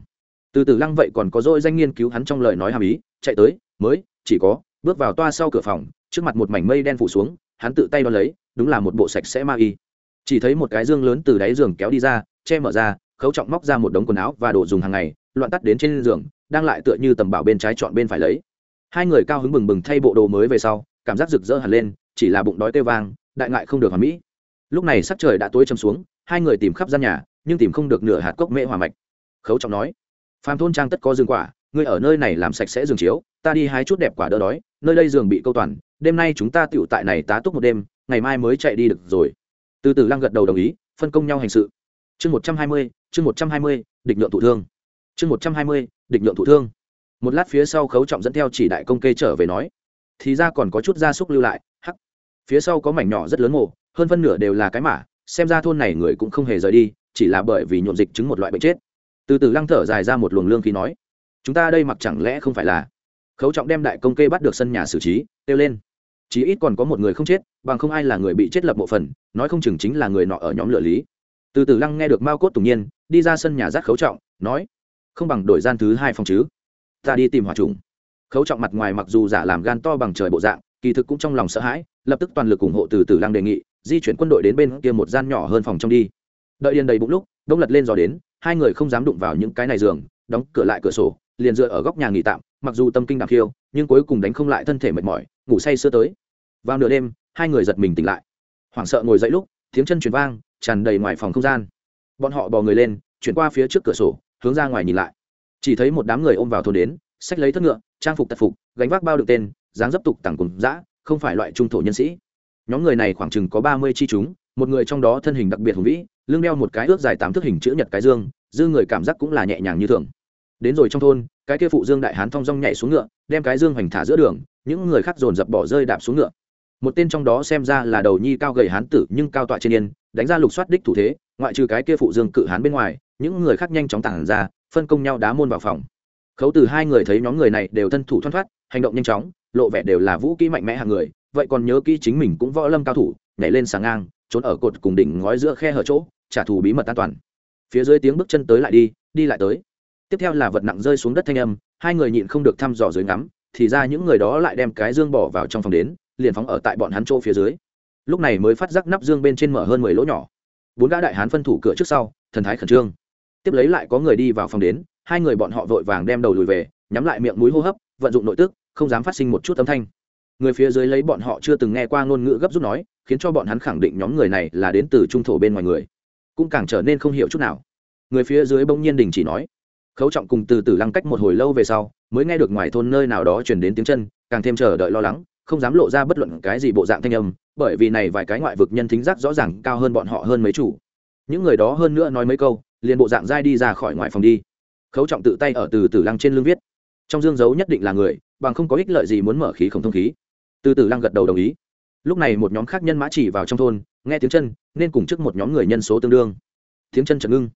từ từ lăng vậy còn có dỗi danh nghiên cứu hắn trong lời nói hàm ý, chạy tới, mới, chỉ có, bước vào toa sau cửa phòng, trước mặt một mảnh mây đen phủ xuống, hắn tự tay đo lấy, đúng là một bộ sạch sẽ ma y. Chỉ thấy một cái dương lớn từ đáy giường kéo đi ra, che mở ra, khấu trọng móc ra một đống quần áo và đồ dùng hàng ngày, loạn tắt đến trên giường, đang lại tựa như tầm bảo bên trái chọn bên phải lấy. Hai người cao hứng bừng bừng thay bộ đồ mới về sau, cảm giác rực rỡ hẳn lên, chỉ là bụng đói tê vang, đại ngại không được hoàn mỹ. Lúc này sắc trời đã tối châm xuống, hai người tìm khắp gian nhà, nhưng tìm không được nửa hạt cốc mễ hòa mạch. Khấu trọng nói phàm thôn trang tất có rừng quả, ngươi ở nơi này làm sạch sẽ giường chiếu, ta đi hái chút đẹp quả đỡ đói, nơi đây giường bị câu toàn, đêm nay chúng ta tựu tại này tá túc một đêm, ngày mai mới chạy đi được rồi. Từ từ lăng gật đầu đồng ý, phân công nhau hành sự. Chương một trăm hai mươi, chương một trăm hai mươi, địch lượng thụ thương. Chương một trăm hai mươi, địch lượng thụ thương. Một lát phía sau khấu trọng dẫn theo chỉ đại công kê trở về nói, thì ra còn có chút gia súc lưu lại, hắc. Phía sau có mảnh nhỏ rất lớn mộ, hơn phân nửa đều là cái mả, xem ra thôn này người cũng không hề rời đi, chỉ là bởi vì nhuộm dịch chứng một loại bệnh chết từ từ lăng thở dài ra một luồng lương khí nói, chúng ta đây mặc chẳng lẽ không phải là khấu trọng đem đại công kê bắt được sân nhà xử trí? Kêu lên. Chí ít còn có một người không chết, bằng không ai là người bị chết lập bộ phần nói không chừng chính là người nọ ở nhóm lựa lý. Từ từ lăng nghe được mao cốt tùng nhiên, đi ra sân nhà rát khấu trọng, nói, không bằng đổi gian thứ hai phòng chứ. Ta đi tìm hòa trùng. Khấu trọng mặt ngoài mặc dù giả làm gan to bằng trời bộ dạng, kỳ thực cũng trong lòng sợ hãi, lập tức toàn lực ủng hộ từ từ lăng đề nghị, di chuyển quân đội đến bên kia một gian nhỏ hơn phòng trong đi. Đợi điền đầy bụng lúc đông lật lên dò đến, hai người không dám đụng vào những cái này giường, đóng cửa lại cửa sổ, liền dựa ở góc nhà nghỉ tạm, mặc dù tâm kinh đặc khiêu, nhưng cuối cùng đánh không lại thân thể mệt mỏi, ngủ say sưa tới. Vào nửa đêm, hai người giật mình tỉnh lại. Hoảng sợ ngồi dậy lúc, tiếng chân chuyển vang, tràn đầy ngoài phòng không gian. Bọn họ bò người lên, chuyển qua phía trước cửa sổ, hướng ra ngoài nhìn lại. Chỉ thấy một đám người ôm vào thôn đến, xách lấy thất ngựa, trang phục tật phục, gánh vác bao được tên, dáng dấp tục tẳng cùng dã, không phải loại trung thổ nhân sĩ. Nhóm người này khoảng chừng có ba mươi chi chúng, một người trong đó thân hình đặc biệt hùng vĩ lưng đeo một cái ước dài tám thước hình chữ nhật cái dương, dư người cảm giác cũng là nhẹ nhàng như thường. Đến rồi trong thôn, cái kia phụ dương đại hán thong dong nhảy xuống ngựa, đem cái dương hoành thả giữa đường, những người khác dồn dập bỏ rơi đạp xuống ngựa. Một tên trong đó xem ra là đầu nhi cao gầy hán tử nhưng cao tọa trên yên, đánh ra lục soát đích thủ thế, ngoại trừ cái kia phụ dương cự hán bên ngoài, những người khác nhanh chóng tản ra, phân công nhau đá môn vào phòng. Khấu từ hai người thấy nhóm người này đều thân thủ thoăn thoát, hành động nhanh chóng, lộ vẻ đều là vũ kỹ mạnh mẽ hàng người, vậy còn nhớ kỹ chính mình cũng võ lâm cao thủ, nhảy lên sáng ngang trốn ở cột cùng đỉnh ngói giữa khe hở chỗ, trả thù bí mật an toàn. Phía dưới tiếng bước chân tới lại đi đi lại tới. Tiếp theo là vật nặng rơi xuống đất thanh âm, hai người nhịn không được thăm dò dưới ngắm, thì ra những người đó lại đem cái dương bỏ vào trong phòng đến, liền phóng ở tại bọn hắn chỗ phía dưới. Lúc này mới phát giác nắp dương bên trên mở hơn mười lỗ nhỏ. Bốn gã đại hán phân thủ cửa trước sau, thần thái khẩn trương. Tiếp lấy lại có người đi vào phòng đến, hai người bọn họ vội vàng đem đầu lùi về, nhắm lại miệng mũi hô hấp, vận dụng nội tức, không dám phát sinh một chút âm thanh. Người phía dưới lấy bọn họ chưa từng nghe qua ngôn ngữ gấp rút nói khiến cho bọn hắn khẳng định nhóm người này là đến từ trung thổ bên ngoài người, cũng càng trở nên không hiểu chút nào. Người phía dưới bỗng nhiên đình chỉ nói, khấu trọng cùng từ từ lăng cách một hồi lâu về sau, mới nghe được ngoài thôn nơi nào đó chuyển đến tiếng chân, càng thêm chờ đợi lo lắng, không dám lộ ra bất luận cái gì bộ dạng thanh âm, bởi vì này vài cái ngoại vực nhân thính giác rõ ràng cao hơn bọn họ hơn mấy chủ. Những người đó hơn nữa nói mấy câu, liền bộ dạng dai đi ra khỏi ngoài phòng đi. Khấu trọng tự tay ở từ từ lăng trên lưng viết, trong dương dấu nhất định là người, bằng không có ích lợi gì muốn mở khí không thông khí. Từ từ lăng gật đầu đồng ý lúc này một nhóm khác nhân mã chỉ vào trong thôn, nghe tiếng chân, nên cùng trước một nhóm người nhân số tương đương. Tiếng chân trần ngưng.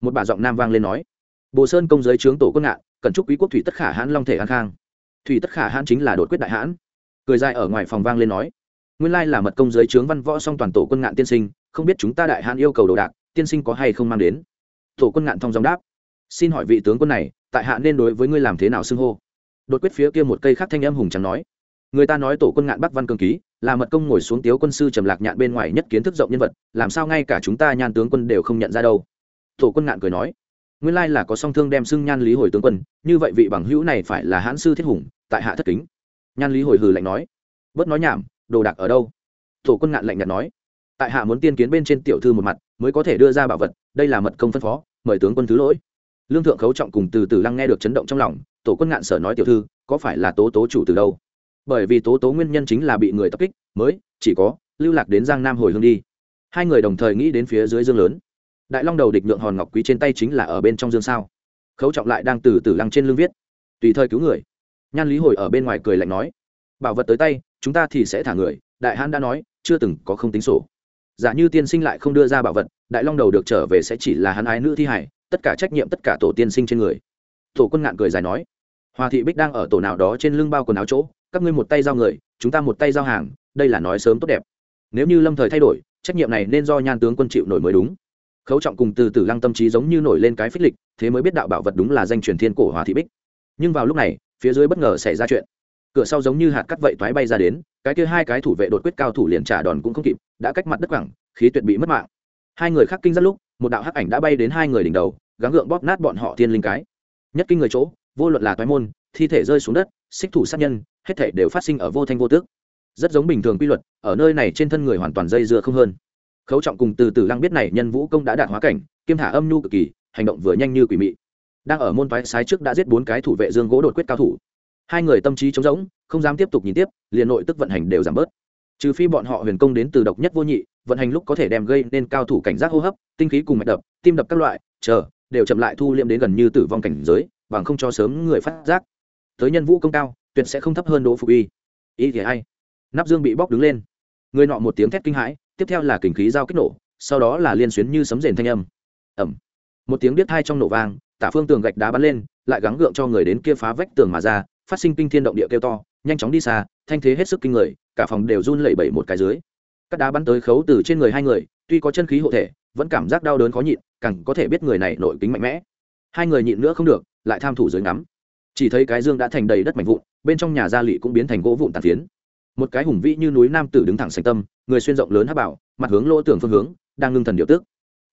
Một bà giọng nam vang lên nói, bồ sơn công giới trướng tổ quân ngạn cần chúc quý quốc thủy tất khả hãn long thể an khang. Thủy tất khả hãn chính là đột quyết đại hãn. Cười dài ở ngoài phòng vang lên nói, nguyên lai là mật công giới trướng văn võ song toàn tổ quân ngạn tiên sinh, không biết chúng ta đại hãn yêu cầu đồ đạc, tiên sinh có hay không mang đến? Tổ quân ngạn thông dòng đáp, xin hỏi vị tướng quân này, tại hạ nên đối với ngươi làm thế nào xưng hô? Đột quyết phía kia một cây khác thanh âm hùng chẳng nói người ta nói tổ quân ngạn bắc văn cường ký, là mật công ngồi xuống tiếu quân sư trầm lạc nhạn bên ngoài nhất kiến thức rộng nhân vật, làm sao ngay cả chúng ta nhan tướng quân đều không nhận ra đâu. Tổ quân ngạn cười nói, nguyên lai là có song thương đem xưng nhan lý hồi tướng quân, như vậy vị bằng hữu này phải là hãn sư thiết hùng, tại hạ thất kính. Nhan lý hồi hừ lạnh nói, bớt nói nhảm, đồ đạc ở đâu? Tổ quân ngạn lạnh nhạt nói, tại hạ muốn tiên kiến bên trên tiểu thư một mặt, mới có thể đưa ra bảo vật, đây là mật công phân phó, mời tướng quân thứ lỗi. Lương thượng khấu trọng cùng từ từ lăng nghe được chấn động trong lòng, tổ quân ngạn sở nói tiểu thư, có phải là tố tố chủ từ đâu? Bởi vì tố tố nguyên nhân chính là bị người tập kích, mới, chỉ có, lưu lạc đến giang nam hồi hương đi. Hai người đồng thời nghĩ đến phía dưới dương lớn. Đại long đầu địch lượng hòn ngọc quý trên tay chính là ở bên trong dương sao. Khấu trọng lại đang từ từ lăng trên lưng viết. Tùy thời cứu người. Nhan lý hồi ở bên ngoài cười lạnh nói. Bảo vật tới tay, chúng ta thì sẽ thả người, đại hãn đã nói, chưa từng có không tính sổ. Giả như tiên sinh lại không đưa ra bảo vật, đại long đầu được trở về sẽ chỉ là hắn ái nữ thi hải tất cả trách nhiệm tất cả tổ tiên sinh trên người. Tổ quân ngạn cười dài nói. Hòa thị bích đang ở tổ nào đó trên lưng bao quần áo chỗ các ngươi một tay giao người, chúng ta một tay giao hàng, đây là nói sớm tốt đẹp. Nếu như lâm thời thay đổi, trách nhiệm này nên do nhan tướng quân chịu nổi mới đúng. Khấu trọng cùng từ từ lăng tâm trí giống như nổi lên cái phích lịch, thế mới biết đạo bảo vật đúng là danh truyền thiên cổ hòa thị bích. Nhưng vào lúc này, phía dưới bất ngờ xảy ra chuyện. Cửa sau giống như hạt cắt vậy thoái bay ra đến, cái kia hai cái thủ vệ đột quyết cao thủ liền trả đòn cũng không kịp, đã cách mặt đất quẳng, khí tuyệt bị mất mạng. Hai người khác kinh rất lúc, một đạo hắc ảnh đã bay đến hai người đỉnh đầu, gắng gượng bóp nát bọn họ thiên linh cái. Nhất kinh người chỗ, vô luận là toái môn, thi thể rơi xuống đất, xích thủ sát nhân hết thể đều phát sinh ở vô thanh vô tước. Rất giống bình thường quy luật, ở nơi này trên thân người hoàn toàn dây dưa không hơn. Khấu trọng cùng từ từ lăng biết này nhân vũ công đã đạt hóa cảnh, kiêm thả âm nhu cực kỳ, hành động vừa nhanh như quỷ mị. Đang ở môn phái sái trước đã giết bốn cái thủ vệ dương gỗ đột quyết cao thủ. Hai người tâm trí trống rỗng, không dám tiếp tục nhìn tiếp, liền nội tức vận hành đều giảm bớt. Trừ phi bọn họ huyền công đến từ độc nhất vô nhị, vận hành lúc có thể đem gây nên cao thủ cảnh giác hô hấp, tinh khí cùng mạch đập, tim đập các loại, chờ, đều chậm lại thu liệm đến gần như tử vong cảnh giới, bằng không cho sớm người phát giác. Tới nhân vũ công cao tuyệt sẽ không thấp hơn đỗ phục y ý thì ai nắp dương bị bóc đứng lên. Người nọ một tiếng thét kinh hãi, tiếp theo là kình khí giao kích nổ, sau đó là liên xuyến như sấm rền thanh âm. Ẩm một tiếng biết hai trong nổ vang, tả phương tường gạch đá bắn lên, lại gắng gượng cho người đến kia phá vách tường mà ra, phát sinh kinh thiên động địa kêu to, nhanh chóng đi xa, thanh thế hết sức kinh người, cả phòng đều run lẩy bẩy một cái dưới. Các đá bắn tới khấu từ trên người hai người, tuy có chân khí hộ thể, vẫn cảm giác đau đớn khó nhịn, càng có thể biết người này nội kính mạnh mẽ. Hai người nhịn nữa không được, lại tham thủ dưới ngắm chỉ thấy cái dương đã thành đầy đất mảnh vụn, bên trong nhà gia lị cũng biến thành gỗ vụn tàn phiến. Một cái hùng vĩ như núi nam tử đứng thẳng sành tâm, người xuyên rộng lớn hát bảo, mặt hướng lỗ tưởng phương hướng, đang ngưng thần điệu tước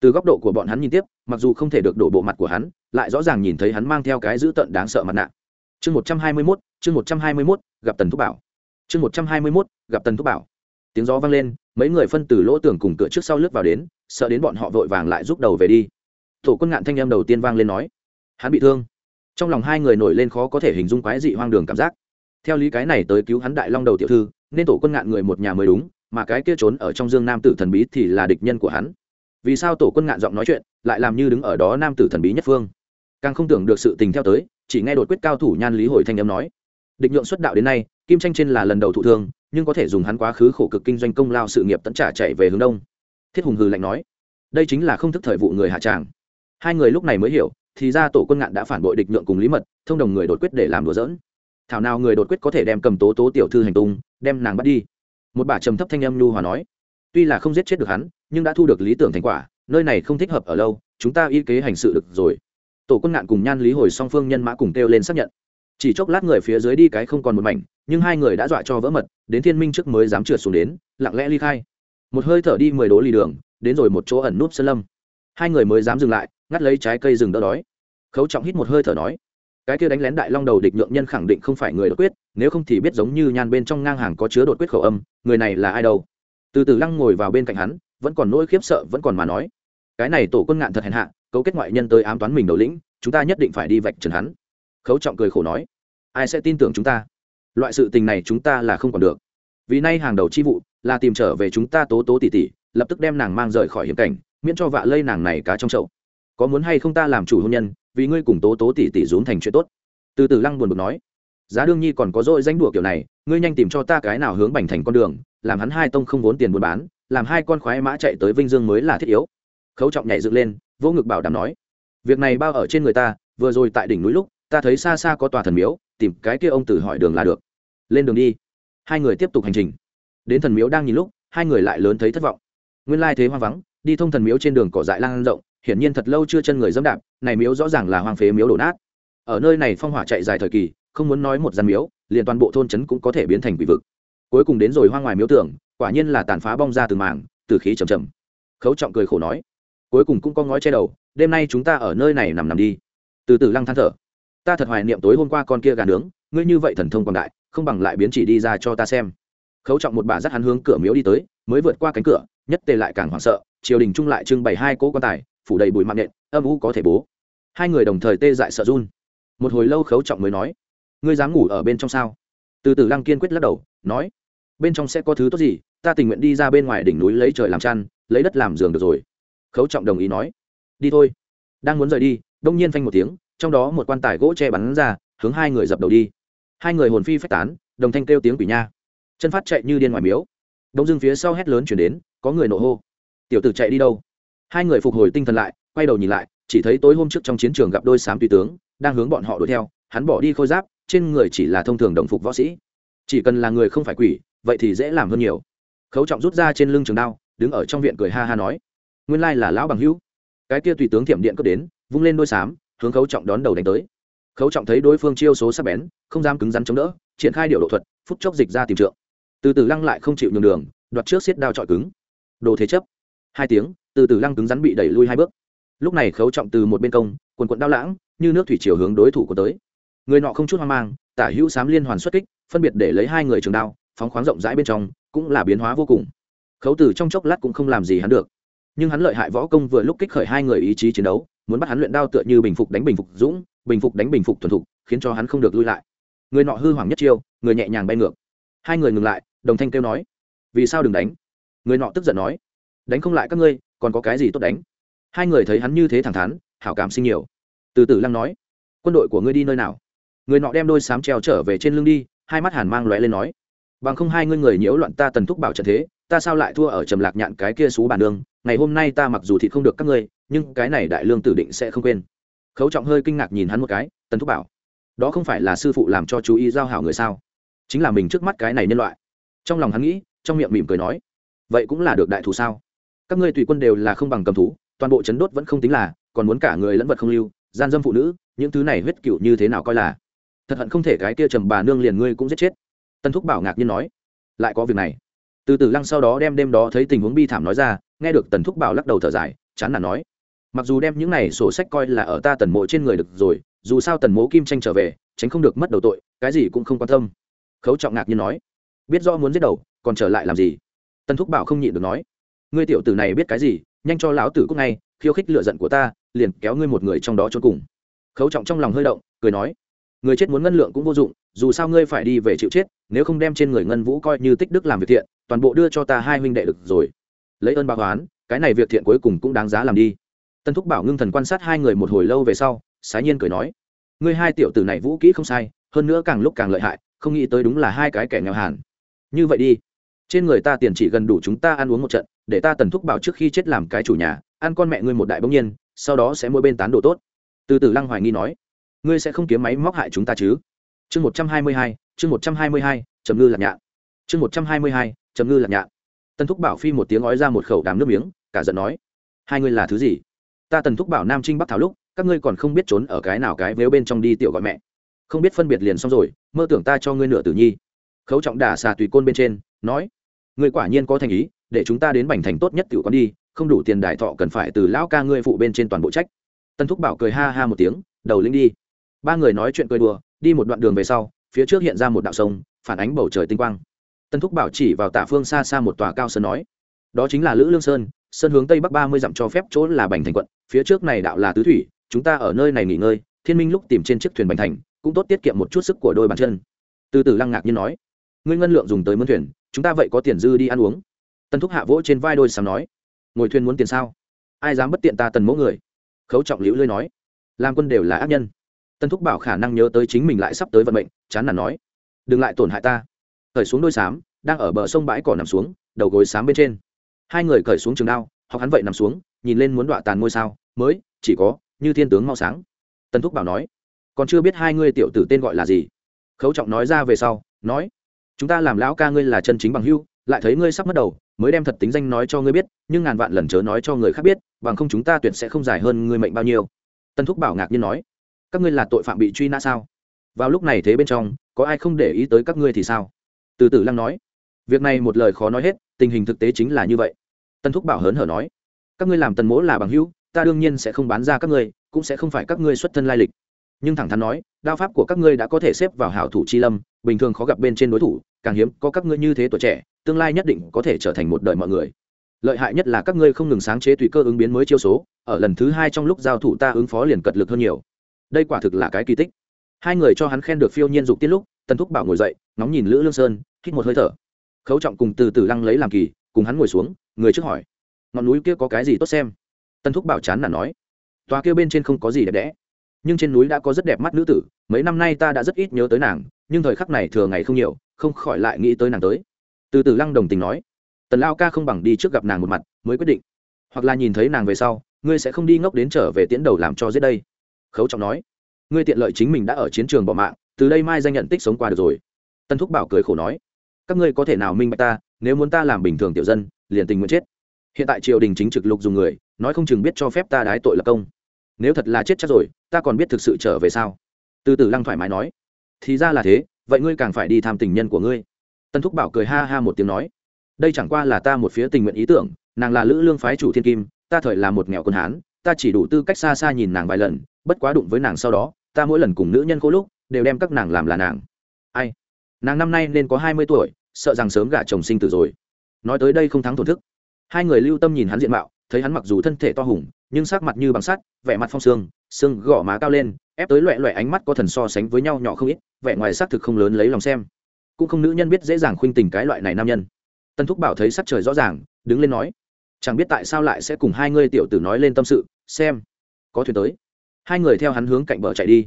từ góc độ của bọn hắn nhìn tiếp, mặc dù không thể được đổ bộ mặt của hắn, lại rõ ràng nhìn thấy hắn mang theo cái dữ tợn đáng sợ mặt nạ. Chương một trăm hai mươi mốt, chương một trăm hai mươi mốt, gặp tần thúc bảo. Chương một trăm hai mươi mốt, gặp tần thúc bảo. Tiếng gió vang lên, mấy người phân từ lỗ tường cùng cửa trước sau lướt vào đến, sợ đến bọn họ vội vàng lại rút đầu về đi. Tổ quân ngạn thanh em đầu tiên vang lên nói, hắn bị thương trong lòng hai người nổi lên khó có thể hình dung quái dị hoang đường cảm giác. Theo lý cái này tới cứu hắn đại long đầu tiểu thư, nên tổ quân ngạn người một nhà mới đúng, mà cái kia trốn ở trong dương nam tử thần bí thì là địch nhân của hắn. Vì sao tổ quân ngạn giọng nói chuyện, lại làm như đứng ở đó nam tử thần bí nhất phương? Càng không tưởng được sự tình theo tới, chỉ nghe đột quyết cao thủ nhan lý hồi thanh âm nói. Địch nhượng xuất đạo đến nay, kim tranh trên là lần đầu thụ thương, nhưng có thể dùng hắn quá khứ khổ cực kinh doanh công lao sự nghiệp tận trả chạy về hướng đông. Thiết hùng hừ lạnh nói. Đây chính là không thức thời vụ người hạ tràng. Hai người lúc này mới hiểu thì ra tổ quân ngạn đã phản bội địch nhượng cùng lý mật, thông đồng người đột quyết để làm đùa dỡn thảo nào người đột quyết có thể đem cầm tố tố tiểu thư hành tung, đem nàng bắt đi. Một bà trầm thấp thanh âm nhu hòa nói, tuy là không giết chết được hắn, nhưng đã thu được lý tưởng thành quả, nơi này không thích hợp ở lâu, chúng ta y kế hành sự được rồi. Tổ quân ngạn cùng nhan lý hồi song phương nhân mã cùng kêu lên xác nhận. Chỉ chốc lát người phía dưới đi cái không còn một mảnh, nhưng hai người đã dọa cho vỡ mật, đến thiên minh trước mới dám trượt xuống đến, lặng lẽ ly khai. Một hơi thở đi mười đố lì đường, đến rồi một chỗ ẩn núp sơn lâm. Hai người mới dám dừng lại ngắt lấy trái cây rừng đỡ đói. Khấu trọng hít một hơi thở nói, cái kia đánh lén đại long đầu địch nhượng nhân khẳng định không phải người đột quyết, nếu không thì biết giống như nhan bên trong ngang hàng có chứa đột quyết khẩu âm, người này là ai đâu? Từ từ lăng ngồi vào bên cạnh hắn, vẫn còn nỗi khiếp sợ, vẫn còn mà nói, cái này tổ quân ngạn thật hèn hạ, cấu kết ngoại nhân tới ám toán mình đầu lĩnh, chúng ta nhất định phải đi vạch trần hắn. Khấu trọng cười khổ nói, ai sẽ tin tưởng chúng ta? Loại sự tình này chúng ta là không còn được. Vì nay hàng đầu chi vụ là tìm trở về chúng ta tố tố tỉ tỉ lập tức đem nàng mang rời khỏi hiểm cảnh, miễn cho vạ lây nàng này cá trong chậu có muốn hay không ta làm chủ hôn nhân, vì ngươi cùng tố tố tỷ tỷ rốn thành chuyện tốt. Từ từ lăng buồn bực nói. Giá đương nhi còn có dội danh đùa kiểu này, ngươi nhanh tìm cho ta cái nào hướng bành thành con đường, làm hắn hai tông không vốn tiền buôn bán, làm hai con khoái mã chạy tới vinh dương mới là thiết yếu. Khấu trọng nhảy dựng lên, vỗ ngực bảo đảm nói. Việc này bao ở trên người ta, vừa rồi tại đỉnh núi lúc, ta thấy xa xa có tòa thần miếu, tìm cái kia ông tử hỏi đường là được. Lên đường đi. Hai người tiếp tục hành trình. Đến thần miếu đang nhìn lúc, hai người lại lớn thấy thất vọng. Nguyên lai thế hoang vắng, đi thông thần miếu trên đường cỏ dại lan rộng hiển nhiên thật lâu chưa chân người dẫm đạp, này miếu rõ ràng là hoang phế miếu đổ nát. Ở nơi này phong hỏa chạy dài thời kỳ, không muốn nói một gian miếu, liền toàn bộ thôn trấn cũng có thể biến thành quỷ vực. Cuối cùng đến rồi hoang ngoài miếu tưởng quả nhiên là tàn phá bong ra từng mảng, từ khí trầm trầm khấu trọng cười khổ nói, cuối cùng cũng có ngói che đầu, đêm nay chúng ta ở nơi này nằm nằm đi. Từ từ lăng than thở, ta thật hoài niệm tối hôm qua con kia gà nướng, ngươi như vậy thần thông quảng đại, không bằng lại biến chỉ đi ra cho ta xem. Khấu trọng một bà dắt hắn hướng cửa miếu đi tới, mới vượt qua cánh cửa, nhất tề lại càng hoảng sợ, triều đình trung lại trưng bày hai cỗ quan tài phủ đầy bụi mạng nện, âm u có thể bố. Hai người đồng thời tê dại sợ run. Một hồi lâu khấu trọng mới nói, ngươi dám ngủ ở bên trong sao? Từ từ lăng kiên quyết lắc đầu, nói, bên trong sẽ có thứ tốt gì, ta tình nguyện đi ra bên ngoài đỉnh núi lấy trời làm chăn, lấy đất làm giường được rồi. Khấu trọng đồng ý nói, đi thôi. Đang muốn rời đi, đông nhiên phanh một tiếng, trong đó một quan tài gỗ che bắn ra, hướng hai người dập đầu đi. Hai người hồn phi phách tán, đồng thanh kêu tiếng quỷ nha. Chân phát chạy như điên ngoài miếu. Đông dưng phía sau hét lớn chuyển đến, có người nộ hô. Tiểu tử chạy đi đâu? Hai người phục hồi tinh thần lại, quay đầu nhìn lại, chỉ thấy tối hôm trước trong chiến trường gặp đôi sám tùy tướng, đang hướng bọn họ đuổi theo, hắn bỏ đi khôi giáp, trên người chỉ là thông thường đồng phục võ sĩ. Chỉ cần là người không phải quỷ, vậy thì dễ làm hơn nhiều. Khấu trọng rút ra trên lưng trường đao, đứng ở trong viện cười ha ha nói, nguyên lai là lão bằng hữu. Cái kia tùy tướng thiểm điện cướp đến, vung lên đôi sám, hướng khấu trọng đón đầu đánh tới. Khấu trọng thấy đối phương chiêu số sắc bén, không dám cứng rắn chống đỡ, triển khai điều độ thuật, phút chốc dịch ra tìm trượng. Từ từ lăng lại không chịu nhường đường, đoạt trước xiết đao trọi cứng. Đồ thế chấp. Hai tiếng từ từ lăng cứng rắn bị đẩy lui hai bước. Lúc này khấu trọng từ một bên công, quần quận đao lãng, như nước thủy chiều hướng đối thủ của tới. Người nọ không chút hoang mang, tả hữu sám liên hoàn xuất kích, phân biệt để lấy hai người trường đao, phóng khoáng rộng rãi bên trong, cũng là biến hóa vô cùng. Khấu từ trong chốc lát cũng không làm gì hắn được. Nhưng hắn lợi hại võ công vừa lúc kích khởi hai người ý chí chiến đấu, muốn bắt hắn luyện đao tựa như bình phục đánh bình phục dũng, bình phục đánh bình phục thuần thục, khiến cho hắn không được lui lại. Người nọ hư hoàng nhất chiêu, người nhẹ nhàng bay ngược. Hai người ngừng lại, đồng thanh kêu nói, vì sao đừng đánh? Người nọ tức giận nói, đánh không lại các ngươi còn có cái gì tốt đánh? Hai người thấy hắn như thế thẳng thắn, hảo cảm sinh nhiều. Từ từ lăng nói, quân đội của ngươi đi nơi nào? Người nọ đem đôi sám treo trở về trên lưng đi, hai mắt hàn mang lóe lên nói, bằng không hai ngươi người nhiễu loạn ta tần thúc bảo trận thế, ta sao lại thua ở trầm lạc nhạn cái kia xú bản đường? Ngày hôm nay ta mặc dù thịt không được các ngươi, nhưng cái này đại lương tử định sẽ không quên. Khấu trọng hơi kinh ngạc nhìn hắn một cái, tần thúc bảo, đó không phải là sư phụ làm cho chú ý giao hảo người sao? Chính là mình trước mắt cái này nhân loại. Trong lòng hắn nghĩ, trong miệng mỉm cười nói, vậy cũng là được đại thù sao? Các ngươi tùy quân đều là không bằng cầm thú, toàn bộ chấn đốt vẫn không tính là, còn muốn cả người lẫn vật không lưu, gian dâm phụ nữ, những thứ này huyết cựu như thế nào coi là? Thật hận không thể cái kia trầm bà nương liền ngươi cũng giết chết. Tân thúc bảo ngạc nhiên nói. Lại có việc này. Từ từ lăng sau đó đem đêm đó thấy tình huống bi thảm nói ra, nghe được tần thúc bảo lắc đầu thở dài, chán nản nói. Mặc dù đem những này sổ sách coi là ở ta tần mộ trên người được rồi, dù sao tần mố kim tranh trở về, tránh không được mất đầu tội, cái gì cũng không quan tâm. Khấu trọng ngạc nhiên nói. Biết do muốn giết đầu, còn trở lại làm gì? Tần thúc bảo không nhịn được nói ngươi tiểu tử này biết cái gì, nhanh cho lão tử cúc ngay, khiêu khích lựa giận của ta, liền kéo ngươi một người trong đó trốn cùng. Khấu trọng trong lòng hơi động, cười nói, người chết muốn ngân lượng cũng vô dụng, dù sao ngươi phải đi về chịu chết, nếu không đem trên người ngân vũ coi như tích đức làm việc thiện, toàn bộ đưa cho ta hai huynh đệ được rồi. Lấy ơn báo oán, cái này việc thiện cuối cùng cũng đáng giá làm đi. Tân thúc bảo ngưng thần quan sát hai người một hồi lâu về sau, sái nhiên cười nói, ngươi hai tiểu tử này vũ kỹ không sai, hơn nữa càng lúc càng lợi hại, không nghĩ tới đúng là hai cái kẻ nghèo hàn như vậy đi trên người ta tiền chỉ gần đủ chúng ta ăn uống một trận, để ta tần thúc bảo trước khi chết làm cái chủ nhà, ăn con mẹ ngươi một đại bỗng nhiên, sau đó sẽ mỗi bên tán đồ tốt. Từ từ lăng hoài nghi nói. Ngươi sẽ không kiếm máy móc hại chúng ta chứ? Chương một trăm hai mươi hai, chương một trăm hai mươi hai, trầm ngư lạc nhạn. Chương một trăm hai mươi hai, trầm ngư lạc nhạn. Tần thúc bảo phi một tiếng ói ra một khẩu đàm nước miếng, cả giận nói. Hai ngươi là thứ gì? Ta tần thúc bảo nam trinh bắc thảo lúc, các ngươi còn không biết trốn ở cái nào cái nếu bên trong đi tiểu gọi mẹ. Không biết phân biệt liền xong rồi, mơ tưởng ta cho ngươi nửa tử nhi. Khấu trọng đả xà tùy côn bên trên, nói ngươi quả nhiên có thành ý, để chúng ta đến bành thành tốt nhất tiểu con đi, không đủ tiền đại thọ cần phải từ lão ca ngươi phụ bên trên toàn bộ trách. Tân thúc bảo cười ha ha một tiếng, đầu linh đi. Ba người nói chuyện cười đùa, đi một đoạn đường về sau, phía trước hiện ra một đạo sông, phản ánh bầu trời tinh quang. Tân thúc bảo chỉ vào tả phương xa xa một tòa cao sơn nói, đó chính là lữ lương sơn sơn hướng tây bắc ba mươi dặm cho phép chỗ là bành thành quận, phía trước này đạo là tứ thủy, chúng ta ở nơi này nghỉ ngơi, thiên minh lúc tìm trên chiếc thuyền bành thành, cũng tốt tiết kiệm một chút sức của đôi bàn chân. Từ từ lăng ngạc như nói, ngươi ngân lượng dùng tới mướn thuyền chúng ta vậy có tiền dư đi ăn uống. Tần thúc hạ vỗ trên vai đôi sàm nói, ngồi thuyền muốn tiền sao? Ai dám bất tiện ta tần mẫu người? Khấu trọng liễu lơi nói, làm quân đều là ác nhân. Tần thúc bảo khả năng nhớ tới chính mình lại sắp tới vận mệnh, chán nản nói, đừng lại tổn hại ta. Cởi xuống đôi xám đang ở bờ sông bãi cỏ nằm xuống, đầu gối xám bên trên. Hai người cởi xuống trường đao, học hắn vậy nằm xuống, nhìn lên muốn đọa tàn ngôi sao, mới, chỉ có, như thiên tướng mau sáng. Tần thúc bảo nói, còn chưa biết hai ngươi tiểu tử tên gọi là gì. Khấu trọng nói ra về sau, nói chúng ta làm lão ca ngươi là chân chính bằng hưu lại thấy ngươi sắp mất đầu, mới đem thật tính danh nói cho ngươi biết, nhưng ngàn vạn lần chớ nói cho người khác biết, bằng không chúng ta tuyệt sẽ không dài hơn ngươi mệnh bao nhiêu. Tân thúc bảo ngạc nhiên nói, các ngươi là tội phạm bị truy nã sao? Vào lúc này thế bên trong, có ai không để ý tới các ngươi thì sao? Từ từ lăng nói, việc này một lời khó nói hết, tình hình thực tế chính là như vậy. Tân thúc bảo hớn hở nói, các ngươi làm tần mỗ là bằng hữu, ta đương nhiên sẽ không bán ra các ngươi, cũng sẽ không phải các ngươi xuất thân lai lịch nhưng thẳng thắn nói, đao pháp của các ngươi đã có thể xếp vào hảo thủ chi lâm, bình thường khó gặp bên trên đối thủ, càng hiếm có các ngươi như thế tuổi trẻ, tương lai nhất định có thể trở thành một đời mọi người. Lợi hại nhất là các ngươi không ngừng sáng chế tùy cơ ứng biến mới chiêu số, ở lần thứ hai trong lúc giao thủ ta ứng phó liền cật lực hơn nhiều. Đây quả thực là cái kỳ tích. Hai người cho hắn khen được phiêu nhiên dục tiết lúc, tần thúc bảo ngồi dậy nóng nhìn lữ lương sơn, hít một hơi thở. Khấu trọng cùng từ từ lăng lấy làm kỳ, cùng hắn ngồi xuống, người trước hỏi. Ngọn núi kia có cái gì tốt xem? Tần thúc bảo chán là nói. Tòa kia bên trên không có gì đẹp đẽ nhưng trên núi đã có rất đẹp mắt nữ tử, mấy năm nay ta đã rất ít nhớ tới nàng, nhưng thời khắc này thừa ngày không nhiều, không khỏi lại nghĩ tới nàng tới. Từ từ lăng đồng tình nói. Tần lao ca không bằng đi trước gặp nàng một mặt, mới quyết định. Hoặc là nhìn thấy nàng về sau, ngươi sẽ không đi ngốc đến trở về tiễn đầu làm cho giết đây. Khấu trọng nói. Ngươi tiện lợi chính mình đã ở chiến trường bỏ mạng, từ đây mai danh nhận tích sống qua được rồi. Tân thúc bảo cười khổ nói. Các ngươi có thể nào minh bạch ta, nếu muốn ta làm bình thường tiểu dân, liền tình nguyện chết. Hiện tại triều đình chính trực lục dùng người, nói không chừng biết cho phép ta đái tội lập công nếu thật là chết chắc rồi, ta còn biết thực sự trở về sao? Từ từ lăng thoải mái nói. Thì ra là thế, vậy ngươi càng phải đi tham tình nhân của ngươi. Tân thúc bảo cười ha ha một tiếng nói. Đây chẳng qua là ta một phía tình nguyện ý tưởng, nàng là lữ lương phái chủ thiên kim, ta thời là một nghèo quân hán, ta chỉ đủ tư cách xa xa nhìn nàng vài lần, bất quá đụng với nàng sau đó, ta mỗi lần cùng nữ nhân khô lúc, đều đem các nàng làm là nàng. Ai? Nàng năm nay nên có hai mươi tuổi, sợ rằng sớm gả chồng sinh tử rồi. Nói tới đây không thắng thổn thức. Hai người lưu tâm nhìn hắn diện mạo, thấy hắn mặc dù thân thể to hùng nhưng sắc mặt như bằng sắt, vẻ mặt phong sương, xương gõ má cao lên, ép tới loẹ loẹ ánh mắt có thần so sánh với nhau nhỏ không ít, vẻ ngoài xác thực không lớn lấy lòng xem. Cũng không nữ nhân biết dễ dàng khuynh tình cái loại này nam nhân. Tân thúc bảo thấy sắc trời rõ ràng, đứng lên nói, chẳng biết tại sao lại sẽ cùng hai ngươi tiểu tử nói lên tâm sự, xem, có thuyền tới. Hai người theo hắn hướng cạnh bờ chạy đi.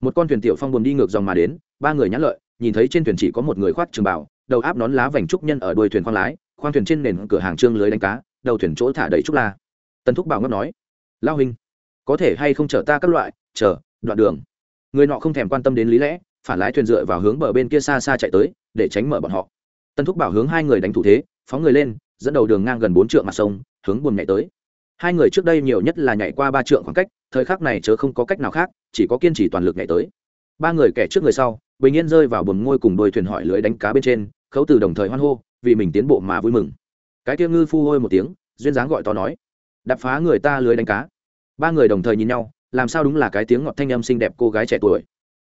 Một con thuyền tiểu phong buồm đi ngược dòng mà đến, ba người nhãn lợi, nhìn thấy trên thuyền chỉ có một người khoác trường bảo đầu áp nón lá vành trúc nhân ở đuôi thuyền khoang lái, khoang thuyền trên nền cửa hàng trương lưới đánh cá, đầu thuyền chỗ thả đầy trúc la. Tần thúc bảo ngấp nói lao hình có thể hay không chở ta các loại chờ đoạn đường. Người nọ không thèm quan tâm đến lý lẽ, phản lái thuyền dựa vào hướng bờ bên kia xa xa chạy tới, để tránh mở bọn họ. Tân thúc bảo hướng hai người đánh thủ thế, phóng người lên, dẫn đầu đường ngang gần bốn trượng mặt sông, hướng buồn nhảy tới. Hai người trước đây nhiều nhất là nhảy qua ba trượng khoảng cách, thời khắc này chớ không có cách nào khác, chỉ có kiên trì toàn lực nhảy tới. Ba người kẻ trước người sau, bình yên rơi vào buồn ngôi cùng đôi thuyền hỏi lưới đánh cá bên trên, khấu từ đồng thời hoan hô, vì mình tiến bộ mà vui mừng. Cái tiêu ngư phu hôi một tiếng, duyên dáng gọi to nói đập phá người ta lưới đánh cá ba người đồng thời nhìn nhau, làm sao đúng là cái tiếng ngọt thanh âm xinh đẹp cô gái trẻ tuổi.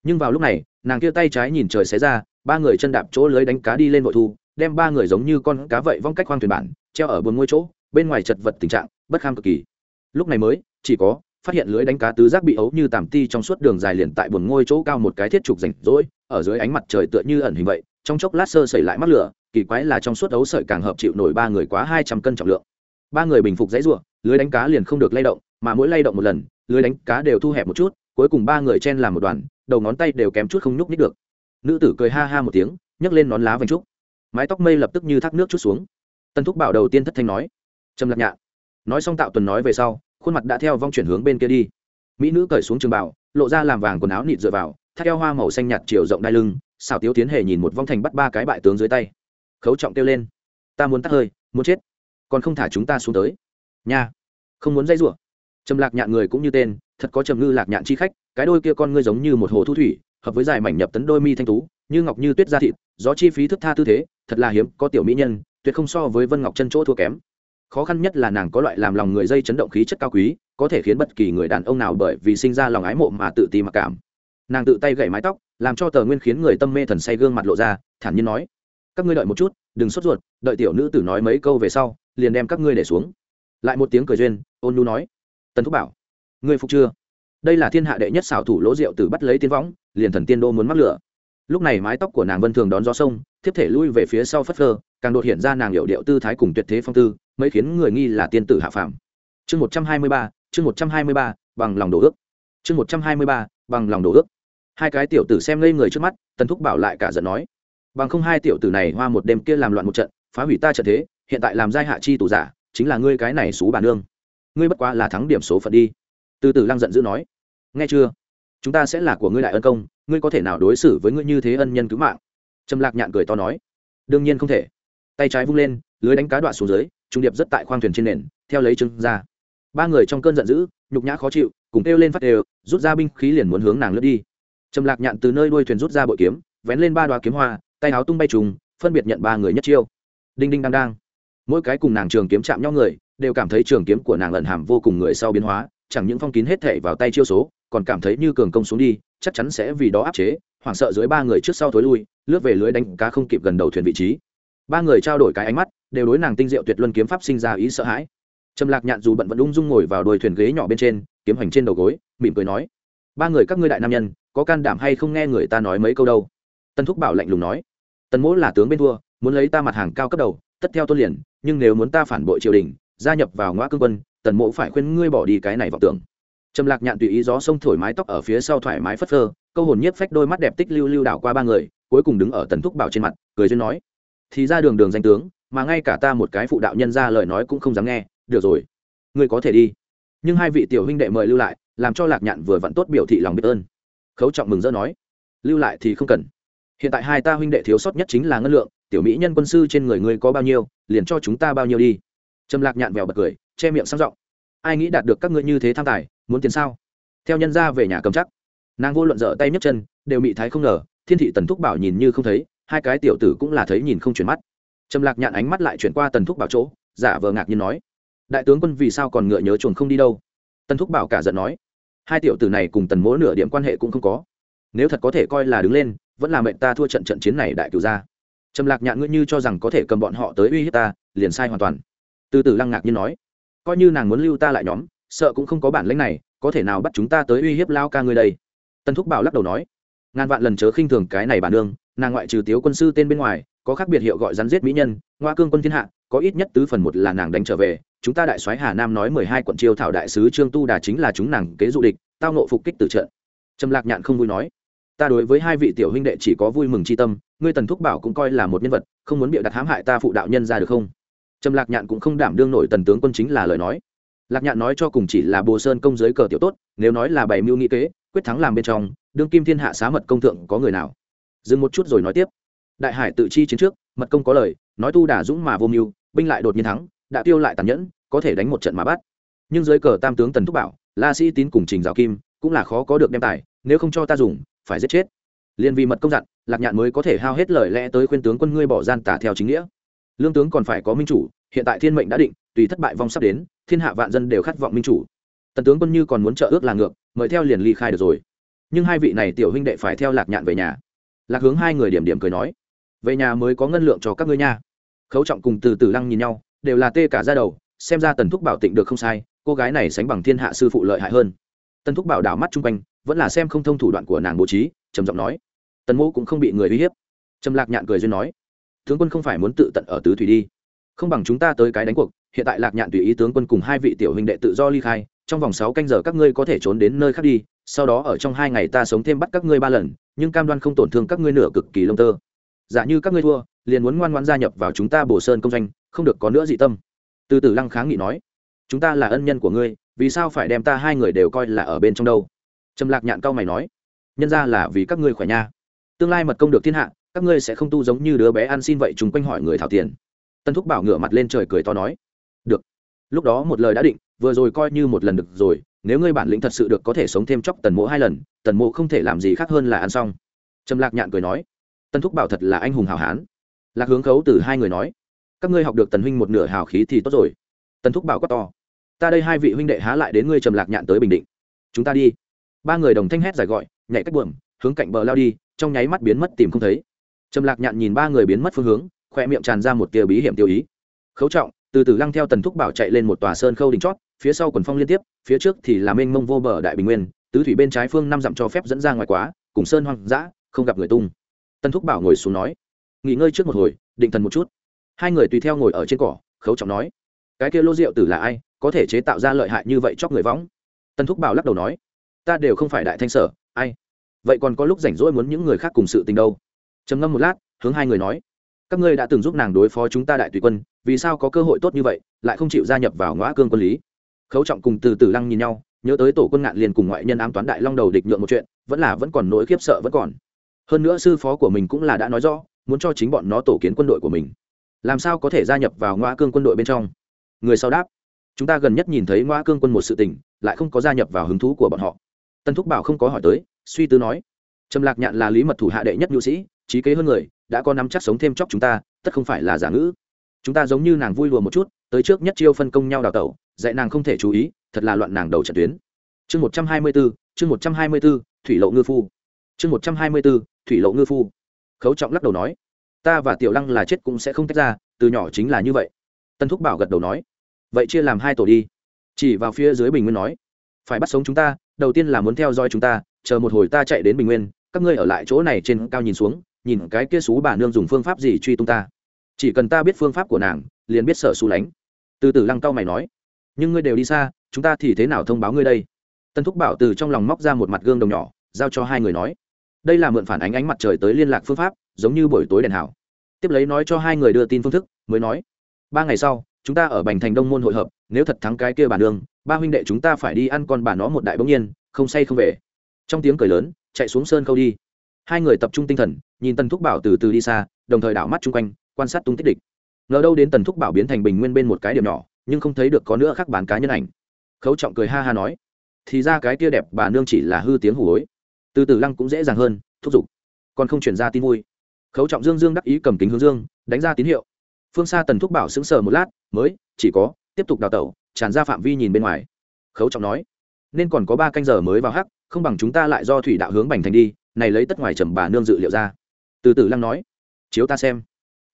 Nhưng vào lúc này, nàng kia tay trái nhìn trời xé ra, ba người chân đạp chỗ lưới đánh cá đi lên vội thu, đem ba người giống như con cá vậy vong cách khoang thuyền bản, treo ở buồn ngôi chỗ, bên ngoài chật vật tình trạng, bất kham cực kỳ. Lúc này mới, chỉ có, phát hiện lưới đánh cá tứ giác bị ấu như tàm ti trong suốt đường dài liền tại buồn ngôi chỗ cao một cái thiết trục rảnh rỗi, ở dưới ánh mặt trời tựa như ẩn hình vậy, trong chốc lát sơ xảy lại mắc lửa, kỳ quái là trong suốt ấu sợi càng hợp chịu nổi ba người quá hai trăm cân trọng lượng. Ba người bình phục dãy ruộng lưới đánh cá liền không được lay động mà mỗi lay động một lần, lưới đánh cá đều thu hẹp một chút, cuối cùng ba người chen làm một đoàn, đầu ngón tay đều kém chút không nhúc nhích được. Nữ tử cười ha ha một tiếng, nhấc lên nón lá vành trúc. Mái tóc mây lập tức như thác nước chút xuống. Tân thúc bảo đầu tiên thất thanh nói, trầm lạc nhạ nói xong tạo tuần nói về sau, khuôn mặt đã theo vong chuyển hướng bên kia đi. Mỹ nữ cởi xuống trường bảo lộ ra làm vàng quần áo nịt dựa vào, thắt eo hoa màu xanh nhạt chiều rộng đai lưng xào tiếu tiến hề nhìn một vong thành bắt ba cái bại tướng dưới tay. Khấu trọng kêu lên, ta muốn tắt hơi, muốn chết, còn không thả chúng ta xuống tới. Nha, không muốn dây rủa trầm lạc nhạn người cũng như tên, thật có trầm ngư lạc nhạn chi khách, cái đôi kia con ngươi giống như một hồ thu thủy, hợp với dài mảnh nhập tấn đôi mi thanh tú, như ngọc như tuyết da thịt, gió chi phí thức tha tư thế, thật là hiếm, có tiểu mỹ nhân, tuyệt không so với vân ngọc chân chỗ thua kém. Khó khăn nhất là nàng có loại làm lòng người dây chấn động khí chất cao quý, có thể khiến bất kỳ người đàn ông nào bởi vì sinh ra lòng ái mộ mà tự ti mặc cảm. Nàng tự tay gậy mái tóc, làm cho tờ nguyên khiến người tâm mê thần say gương mặt lộ ra, thản nhiên nói, các ngươi đợi một chút, đừng sốt ruột, đợi tiểu nữ tử nói mấy câu về sau, liền đem các ngươi để xuống. Lại một tiếng cười duyên, ôn nu nói tần thúc bảo, ngươi phục chưa? Đây là thiên hạ đệ nhất xảo thủ lỗ rượu từ bắt lấy tiên võng, liền thần tiên đô muốn mắc lửa. Lúc này mái tóc của nàng vân thường đón gió sông, thiếp thể lui về phía sau phất phơ, càng đột hiện ra nàng hiệu điệu tư thái cùng tuyệt thế phong tư, mấy khiến người nghi là tiên tử hạ phàm. Chương một trăm hai mươi ba, chương một trăm hai mươi ba, bằng lòng đổ ước. Chương một trăm hai mươi ba, bằng lòng đổ ước. Hai cái tiểu tử xem ngây người trước mắt, tần thúc bảo lại cả giận nói. Bằng không hai tiểu tử này hoa một đêm kia làm loạn một trận, phá hủy ta trận thế, hiện tại làm giai hạ chi tù giả, chính là ngươi cái này xú bản nương ngươi bất quá là thắng điểm số phận đi. Từ từ lăng giận dữ nói. Nghe chưa? Chúng ta sẽ là của ngươi đại ân công, ngươi có thể nào đối xử với ngươi như thế ân nhân cứu mạng? Trầm lạc nhạn cười to nói. Đương nhiên không thể. Tay trái vung lên, lưới đánh cá đoạn xuống dưới, trung điệp rất tại khoang thuyền trên nền, theo lấy trưng ra. Ba người trong cơn giận dữ, nhục nhã khó chịu, cùng kêu lên phát đều, rút ra binh khí liền muốn hướng nàng lướt đi. Trầm lạc nhạn từ nơi đuôi thuyền rút ra bội kiếm, vén lên ba đoá kiếm hoa, tay áo tung bay trùng, phân biệt nhận ba người nhất chiêu. Đinh đinh đang đang. Mỗi cái cùng nàng trường kiếm chạm nhau người đều cảm thấy trường kiếm của nàng lận hàm vô cùng người sau biến hóa, chẳng những phong kín hết thể vào tay chiêu số, còn cảm thấy như cường công xuống đi, chắc chắn sẽ vì đó áp chế, hoảng sợ dưới ba người trước sau thối lui, lướt về lưới đánh cá không kịp gần đầu thuyền vị trí. Ba người trao đổi cái ánh mắt, đều đối nàng tinh diệu tuyệt luân kiếm pháp sinh ra ý sợ hãi. Trầm lạc nhạn dù bận vẫn ung dung ngồi vào đuôi thuyền ghế nhỏ bên trên, kiếm hành trên đầu gối, mỉm cười nói, ba người các ngươi đại nam nhân, có can đảm hay không nghe người ta nói mấy câu đâu? Tân thúc bảo lạnh lùng nói, tần mỗ là tướng bên thua, muốn lấy ta mặt hàng cao cấp đầu, tất theo tôn liền, nhưng nếu muốn ta phản bội triều đình gia nhập vào ngõ cương quân, tần mộ phải khuyên ngươi bỏ đi cái này vào tưởng. Trầm lạc nhạn tùy ý gió sông thổi mái tóc ở phía sau thoải mái phất phơ, câu hồn nhiếp phách đôi mắt đẹp tích lưu lưu đảo qua ba người, cuối cùng đứng ở tần thúc bảo trên mặt, cười duyên nói. Thì ra đường đường danh tướng, mà ngay cả ta một cái phụ đạo nhân ra lời nói cũng không dám nghe, được rồi. Ngươi có thể đi. Nhưng hai vị tiểu huynh đệ mời lưu lại, làm cho lạc nhạn vừa vặn tốt biểu thị lòng biết ơn. Khấu trọng mừng rỡ nói. Lưu lại thì không cần. Hiện tại hai ta huynh đệ thiếu sót nhất chính là ngân lượng, tiểu mỹ nhân quân sư trên người ngươi có bao nhiêu, liền cho chúng ta bao nhiêu đi trầm lạc nhạn vèo bật cười, che miệng sang giọng. Ai nghĩ đạt được các ngươi như thế tham tài, muốn tiền sao? Theo nhân ra về nhà cầm chắc. Nàng vô luận dở tay nhấc chân, đều mị thái không ngờ, thiên thị tần thúc bảo nhìn như không thấy, hai cái tiểu tử cũng là thấy nhìn không chuyển mắt. Trầm lạc nhạn ánh mắt lại chuyển qua tần thúc bảo chỗ, giả vờ ngạc nhiên nói, đại tướng quân vì sao còn ngựa nhớ chuồng không đi đâu? Tần thúc bảo cả giận nói, hai tiểu tử này cùng tần mỗ nửa điểm quan hệ cũng không có. Nếu thật có thể coi là đứng lên, vẫn là mệnh ta thua trận trận chiến này đại cửu ra trầm lạc nhạn ngươi như cho rằng có thể cầm bọn họ tới uy hiếp ta, liền sai hoàn toàn từ từ lăng ngạc nhiên nói, coi như nàng muốn lưu ta lại nhóm, sợ cũng không có bản lãnh này, có thể nào bắt chúng ta tới uy hiếp lao ca ngươi đây? Tân thúc bảo lắc đầu nói, ngàn vạn lần chớ khinh thường cái này bản nương, nàng ngoại trừ tiếu quân sư tên bên ngoài, có khác biệt hiệu gọi rắn giết mỹ nhân, ngoa cương quân thiên hạ, có ít nhất tứ phần một là nàng đánh trở về, chúng ta đại soái hà nam nói mười hai quận chiêu thảo đại sứ trương tu đà chính là chúng nàng kế dụ địch, tao nộ phục kích từ trận. Trầm lạc nhạn không vui nói, ta đối với hai vị tiểu huynh đệ chỉ có vui mừng c tâm, ngươi tần thúc bảo cũng coi là một nhân vật, không muốn bịa đặt hãm hại ta phụ đạo nhân ra được không? Trầm lạc nhạn cũng không đảm đương nổi tần tướng quân chính là lời nói. Lạc nhạn nói cho cùng chỉ là bồ sơn công giới cờ tiểu tốt, nếu nói là bày mưu nghĩ kế, quyết thắng làm bên trong, đương kim thiên hạ xá mật công thượng có người nào? Dừng một chút rồi nói tiếp. Đại hải tự chi chiến trước, mật công có lời, nói tu đả dũng mà vô mưu, binh lại đột nhiên thắng, đã tiêu lại tàn nhẫn, có thể đánh một trận mà bắt. Nhưng dưới cờ tam tướng tần thúc bảo, la sĩ tín cùng trình giáo kim, cũng là khó có được đem tài, nếu không cho ta dùng, phải giết chết. Liền vì mật công dặn, lạc nhạn mới có thể hao hết lời lẽ tới khuyên tướng quân ngươi bỏ gian tả theo chính nghĩa lương tướng còn phải có minh chủ, hiện tại thiên mệnh đã định, tùy thất bại vong sắp đến, thiên hạ vạn dân đều khát vọng minh chủ. Tần tướng quân như còn muốn trợ ước là ngược, mời theo liền ly khai được rồi. Nhưng hai vị này tiểu huynh đệ phải theo lạc nhạn về nhà. Lạc hướng hai người điểm điểm cười nói, về nhà mới có ngân lượng cho các ngươi nha. Khấu trọng cùng từ từ lăng nhìn nhau, đều là tê cả ra đầu, xem ra tần thúc bảo tịnh được không sai, cô gái này sánh bằng thiên hạ sư phụ lợi hại hơn. Tần thúc bảo đảo mắt chung quanh, vẫn là xem không thông thủ đoạn của nàng bố trí, trầm giọng nói, tần mô cũng không bị người uy hiếp. Trầm lạc nhạn cười duyên nói tướng quân không phải muốn tự tận ở tứ thủy đi. Không bằng chúng ta tới cái đánh cuộc hiện tại lạc nhạn tùy ý tướng quân cùng hai vị tiểu huynh đệ tự do ly khai trong vòng sáu canh giờ các ngươi có thể trốn đến nơi khác đi sau đó ở trong hai ngày ta sống thêm bắt các ngươi ba lần nhưng cam đoan không tổn thương các ngươi nửa cực kỳ lông tơ. Giả như các ngươi thua liền muốn ngoan ngoan gia nhập vào chúng ta bổ sơn công danh, không được có nữa dị tâm. Từ từ lăng kháng nghị nói chúng ta là ân nhân của ngươi vì sao phải đem ta hai người đều coi là ở bên trong đâu? Trầm lạc nhạn cao mày nói nhân ra là vì các ngươi khỏe nha. Tương lai mật công được thiên hạ các ngươi sẽ không tu giống như đứa bé ăn xin vậy chúng quanh hỏi người thảo tiền. Tân thúc bảo ngửa mặt lên trời cười to nói, được. Lúc đó một lời đã định, vừa rồi coi như một lần được rồi, nếu ngươi bản lĩnh thật sự được có thể sống thêm chóc tần mộ hai lần, tần mộ không thể làm gì khác hơn là ăn xong. Trầm lạc nhạn cười nói, tân thúc bảo thật là anh hùng hào hán. Lạc hướng khấu từ hai người nói, các ngươi học được tần huynh một nửa hào khí thì tốt rồi. Tân thúc bảo quát to, ta đây hai vị huynh đệ há lại đến ngươi trầm lạc nhạn tới bình định. Chúng ta đi. Ba người đồng thanh hét giải gọi, nhảy cách buồm, hướng cạnh bờ lao đi, trong nháy mắt biến mất tìm không thấy trầm lạc nhạn nhìn ba người biến mất phương hướng khoe miệng tràn ra một tia bí hiểm tiêu ý. Khấu trọng, từ từ lăng theo tần thúc bảo chạy lên một tòa sơn khâu đỉnh chót, phía sau quần phong liên tiếp, phía trước thì là mênh mông vô bờ đại bình nguyên, tứ thủy bên trái phương năm dặm cho phép dẫn ra ngoài quá, cùng sơn hoang dã, không gặp người tung. Tần thúc bảo ngồi xuống nói, nghỉ ngơi trước một hồi, định thần một chút. Hai người tùy theo ngồi ở trên cỏ, khấu trọng nói, cái kia lô rượu tử là ai? Có thể chế tạo ra lợi hại như vậy cho người võng? Tần thúc bảo lắc đầu nói, ta đều không phải đại thanh sở, ai? Vậy còn có lúc rảnh rỗi muốn những người khác cùng sự tình đâu? Trầm ngâm một lát, hướng hai người nói, các ngươi đã từng giúp nàng đối phó chúng ta đại tùy quân, vì sao có cơ hội tốt như vậy, lại không chịu gia nhập vào ngõ cương quân lý? Khấu trọng cùng từ từ lăng nhìn nhau, nhớ tới tổ quân ngạn liền cùng ngoại nhân ám toán đại long đầu địch nhượng một chuyện, vẫn là vẫn còn nỗi khiếp sợ vẫn còn. Hơn nữa sư phó của mình cũng là đã nói rõ, muốn cho chính bọn nó tổ kiến quân đội của mình. Làm sao có thể gia nhập vào ngoa cương quân đội bên trong? Người sau đáp, chúng ta gần nhất nhìn thấy ngoa cương quân một sự tình, lại không có gia nhập vào hứng thú của bọn họ. Tân thúc bảo không có hỏi tới, suy tư nói, trầm lạc nhạn là lý mật thủ hạ đệ nhất nhu sĩ trí kế hơn người, đã có nắm chắc sống thêm chóc chúng ta, tất không phải là giả ngữ. Chúng ta giống như nàng vui lùa một chút, tới trước nhất chiêu phân công nhau đào tẩu, dạy nàng không thể chú ý, thật là loạn nàng đầu trận tuyến. Chương một trăm hai mươi bốn chương một trăm hai mươi bốn thủy lộ ngư phu. Chương một trăm hai mươi bốn thủy lộ ngư phu. Khấu trọng lắc đầu nói, ta và tiểu lăng là chết cũng sẽ không tách ra, từ nhỏ chính là như vậy. Tân thúc bảo gật đầu nói, vậy chia làm hai tổ đi. Chỉ vào phía dưới bình nguyên nói, phải bắt sống chúng ta, đầu tiên là muốn theo dõi chúng ta, chờ một hồi ta chạy đến bình nguyên, các ngươi ở lại chỗ này trên cao nhìn xuống nhìn cái kia xú bà nương dùng phương pháp gì truy tung ta? Chỉ cần ta biết phương pháp của nàng, liền biết sở xú lánh. Từ từ lăng cao mày nói. Nhưng ngươi đều đi xa, chúng ta thì thế nào thông báo ngươi đây? Tân thúc bảo từ trong lòng móc ra một mặt gương đồng nhỏ, giao cho hai người nói. Đây là mượn phản ánh ánh mặt trời tới liên lạc phương pháp, giống như buổi tối đèn hảo tiếp lấy nói cho hai người đưa tin phương thức, mới nói. Ba ngày sau, chúng ta ở bành thành đông môn hội hợp, nếu thật thắng cái kia bản đường ba huynh đệ chúng ta phải đi ăn con bà nó một đại bỗng nhiên, không say không về. Trong tiếng cười lớn, chạy xuống sơn khâu đi hai người tập trung tinh thần, nhìn tần thúc bảo từ từ đi xa, đồng thời đảo mắt chung quanh, quan sát tung tích địch. Ngờ đâu đến tần thúc bảo biến thành bình nguyên bên một cái điểm nhỏ, nhưng không thấy được có nữa khác bán cá nhân ảnh. Khấu trọng cười ha ha nói, thì ra cái kia đẹp bà nương chỉ là hư tiếng hủ hối. Từ từ lăng cũng dễ dàng hơn, thúc giục, còn không chuyển ra tin vui. Khấu trọng dương dương đắc ý cầm kính hướng dương, đánh ra tín hiệu. Phương xa tần thúc bảo sững sờ một lát, mới, chỉ có, tiếp tục đào tẩu, tràn ra phạm vi nhìn bên ngoài. Khấu trọng nói, nên còn có ba canh giờ mới vào hắc, không bằng chúng ta lại do thủy đạo hướng bành thành đi này lấy tất ngoài trầm bà nương dự liệu ra. Từ từ lăng nói, chiếu ta xem,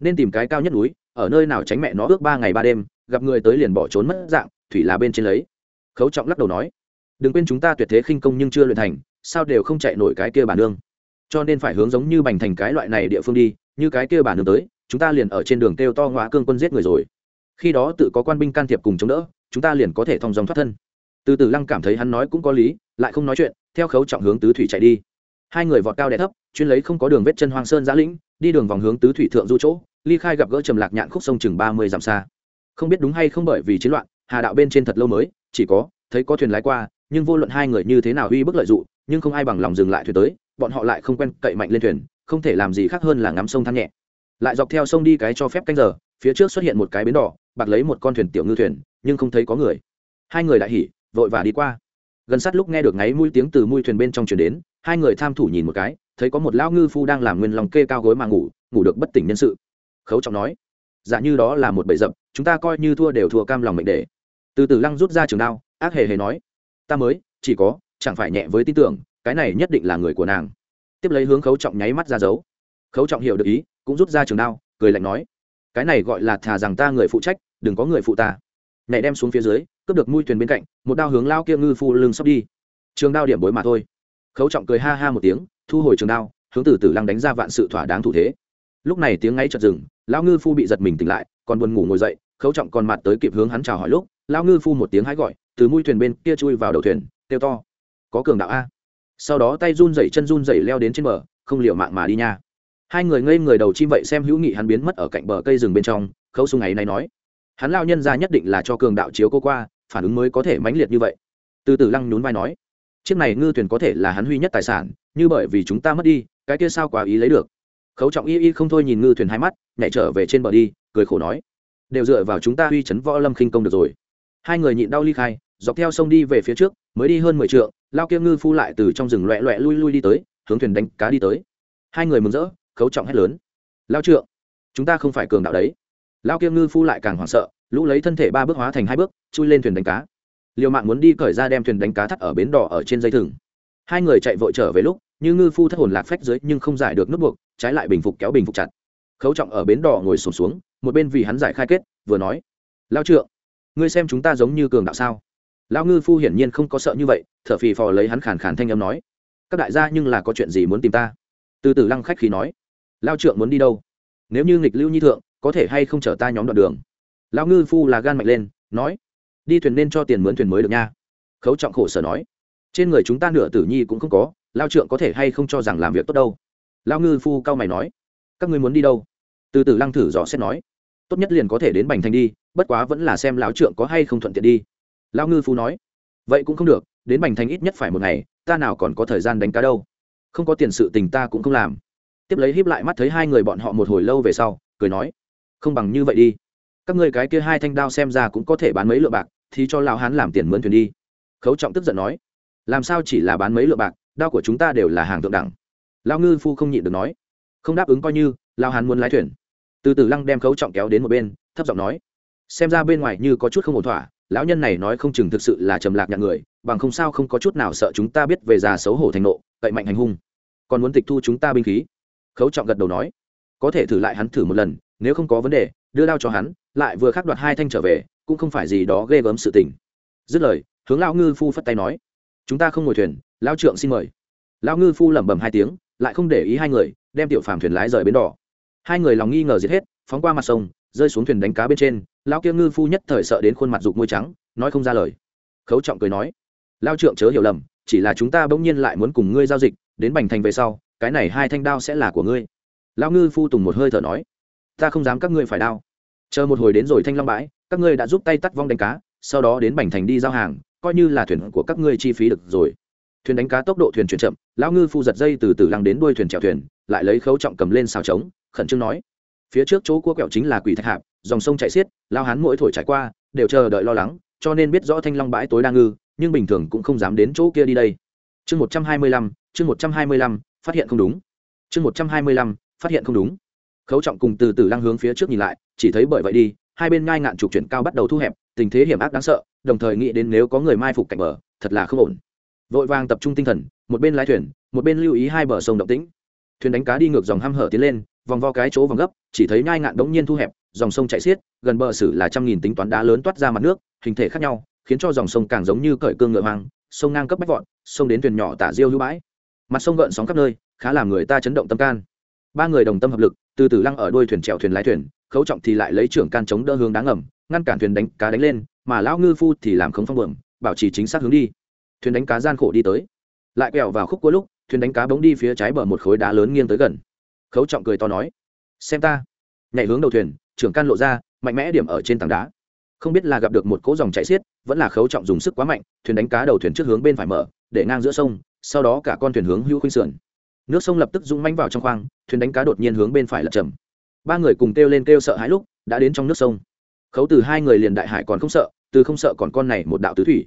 nên tìm cái cao nhất núi, ở nơi nào tránh mẹ nó ước ba ngày ba đêm, gặp người tới liền bỏ trốn mất dạng, thủy là bên trên lấy. Khấu trọng lắc đầu nói, đừng quên chúng ta tuyệt thế khinh công nhưng chưa luyện thành, sao đều không chạy nổi cái kia bà nương. Cho nên phải hướng giống như bành thành cái loại này địa phương đi, như cái kia bà nương tới, chúng ta liền ở trên đường kêu to ngõ cương quân giết người rồi. Khi đó tự có quan binh can thiệp cùng chống đỡ, chúng ta liền có thể thong dòng thoát thân. Từ từ lăng cảm thấy hắn nói cũng có lý, lại không nói chuyện, theo khấu trọng hướng tứ thủy chạy đi hai người vọt cao đè thấp, chuyên lấy không có đường vết chân hoang sơn giã lĩnh, đi đường vòng hướng tứ thủy thượng du chỗ, ly khai gặp gỡ trầm lạc nhạn khúc sông chừng ba mươi dặm xa. Không biết đúng hay không bởi vì chiến loạn, hà đạo bên trên thật lâu mới, chỉ có, thấy có thuyền lái qua, nhưng vô luận hai người như thế nào uy bức lợi dụng, nhưng không ai bằng lòng dừng lại thuyền tới, bọn họ lại không quen cậy mạnh lên thuyền, không thể làm gì khác hơn là ngắm sông than nhẹ. Lại dọc theo sông đi cái cho phép canh giờ, phía trước xuất hiện một cái bến đỏ bạc lấy một con thuyền tiểu ngư thuyền, nhưng không thấy có người. Hai người đại hỉ, vội và đi qua. Gần sát lúc nghe được ngáy mũi tiếng từ mũi thuyền bên trong chuyển đến hai người tham thủ nhìn một cái, thấy có một lão ngư phu đang làm nguyên lòng kê cao gối mà ngủ ngủ được bất tỉnh nhân sự. Khấu trọng nói dạ như đó là một bẫy dập, chúng ta coi như thua đều thua cam lòng mệnh để từ từ lăng rút ra trường đao, ác hề hề nói, ta mới, chỉ có, chẳng phải nhẹ với tin tưởng, cái này nhất định là người của nàng. Tiếp lấy hướng khấu trọng nháy mắt ra dấu. Khấu trọng hiểu được ý, cũng rút ra trường đao, cười lạnh nói, cái này gọi là thà rằng ta người phụ trách, đừng có người phụ ta. Nhảy đem xuống phía dưới, cướp được mui thuyền bên cạnh, một đao hướng lao kia ngư phu lưng sắp đi. Trường đao điểm bối mà thôi khấu trọng cười ha ha một tiếng, thu hồi trường đao, hướng từ từ lăng đánh ra vạn sự thỏa đáng thủ thế. Lúc này tiếng ngay chợt dừng, lão ngư phu bị giật mình tỉnh lại, còn buồn ngủ ngồi dậy, khấu trọng còn mặt tới kịp hướng hắn chào hỏi lúc, lão ngư phu một tiếng hái gọi, từ mũi thuyền bên kia chui vào đầu thuyền, kêu to. Có cường đạo a. Sau đó tay run dậy chân run dậy leo đến trên bờ, không liệu mạng mà đi nha. Hai người ngây người đầu chim vậy xem hữu nghị hắn biến mất ở cạnh bờ cây rừng bên trong, Khấu sung ấy này nói, hắn lao nhân ra nhất định là cho cường đạo chiếu cô qua, phản ứng mới có thể mãnh liệt như vậy. Từ từ lăng nhún vai nói chiếc này ngư thuyền có thể là hắn huy nhất tài sản, như bởi vì chúng ta mất đi, cái kia sao quá ý lấy được. Khấu trọng y y không thôi nhìn ngư thuyền hai mắt, nhảy trở về trên bờ đi, cười khổ nói, đều dựa vào chúng ta huy chấn võ lâm khinh công được rồi. Hai người nhịn đau ly khai, dọc theo sông đi về phía trước, mới đi hơn mười t lao kia ngư phu lại từ trong rừng loẹ loẹ lui lui đi tới, hướng thuyền đánh cá đi tới. Hai người mừng rỡ, khấu trọng hét lớn, lao trượng, chúng ta không phải cường đạo đấy. Lao kia ngư phu lại càng hoảng sợ, lũ lấy thân thể ba bước hóa thành hai bước, chui lên thuyền đánh cá liều mạng muốn đi cởi ra đem thuyền đánh cá thắt ở bến đỏ ở trên dây thừng. Hai người chạy vội trở về lúc như ngư phu thất hồn lạc phách dưới nhưng không giải được nút buộc trái lại bình phục kéo bình phục chặt. Khấu trọng ở bến đỏ ngồi sụp xuống, xuống một bên vì hắn giải khai kết vừa nói lao trượng ngươi xem chúng ta giống như cường đạo sao? Lao ngư phu hiển nhiên không có sợ như vậy thở phì phò lấy hắn khàn khàn thanh âm nói các đại gia nhưng là có chuyện gì muốn tìm ta? Từ từ lăng khách khí nói lao trượng muốn đi đâu? Nếu như nghịch lưu nhi thượng có thể hay không chở ta nhóm đoạn đường? Lao ngư phu là gan mạnh lên nói đi thuyền nên cho tiền mướn thuyền mới được nha. Khấu trọng khổ sở nói. Trên người chúng ta nửa tử nhi cũng không có, lao trượng có thể hay không cho rằng làm việc tốt đâu? Lao ngư phu cao mày nói. Các ngươi muốn đi đâu? Từ từ lăng thử dò xét nói. Tốt nhất liền có thể đến bành thành đi, bất quá vẫn là xem lão trượng có hay không thuận tiện đi. Lao ngư phu nói. Vậy cũng không được, đến bành thành ít nhất phải một ngày, ta nào còn có thời gian đánh cá đâu. Không có tiền sự tình ta cũng không làm. Tiếp lấy híp lại mắt thấy hai người bọn họ một hồi lâu về sau, cười nói. Không bằng như vậy đi. Các ngươi cái kia hai thanh đao xem ra cũng có thể bán mấy lượng bạc thì cho lão hán làm tiền mướn thuyền đi. Khấu trọng tức giận nói, làm sao chỉ là bán mấy lượng bạc, đao của chúng ta đều là hàng thượng đẳng. Lão ngư phu không nhịn được nói, không đáp ứng coi như, lão hán muốn lái thuyền. Từ từ lăng đem khấu trọng kéo đến một bên, thấp giọng nói, xem ra bên ngoài như có chút không ổn thỏa, lão nhân này nói không chừng thực sự là trầm lạc nhạc người, bằng không sao không có chút nào sợ chúng ta biết về già xấu hổ thành nộ, cậy mạnh hành hung. Còn muốn tịch thu chúng ta binh khí? Khấu trọng gật đầu nói, có thể thử lại hắn thử một lần, nếu không có vấn đề, đưa đao cho hắn, lại vừa khắc đoạt hai thanh trở về cũng không phải gì đó ghê gớm sự tình. Dứt lời, hướng lão ngư phu phất tay nói, chúng ta không ngồi thuyền lao trượng xin mời. Lão ngư phu lẩm bẩm hai tiếng, lại không để ý hai người, đem tiểu phàm thuyền lái rời bến đỏ. Hai người lòng nghi ngờ giết hết, phóng qua mặt sông, rơi xuống thuyền đánh cá bên trên, lão kia ngư phu nhất thời sợ đến khuôn mặt rục môi trắng, nói không ra lời. Khấu trọng cười nói lao trượng chớ hiểu lầm, chỉ là chúng ta bỗng nhiên lại muốn cùng ngươi giao dịch, đến bành thành về sau, cái này hai thanh đao sẽ là của ngươi. Lao ngư phu tùng một hơi thở nói, ta không dám các ngươi phải đao. Chờ một hồi đến rồi thanh long bãi các ngươi đã giúp tay tắt vong đánh cá, sau đó đến bành thành đi giao hàng, coi như là thuyền của các ngươi chi phí được rồi. Thuyền đánh cá tốc độ thuyền chuyển chậm, lão ngư phu giật dây từ từ lăng đến đuôi thuyền chèo thuyền, lại lấy khấu trọng cầm lên xào trống, khẩn trương nói. Phía trước chỗ cua kẹo chính là quỷ thạch hạp, dòng sông chạy xiết lao hán mỗi thổi trải qua, đều chờ đợi lo lắng, cho nên biết rõ thanh long bãi tối đa ngư, nhưng bình thường cũng không dám đến chỗ kia đi đây. Chương một trăm hai mươi lăm, chương một trăm hai mươi lăm, phát hiện không đúng. Chương một trăm hai mươi lăm, phát hiện không đúng. Khấu trọng cùng từ từ lăng hướng phía trước nhìn lại, chỉ thấy bởi vậy đi hai bên ngai ngạn trục chuyển cao bắt đầu thu hẹp, tình thế hiểm ác đáng sợ, đồng thời nghĩ đến nếu có người mai phục cạnh bờ, thật là không ổn. Vội vàng tập trung tinh thần, một bên lái thuyền, một bên lưu ý hai bờ sông động tĩnh. Thuyền đánh cá đi ngược dòng hăm hở tiến lên, vòng vo cái chỗ vòng gấp, chỉ thấy nhai ngạn đống nhiên thu hẹp, dòng sông chạy xiết, gần bờ xử là trăm nghìn tính toán đá lớn toát ra mặt nước, hình thể khác nhau, khiến cho dòng sông càng giống như cởi cương ngựa hoang, sông ngang cấp bách vọt, sông đến thuyền nhỏ tả diêu hữu bãi. Mặt sông gợn sóng khắp nơi, khá làm người ta chấn động tâm can. Ba người đồng tâm hợp lực, từ từ lăng ở đuôi thuyền trèo thuyền lái thuyền khấu trọng thì lại lấy trưởng can chống đỡ hướng đáng ngầm, ngăn cản thuyền đánh cá đánh lên, mà lão ngư phu thì làm không phong bượm bảo trì chính xác hướng đi. Thuyền đánh cá gian khổ đi tới. Lại quẹo vào khúc cuối lúc, thuyền đánh cá bỗng đi phía trái bờ một khối đá lớn nghiêng tới gần. Khấu trọng cười to nói, xem ta. Nhảy hướng đầu thuyền, trưởng can lộ ra, mạnh mẽ điểm ở trên tảng đá. Không biết là gặp được một cỗ dòng chạy xiết, vẫn là khấu trọng dùng sức quá mạnh, thuyền đánh cá đầu thuyền trước hướng bên phải mở, để ngang giữa sông, sau đó cả con thuyền hướng hữu khuynh sườn. Nước sông lập tức rung manh vào trong khoang, thuyền đánh cá đột nhiên hướng bên phải lật trầm ba người cùng kêu lên kêu sợ hãi lúc, đã đến trong nước sông. Khấu từ hai người liền đại hải còn không sợ, từ không sợ còn con này một đạo tứ thủy.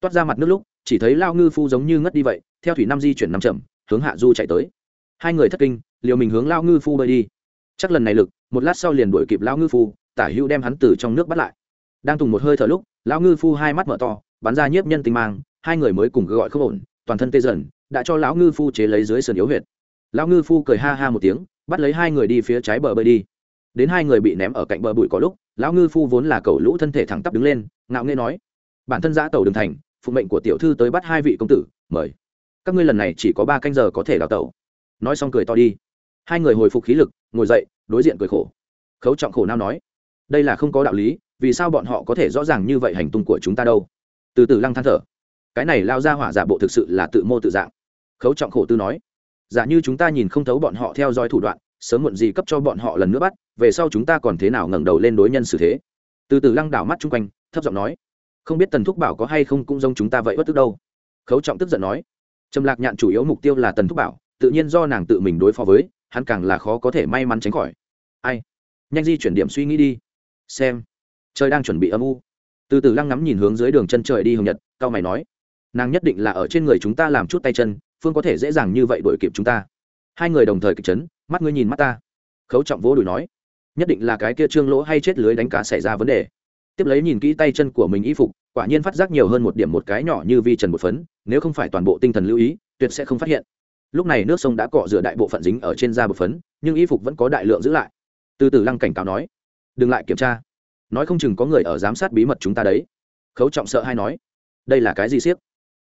Toát ra mặt nước lúc, chỉ thấy lao ngư phu giống như ngất đi vậy, theo thủy năm di chuyển năm chậm, hướng hạ du chạy tới. Hai người thất kinh, liều mình hướng lao ngư phu bơi đi. Chắc lần này lực, một lát sau liền đuổi kịp lao ngư phu, tả hữu đem hắn từ trong nước bắt lại. Đang tùng một hơi thở lúc lão ngư phu hai mắt mở to, bắn ra nhiếp nhân tình mang, hai người mới cùng gọi không ổn, toàn thân tê dần, đã cho lão ngư phu chế lấy dưới sườn yếu huyệt. Lão ngư phu cười ha ha một tiếng bắt lấy hai người đi phía trái bờ bơi đi. Đến hai người bị ném ở cạnh bờ bụi có lúc, lão ngư phu vốn là cầu lũ thân thể thẳng tắp đứng lên, ngạo nghê nói, bản thân giã tàu đường thành, phụ mệnh của tiểu thư tới bắt hai vị công tử, mời. Các ngươi lần này chỉ có ba canh giờ có thể đào tàu. Nói xong cười to đi. Hai người hồi phục khí lực, ngồi dậy, đối diện cười khổ. Khấu trọng khổ nao nói, đây là không có đạo lý, vì sao bọn họ có thể rõ ràng như vậy hành tung của chúng ta đâu? Từ từ lăng than thở. Cái này lao ra hỏa giả bộ thực sự là tự mô tự dạng. Khấu trọng khổ tư nói giả như chúng ta nhìn không thấu bọn họ theo dõi thủ đoạn, sớm muộn gì cấp cho bọn họ lần nữa bắt, về sau chúng ta còn thế nào ngẩng đầu lên đối nhân xử thế? Từ từ lăng đảo mắt chung quanh, thấp giọng nói, không biết tần thúc bảo có hay không cũng giống chúng ta vậy bất tức đâu. Khấu trọng tức giận nói, trầm lạc nhạn chủ yếu mục tiêu là tần thúc bảo, tự nhiên do nàng tự mình đối phó với, hắn càng là khó có thể may mắn tránh khỏi. Ai? Nhanh di chuyển điểm suy nghĩ đi, xem. Trời đang chuẩn bị âm u. Từ từ lăng ngắm nhìn hướng dưới đường chân trời đi hồng nhật, cao mày nói nàng nhất định là ở trên người chúng ta làm chút tay chân, phương có thể dễ dàng như vậy đuổi kịp chúng ta. Hai người đồng thời kịch chấn, mắt ngươi nhìn mắt ta. Khấu trọng vỗ đùi nói, nhất định là cái kia trương lỗ hay chết lưới đánh cá xảy ra vấn đề. Tiếp lấy nhìn kỹ tay chân của mình y phục, quả nhiên phát giác nhiều hơn một điểm một cái nhỏ như vi trần một phấn, nếu không phải toàn bộ tinh thần lưu ý, tuyệt sẽ không phát hiện. Lúc này nước sông đã cọ rửa đại bộ phận dính ở trên da bột phấn, nhưng y phục vẫn có đại lượng giữ lại. Từ từ lăng cảnh cáo nói, đừng lại kiểm tra. Nói không chừng có người ở giám sát bí mật chúng ta đấy. Khấu trọng sợ hay nói, đây là cái gì siếc?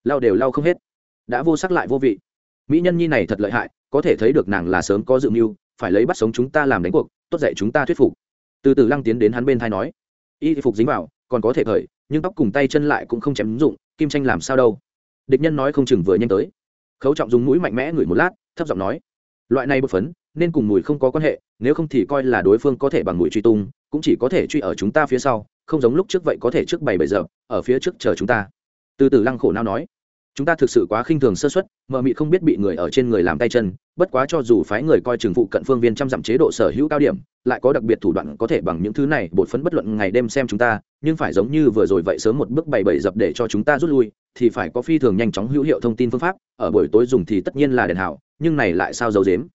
Lau đều lau không hết, đã vô sắc lại vô vị. Mỹ nhân nhi này thật lợi hại, có thể thấy được nàng là sớm có dự mưu, phải lấy bắt sống chúng ta làm đánh cuộc, tốt dạy chúng ta thuyết phục. Từ từ lăng tiến đến hắn bên thai nói, y phục dính vào, còn có thể khởi, nhưng tóc cùng tay chân lại cũng không chém dụng, kim tranh làm sao đâu? Địch nhân nói không chừng vừa nhanh tới. Khấu trọng dùng mũi mạnh mẽ ngửi một lát, thấp giọng nói, loại này bột phấn, nên cùng mùi không có quan hệ, nếu không thì coi là đối phương có thể bằng mùi truy tung, cũng chỉ có thể truy ở chúng ta phía sau, không giống lúc trước vậy có thể trước bảy bảy giờ, ở phía trước chờ chúng ta từ từ lăng khổ nao nói, chúng ta thực sự quá khinh thường sơ xuất mợ mị không biết bị người ở trên người làm tay chân, bất quá cho dù phái người coi trường phụ cận phương viên trăm dặm chế độ sở hữu cao điểm, lại có đặc biệt thủ đoạn có thể bằng những thứ này bột phấn bất luận ngày đêm xem chúng ta, nhưng phải giống như vừa rồi vậy sớm một bước bảy bảy dập để cho chúng ta rút lui, thì phải có phi thường nhanh chóng hữu hiệu thông tin phương pháp, ở buổi tối dùng thì tất nhiên là đèn hảo, nhưng này lại sao giấu dếm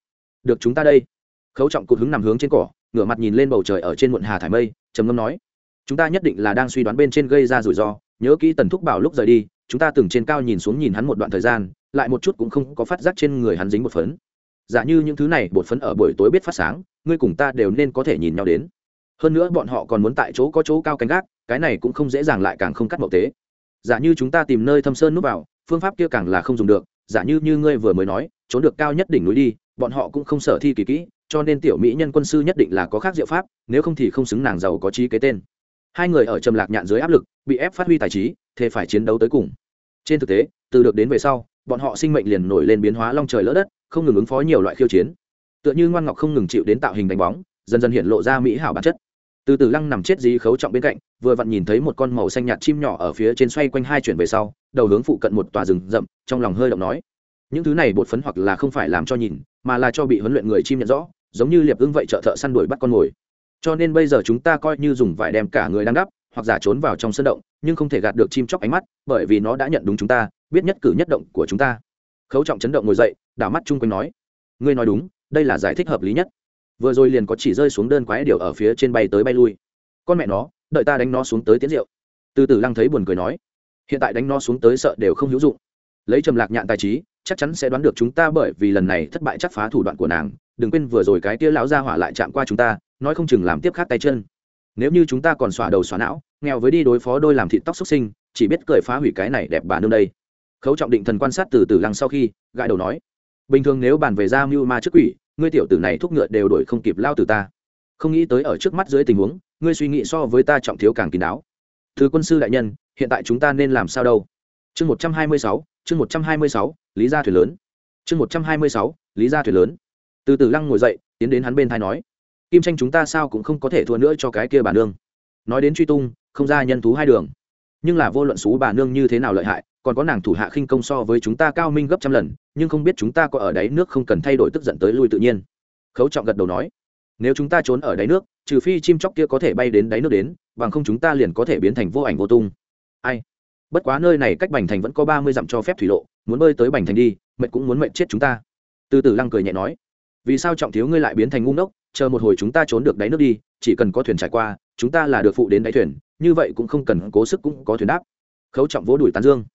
được chúng ta đây. Khấu trọng cụt hứng nằm hướng trên cỏ, ngửa mặt nhìn lên bầu trời ở trên muộn hà thải mây, trầm ngâm nói, chúng ta nhất định là đang suy đoán bên trên gây ra rủi ro nhớ kỹ tần thúc bảo lúc rời đi, chúng ta từng trên cao nhìn xuống nhìn hắn một đoạn thời gian, lại một chút cũng không có phát giác trên người hắn dính một phấn. Giả như những thứ này bột phấn ở buổi tối biết phát sáng, ngươi cùng ta đều nên có thể nhìn nhau đến. Hơn nữa bọn họ còn muốn tại chỗ có chỗ cao canh gác, cái này cũng không dễ dàng lại càng không cắt mậu tế. Giả như chúng ta tìm nơi thâm sơn núp vào, phương pháp kia càng là không dùng được, giả như như ngươi vừa mới nói, trốn được cao nhất đỉnh núi đi, bọn họ cũng không sở thi kỳ kỹ, cho nên tiểu mỹ nhân quân sư nhất định là có khác diệu pháp, nếu không thì không xứng nàng giàu có trí kế tên hai người ở trầm lạc nhạn dưới áp lực, bị ép phát huy tài trí, thế phải chiến đấu tới cùng. Trên thực tế, từ được đến về sau, bọn họ sinh mệnh liền nổi lên biến hóa long trời lỡ đất, không ngừng ứng phó nhiều loại khiêu chiến. Tựa như ngoan ngọc không ngừng chịu đến tạo hình đánh bóng, dần dần hiện lộ ra mỹ hảo bản chất. Từ từ lăng nằm chết dí khấu trọng bên cạnh, vừa vặn nhìn thấy một con màu xanh nhạt chim nhỏ ở phía trên xoay quanh hai chuyển về sau, đầu hướng phụ cận một tòa rừng rậm, trong lòng hơi động nói, những thứ này bột phấn hoặc là không phải làm cho nhìn, mà là cho bị huấn luyện người chim nhận rõ, giống như liệp ưng vậy trợ thợ săn đuổi bắt con mồi cho nên bây giờ chúng ta coi như dùng vải đem cả người đang đắp hoặc giả trốn vào trong sân động, nhưng không thể gạt được chim chóc ánh mắt, bởi vì nó đã nhận đúng chúng ta, biết nhất cử nhất động của chúng ta. Khấu trọng chấn động ngồi dậy, đảo mắt chung quanh nói, ngươi nói đúng, đây là giải thích hợp lý nhất. Vừa rồi liền có chỉ rơi xuống đơn quái điều ở phía trên bay tới bay lui. Con mẹ nó, đợi ta đánh nó xuống tới tiến rượu. Từ từ lăng thấy buồn cười nói, hiện tại đánh nó xuống tới sợ đều không hữu dụng. Lấy trầm lạc nhạn tài trí, chắc chắn sẽ đoán được chúng ta bởi vì lần này thất bại chắc phá thủ đoạn của nàng. Đừng quên vừa rồi cái tia lão ra hỏa lại chạm qua chúng ta nói không chừng làm tiếp khác tay chân. Nếu như chúng ta còn xỏa đầu xóa não, nghèo với đi đối phó đôi làm thịt tóc xuất sinh, chỉ biết cười phá hủy cái này đẹp bà nương đây. Khấu trọng định thần quan sát từ từ lăng sau khi, gãi đầu nói, bình thường nếu bàn về ra mưu ma trước quỷ, ngươi tiểu tử này thúc ngựa đều đổi không kịp lao từ ta. Không nghĩ tới ở trước mắt dưới tình huống, ngươi suy nghĩ so với ta trọng thiếu càng kín đáo. Thứ quân sư đại nhân, hiện tại chúng ta nên làm sao đâu? Chương một trăm hai mươi sáu, chương một trăm hai mươi sáu, lý gia thuyền lớn. Chương một trăm hai mươi sáu, lý gia thuyền lớn. Từ từ lăng ngồi dậy, tiến đến hắn bên thai nói kim tranh chúng ta sao cũng không có thể thua nữa cho cái kia bà nương. Nói đến truy tung, không ra nhân thú hai đường. Nhưng là vô luận xú bà nương như thế nào lợi hại, còn có nàng thủ hạ khinh công so với chúng ta cao minh gấp trăm lần, nhưng không biết chúng ta có ở đáy nước không cần thay đổi tức giận tới lui tự nhiên. Khấu trọng gật đầu nói, nếu chúng ta trốn ở đáy nước, trừ phi chim chóc kia có thể bay đến đáy nước đến, bằng không chúng ta liền có thể biến thành vô ảnh vô tung. Ai? Bất quá nơi này cách bành thành vẫn có ba mươi dặm cho phép thủy lộ, muốn bơi tới bành thành đi mệnh cũng muốn mệnh chết chúng ta. Từ từ lăng cười nhẹ nói vì sao trọng thiếu ngươi lại biến thành ngu ngốc, chờ một hồi chúng ta trốn được đáy nước đi, chỉ cần có thuyền trải qua, chúng ta là được phụ đến đáy thuyền, như vậy cũng không cần cố sức cũng có thuyền đáp. Khấu trọng vỗ đuổi tán dương.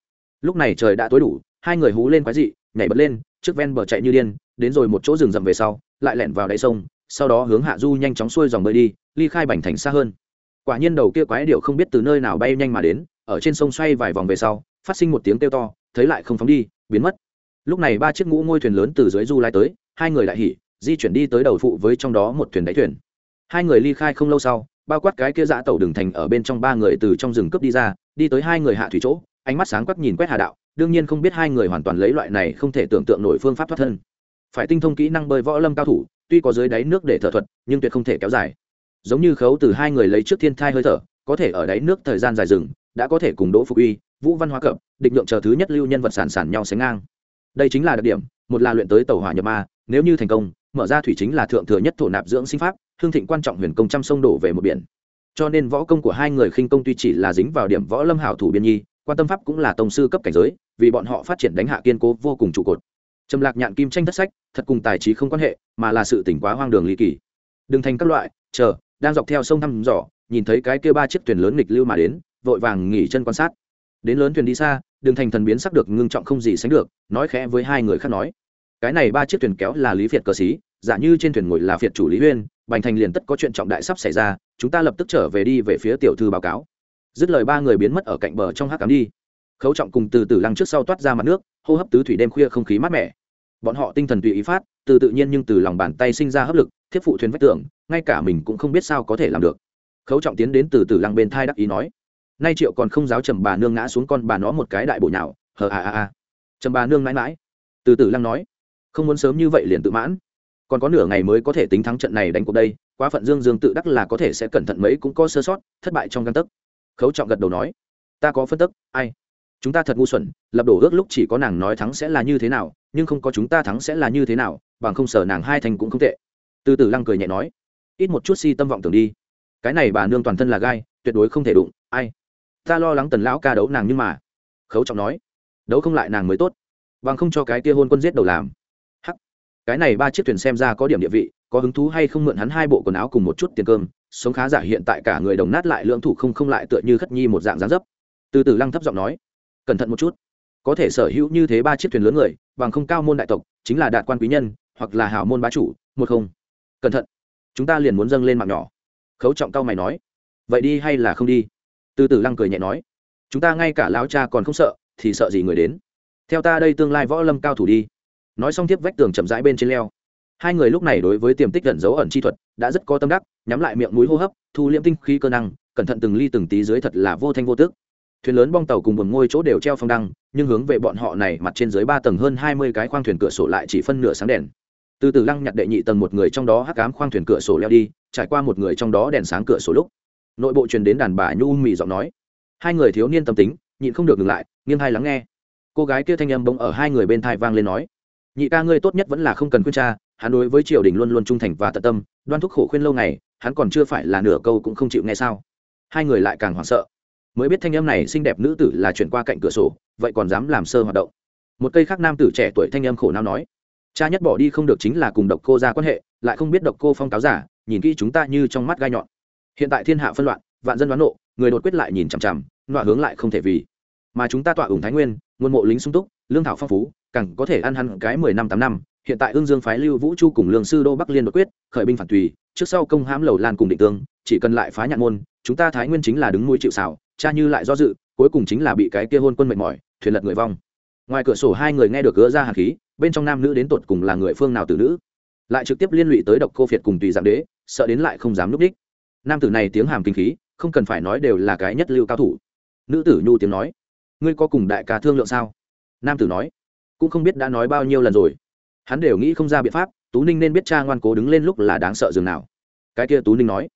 Lúc này trời đã tối đủ, hai người hú lên quái dị, nhảy bật lên, trước ven bờ chạy như điên, đến rồi một chỗ rừng rậm về sau, lại lẻn vào đáy sông, sau đó hướng hạ du nhanh chóng xuôi dòng bơi đi, ly khai bành thành xa hơn. Quả nhiên đầu kia quái điệu không biết từ nơi nào bay nhanh mà đến, ở trên sông xoay vài vòng về sau, phát sinh một tiếng kêu to, thấy lại không phóng đi, biến mất. Lúc này ba chiếc ngũ ngôi thuyền lớn từ dưới du lai tới hai người lại hỉ, di chuyển đi tới đầu phụ với trong đó một thuyền đáy thuyền. Hai người ly khai không lâu sau, bao quát cái kia dã tàu đường thành ở bên trong ba người từ trong rừng cướp đi ra, đi tới hai người hạ thủy chỗ, ánh mắt sáng quắc nhìn quét hà đạo, đương nhiên không biết hai người hoàn toàn lấy loại này không thể tưởng tượng nổi phương pháp thoát thân. Phải tinh thông kỹ năng bơi võ lâm cao thủ, tuy có dưới đáy nước để thở thuật, nhưng tuyệt không thể kéo dài. Giống như khấu từ hai người lấy trước thiên thai hơi thở, có thể ở đáy nước thời gian dài rừng đã có thể cùng đỗ phục uy, vũ văn hóa cập định lượng chờ thứ nhất lưu nhân vật sản sản nhau sánh ngang. Đây chính là đặc điểm, một là luyện tới tàu hỏa nhập ma nếu như thành công, mở ra thủy chính là thượng thừa nhất thổ nạp dưỡng sinh pháp, hương thịnh quan trọng huyền công trăm sông đổ về một biển. Cho nên võ công của hai người khinh công tuy chỉ là dính vào điểm võ lâm hảo thủ biên nhi, quan tâm pháp cũng là tổng sư cấp cảnh giới, vì bọn họ phát triển đánh hạ kiên cố vô cùng trụ cột. Trầm lạc nhạn kim tranh thất sách, thật cùng tài trí không quan hệ, mà là sự tỉnh quá hoang đường ly kỳ. Đừng thành các loại, chờ, đang dọc theo sông thăm dò, nhìn thấy cái kia ba chiếc thuyền lớn nghịch lưu mà đến, vội vàng nghỉ chân quan sát. Đến lớn thuyền đi xa, đường thành thần biến sắc được, ngưng trọng không gì sánh được, nói khẽ với hai người khác nói cái này ba chiếc thuyền kéo là lý việt cờ xí giả như trên thuyền ngồi là việt chủ lý huyên bành thành liền tất có chuyện trọng đại sắp xảy ra chúng ta lập tức trở về đi về phía tiểu thư báo cáo. Dứt lời ba người biến mất ở cạnh bờ trong hát cám đi. Khấu trọng cùng từ từ lăng trước sau toát ra mặt nước hô hấp tứ thủy đêm khuya không khí mát mẻ. Bọn họ tinh thần tùy ý phát từ tự nhiên nhưng từ lòng bàn tay sinh ra hấp lực thiếp phụ thuyền vách tưởng, ngay cả mình cũng không biết sao có thể làm được. Khấu trọng tiến đến từ từ lăng bên thai đắc ý nói nay triệu còn không giáo trầm bà nương ngã xuống con bà nó một cái đại bộ nhào hờ à à à trầm bà nương mãi mãi. Từ từ lăng nói không muốn sớm như vậy liền tự mãn. Còn có nửa ngày mới có thể tính thắng trận này đánh cuộc đây, quá phận dương dương tự đắc là có thể sẽ cẩn thận mấy cũng có sơ sót, thất bại trong căn tấc. Khấu trọng gật đầu nói, ta có phân tức, ai? Chúng ta thật ngu xuẩn, lập đổ ước lúc chỉ có nàng nói thắng sẽ là như thế nào, nhưng không có chúng ta thắng sẽ là như thế nào, bằng không sở nàng hai thành cũng không tệ. Từ từ lăng cười nhẹ nói, ít một chút si tâm vọng tưởng đi. Cái này bà nương toàn thân là gai, tuyệt đối không thể đụng, ai? Ta lo lắng tần lão ca đấu nàng nhưng mà. Khấu trọng nói, đấu không lại nàng mới tốt, bằng không cho cái kia hôn quân giết đầu làm cái này ba chiếc thuyền xem ra có điểm địa vị, có hứng thú hay không mượn hắn hai bộ quần áo cùng một chút tiền cơm, sống khá giả hiện tại cả người đồng nát lại lưỡng thủ không không lại tựa như khất nhi một dạng dáng dấp. Từ từ lăng thấp giọng nói, cẩn thận một chút. Có thể sở hữu như thế ba chiếc thuyền lớn người, bằng không cao môn đại tộc, chính là đạt quan quý nhân, hoặc là hào môn bá chủ, một không. Cẩn thận. Chúng ta liền muốn dâng lên mạng nhỏ. Khấu trọng cao mày nói, vậy đi hay là không đi? Từ từ lăng cười nhẹ nói, chúng ta ngay cả lão cha còn không sợ, thì sợ gì người đến? Theo ta đây tương lai võ lâm cao thủ đi nói xong tiếp vách tường chậm rãi bên trên leo. Hai người lúc này đối với tiềm tích gần dấu ẩn chi thuật đã rất có tâm đắc, nhắm lại miệng mũi hô hấp, thu liễm tinh khí cơ năng, cẩn thận từng ly từng tí dưới thật là vô thanh vô tức. Thuyền lớn bong tàu cùng buồng ngôi chỗ đều treo phong đăng, nhưng hướng về bọn họ này mặt trên dưới ba tầng hơn hai mươi cái khoang thuyền cửa sổ lại chỉ phân nửa sáng đèn. Từ từ lăng nhặt đệ nhị tầng một người trong đó hắc cám khoang thuyền cửa sổ leo đi, trải qua một người trong đó đèn sáng cửa sổ lúc, nội bộ truyền đến đàn bà nhu mì giọng nói. Hai người thiếu niên tâm tính, nhịn không được ngừng lại, nghiêng hai lắng nghe. Cô gái kia thanh âm bỗng ở hai người bên thai vang lên nói nhị ca ngươi tốt nhất vẫn là không cần khuyên cha, hắn đối với triều đình luôn luôn trung thành và tận tâm, đoan thúc khổ khuyên lâu ngày, hắn còn chưa phải là nửa câu cũng không chịu nghe sao. Hai người lại càng hoảng sợ. Mới biết thanh âm này xinh đẹp nữ tử là chuyển qua cạnh cửa sổ, vậy còn dám làm sơ hoạt động. Một cây khác nam tử trẻ tuổi thanh âm khổ não nói, cha nhất bỏ đi không được chính là cùng độc cô ra quan hệ, lại không biết độc cô phong cáo giả, nhìn kỹ chúng ta như trong mắt gai nhọn. Hiện tại thiên hạ phân loạn, vạn dân đoán nộ, người đột quyết lại nhìn chằm chằm, nọa hướng lại không thể vì. Mà chúng ta tọa ủng thái nguyên, nguồn mộ lính sung túc, lương thảo phong phú càng có thể ăn hẳn cái mười năm, tám năm. Hiện tại ương dương phái lưu vũ chu cùng lương sư đô bắc liên đột quyết, khởi binh phản tùy, trước sau công hãm lầu lan cùng định tương, chỉ cần lại phá nhạn môn, chúng ta thái nguyên chính là đứng mũi chịu xảo cha như lại do dự, cuối cùng chính là bị cái kia hôn quân mệt mỏi, thuyền lật người vong. Ngoài cửa sổ hai người nghe được gỡ ra hạt khí, bên trong nam nữ đến tột cùng là người phương nào từ nữ? Lại trực tiếp liên lụy tới độc cô phiệt cùng tùy dạng đế, sợ đến lại không dám núp đích. Nam tử này tiếng hàm kinh khí, không cần phải nói đều là cái nhất lưu cao thủ. Nữ tử nhu tiếng nói, ngươi có cùng đại ca thương lượng sao? Nam tử nói cũng không biết đã nói bao nhiêu lần rồi. Hắn đều nghĩ không ra biện pháp tú ninh nên biết cha ngoan cố đứng lên lúc là đáng sợ dường nào. Cái kia tú ninh nói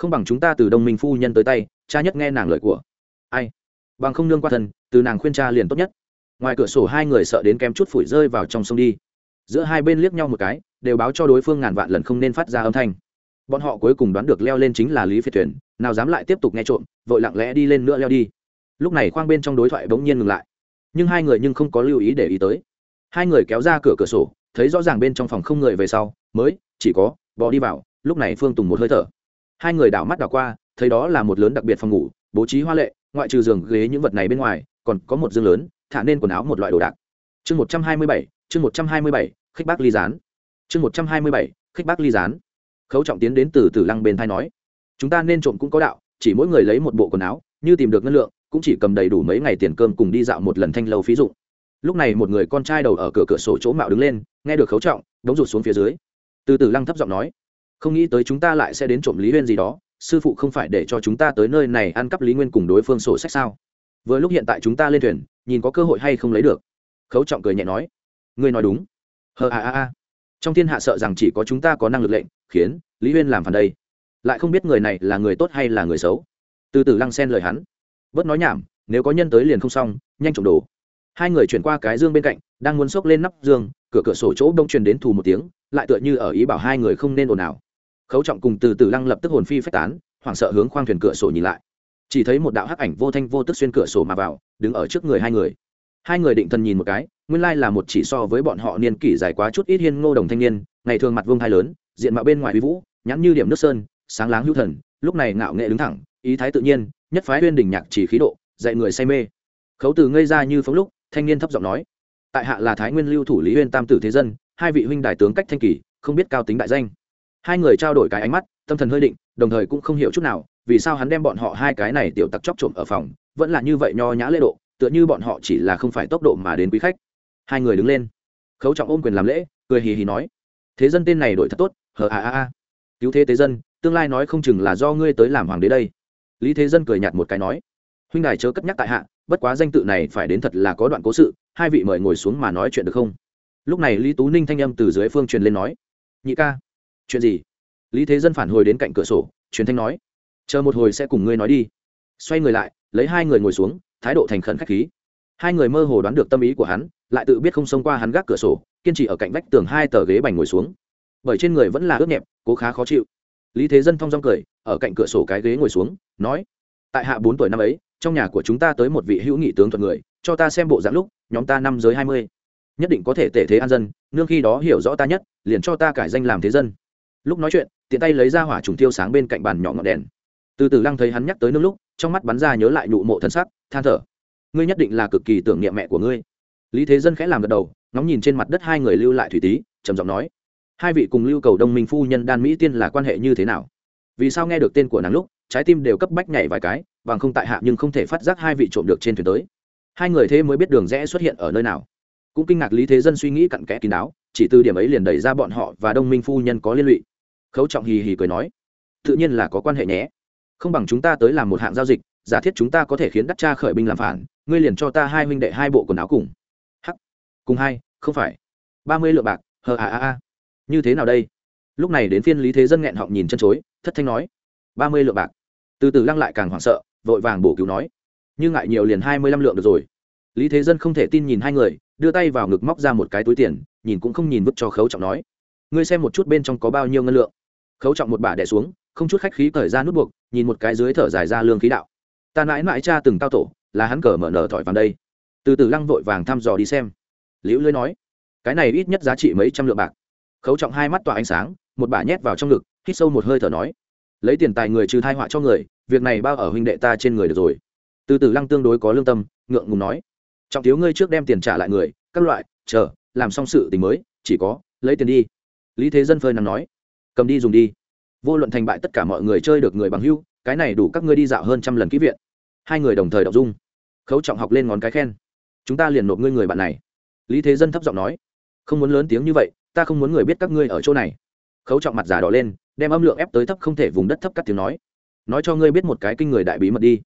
không bằng chúng ta từ đông minh phu nhân tới tay cha nhất nghe nàng lời của. Ai? Bằng không nương qua thần, từ nàng khuyên cha liền tốt nhất. Ngoài cửa sổ hai người sợ đến kém chút phủi rơi vào trong sông đi. Giữa hai bên liếc nhau một cái đều báo cho đối phương ngàn vạn lần không nên phát ra âm thanh. Bọn họ cuối cùng đoán được leo lên chính là lý phiệt thuyền nào dám lại tiếp tục nghe trộm vội lặng lẽ đi lên nữa leo đi. Lúc này khoang bên trong đối thoại bỗng nhiên ngừng lại. Nhưng hai người nhưng không có lưu ý để ý tới hai người kéo ra cửa cửa sổ, thấy rõ ràng bên trong phòng không người về sau, mới, chỉ có bò đi vào, lúc này phương tùng một hơi thở. Hai người đảo mắt đảo qua, thấy đó là một lớn đặc biệt phòng ngủ, bố trí hoa lệ, ngoại trừ giường ghế những vật này bên ngoài, còn có một giường lớn, thả nên quần áo một loại đồ đạc. Chương một trăm hai mươi bảy, chương một trăm hai mươi bảy, khích bác ly gián. Chương một trăm hai mươi bảy, khích bác ly gián. Khấu trọng tiến đến từ từ lăng bên thai nói, chúng ta nên trộm cũng có đạo, chỉ mỗi người lấy một bộ quần áo, như tìm được ngân lượng, cũng chỉ cầm đầy đủ mấy ngày tiền cơm cùng đi dạo một lần thanh lâu phí dụng lúc này một người con trai đầu ở cửa cửa sổ chỗ mạo đứng lên, nghe được khấu trọng, đống rụt xuống phía dưới. Từ từ lăng thấp giọng nói, không nghĩ tới chúng ta lại sẽ đến trộm lý huyên gì đó, sư phụ không phải để cho chúng ta tới nơi này ăn cắp lý nguyên cùng đối phương sổ sách sao? Vừa lúc hiện tại chúng ta lên thuyền, nhìn có cơ hội hay không lấy được. Khấu trọng cười nhẹ nói, ngươi nói đúng. Hờ a a a. Trong thiên hạ sợ rằng chỉ có chúng ta có năng lực lệnh, khiến lý huyên làm phản đây. Lại không biết người này là người tốt hay là người xấu. Từ từ lăng xen lời hắn, bớt nói nhảm, nếu có nhân tới liền không xong, nhanh trộm đồ hai người chuyển qua cái dương bên cạnh, đang muốn xốc lên nắp dương, cửa cửa sổ chỗ đông truyền đến thù một tiếng, lại tựa như ở ý bảo hai người không nên ồn ào. Khấu trọng cùng từ từ lăng lập tức hồn phi phách tán, hoảng sợ hướng khoang thuyền cửa sổ nhìn lại. Chỉ thấy một đạo hắc ảnh vô thanh vô tức xuyên cửa sổ mà vào, đứng ở trước người hai người. Hai người định thần nhìn một cái, nguyên lai là một chỉ so với bọn họ niên kỷ dài quá chút ít hiên ngô đồng thanh niên, ngày thường mặt vương thai lớn, diện mạo bên ngoài uy vũ, nhãn như điểm nước sơn, sáng láng hữu thần, lúc này ngạo nghệ đứng thẳng, ý thái tự nhiên, nhất phái uyên đỉnh nhạc chỉ khí độ, dạy người say mê. Khấu từ ngây ra như phóng lúc thanh niên thấp giọng nói, tại hạ là thái nguyên lưu thủ lý uyên tam tử thế dân, hai vị huynh đại tướng cách thanh kỳ, không biết cao tính đại danh. Hai người trao đổi cái ánh mắt, tâm thần hơi định, đồng thời cũng không hiểu chút nào, vì sao hắn đem bọn họ hai cái này tiểu tặc chóc trộm ở phòng, vẫn là như vậy nho nhã lễ độ, tựa như bọn họ chỉ là không phải tốc độ mà đến quý khách. Hai người đứng lên, khấu trọng ôm quyền làm lễ, cười hì hì nói, thế dân tên này đổi thật tốt, hờ a a a. Cứu thế tế dân, tương lai nói không chừng là do ngươi tới làm hoàng đế đây. Lý thế dân cười nhạt một cái nói, huynh đài chớ cất nhắc tại hạ bất quá danh tự này phải đến thật là có đoạn cố sự, hai vị mời ngồi xuống mà nói chuyện được không? Lúc này lý tú ninh thanh âm từ dưới phương truyền lên nói, nhị ca, chuyện gì? Lý thế dân phản hồi đến cạnh cửa sổ, truyền thanh nói, chờ một hồi sẽ cùng ngươi nói đi. Xoay người lại, lấy hai người ngồi xuống, thái độ thành khẩn k h á c h khí. Hai người mơ hồ đoán được tâm ý của hắn, lại tự biết không xông qua hắn gác cửa sổ, kiên trì ở cạnh vách tường hai tờ ghế bành ngồi xuống. Bởi trên người vẫn là ướt nhẹp, cố khá khó chịu. Lý thế dân thong dong cười, ở cạnh cửa sổ cái ghế ngồi xuống, nói, tại hạ bốn tuổi năm ấy trong nhà của chúng ta tới một vị hữu nghị tướng thuận người, cho ta xem bộ dạng lúc, nhóm ta năm giới hai mươi. Nhất định có thể tể thế an dân, nương khi đó hiểu rõ ta nhất, liền cho ta cải danh làm thế dân. Lúc nói chuyện, tiện tay lấy ra hỏa trùng tiêu sáng bên cạnh bàn nhỏ ngọn đèn. Từ từ lăng thấy hắn nhắc tới nương lúc, trong mắt bắn ra nhớ lại nhụ mộ thân sắc, than thở. Ngươi nhất định là cực kỳ tưởng niệm mẹ của ngươi. Lý thế dân khẽ làm gật đầu, ngóng nhìn trên mặt đất hai người lưu lại thủy tý trầm giọng nói. Hai vị cùng lưu cầu đông minh phu nhân đan mỹ tiên là quan hệ như thế nào? Vì sao nghe được tên của nàng lúc trái tim đều cấp bách nhảy vài cái, bằng không tại hạ nhưng không thể phát giác hai vị trộm được trên thuyền tới. Hai người thế mới biết đường rẽ xuất hiện ở nơi nào. Cũng kinh ngạc lý thế dân suy nghĩ cặn kẽ kín đáo, chỉ từ điểm ấy liền đẩy ra bọn họ và đông minh phu nhân có liên lụy. Khấu trọng hì hì cười nói, tự nhiên là có quan hệ nhé. Không bằng chúng ta tới làm một hạng giao dịch, giả thiết chúng ta có thể khiến đắc cha khởi binh làm phản, ngươi liền cho ta hai huynh đệ hai bộ quần áo cùng. Hắc, cùng hai, không phải. Ba mươi lượng bạc, hờ à à à như thế nào đây? Lúc này đến phiên lý thế dân nghẹn họng nhìn chân chối, thất thanh nói, ba mươi lượng bạc từ từ lăng lại càng hoảng sợ, vội vàng bổ cứu nói. Như ngại nhiều liền hai mươi lăm lượng được rồi. Lý thế dân không thể tin nhìn hai người, đưa tay vào ngực móc ra một cái túi tiền, nhìn cũng không nhìn vứt cho khấu trọng nói. Ngươi xem một chút bên trong có bao nhiêu ngân lượng. Khấu trọng một bà đẻ xuống, không chút khách khí cởi ra nút buộc, nhìn một cái dưới thở dài ra lương khí đạo. Ta mãi mãi cha từng cao tổ, là hắn cờ mở nở thỏi vàng đây. Từ từ lăng vội vàng thăm dò đi xem. Liễu lưới nói, cái này ít nhất giá trị mấy trăm lượng bạc. Khấu trọng hai mắt tỏa ánh sáng, một bà nhét vào trong ngực, hít sâu một hơi thở nói lấy tiền tài người trừ thai họa cho người, việc này bao ở huynh đệ ta trên người được rồi. Từ từ lăng tương đối có lương tâm, ngượng ngùng nói. Trọng thiếu ngươi trước đem tiền trả lại người, các loại, chờ, làm xong sự tình mới, chỉ có, lấy tiền đi. Lý thế dân phơi nằm nói. Cầm đi dùng đi. Vô luận thành bại tất cả mọi người chơi được người bằng hưu cái này đủ các ngươi đi dạo hơn trăm lần kỹ viện. Hai người đồng thời đọc dung. Khấu trọng học lên ngón cái khen. Chúng ta liền nộp ngươi người bạn này. Lý thế dân thấp giọng nói. Không muốn lớn tiếng như vậy, ta không muốn người biết các ngươi ở chỗ này. Khấu trọng mặt giả đỏ lên đem âm lượng ép tới thấp không thể vùng đất thấp cắt tiếng nói. Nói cho ngươi biết một cái kinh người đại bí mật đi.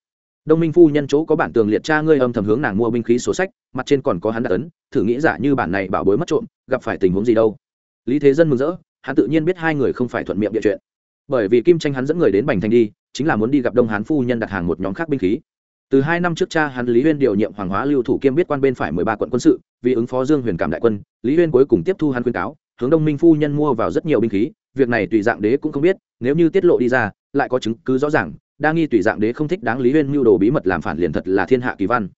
Đông minh phu nhân chỗ có bản tường liệt cha ngươi âm thầm hướng nàng mua binh khí số sách, mặt trên còn có hắn đặt ấn, thử nghĩ giả như bản này bảo bối mất trộm, gặp phải tình huống gì đâu. Lý thế dân mừng rỡ, hắn tự nhiên biết hai người không phải thuận miệng địa chuyện. Bởi vì kim tranh hắn dẫn người đến bành thành đi, chính là muốn đi gặp đông hán phu nhân đặt hàng một nhóm khác binh khí. Từ hai năm trước cha hắn lý huyên điều nhiệm hoàng hóa lưu thủ kiêm biết quan bên phải mười ba quận quân sự, vì ứng phó dương huyền cảm đại quân, lý huyên cuối cùng tiếp thu hắn khuyên cáo, hướng đông minh phu nhân mua vào rất nhiều binh khí việc này tùy dạng đế cũng không biết, nếu như tiết lộ đi ra, lại có chứng cứ rõ ràng, đa nghi tùy dạng đế không thích đáng lý huyên mưu đồ bí mật làm phản liền thật là thiên hạ kỳ văn.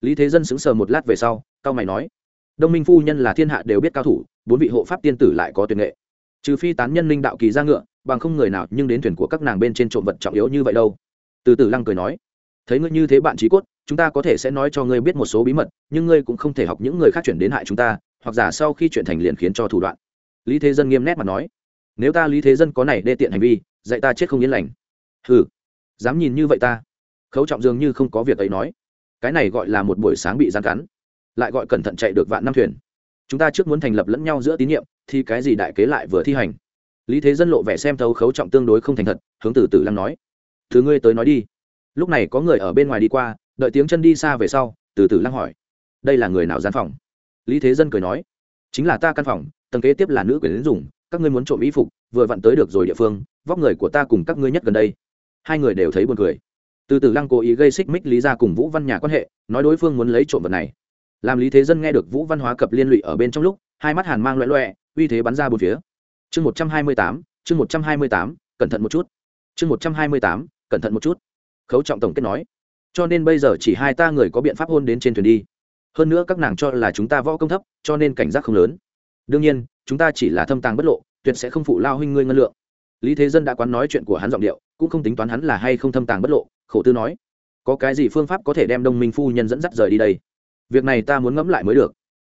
Lý thế dân sững sờ một lát về sau cao mày nói, đông minh phu nhân là thiên hạ đều biết cao thủ, bốn vị hộ pháp tiên tử lại có tuyệt nghệ. Trừ phi tán nhân linh đạo kỳ ra ngựa, bằng không người nào nhưng đến thuyền của các nàng bên trên trộm vật trọng yếu như vậy đâu. Từ từ lăng cười nói, thấy ngươi như thế bạn trí cốt, chúng ta có thể sẽ nói cho ngươi biết một số bí mật, nhưng ngươi cũng không thể học những người khác chuyển đến hại chúng ta, hoặc giả sau khi chuyện thành liền khiến cho thủ đoạn. Lý thế dân nghiêm nét mà nói nếu ta lý thế dân có này đê tiện hành vi, dạy ta chết không yên lành. Hừ, dám nhìn như vậy ta. Khấu trọng dường như không có việc ấy nói. Cái này gọi là một buổi sáng bị gian cắn. Lại gọi cẩn thận chạy được vạn năm thuyền. Chúng ta trước muốn thành lập lẫn nhau giữa tín nhiệm, thì cái gì đại kế lại vừa thi hành? Lý thế dân lộ vẻ xem thấu khấu trọng tương đối không thành thật, hướng từ từ lăng nói. Thứ ngươi tới nói đi. Lúc này có người ở bên ngoài đi qua, đợi tiếng chân đi xa về sau, từ từ lăng hỏi. Đây là người nào gian phòng? Lý thế dân cười nói. Chính là ta căn phòng, tầng kế tiếp là nữ quyền đến dùng các ngươi muốn trộm y phục, vừa vặn tới được rồi địa phương, vóc người của ta cùng các ngươi nhất gần đây. Hai người đều thấy buồn cười. Từ từ lăng cố ý gây xích mích lý ra cùng vũ văn nhà quan hệ, nói đối phương muốn lấy trộm vật này. Làm lý thế dân nghe được vũ văn hóa cập liên lụy ở bên trong lúc, hai mắt hàn mang loẹ loẹ uy thế bắn ra bốn phía. Chương một trăm hai mươi tám, chương một trăm hai mươi tám, cẩn thận một chút. Chương một trăm hai mươi tám, cẩn thận một chút. Khấu trọng tổng kết nói. Cho nên bây giờ chỉ hai ta người có biện pháp hôn đến trên thuyền đi. Hơn nữa các nàng cho là chúng ta võ công thấp, cho nên cảnh giác không lớn. Đương nhiên chúng ta chỉ là thâm tàng bất lộ, tuyệt sẽ không phụ lao huynh ngươi ngân lượng. Lý thế dân đã quán nói chuyện của hắn giọng điệu, cũng không tính toán hắn là hay không thâm tàng bất lộ, khổ tư nói. Có cái gì phương pháp có thể đem đông minh phu nhân dẫn dắt rời đi đây? Việc này ta muốn ngẫm lại mới được.